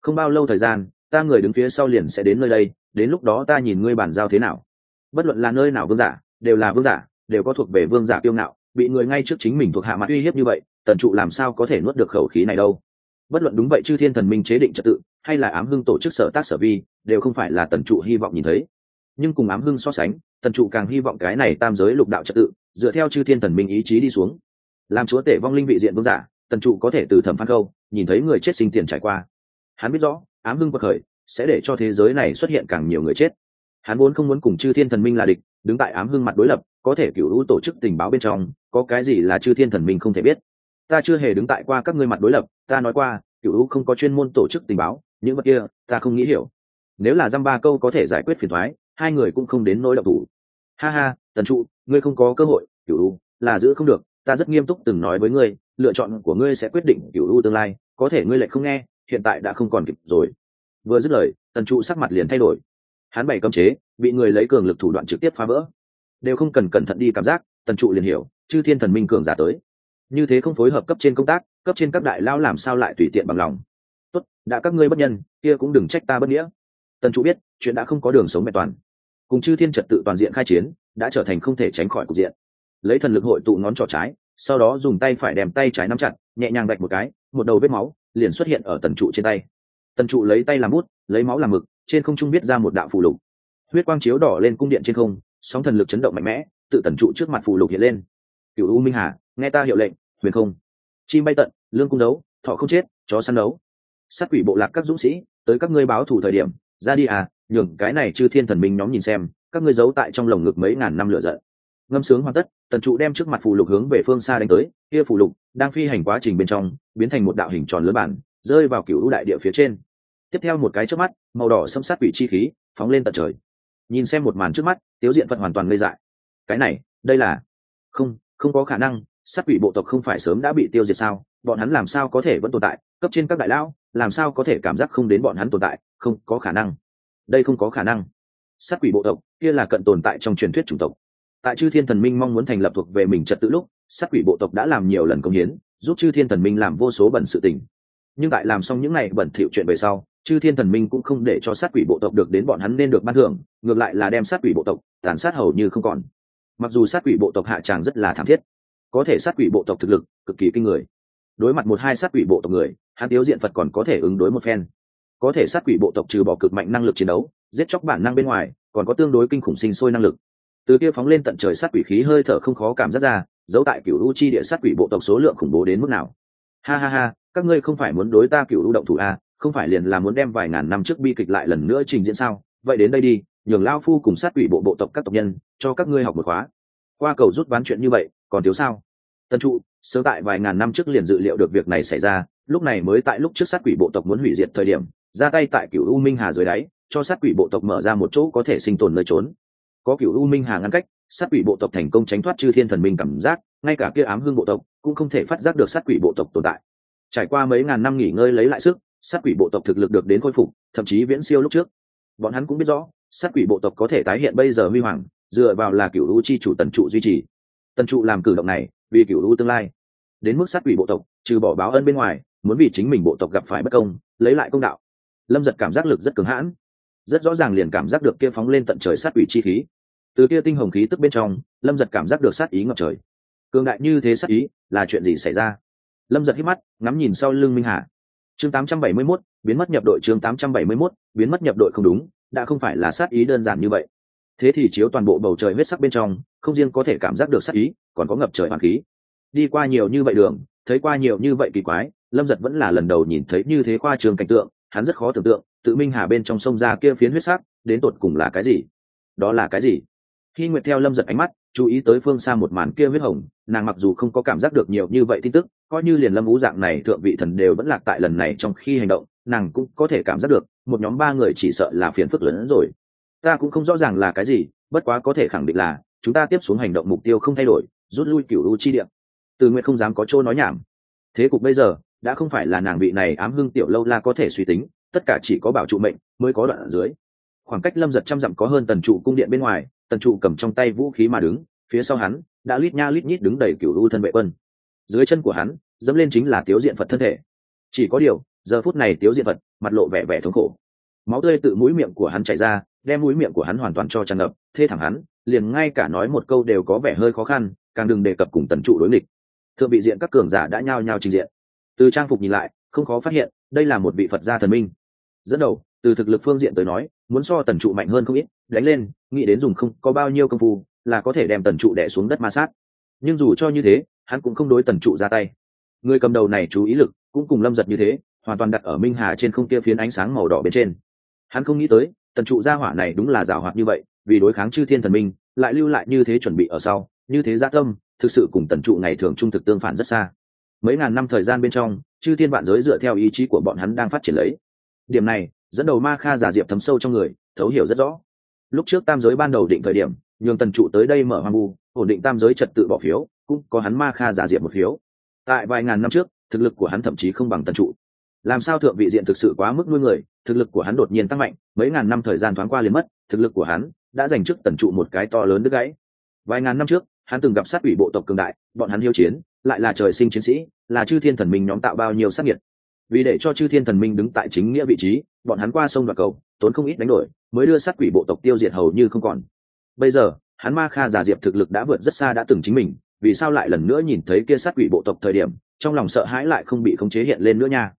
Không bao lâu thời gian, ta người đứng phía sau liền sẽ đến nơi đây, đến lúc đó ta nhìn ngươi bàn giao thế nào. Bất luận là nơi nào vương giả, đều là vương giả, đều có thuộc về vương giả kiêu ngạo bị người ngay trước chính mình thuộc hạ mặt uy hiếp như vậy, tần trụ làm sao có thể nuốt được khẩu khí này đâu? Bất luận đúng vậy chư thiên thần minh chế định trật tự, hay là ám hưng tổ chức sở tác sở vi, đều không phải là tần trụ hy vọng nhìn thấy. Nhưng cùng ám hưng so sánh, tần trụ càng hy vọng cái này tam giới lục đạo trật tự, dựa theo chư thiên thần minh ý chí đi xuống. Làm chúa tể vong linh vị diện vương giả, tần trụ có thể từ thẩm phan câu, nhìn thấy người chết sinh tiền trải qua. Hắn biết rõ, ám hưng bậc khởi, sẽ để cho thế giới này xuất hiện càng nhiều người chết hắn vốn không muốn cùng chư thiên thần minh là địch, đứng tại ám hưng mặt đối lập, có thể cựu lũ tổ chức tình báo bên trong, có cái gì là chư thiên thần minh không thể biết. Ta chưa hề đứng tại qua các ngươi mặt đối lập, ta nói qua cựu lũ không có chuyên môn tổ chức tình báo, những vật kia, ta không nghĩ hiểu. Nếu là dăm ba câu có thể giải quyết phiền thoái, hai người cũng không đến nỗi độc thủ. Ha ha, tần trụ, ngươi không có cơ hội cựu lũ, là giữ không được, ta rất nghiêm túc từng nói với ngươi, lựa chọn của ngươi sẽ quyết định cựu lũ tương lai, có thể ngươi lại không nghe, hiện tại đã không còn kịp rồi. Vừa dứt lời, tần trụ sắc mặt liền thay đổi hắn bày cấm chế, bị người lấy cường lực thủ đoạn trực tiếp phá vỡ. Đều không cần cẩn thận đi cảm giác, tần trụ liền hiểu, chư thiên thần minh cường giả tới. Như thế không phối hợp cấp trên công tác, cấp trên các đại lao làm sao lại tùy tiện bằng lòng. Tốt, đã các ngươi bất nhân, kia cũng đừng trách ta bất nghĩa. Tần trụ biết, chuyện đã không có đường sống mẹ toàn. Cùng chư thiên trật tự toàn diện khai chiến, đã trở thành không thể tránh khỏi cục diện. Lấy thần lực hội tụ ngón trỏ trái, sau đó dùng tay phải đem tay trái nắm chặt, nhẹ nhàng đạch một cái, một đầu vết máu liền xuất hiện ở tần trụ trên tay. Tần trụ lấy tay làm bút, lấy máu làm mực trên không trung biết ra một đạo phù lục. Huyết quang chiếu đỏ lên cung điện trên không, sóng thần lực chấn động mạnh mẽ, tự tần trụ trước mặt phù lục hiện lên. Cựu u minh hà, nghe ta hiệu lệnh, huyền không. Chim bay tận, lương cung đấu, thọ không chết, chó săn đấu. Sát quỷ bộ lạc các dũng sĩ, tới các ngươi báo thủ thời điểm, ra đi à nhường cái này chư thiên thần minh nhóm nhìn xem, các ngươi giấu tại trong lồng ngực mấy ngàn năm lửa giận. Ngâm sướng hoàn tất, tần trụ đem trước mặt phù lục hướng về phương xa đánh tới, kia phù lục đang phi hành quá trình bên trong, biến thành một đạo hình tròn lớn bản, rơi vào cựu đại địa phía trên. Tiếp theo một cái trước mắt màu đỏ xâm sát quỷ chi khí phóng lên tận trời. Nhìn xem một màn trước mắt, tiếu diện phật hoàn toàn ngây dại. Cái này, đây là không không có khả năng, sát quỷ bộ tộc không phải sớm đã bị tiêu diệt sao? Bọn hắn làm sao có thể vẫn tồn tại? Cấp trên các đại lão, làm sao có thể cảm giác không đến bọn hắn tồn tại? Không có khả năng. Đây không có khả năng. Sát quỷ bộ tộc, kia là cận tồn tại trong truyền thuyết chủng tộc. Tại chư thiên thần minh mong muốn thành lập thuộc về mình trật tự lúc, sát quỷ bộ tộc đã làm nhiều lần công hiến, giúp chư thiên thần minh làm vô số bẩn sự tình. Nhưng tại làm xong những n à y bẩn thiệu chuyện về sau chư thiên thần minh cũng không để cho sát quỷ bộ tộc được đến bọn hắn nên được ban thưởng, ngược lại là đem sát quỷ bộ tộc tàn sát hầu như không còn. Mặc dù sát quỷ bộ tộc hạ tràng rất là thảm thiết, có thể sát quỷ bộ tộc thực lực cực kỳ kinh người. Đối mặt một hai sát quỷ bộ tộc người, hắn tiếu diện phật còn có thể ứng đối một phen. Có thể sát quỷ bộ tộc trừ bỏ cực mạnh năng lực chiến đấu, giết chóc bản năng bên ngoài, còn có tương đối kinh khủng sinh sôi năng lực. Từ kia phóng lên tận trời sát quỷ khí hơi thở không khó cảm giác ra, giấu tại cựu u chi địa sát quỷ bộ tộc số lượng khủng bố đến mức nào. Ha ha ha, các ngươi không phải muốn đối ta cựu u động thủ a không phải liền là muốn đem vài ngàn năm trước bi kịch lại lần nữa trình diễn sao? Vậy đến đây đi, nhường lao phu cùng sát quỷ bộ bộ tộc các tộc nhân, cho các ngươi học một khóa. Qua cầu rút ván chuyện như vậy, còn thiếu sao? Tân trụ, sớm tại vài ngàn năm trước liền dự liệu được việc này xảy ra, lúc này mới tại lúc trước sát quỷ bộ tộc muốn hủy diệt thời điểm, ra tay tại cựu u minh hà dưới đáy, cho sát quỷ bộ tộc mở ra một chỗ có thể sinh tồn nơi trốn. Có cựu u minh hà ngăn cách, sát quỷ bộ tộc thành công tránh thoát chư thiên thần minh cảm giác, ngay cả kia ám hương bộ tộc cũng không thể phát giác được sát quỷ bộ tộc tồn tại. Trải qua mấy ngàn năm nghỉ ngơi lấy lại sức sát quỷ bộ tộc thực lực được đến khôi phục, thậm chí viễn siêu lúc trước. Bọn hắn cũng biết rõ, sát quỷ bộ tộc có thể tái hiện bây giờ huy hoàng, dựa vào là cựu lũ chi chủ tần trụ duy trì. Tần trụ làm cử động này, vì cựu lũ tương lai. Đến mức sát quỷ bộ tộc, trừ bỏ báo ân bên ngoài, muốn vì chính mình bộ tộc gặp phải bất công, lấy lại công đạo. Lâm giật cảm giác lực rất cứng hãn. Rất rõ ràng liền cảm giác được kia phóng lên tận trời sát quỷ chi khí. Từ kia tinh hồng khí tức bên trong, lâm giật cảm giác được sát ý ngập trời. Cường đại như thế sát ý, là chuyện gì xảy ra? Lâm giật hít mắt, ngắm nhìn sau lưng minh hà chương 871, biến mất nhập đội chương 871, biến mất nhập đội không đúng đã không phải là sát ý đơn giản như vậy. Thế thì chiếu toàn bộ bầu trời huyết sắc bên trong không riêng có thể cảm giác được sát ý còn có ngập trời hoàng khí. Đi qua nhiều như vậy đường thấy qua nhiều như vậy kỳ quái lâm giật vẫn là lần đầu nhìn thấy như thế khoa trường cảnh tượng hắn rất khó tưởng tượng tự minh hà bên trong sông ra kia phiến huyết sắc đến tột cùng là cái gì? Đó là cái gì? Khi nguyệt theo lâm giật ánh mắt chú ý tới phương xa một màn kia huyết hồng, nàng mặc dù không có cảm giác được nhiều như vậy tin tức, coi như liền lâm ú dạng này thượng vị thần đều vẫn lạc tại lần này trong khi hành động, nàng cũng có thể cảm giác được, một nhóm ba người chỉ sợ là phiền phức lớn hơn rồi. Ta cũng không rõ ràng là cái gì, bất quá có thể khẳng định là, chúng ta tiếp xuống hành động mục tiêu không thay đổi, rút lui cựu u chi điện từ nguyện không dám có chỗ nói nhảm. Thế cục bây giờ, đã không phải là nàng vị này ám hưng tiểu lâu la có thể suy tính, tất cả chỉ có bảo trụ mệnh, mới có đoạn ở dưới. Khoảng cách lâm giật trăm dặm có hơn tần trụ cung điện bên ngoài tần trụ cầm trong tay vũ khí mà đứng, phía sau hắn, đã lít nha lít nhít đứng đầy cựu u thân vệ quân. Dưới chân của hắn, dẫm lên chính là tiếu diện phật thân thể. Chỉ có điều, giờ phút này tiếu diện phật, mặt lộ vẻ vẻ thống khổ. Máu tươi tự mũi miệng của hắn chảy ra, đem mũi miệng của hắn hoàn toàn cho tràn ngập, thê thẳng hắn, liền ngay cả nói một câu đều có vẻ hơi khó khăn, càng đừng đề cập cùng tần trụ đối nghịch. Thượng vị diện các cường giả đã nhao nhao trình diện. Từ trang phục nhìn lại, không khó phát hiện, đây là một vị phật gia thần minh. Dẫn đầu, từ thực lực phương diện tới nói, muốn so tần trụ mạnh hơn không ít đánh lên, nghĩ đến dùng không có bao nhiêu công phu là có thể đem tần trụ đẻ xuống đất ma sát. Nhưng dù cho như thế, hắn cũng không đối tần trụ ra tay. Người cầm đầu này chú ý lực cũng cùng lâm giật như thế, hoàn toàn đặt ở minh hà trên không kia phiến ánh sáng màu đỏ bên trên. Hắn không nghĩ tới, tần trụ gia hỏa này đúng là giảo hoạt như vậy, vì đối kháng chư thiên thần minh, lại lưu lại như thế chuẩn bị ở sau, như thế gia tâm, thực sự cùng tần trụ ngày thường trung thực tương phản rất xa. Mấy ngàn năm thời gian bên trong, chư thiên vạn giới dựa theo ý chí của bọn hắn đang phát triển lấy. Điểm này, dẫn đầu ma kha giả diệp thấm sâu trong người, thấu hiểu rất rõ lúc trước tam giới ban đầu định thời điểm, nhường tần trụ tới đây mở hoang vu, ổn định tam giới trật tự bỏ phiếu, cũng có hắn ma kha giả diệm một phiếu. Tại vài ngàn năm trước, thực lực của hắn thậm chí không bằng tần trụ. Làm sao thượng vị diện thực sự quá mức nuôi người, thực lực của hắn đột nhiên tăng mạnh, mấy ngàn năm thời gian thoáng qua liền mất, thực lực của hắn đã giành chức tần trụ một cái to lớn đứt gãy. Vài ngàn năm trước, hắn từng gặp sát ủy bộ tộc cường đại, bọn hắn hiếu chiến, lại là trời sinh chiến sĩ, là chư thiên thần minh nhóm tạo bao nhiêu sát nhiệt vì để cho chư thiên thần minh đứng tại chính nghĩa vị trí, bọn hắn qua sông và cầu, tốn không ít đánh đổi, mới đưa sát quỷ bộ tộc tiêu diệt hầu như không còn. Bây giờ, hắn ma kha giả diệp thực lực đã vượt rất xa đã từng chính mình, vì sao lại lần nữa nhìn thấy kia sát quỷ bộ tộc thời điểm, trong lòng sợ hãi lại không bị khống chế hiện lên nữa nha.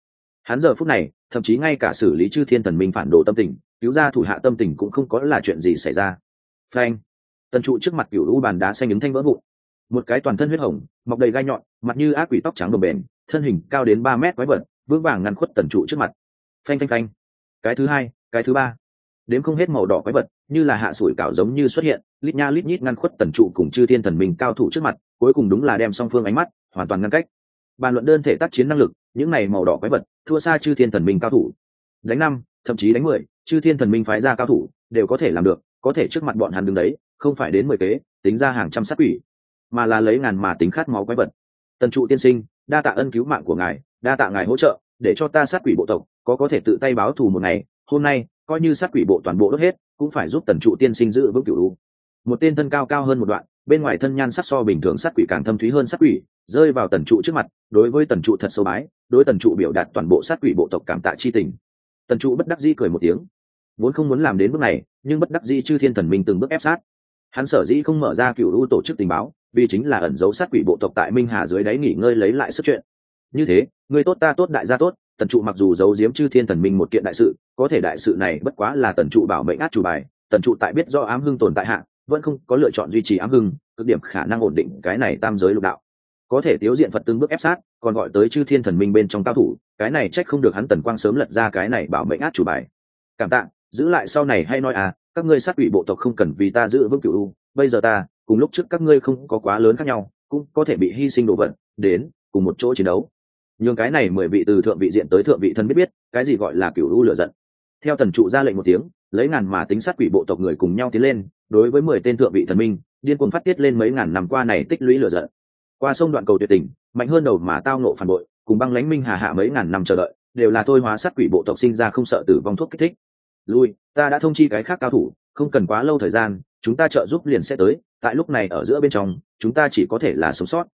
Hắn giờ phút này, thậm chí ngay cả xử lý chư thiên thần minh phản đồ tâm tình, cứu ra thủ hạ tâm tình cũng không có là chuyện gì xảy ra. Phanh! Tần trụ trước mặt cựu u bàn đá xanh ứng thanh vỡ vụn. Một cái toàn thân huyết hồng, mọc đầy gai nhọn, mặt như ác quỷ tóc trắng đồng bền thân hình cao đến ba mét quái vật vững vàng ngăn khuất tần trụ trước mặt. Phanh phanh phanh. Cái thứ hai, cái thứ ba. Đếm không hết màu đỏ quái vật, như là hạ sủi cảo giống như xuất hiện, lít nha lít nhít ngăn khuất tần trụ cùng chư thiên thần minh cao thủ trước mặt, cuối cùng đúng là đem song phương ánh mắt hoàn toàn ngăn cách. Bàn luận đơn thể tác chiến năng lực, những này màu đỏ quái vật, thua xa chư thiên thần minh cao thủ. Đánh năm, thậm chí đánh mười, chư thiên thần minh phái ra cao thủ, đều có thể làm được, có thể trước mặt bọn hắn đứng đấy, không phải đến mười kế, tính ra hàng trăm sát quỷ, mà là lấy ngàn mà tính khát máu quái vật. Tần trụ tiên sinh, đa tạ ân cứu mạng của ngài đa tạ ngài hỗ trợ, để cho ta sát quỷ bộ tộc, có có thể tự tay báo thù một ngày, hôm nay, coi như sát quỷ bộ toàn bộ đốt hết, cũng phải giúp tần trụ tiên sinh giữ vững cửu một tên thân cao cao hơn một đoạn, bên ngoài thân nhan sắc so bình thường sát quỷ càng thâm thúy hơn sát quỷ, rơi vào tần trụ trước mặt, đối với tần trụ thật sâu bái, đối tần trụ biểu đạt toàn bộ sát quỷ bộ tộc cảm tạ chi tình. Tần trụ bất đắc dĩ cười một tiếng. Vốn không muốn làm đến bước này, nhưng bất đắc dĩ chư thiên thần minh từng bước ép sát. Hắn sở dĩ không mở ra cựu u tổ chức tình báo, vì chính là ẩn dấu sát quỷ bộ tộc tại minh hà dưới đáy nghỉ ngơi lấy lại sức chuyện như thế người tốt ta tốt đại gia tốt, tần trụ mặc dù giấu giếm chư thiên thần minh một kiện đại sự, có thể đại sự này bất quá là tần trụ bảo mệnh át chủ bài, tần trụ tại biết do ám hưng tồn tại hạ, vẫn không có lựa chọn duy trì ám hưng, cực điểm khả năng ổn định cái này tam giới lục đạo. Có thể tiếu diện phật tương bước ép sát, còn gọi tới chư thiên thần minh bên trong cao thủ, cái này trách không được hắn tần quang sớm lật ra cái này bảo mệnh át chủ bài. Cảm tạ, giữ lại sau này hay nói à các ngươi sát ủy bộ tộc không cần vì ta giữ vững cựu u, bây giờ ta, cùng lúc trước các ngươi không có quá lớn khác nhau, cũng có thể bị hy sinh đồ vật, đến, cùng một chỗ chiến đấu nhưng cái này mười vị từ thượng vị diện tới thượng vị thân biết biết, cái gì gọi là cựu lũ lửa giận. Theo thần trụ ra lệnh một tiếng, lấy ngàn mà tính sát quỷ bộ tộc người cùng nhau tiến lên, đối với mười tên thượng vị thần minh, điên cuồng phát tiết lên mấy ngàn năm qua này tích lũy lửa giận. Qua sông đoạn cầu tuyệt tình, mạnh hơn đầu mà tao nộ phản bội, cùng băng lãnh minh hà hạ mấy ngàn năm chờ đợi, đều là thôi hóa sát quỷ bộ tộc sinh ra không sợ tử vong thuốc kích thích. Lui, ta đã thông chi cái khác cao thủ, không cần quá lâu thời gian, chúng ta trợ giúp liền sẽ tới, tại lúc này ở giữa bên trong, chúng ta chỉ có thể là sống sót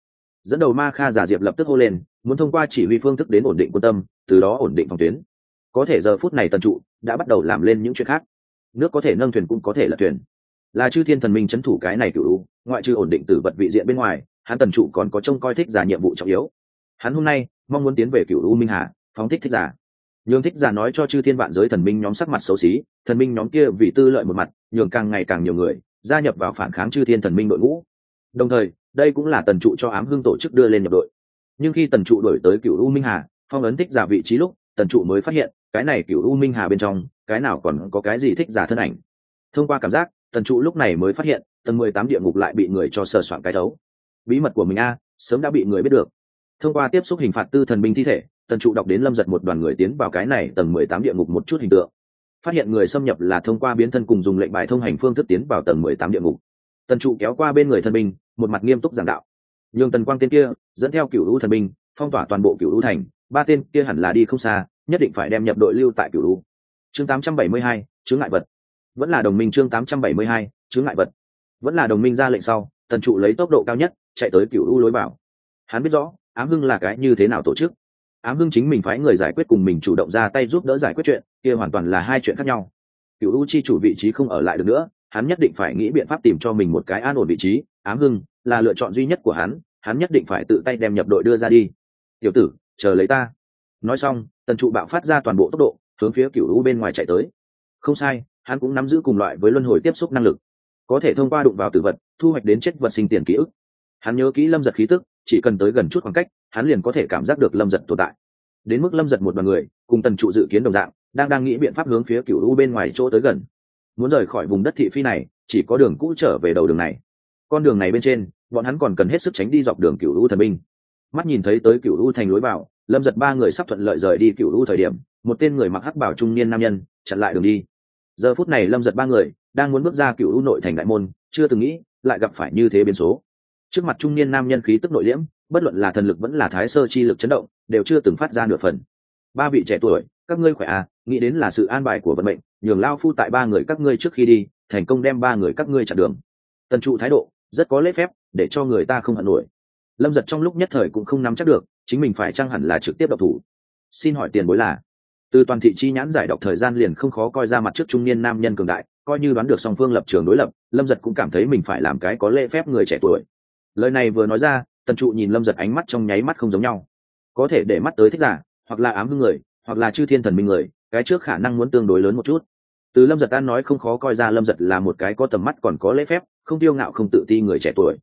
dẫn đầu ma kha giả diệp lập tức hô lên, muốn thông qua chỉ huy phương thức đến ổn định quân tâm, từ đó ổn định phòng tuyến. Có thể giờ phút này tần trụ đã bắt đầu làm lên những chuyện khác. Nước có thể nâng thuyền cũng có thể là thuyền. Là chư thiên thần minh c h ấ n thủ cái này cựu ngoại trừ ổn định từ vật vị diện bên ngoài, hắn tần trụ còn có trông coi thích giả nhiệm vụ trọng yếu. Hắn hôm nay mong muốn tiến về cựu u minh hà, phóng thích thích giả. Nhường thích giả nói cho chư thiên vạn giới thần minh nhóm sắc mặt xấu xí, thần minh nhóm kia vì tư lợi một mặt, nhường càng ngày càng nhiều người gia nhập vào phản kháng chư thiên thần minh đội ngũ. Đồng thời đây cũng là tần trụ cho ám hưng tổ chức đưa lên nhập đội. Nhưng khi tần trụ đổi tới cựu u minh hà, phong ấn thích giả vị trí lúc, tần trụ mới phát hiện, cái này cựu u minh hà bên trong, cái nào còn có cái gì thích giả thân ảnh. Thông qua cảm giác, tần trụ lúc này mới phát hiện, tầng mười tám địa ngục lại bị người cho sờ soạn cái thấu. Bí mật của mình a, sớm đã bị người biết được. Thông qua tiếp xúc hình phạt tư thần binh thi thể, tần trụ đọc đến lâm giật một đoàn người tiến vào cái này tầng mười tám địa ngục một chút hình tượng. Phát hiện người xâm nhập là thông qua biến thân cùng dùng lệnh bài thông hành phương thức tiến vào tầng mười tám địa ngục tần trụ kéo qua bên người thần binh, một mặt nghiêm túc giảng đạo. Nhường tần quang tên kia, dẫn theo cựu lũ thần binh, phong tỏa toàn bộ cựu lũ thành, ba tên kia hẳn là đi không xa, nhất định phải đem nhập đội lưu tại cựu lũ. Chương tám trăm bảy mươi hai, chướng ngại vật. Vẫn là đồng minh chương tám trăm bảy mươi hai, chướng ngại vật. Vẫn là đồng minh ra lệnh sau, tần trụ lấy tốc độ cao nhất, chạy tới cựu lũ lối bảo hắn biết rõ, ám hưng là cái như thế nào tổ chức. Ám hưng chính mình phái người giải quyết cùng mình chủ động ra tay giúp đỡ giải quyết chuyện, kia hoàn toàn là hai chuyện khác nhau. Cựu u chi chủ vị trí không ở lại được nữa hắn nhất định phải nghĩ biện pháp tìm cho mình một cái an ổn vị trí, ám hưng là lựa chọn duy nhất của hắn hắn nhất định phải tự tay đem nhập đội đưa ra đi. Tiểu tử, chờ lấy ta. Nói xong, tần trụ bạo phát ra toàn bộ tốc độ, hướng phía cựu u bên ngoài chạy tới. Không sai, hắn cũng nắm giữ cùng loại với luân hồi tiếp xúc năng lực. Có thể thông qua đụng vào tử vật, thu hoạch đến chết vật sinh tiền ký ức. Hắn nhớ kỹ lâm giật khí tức, chỉ cần tới gần chút khoảng cách, hắn liền có thể cảm giác được lâm giật tồn tại. Đến mức lâm giật một đ o à n người, cùng tần trụ dự kiến đồng dạng, đang đang nghĩ biện pháp hướng phía cựu u bên ngoài chỗ tới gần muốn rời khỏi vùng đất thị phi này, chỉ có đường cũ trở về đầu đường này. Con đường này bên trên, bọn hắn còn cần hết sức tránh đi dọc đường cựu u thần binh. Mắt nhìn thấy tới cựu u thành lối vào, lâm giật ba người sắp thuận lợi rời đi cựu u thời điểm, một tên người mặc hắc bảo trung niên nam nhân chặn lại đường đi. Giờ phút này lâm giật ba người đang muốn bước ra cựu u nội thành đại môn, chưa từng nghĩ lại gặp phải như thế biến số. Trước mặt trung niên nam nhân khí tức nội liễm, bất luận là thần lực vẫn là thái sơ chi lực chấn động, đều chưa từng phát ra nửa phần. Ba vị trẻ tuổi các ngươi khỏe à nghĩ đến là sự an bài của vận mệnh, nhường lao phu tại ba người các ngươi trước khi đi, thành công đem ba người các ngươi chặn đường. Tần trụ thái độ, rất có lễ phép, để cho người ta không hận nổi. Lâm giật trong lúc nhất thời cũng không nắm chắc được, chính mình phải chăng hẳn là trực tiếp độc thủ? Xin hỏi tiền bối là? Từ toàn thị chi nhãn giải đọc thời gian liền không khó coi ra mặt trước trung niên nam nhân cường đại, coi như đoán được song phương lập trường đối lập, lâm giật cũng cảm thấy mình phải làm cái có lễ phép người trẻ tuổi. Lời này vừa nói ra, tần trụ nhìn lâm giật ánh mắt trong nháy mắt không giống nhau. Có thể để mắt tới thích giả, hoặc là ám hưng người hoặc là chư thiên thần minh người, cái trước khả năng muốn tương đối lớn một chút. Từ lâm giật an nói không khó coi ra lâm giật là một cái có tầm mắt còn có lễ phép, không tiêu ngạo không tự ti người trẻ tuổi.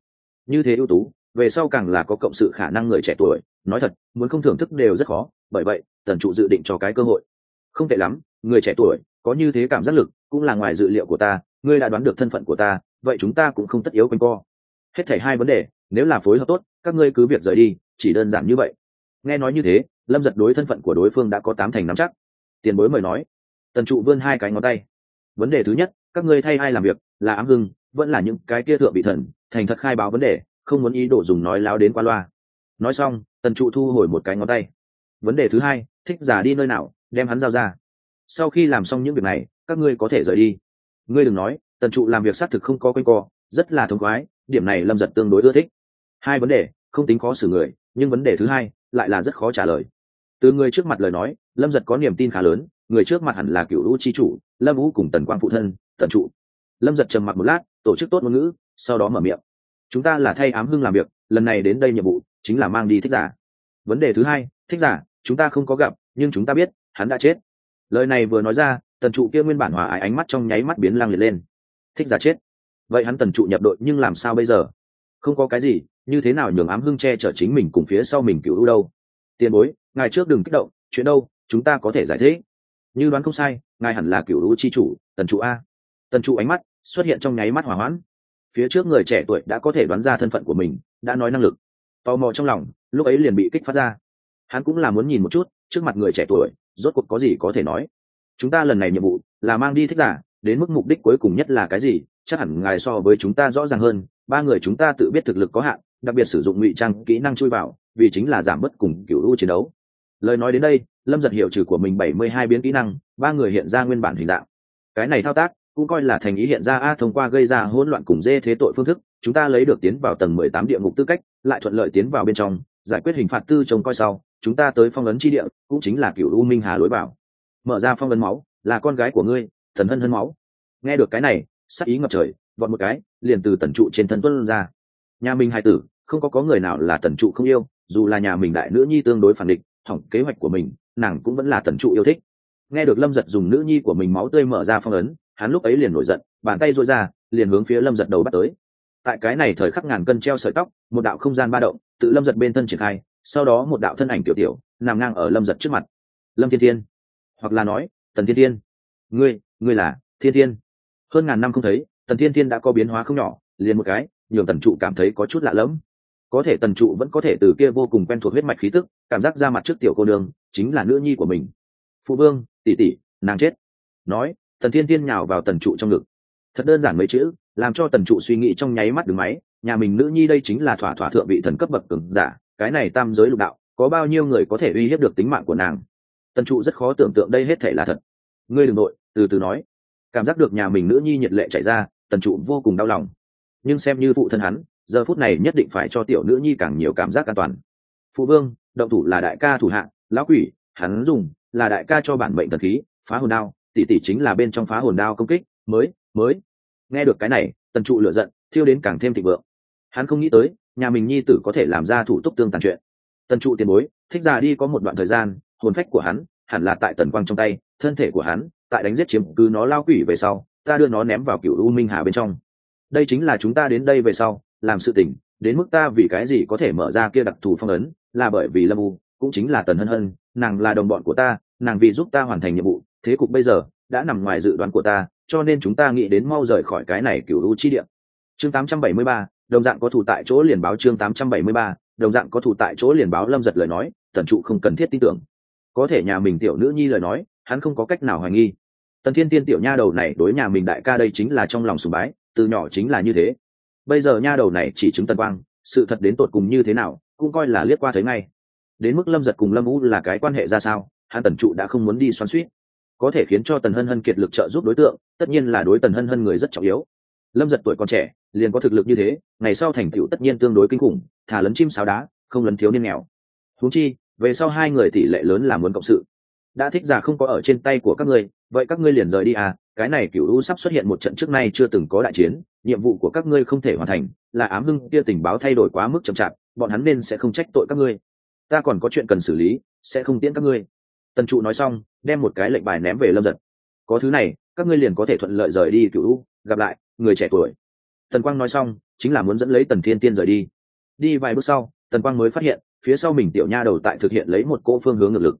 Như thế ưu tú, về sau càng là có cộng sự khả năng người trẻ tuổi, nói thật, muốn không thưởng thức đều rất khó, bởi vậy, tần trụ dự định cho cái cơ hội. Không tệ lắm, người trẻ tuổi, có như thế cảm giác lực, cũng là ngoài dự liệu của ta, ngươi đã đoán được thân phận của ta, vậy chúng ta cũng không tất yếu quanh co. Hết thảy hai vấn đề, nếu là phối hợp tốt, các ngươi cứ việc rời đi, chỉ đơn giản như vậy. Nghe nói như thế lâm giật đối thân phận của đối phương đã có tám thành nắm chắc. Tiền bối mời nói. Tần trụ vươn hai cái ngón tay. Vấn đề thứ nhất, các ngươi thay ai làm việc, là ám hưng, vẫn là những cái kia thượng bị thần, thành thật khai báo vấn đề, không muốn ý đồ dùng nói láo đến qua loa. Nói xong, tần trụ thu hồi một cái ngón tay. Vấn đề thứ hai, thích giả đi nơi nào, đem hắn giao ra. Sau khi làm xong những việc này, các ngươi có thể rời đi. Ngươi đừng nói, tần trụ làm việc xác thực không có quanh co, rất là thống khoái, điểm này lâm giật tương đối ưa thích. Hai vấn đề, không tính khó xử người, nhưng vấn đề thứ hai, lại là rất khó trả lời từ người trước mặt lời nói, lâm giật có niềm tin khá lớn, người trước mặt hẳn là cựu lũ chi chủ, lâm vũ cùng tần quang phụ thân, tần trụ. Lâm giật trầm mặc một lát, tổ chức tốt ngôn ngữ, sau đó mở miệng. Chúng ta là thay ám hưng làm việc, lần này đến đây nhiệm vụ, chính là mang đi thích giả. Vấn đề thứ hai, thích giả, chúng ta không có gặp, nhưng chúng ta biết, hắn đã chết. Lời này vừa nói ra, tần trụ kia nguyên bản hòa ái ánh mắt trong nháy mắt biến lang liệt lên. Thích giả chết. Vậy hắn tần trụ nhập đội, nhưng làm sao bây giờ? Không có cái gì, như thế nào nhường ám hưng che chở chính mình cùng phía sau mình cứu đâu? Tiền bối, ngài trước đừng kích động, chuyện đâu, chúng ta có thể giải thế. như đoán không sai, ngài hẳn là cựu lũ chi chủ, tần trụ a. Tần trụ ánh mắt xuất hiện trong nháy mắt hỏa hoãn. Phía trước người trẻ tuổi đã có thể đoán ra thân phận của mình, đã nói năng lực. Tò mò trong lòng, lúc ấy liền bị kích phát ra. Hắn cũng là muốn nhìn một chút, trước mặt người trẻ tuổi, rốt cuộc có gì có thể nói. Chúng ta lần này nhiệm vụ là mang đi thích giả, đến mức mục đích cuối cùng nhất là cái gì, chắc hẳn ngài so với chúng ta rõ ràng hơn. Ba người chúng ta tự biết thực lực có hạn, đặc biệt sử dụng ngụy trang kỹ năng chui vào vì chính là giảm bớt cùng cựu u chiến đấu. Lời nói đến đây, lâm giật hiệu trừ của mình bảy mươi hai biến kỹ năng, ba người hiện ra nguyên bản hình dạng. Cái này thao tác cũng coi là thành ý hiện ra a thông qua gây ra hỗn loạn cùng dê thế tội phương thức, chúng ta lấy được tiến vào tầng mười tám địa ngục tư cách, lại thuận lợi tiến vào bên trong, giải quyết hình phạt tư trông coi sau, chúng ta tới phong ấn chi địa, cũng chính là cựu u minh hà lối vào. Mở ra phong ấn máu, là con gái của ngươi, thần hân hân máu. Nghe được cái này, sắc ý ngập trời, vọt một cái, liền từ tần trụ trên thân tuân ra. Nhà mình hai tử, không có có người nào là tần trụ không yêu dù là nhà mình đại nữ nhi tương đối phản địch, hỏng kế hoạch của mình, nàng cũng vẫn là tần trụ yêu thích. Nghe được lâm giật dùng nữ nhi của mình máu tươi mở ra phong ấn, hắn lúc ấy liền nổi giận, bàn tay dội ra, liền hướng phía lâm giật đầu bắt tới. Tại cái này thời khắc ngàn cân treo sợi tóc, một đạo không gian ba động, tự lâm giật bên thân triển khai, sau đó một đạo thân ảnh tiểu tiểu, nằm ngang ở lâm giật trước mặt. Lâm thiên thiên. Hoặc là nói, tần thiên thiên. Ngươi ngươi là thiên thiên. Hơn ngàn năm không thấy, tần thiên thiên đã có biến hóa không nhỏ, liền một cái, nhường tần trụ cảm thấy có chút lạ lẫm có thể tần trụ vẫn có thể từ kia vô cùng quen thuộc huyết mạch khí tức, cảm giác ra mặt trước tiểu cô đường chính là nữ nhi của mình. Phụ vương, tỷ tỷ, nàng chết. Nói tần thiên thiên nhào vào tần trụ trong ngực. Thật đơn giản mấy chữ, làm cho tần trụ suy nghĩ trong nháy mắt đứng máy, nhà mình nữ nhi đây chính là thỏa thỏa thượng vị thần cấp bậc cường giả, cái này tam giới lục đạo, có bao nhiêu người có thể uy hiếp được tính mạng của nàng? Tần trụ rất khó tưởng tượng đây hết thể là thật. Ngươi đ ừ n g nội từ từ nói. Cảm giác được nhà mình nữ nhi nhiệt lệ chạy ra, tần trụ vô cùng đau lòng. Nhưng xem như phụ thân hắn giờ phút này nhất định phải cho tiểu nữ nhi càng nhiều cảm giác an toàn. Phụ vương, động thủ là đại ca thủ hạng lão quỷ, hắn dùng là đại ca cho bản mệnh thần khí, phá hồn đao, tỷ tỷ chính là bên trong phá hồn đao công kích, mới mới. Nghe được cái này, tần trụ lựa giận, thiêu đến càng thêm thịnh vượng. Hắn không nghĩ tới, nhà mình nhi tử có thể làm ra thủ tục tương tàn chuyện. Tần trụ tiền bối, thích già đi có một đoạn thời gian, hồn phách của hắn hẳn là tại tần quang trong tay, thân thể của hắn tại đánh giết chiếm cứ nó lao quỷ về sau, ta đưa nó ném vào cựu u minh hà bên trong. Đây chính là chúng ta đến đây về sau làm sự tình đến mức ta vì cái gì có thể mở ra kia đặc thù phong ấn là bởi vì lâm u cũng chính là tần hân hân nàng là đồng bọn của ta nàng vì giúp ta hoàn thành nhiệm vụ thế cục bây giờ đã nằm ngoài dự đoán của ta cho nên chúng ta nghĩ đến mau rời khỏi cái này cựu lũ chi địa. Chương 873, đồng dạng có thủ tại chỗ liền báo chương 873, đồng dạng có thủ tại chỗ liền báo lâm giật lời nói tần trụ không cần thiết tin tưởng. Có thể nhà mình tiểu nữ nhi lời nói hắn không có cách nào hoài nghi. Tần thiên tiên tiểu nha đầu này đối nhà mình đại ca đây chính là trong lòng sùng bái từ nhỏ chính là như thế bây giờ nha đầu này chỉ chứng tần quang, sự thật đến tột cùng như thế nào, cũng coi là liếc qua thấy ngay. Đến mức lâm giật cùng lâm vũ là cái quan hệ ra sao, hắn tần trụ đã không muốn đi xoắn suýt có thể khiến cho tần hân hân kiệt lực trợ giúp đối tượng, tất nhiên là đối tần hân hân người rất trọng yếu. Lâm giật tuổi còn trẻ, liền có thực lực như thế, ngày sau thành tựu tất nhiên tương đối kinh khủng, thả lấn chim sáo đá, không lấn thiếu niên nghèo. Húng chi, về sau hai người tỷ lệ lớn là muốn cộng sự. Đã thích già không có ở trên tay của các ngươi vậy các ngươi liền rời đi à cái này cựu u sắp xuất hiện một trận trước nay chưa từng có đại chiến, nhiệm vụ của các ngươi không thể hoàn thành, là ám hưng kia tình báo thay đổi quá mức chậm chạp, bọn hắn nên sẽ không trách tội các ngươi. Ta còn có chuyện cần xử lý, sẽ không tiễn các ngươi. Tần trụ nói xong, đem một cái lệnh bài ném về lâm giật. Có thứ này, các ngươi liền có thể thuận lợi rời đi cựu u, gặp lại người trẻ tuổi. Tần quang nói xong, chính là muốn dẫn lấy tần thiên tiên rời đi. Đi vài bước sau, tần quang mới phát hiện, phía sau mình tiểu nha đầu tại thực hiện lấy một cỗ phương hướng ngược lực.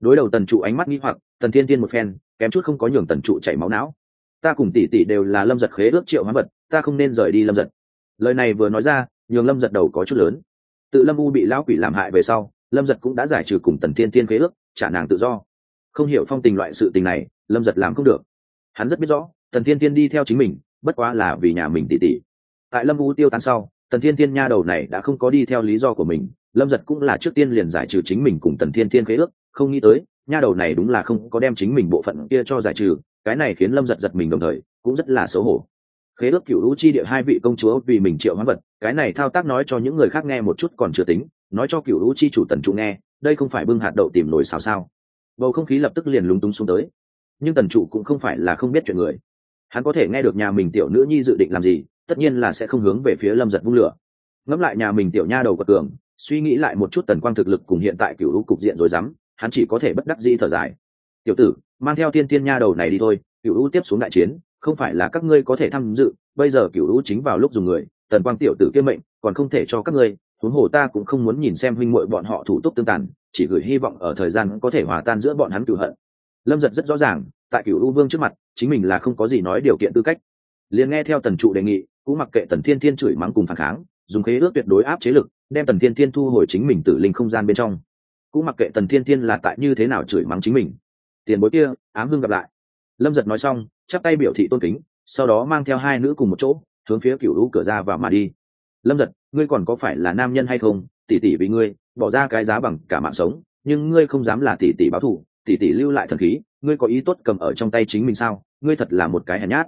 Đối đầu tần trụ ánh mắt nghĩ hoặc, tần thiên tiên một phen kém chút không có nhường tần trụ chảy máu não. Ta cùng tỷ tỷ đều là lâm giật khế ước triệu hóa vật, ta không nên rời đi lâm giật. Lời này vừa nói ra, nhường lâm giật đầu có chút lớn. Tự lâm u bị lão quỷ làm hại về sau, lâm giật cũng đã giải trừ cùng tần thiên tiên khế ước, trả nàng tự do. Không hiểu phong tình loại sự tình này, lâm giật làm không được. Hắn rất biết rõ, tần thiên tiên đi theo chính mình, bất quá là vì nhà mình tỷ tỷ. tại lâm u tiêu tan sau, tần thiên tiên nha đầu này đã không có đi theo lý do của mình, lâm giật cũng là trước tiên liền giải trừ chính mình cùng tần thiên tiên khế ước, không nghĩ tới nha đầu này đúng là không có đem chính mình bộ phận kia cho giải trừ, cái này khiến lâm giật giật mình đồng thời, cũng rất là xấu hổ. Khế ước cựu lũ chi địa hai vị công chúa vì mình triệu hoán vật, cái này thao tác nói cho những người khác nghe một chút còn chưa tính, nói cho cựu lũ chi chủ tần trụ nghe, đây không phải bưng hạt đậu tìm nổi xào sao. Bầu không khí lập tức liền lúng túng xuống tới. Nhưng tần trụ cũng không phải là không biết chuyện người. Hắn có thể nghe được nhà mình tiểu nữ nhi dự định làm gì, tất nhiên là sẽ không hướng về phía lâm giật vung lửa. Ngẫm lại nhà mình tiểu nha đầu quật cường suy nghĩ lại một chút tần quang thực lực cùng hiện tại cựu lũ cục diện rồi dám hắn chỉ có thể bất đắc dĩ thở dài. Tiểu tử, mang theo tiên tiên nha đầu này đi thôi cựu lũ tiếp xuống đại chiến, không phải là các ngươi có thể tham dự, bây giờ cựu lũ chính vào lúc dùng người, tần quang tiểu tử kiêm mệnh, còn không thể cho các ngươi, huống hồ ta cũng không muốn nhìn xem huynh muội bọn họ thủ tục tương tàn, chỉ gửi hy vọng ở thời gian có thể hòa tan giữa bọn hắn cửu hận. Lâm giật rất rõ ràng, tại cửu u vương trước mặt, chính mình là không có gì nói điều kiện tư cách. Liền nghe theo tần trụ đề nghị, cũng mặc kệ tần thiên thiên chửi mắng cùng phản kháng, dùng khế ước tuyệt đối áp chế lực, đem tần thiên thiên thu hồi chính mình tử linh không gian bên trong cũng mặc kệ tần thiên thiên là tại như thế nào chửi mắng chính mình. Tiền bối kia, ám hưng gặp lại. Lâm giật nói xong, chắp tay biểu thị tôn kính, sau đó mang theo hai nữ cùng một chỗ, hướng phía cựu lũ cửa ra vào mà đi. Lâm giật, ngươi còn có phải là nam nhân hay không? Tỷ tỷ vì ngươi, bỏ ra cái giá bằng cả mạng sống, nhưng ngươi không dám là tỷ tỷ báo thù, tỷ tỷ lưu lại thần khí, ngươi có ý tốt cầm ở trong tay chính mình sao? Ngươi thật là một cái hèn nhát.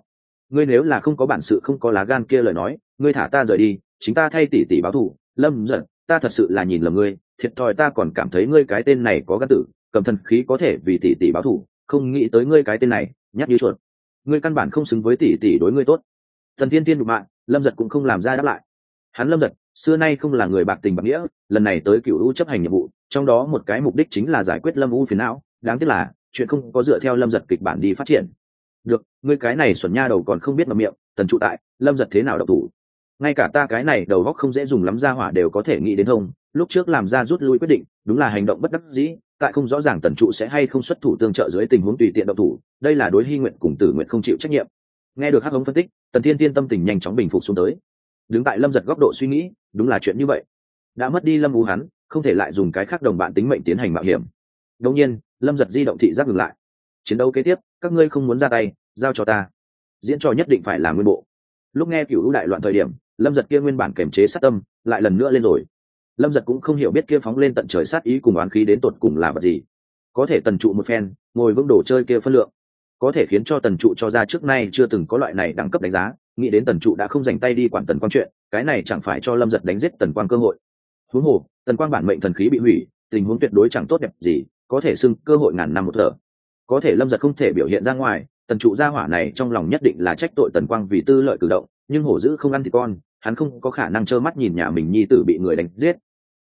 Ngươi nếu là không có bản sự không có lá gan kia lời nói, ngươi thả ta rời đi, chính ta thay tỷ tỷ báo thù. Lâm giật ta thật sự là nhìn lầm ngươi, thiệt thòi ta còn cảm thấy ngươi cái tên này có gan tử, cầm thần khí có thể vì tỷ tỷ báo thù, không nghĩ tới ngươi cái tên này nhắc như chuột. Ngươi căn bản không xứng với tỷ tỷ đối ngươi tốt. Thần tiên tiên đục mạng, lâm giật cũng không làm ra đáp lại. Hắn lâm giật, xưa nay không là người bạc tình bạc nghĩa, lần này tới cựu u chấp hành nhiệm vụ, trong đó một cái mục đích chính là giải quyết lâm u phiền não, đáng tiếc là, chuyện không có dựa theo lâm giật kịch bản đi phát triển. Được, ngươi cái này xuẩn nha đầu còn không biết ngậm miệng, tần trụ tại, lâm giật thế nào độc thủ? Ngay cả ta cái này đầu góc không dễ dùng lắm ra hỏa đều có thể nghĩ đến thông. Lúc trước làm ra rút lui quyết định, đúng là hành động bất đắc dĩ, tại không rõ ràng tần trụ sẽ hay không xuất thủ tương trợ dưới tình huống tùy tiện độc thủ, đây là đối hy nguyện cùng tử nguyện không chịu trách nhiệm. Nghe được hắc hống phân tích, tần thiên tiên tâm tình nhanh chóng bình phục xuống tới. Đứng tại lâm giật góc độ suy nghĩ, đúng là chuyện như vậy. Đã mất đi lâm vũ hắn, không thể lại dùng cái khác đồng bạn tính mệnh tiến hành mạo hiểm. Đông nhiên, lâm giật di động thị giác ngừng lại. Chiến đấu kế tiếp, các ngươi không muốn ra tay, giao cho ta. Diễn trò nhất định phải là nguyên bộ. Lúc nghe cựu đại loạn thời điểm lâm giật kia nguyên bản kềm chế sát tâm, lại lần nữa lên rồi. Lâm giật cũng không hiểu biết kia phóng lên tận trời sát ý cùng oán khí đến tột cùng là vật gì. Có thể tần trụ một phen, ngồi vững đồ chơi kia phân lượng. Có thể khiến cho tần trụ cho ra trước nay chưa từng có loại này đẳng cấp đánh giá, nghĩ đến tần trụ đã không dành tay đi quản tần quang chuyện, cái này chẳng phải cho lâm giật đánh giết tần quang cơ hội. Huống hồ, tần quang bản mệnh thần khí bị hủy, tình huống tuyệt đối chẳng tốt đẹp gì, có thể xưng cơ hội ngàn năm một thở. Có thể lâm giật không thể biểu hiện ra ngoài, tần trụ gia hỏa này trong lòng nhất định là trách tội tần quang vì tư lợi cử động nhưng hổ dữ không ăn thì con, hắn không có khả năng trơ mắt nhìn nhà mình nhi tử bị người đánh giết.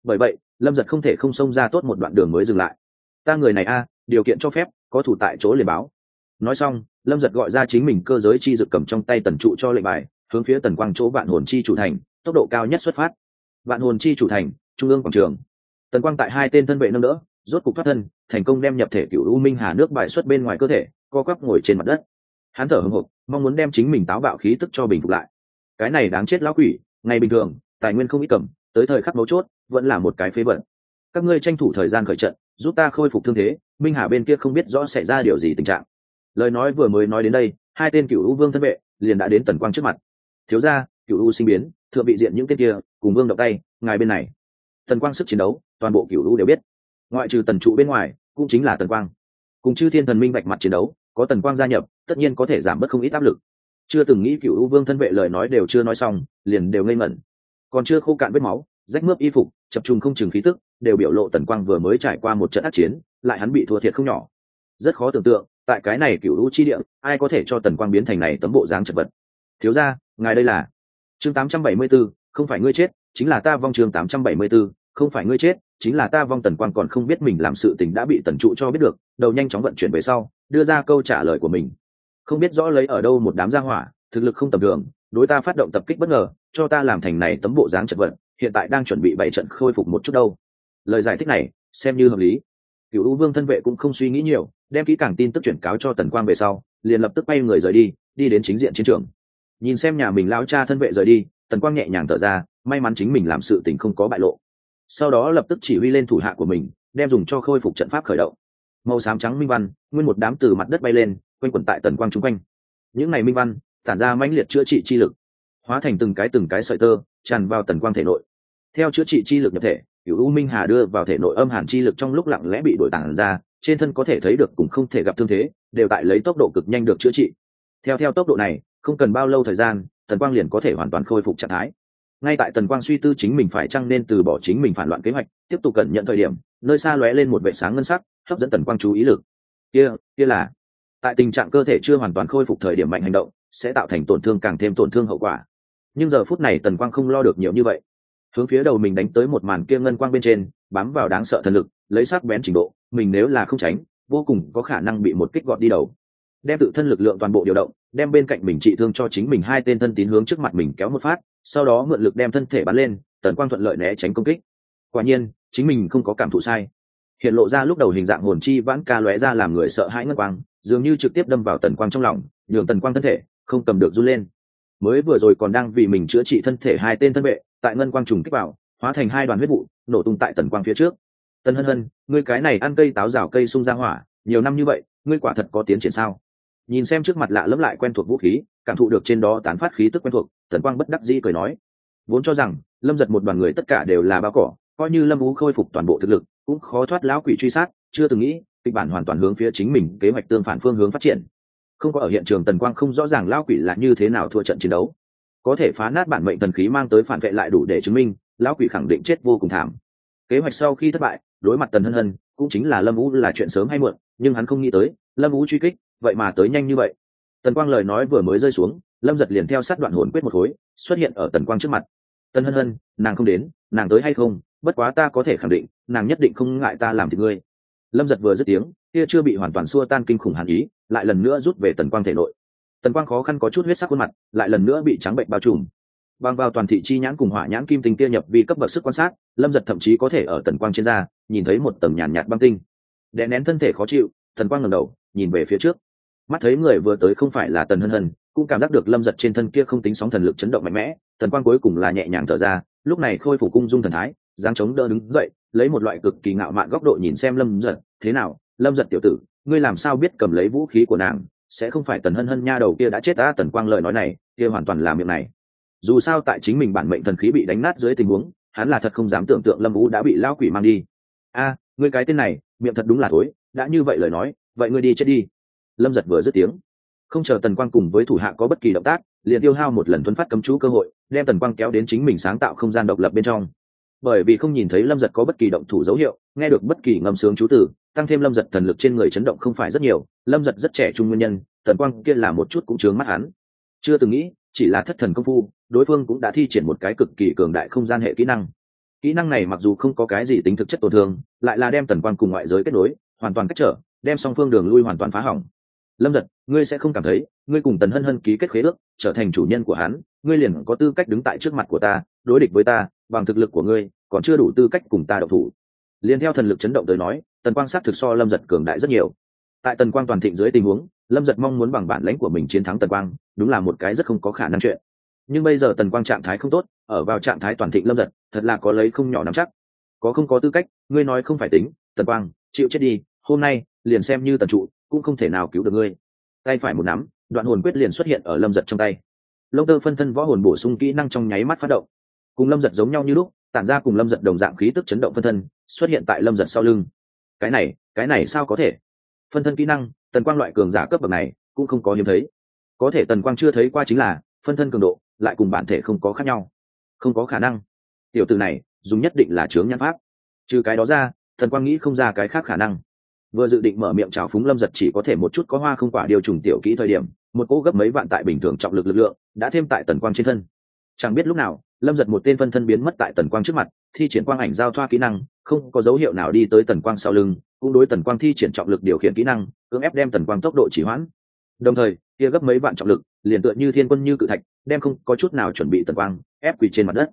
Bởi vậy, lâm giật không thể không xông ra tốt một đoạn đường mới dừng lại. Ta người này a, điều kiện cho phép, có thủ tại chỗ liền báo. Nói xong, lâm giật gọi ra chính mình cơ giới chi dực cầm trong tay tần trụ cho lệnh bài, hướng phía tần quang chỗ vạn hồn chi chủ thành, tốc độ cao nhất xuất phát. Vạn hồn chi chủ thành, trung ương quảng trường. Tần quang tại hai tên thân vệ nâng đỡ, rốt cục thoát thân, thành công đem nhập thể cựu u minh hà nước bài xuất bên ngoài cơ thể, co quắp ngồi trên mặt đất. Hắn thở hưng hộp mong muốn đem chính mình táo bạo khí tức cho bình phục lại. Cái này đáng chết lão quỷ, ngày bình thường, tài nguyên không ít cầm, tới thời khắc mấu chốt, vẫn là một cái phế vận các ngươi tranh thủ thời gian khởi trận, giúp ta khôi phục thương thế, minh hà bên kia không biết rõ xảy ra điều gì tình trạng. Lời nói vừa mới nói đến đây, hai tên cựu u vương thân vệ liền đã đến tần quang trước mặt. Thiếu ra cựu u sinh biến, thượng bị diện những tên kia, cùng vương động tay, ngài bên này. Tần quang sức chiến đấu, toàn bộ cựu u đều biết. Ngoại trừ tần trụ bên ngoài, cũng chính là tần quang. Cùng chư thiên thần minh bạch mặt chiến đấu có tần quang gia nhập tất nhiên có thể giảm bớt không ít áp lực. Chưa từng nghĩ cựu u vương thân vệ lời nói đều chưa nói xong liền đều ngây ngẩn. Còn chưa khô cạn vết máu rách mướp y phục chập trùng không chừng khí tức đều biểu lộ tần quang vừa mới trải qua một trận át chiến lại hắn bị thua thiệt không nhỏ. Rất khó tưởng tượng tại cái này cựu u chi địa ai có thể cho tần quang biến thành này tấm bộ dáng chật vật. Thiếu ra ngài đây là chương 874, không phải ngươi chết chính là ta vong chương 874, không phải ngươi chết chính là ta vong tần quang còn không biết mình làm sự tình đã bị tần trụ cho biết được đầu nhanh chóng vận chuyển về sau đưa ra câu trả lời của mình. Không biết rõ lấy ở đâu một đám gia hỏa, thực lực không tầm thường, đối ta phát động tập kích bất ngờ, cho ta làm thành này tấm bộ dáng chật vật, hiện tại đang chuẩn bị bảy trận khôi phục một chút đâu. Lời giải thích này, xem như hợp lý. Cựu u vương thân vệ cũng không suy nghĩ nhiều, đem kỹ càng tin tức chuyển cáo cho tần quang về sau, liền lập tức bay người rời đi đi đến chính diện chiến trường. Nhìn xem nhà mình lao cha thân vệ rời đi, tần quang nhẹ nhàng thở ra, may mắn chính mình làm sự tình không có bại lộ. Sau đó lập tức chỉ huy lên thủ hạ của mình, đem dùng cho khôi phục trận pháp khởi động màu xám trắng minh văn, nguyên một đám từ mặt đất bay lên, quanh quẩn tại tần quang chung quanh. Những ngày minh văn, tản ra mãnh liệt chữa trị chi lực, hóa thành từng cái từng cái sợi tơ, tràn vào tần quang thể nội. Theo chữa trị chi lực nhập thể cựu u minh hà đưa vào thể nội âm hàn chi lực trong lúc lặng lẽ bị đổi tản ra, trên thân có thể thấy được cũng không thể gặp thương thế, đều tại lấy tốc độ cực nhanh được chữa trị. Theo theo tốc độ này, không cần bao lâu thời gian, tần quang liền có thể hoàn toàn khôi phục trạng thái. Ngay tại tần quang suy tư chính mình phải chăng nên từ bỏ chính mình phản loạn kế hoạch, tiếp tục cẩn nhận thời điểm, nơi xa lóe lên một vệ sáng ngân sắc hấp dẫn tần quang chú ý lực. Kia kia là. Tại tình trạng cơ thể chưa hoàn toàn khôi phục thời điểm mạnh hành động, sẽ tạo thành tổn thương càng thêm tổn thương hậu quả. Nhưng giờ phút này tần quang không lo được nhiều như vậy. Hướng phía đầu mình đánh tới một màn kia ngân quang bên trên, bám vào đáng sợ thần lực, lấy sắc bén trình độ, mình nếu là không tránh, vô cùng có khả năng bị một kích gọt đi đầu. Đem tự thân lực lượng toàn bộ điều động, đem bên cạnh mình trị thương cho chính mình hai tên thân tín hướng trước mặt mình kéo một phát, sau đó mượn lực đem thân thể bắn lên, tần quang thuận lợi né tránh công kích. Quả nhiên, chính mình không có cảm thụ sai hiện lộ ra lúc đầu hình dạng hồn chi vãn ca lóe ra làm người sợ hãi ngân quang, dường như trực tiếp đâm vào tần quang trong lòng, nhường tần quang thân thể không cầm được run lên. Mới vừa rồi còn đang vì mình chữa trị thân thể hai tên thân vệ, tại ngân quang trùng kích vào, hóa thành hai đoàn huyết vụ, nổ tung tại tần quang phía trước. Tần hân hân, ngươi cái này ăn cây táo rào cây sung ra hỏa, nhiều năm như vậy, ngươi quả thật có tiến triển sao? Nhìn xem trước mặt lạ lẫm lại quen thuộc vũ khí, cảm thụ được trên đó tán phát khí tức quen thuộc, tần quang bất đắc dĩ cười nói. Vốn cho rằng, lâm giật một đoàn người tất cả đều là bao cỏ, coi như lâm vũ khôi phục toàn bộ thực lực cũng khó thoát lão quỷ truy sát, chưa từng nghĩ, kịch bản hoàn toàn hướng phía chính mình, kế hoạch tương phản phương hướng phát triển. Không có ở hiện trường tần quang không rõ ràng lão quỷ là như thế nào thua trận chiến đấu. Có thể phá nát bản mệnh tần khí mang tới phản vệ lại đủ để chứng minh, lão quỷ khẳng định chết vô cùng thảm. Kế hoạch sau khi thất bại, đối mặt tần hân hân, cũng chính là lâm vũ là chuyện sớm hay muộn, nhưng hắn không nghĩ tới, lâm vũ truy kích, vậy mà tới nhanh như vậy. Tần quang lời nói vừa mới rơi xuống, lâm giật liền theo sát đoạn hồn quyết một khối, xuất hiện ở tần quang trước mặt. Tần hân hân, nàng không đến, nàng tới hay không? Bất quá ta có thể khẳng định nàng nhất định không ngại ta làm thì ngươi. Lâm giật vừa dứt tiếng kia chưa bị hoàn toàn xua tan kinh khủng hàn ý lại lần nữa rút về tần quang thể nội. Tần quang khó khăn có chút huyết sắc khuôn mặt lại lần nữa bị trắng bệnh bao trùm. Bằng vào toàn thị chi nhãn cùng hỏa nhãn kim tinh kia nhập vì cấp bậc sức quan sát lâm giật thậm chí có thể ở tần quang trên da nhìn thấy một tầng nhàn nhạt, nhạt băng tinh. Đè nén thân thể khó chịu tần quang ngầm đầu nhìn về phía trước. Mắt thấy người vừa tới không phải là tần hân hân cũng cảm giác được lâm giật trên thân kia không tính sóng thần lực chấn động mạnh mẽ tần quang cuối cùng là nhẹ nhàng thở ra lúc này khôi phục cung dung thần thái dáng chống đỡ đứng dậy, lấy một loại cực kỳ ngạo mạn góc độ nhìn xem lâm giật. Thế nào, lâm giật tiểu tử, ngươi làm sao biết cầm lấy vũ khí của nàng? Sẽ không phải tần hân hân nha đầu kia đã chết ta tần quang lợi nói này, kia hoàn toàn là miệng này. Dù sao tại chính mình bản mệnh thần khí bị đánh nát dưới tình huống, hắn là thật không dám tưởng tượng lâm vũ đã bị lao quỷ mang đi. A, ngươi cái tên này, miệng thật đúng là thối, đã như vậy lời nói, vậy ngươi đi chết đi. Lâm giật vừa dứt tiếng, không chờ tần quang cùng với thủ hạ có bất kỳ động tác, liền tiêu hao một lần thuấn phát cấm chú cơ hội, đem tần quang kéo đến chính mình sáng tạo không gian độc lập bên trong bởi vì không nhìn thấy lâm giật có bất kỳ động thủ dấu hiệu, nghe được bất kỳ ngầm sướng chú tử tăng thêm lâm giật thần lực trên người chấn động không phải rất nhiều, lâm giật rất trẻ trung nguyên nhân tần quang kia là một chút cũng chướng mắt hắn. Chưa từng nghĩ, chỉ là thất thần công phu, đối phương cũng đã thi triển một cái cực kỳ cường đại không gian hệ kỹ năng. Kỹ năng này mặc dù không có cái gì tính thực chất tổn thương, lại là đem tần quang cùng ngoại giới kết nối, hoàn toàn cách trở, đem song phương đường lui hoàn toàn phá hỏng. Lâm giật, ngươi sẽ không cảm thấy, ngươi cùng tần hân hân ký kết khế ước, trở thành chủ nhân của hắn, ngươi liền có tư cách đứng tại trước mặt của ta, đối địch với ta bằng thực lực của ngươi, còn chưa đủ tư cách cùng ta độc thủ. Liền theo thần lực chấn động tới nói, tần quang sát thực so lâm giật cường đại rất nhiều. Tại tần quang toàn thịnh dưới tình huống, lâm giật mong muốn bằng bản lãnh của mình chiến thắng tần quang, đúng là một cái rất không có khả năng chuyện. Nhưng bây giờ tần quang trạng thái không tốt, ở vào trạng thái toàn thịnh lâm giật, thật là có lấy không nhỏ nắm chắc. Có không có tư cách, ngươi nói không phải tính, tần quang, chịu chết đi, hôm nay, liền xem như tần trụ, cũng không thể nào cứu được ngươi. Tay phải một nắm, đoạn hồn quyết liền xuất hiện ở lâm giật trong tay. Lông tơ phân thân võ hồn bổ sung kỹ năng trong nháy mắt phát động cùng lâm giật giống nhau như lúc, tản ra cùng lâm giật đồng dạng khí tức chấn động phân thân, xuất hiện tại lâm giật sau lưng. Cái này cái này sao có thể? Phân thân kỹ năng, tần quang loại cường giả cấp bậc này, cũng không có hiếm thấy. Có thể tần quang chưa thấy qua chính là, phân thân cường độ, lại cùng bản thể không có khác nhau. Không có khả năng. Tiểu từ này, dùng nhất định là chướng nhãn pháp. Trừ cái đó ra thần quang nghĩ không ra cái khác khả năng. Vừa dự định mở miệng trào phúng lâm giật chỉ có thể một chút có hoa không quả điều trùng tiểu kỹ thời điểm, một cỗ gấp mấy vạn tại bình thường trọng lực lực lượng, đã thêm tại tần quang trên thân. Chẳng biết lúc nào lâm giật một tên phân thân biến mất tại tần quang trước mặt, thi triển quang ảnh giao thoa kỹ năng, không có dấu hiệu nào đi tới tần quang sau lưng, cũng đối tần quang thi triển trọng lực điều khiển kỹ năng, cưỡng ép đem tần quang tốc độ chỉ hoãn. Đồng thời, kia gấp mấy vạn trọng lực, liền tựa như thiên quân như cự thạch, đem không có chút nào chuẩn bị tần quang, ép quỳ trên mặt đất.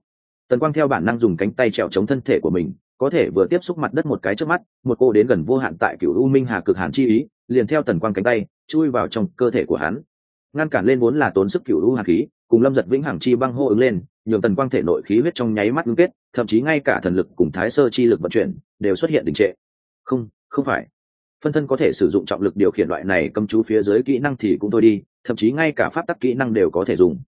Tần quang theo bản năng dùng cánh tay trèo chống thân thể của mình, có thể vừa tiếp xúc mặt đất một cái trước mắt, một cô đến gần vô hạn tại cựu u minh hà cực hàn chi ý, liền theo tần quang cánh tay, chui vào trong cơ thể của hắn. Ngăn cản lên vốn là tốn sức cựu u hàn khí, cùng lâm giật vĩnh hằng chi băng hô ứng lên nhường tần quang thể nội khí huyết trong nháy mắt ngưng kết, thậm chí ngay cả thần lực cùng thái sơ chi lực vận chuyển đều xuất hiện đình trệ. Không không phải. Phân thân có thể sử dụng trọng lực điều khiển loại này cầm chú phía dưới kỹ năng thì cũng thôi đi, thậm chí ngay cả pháp tắc kỹ năng đều có thể dùng.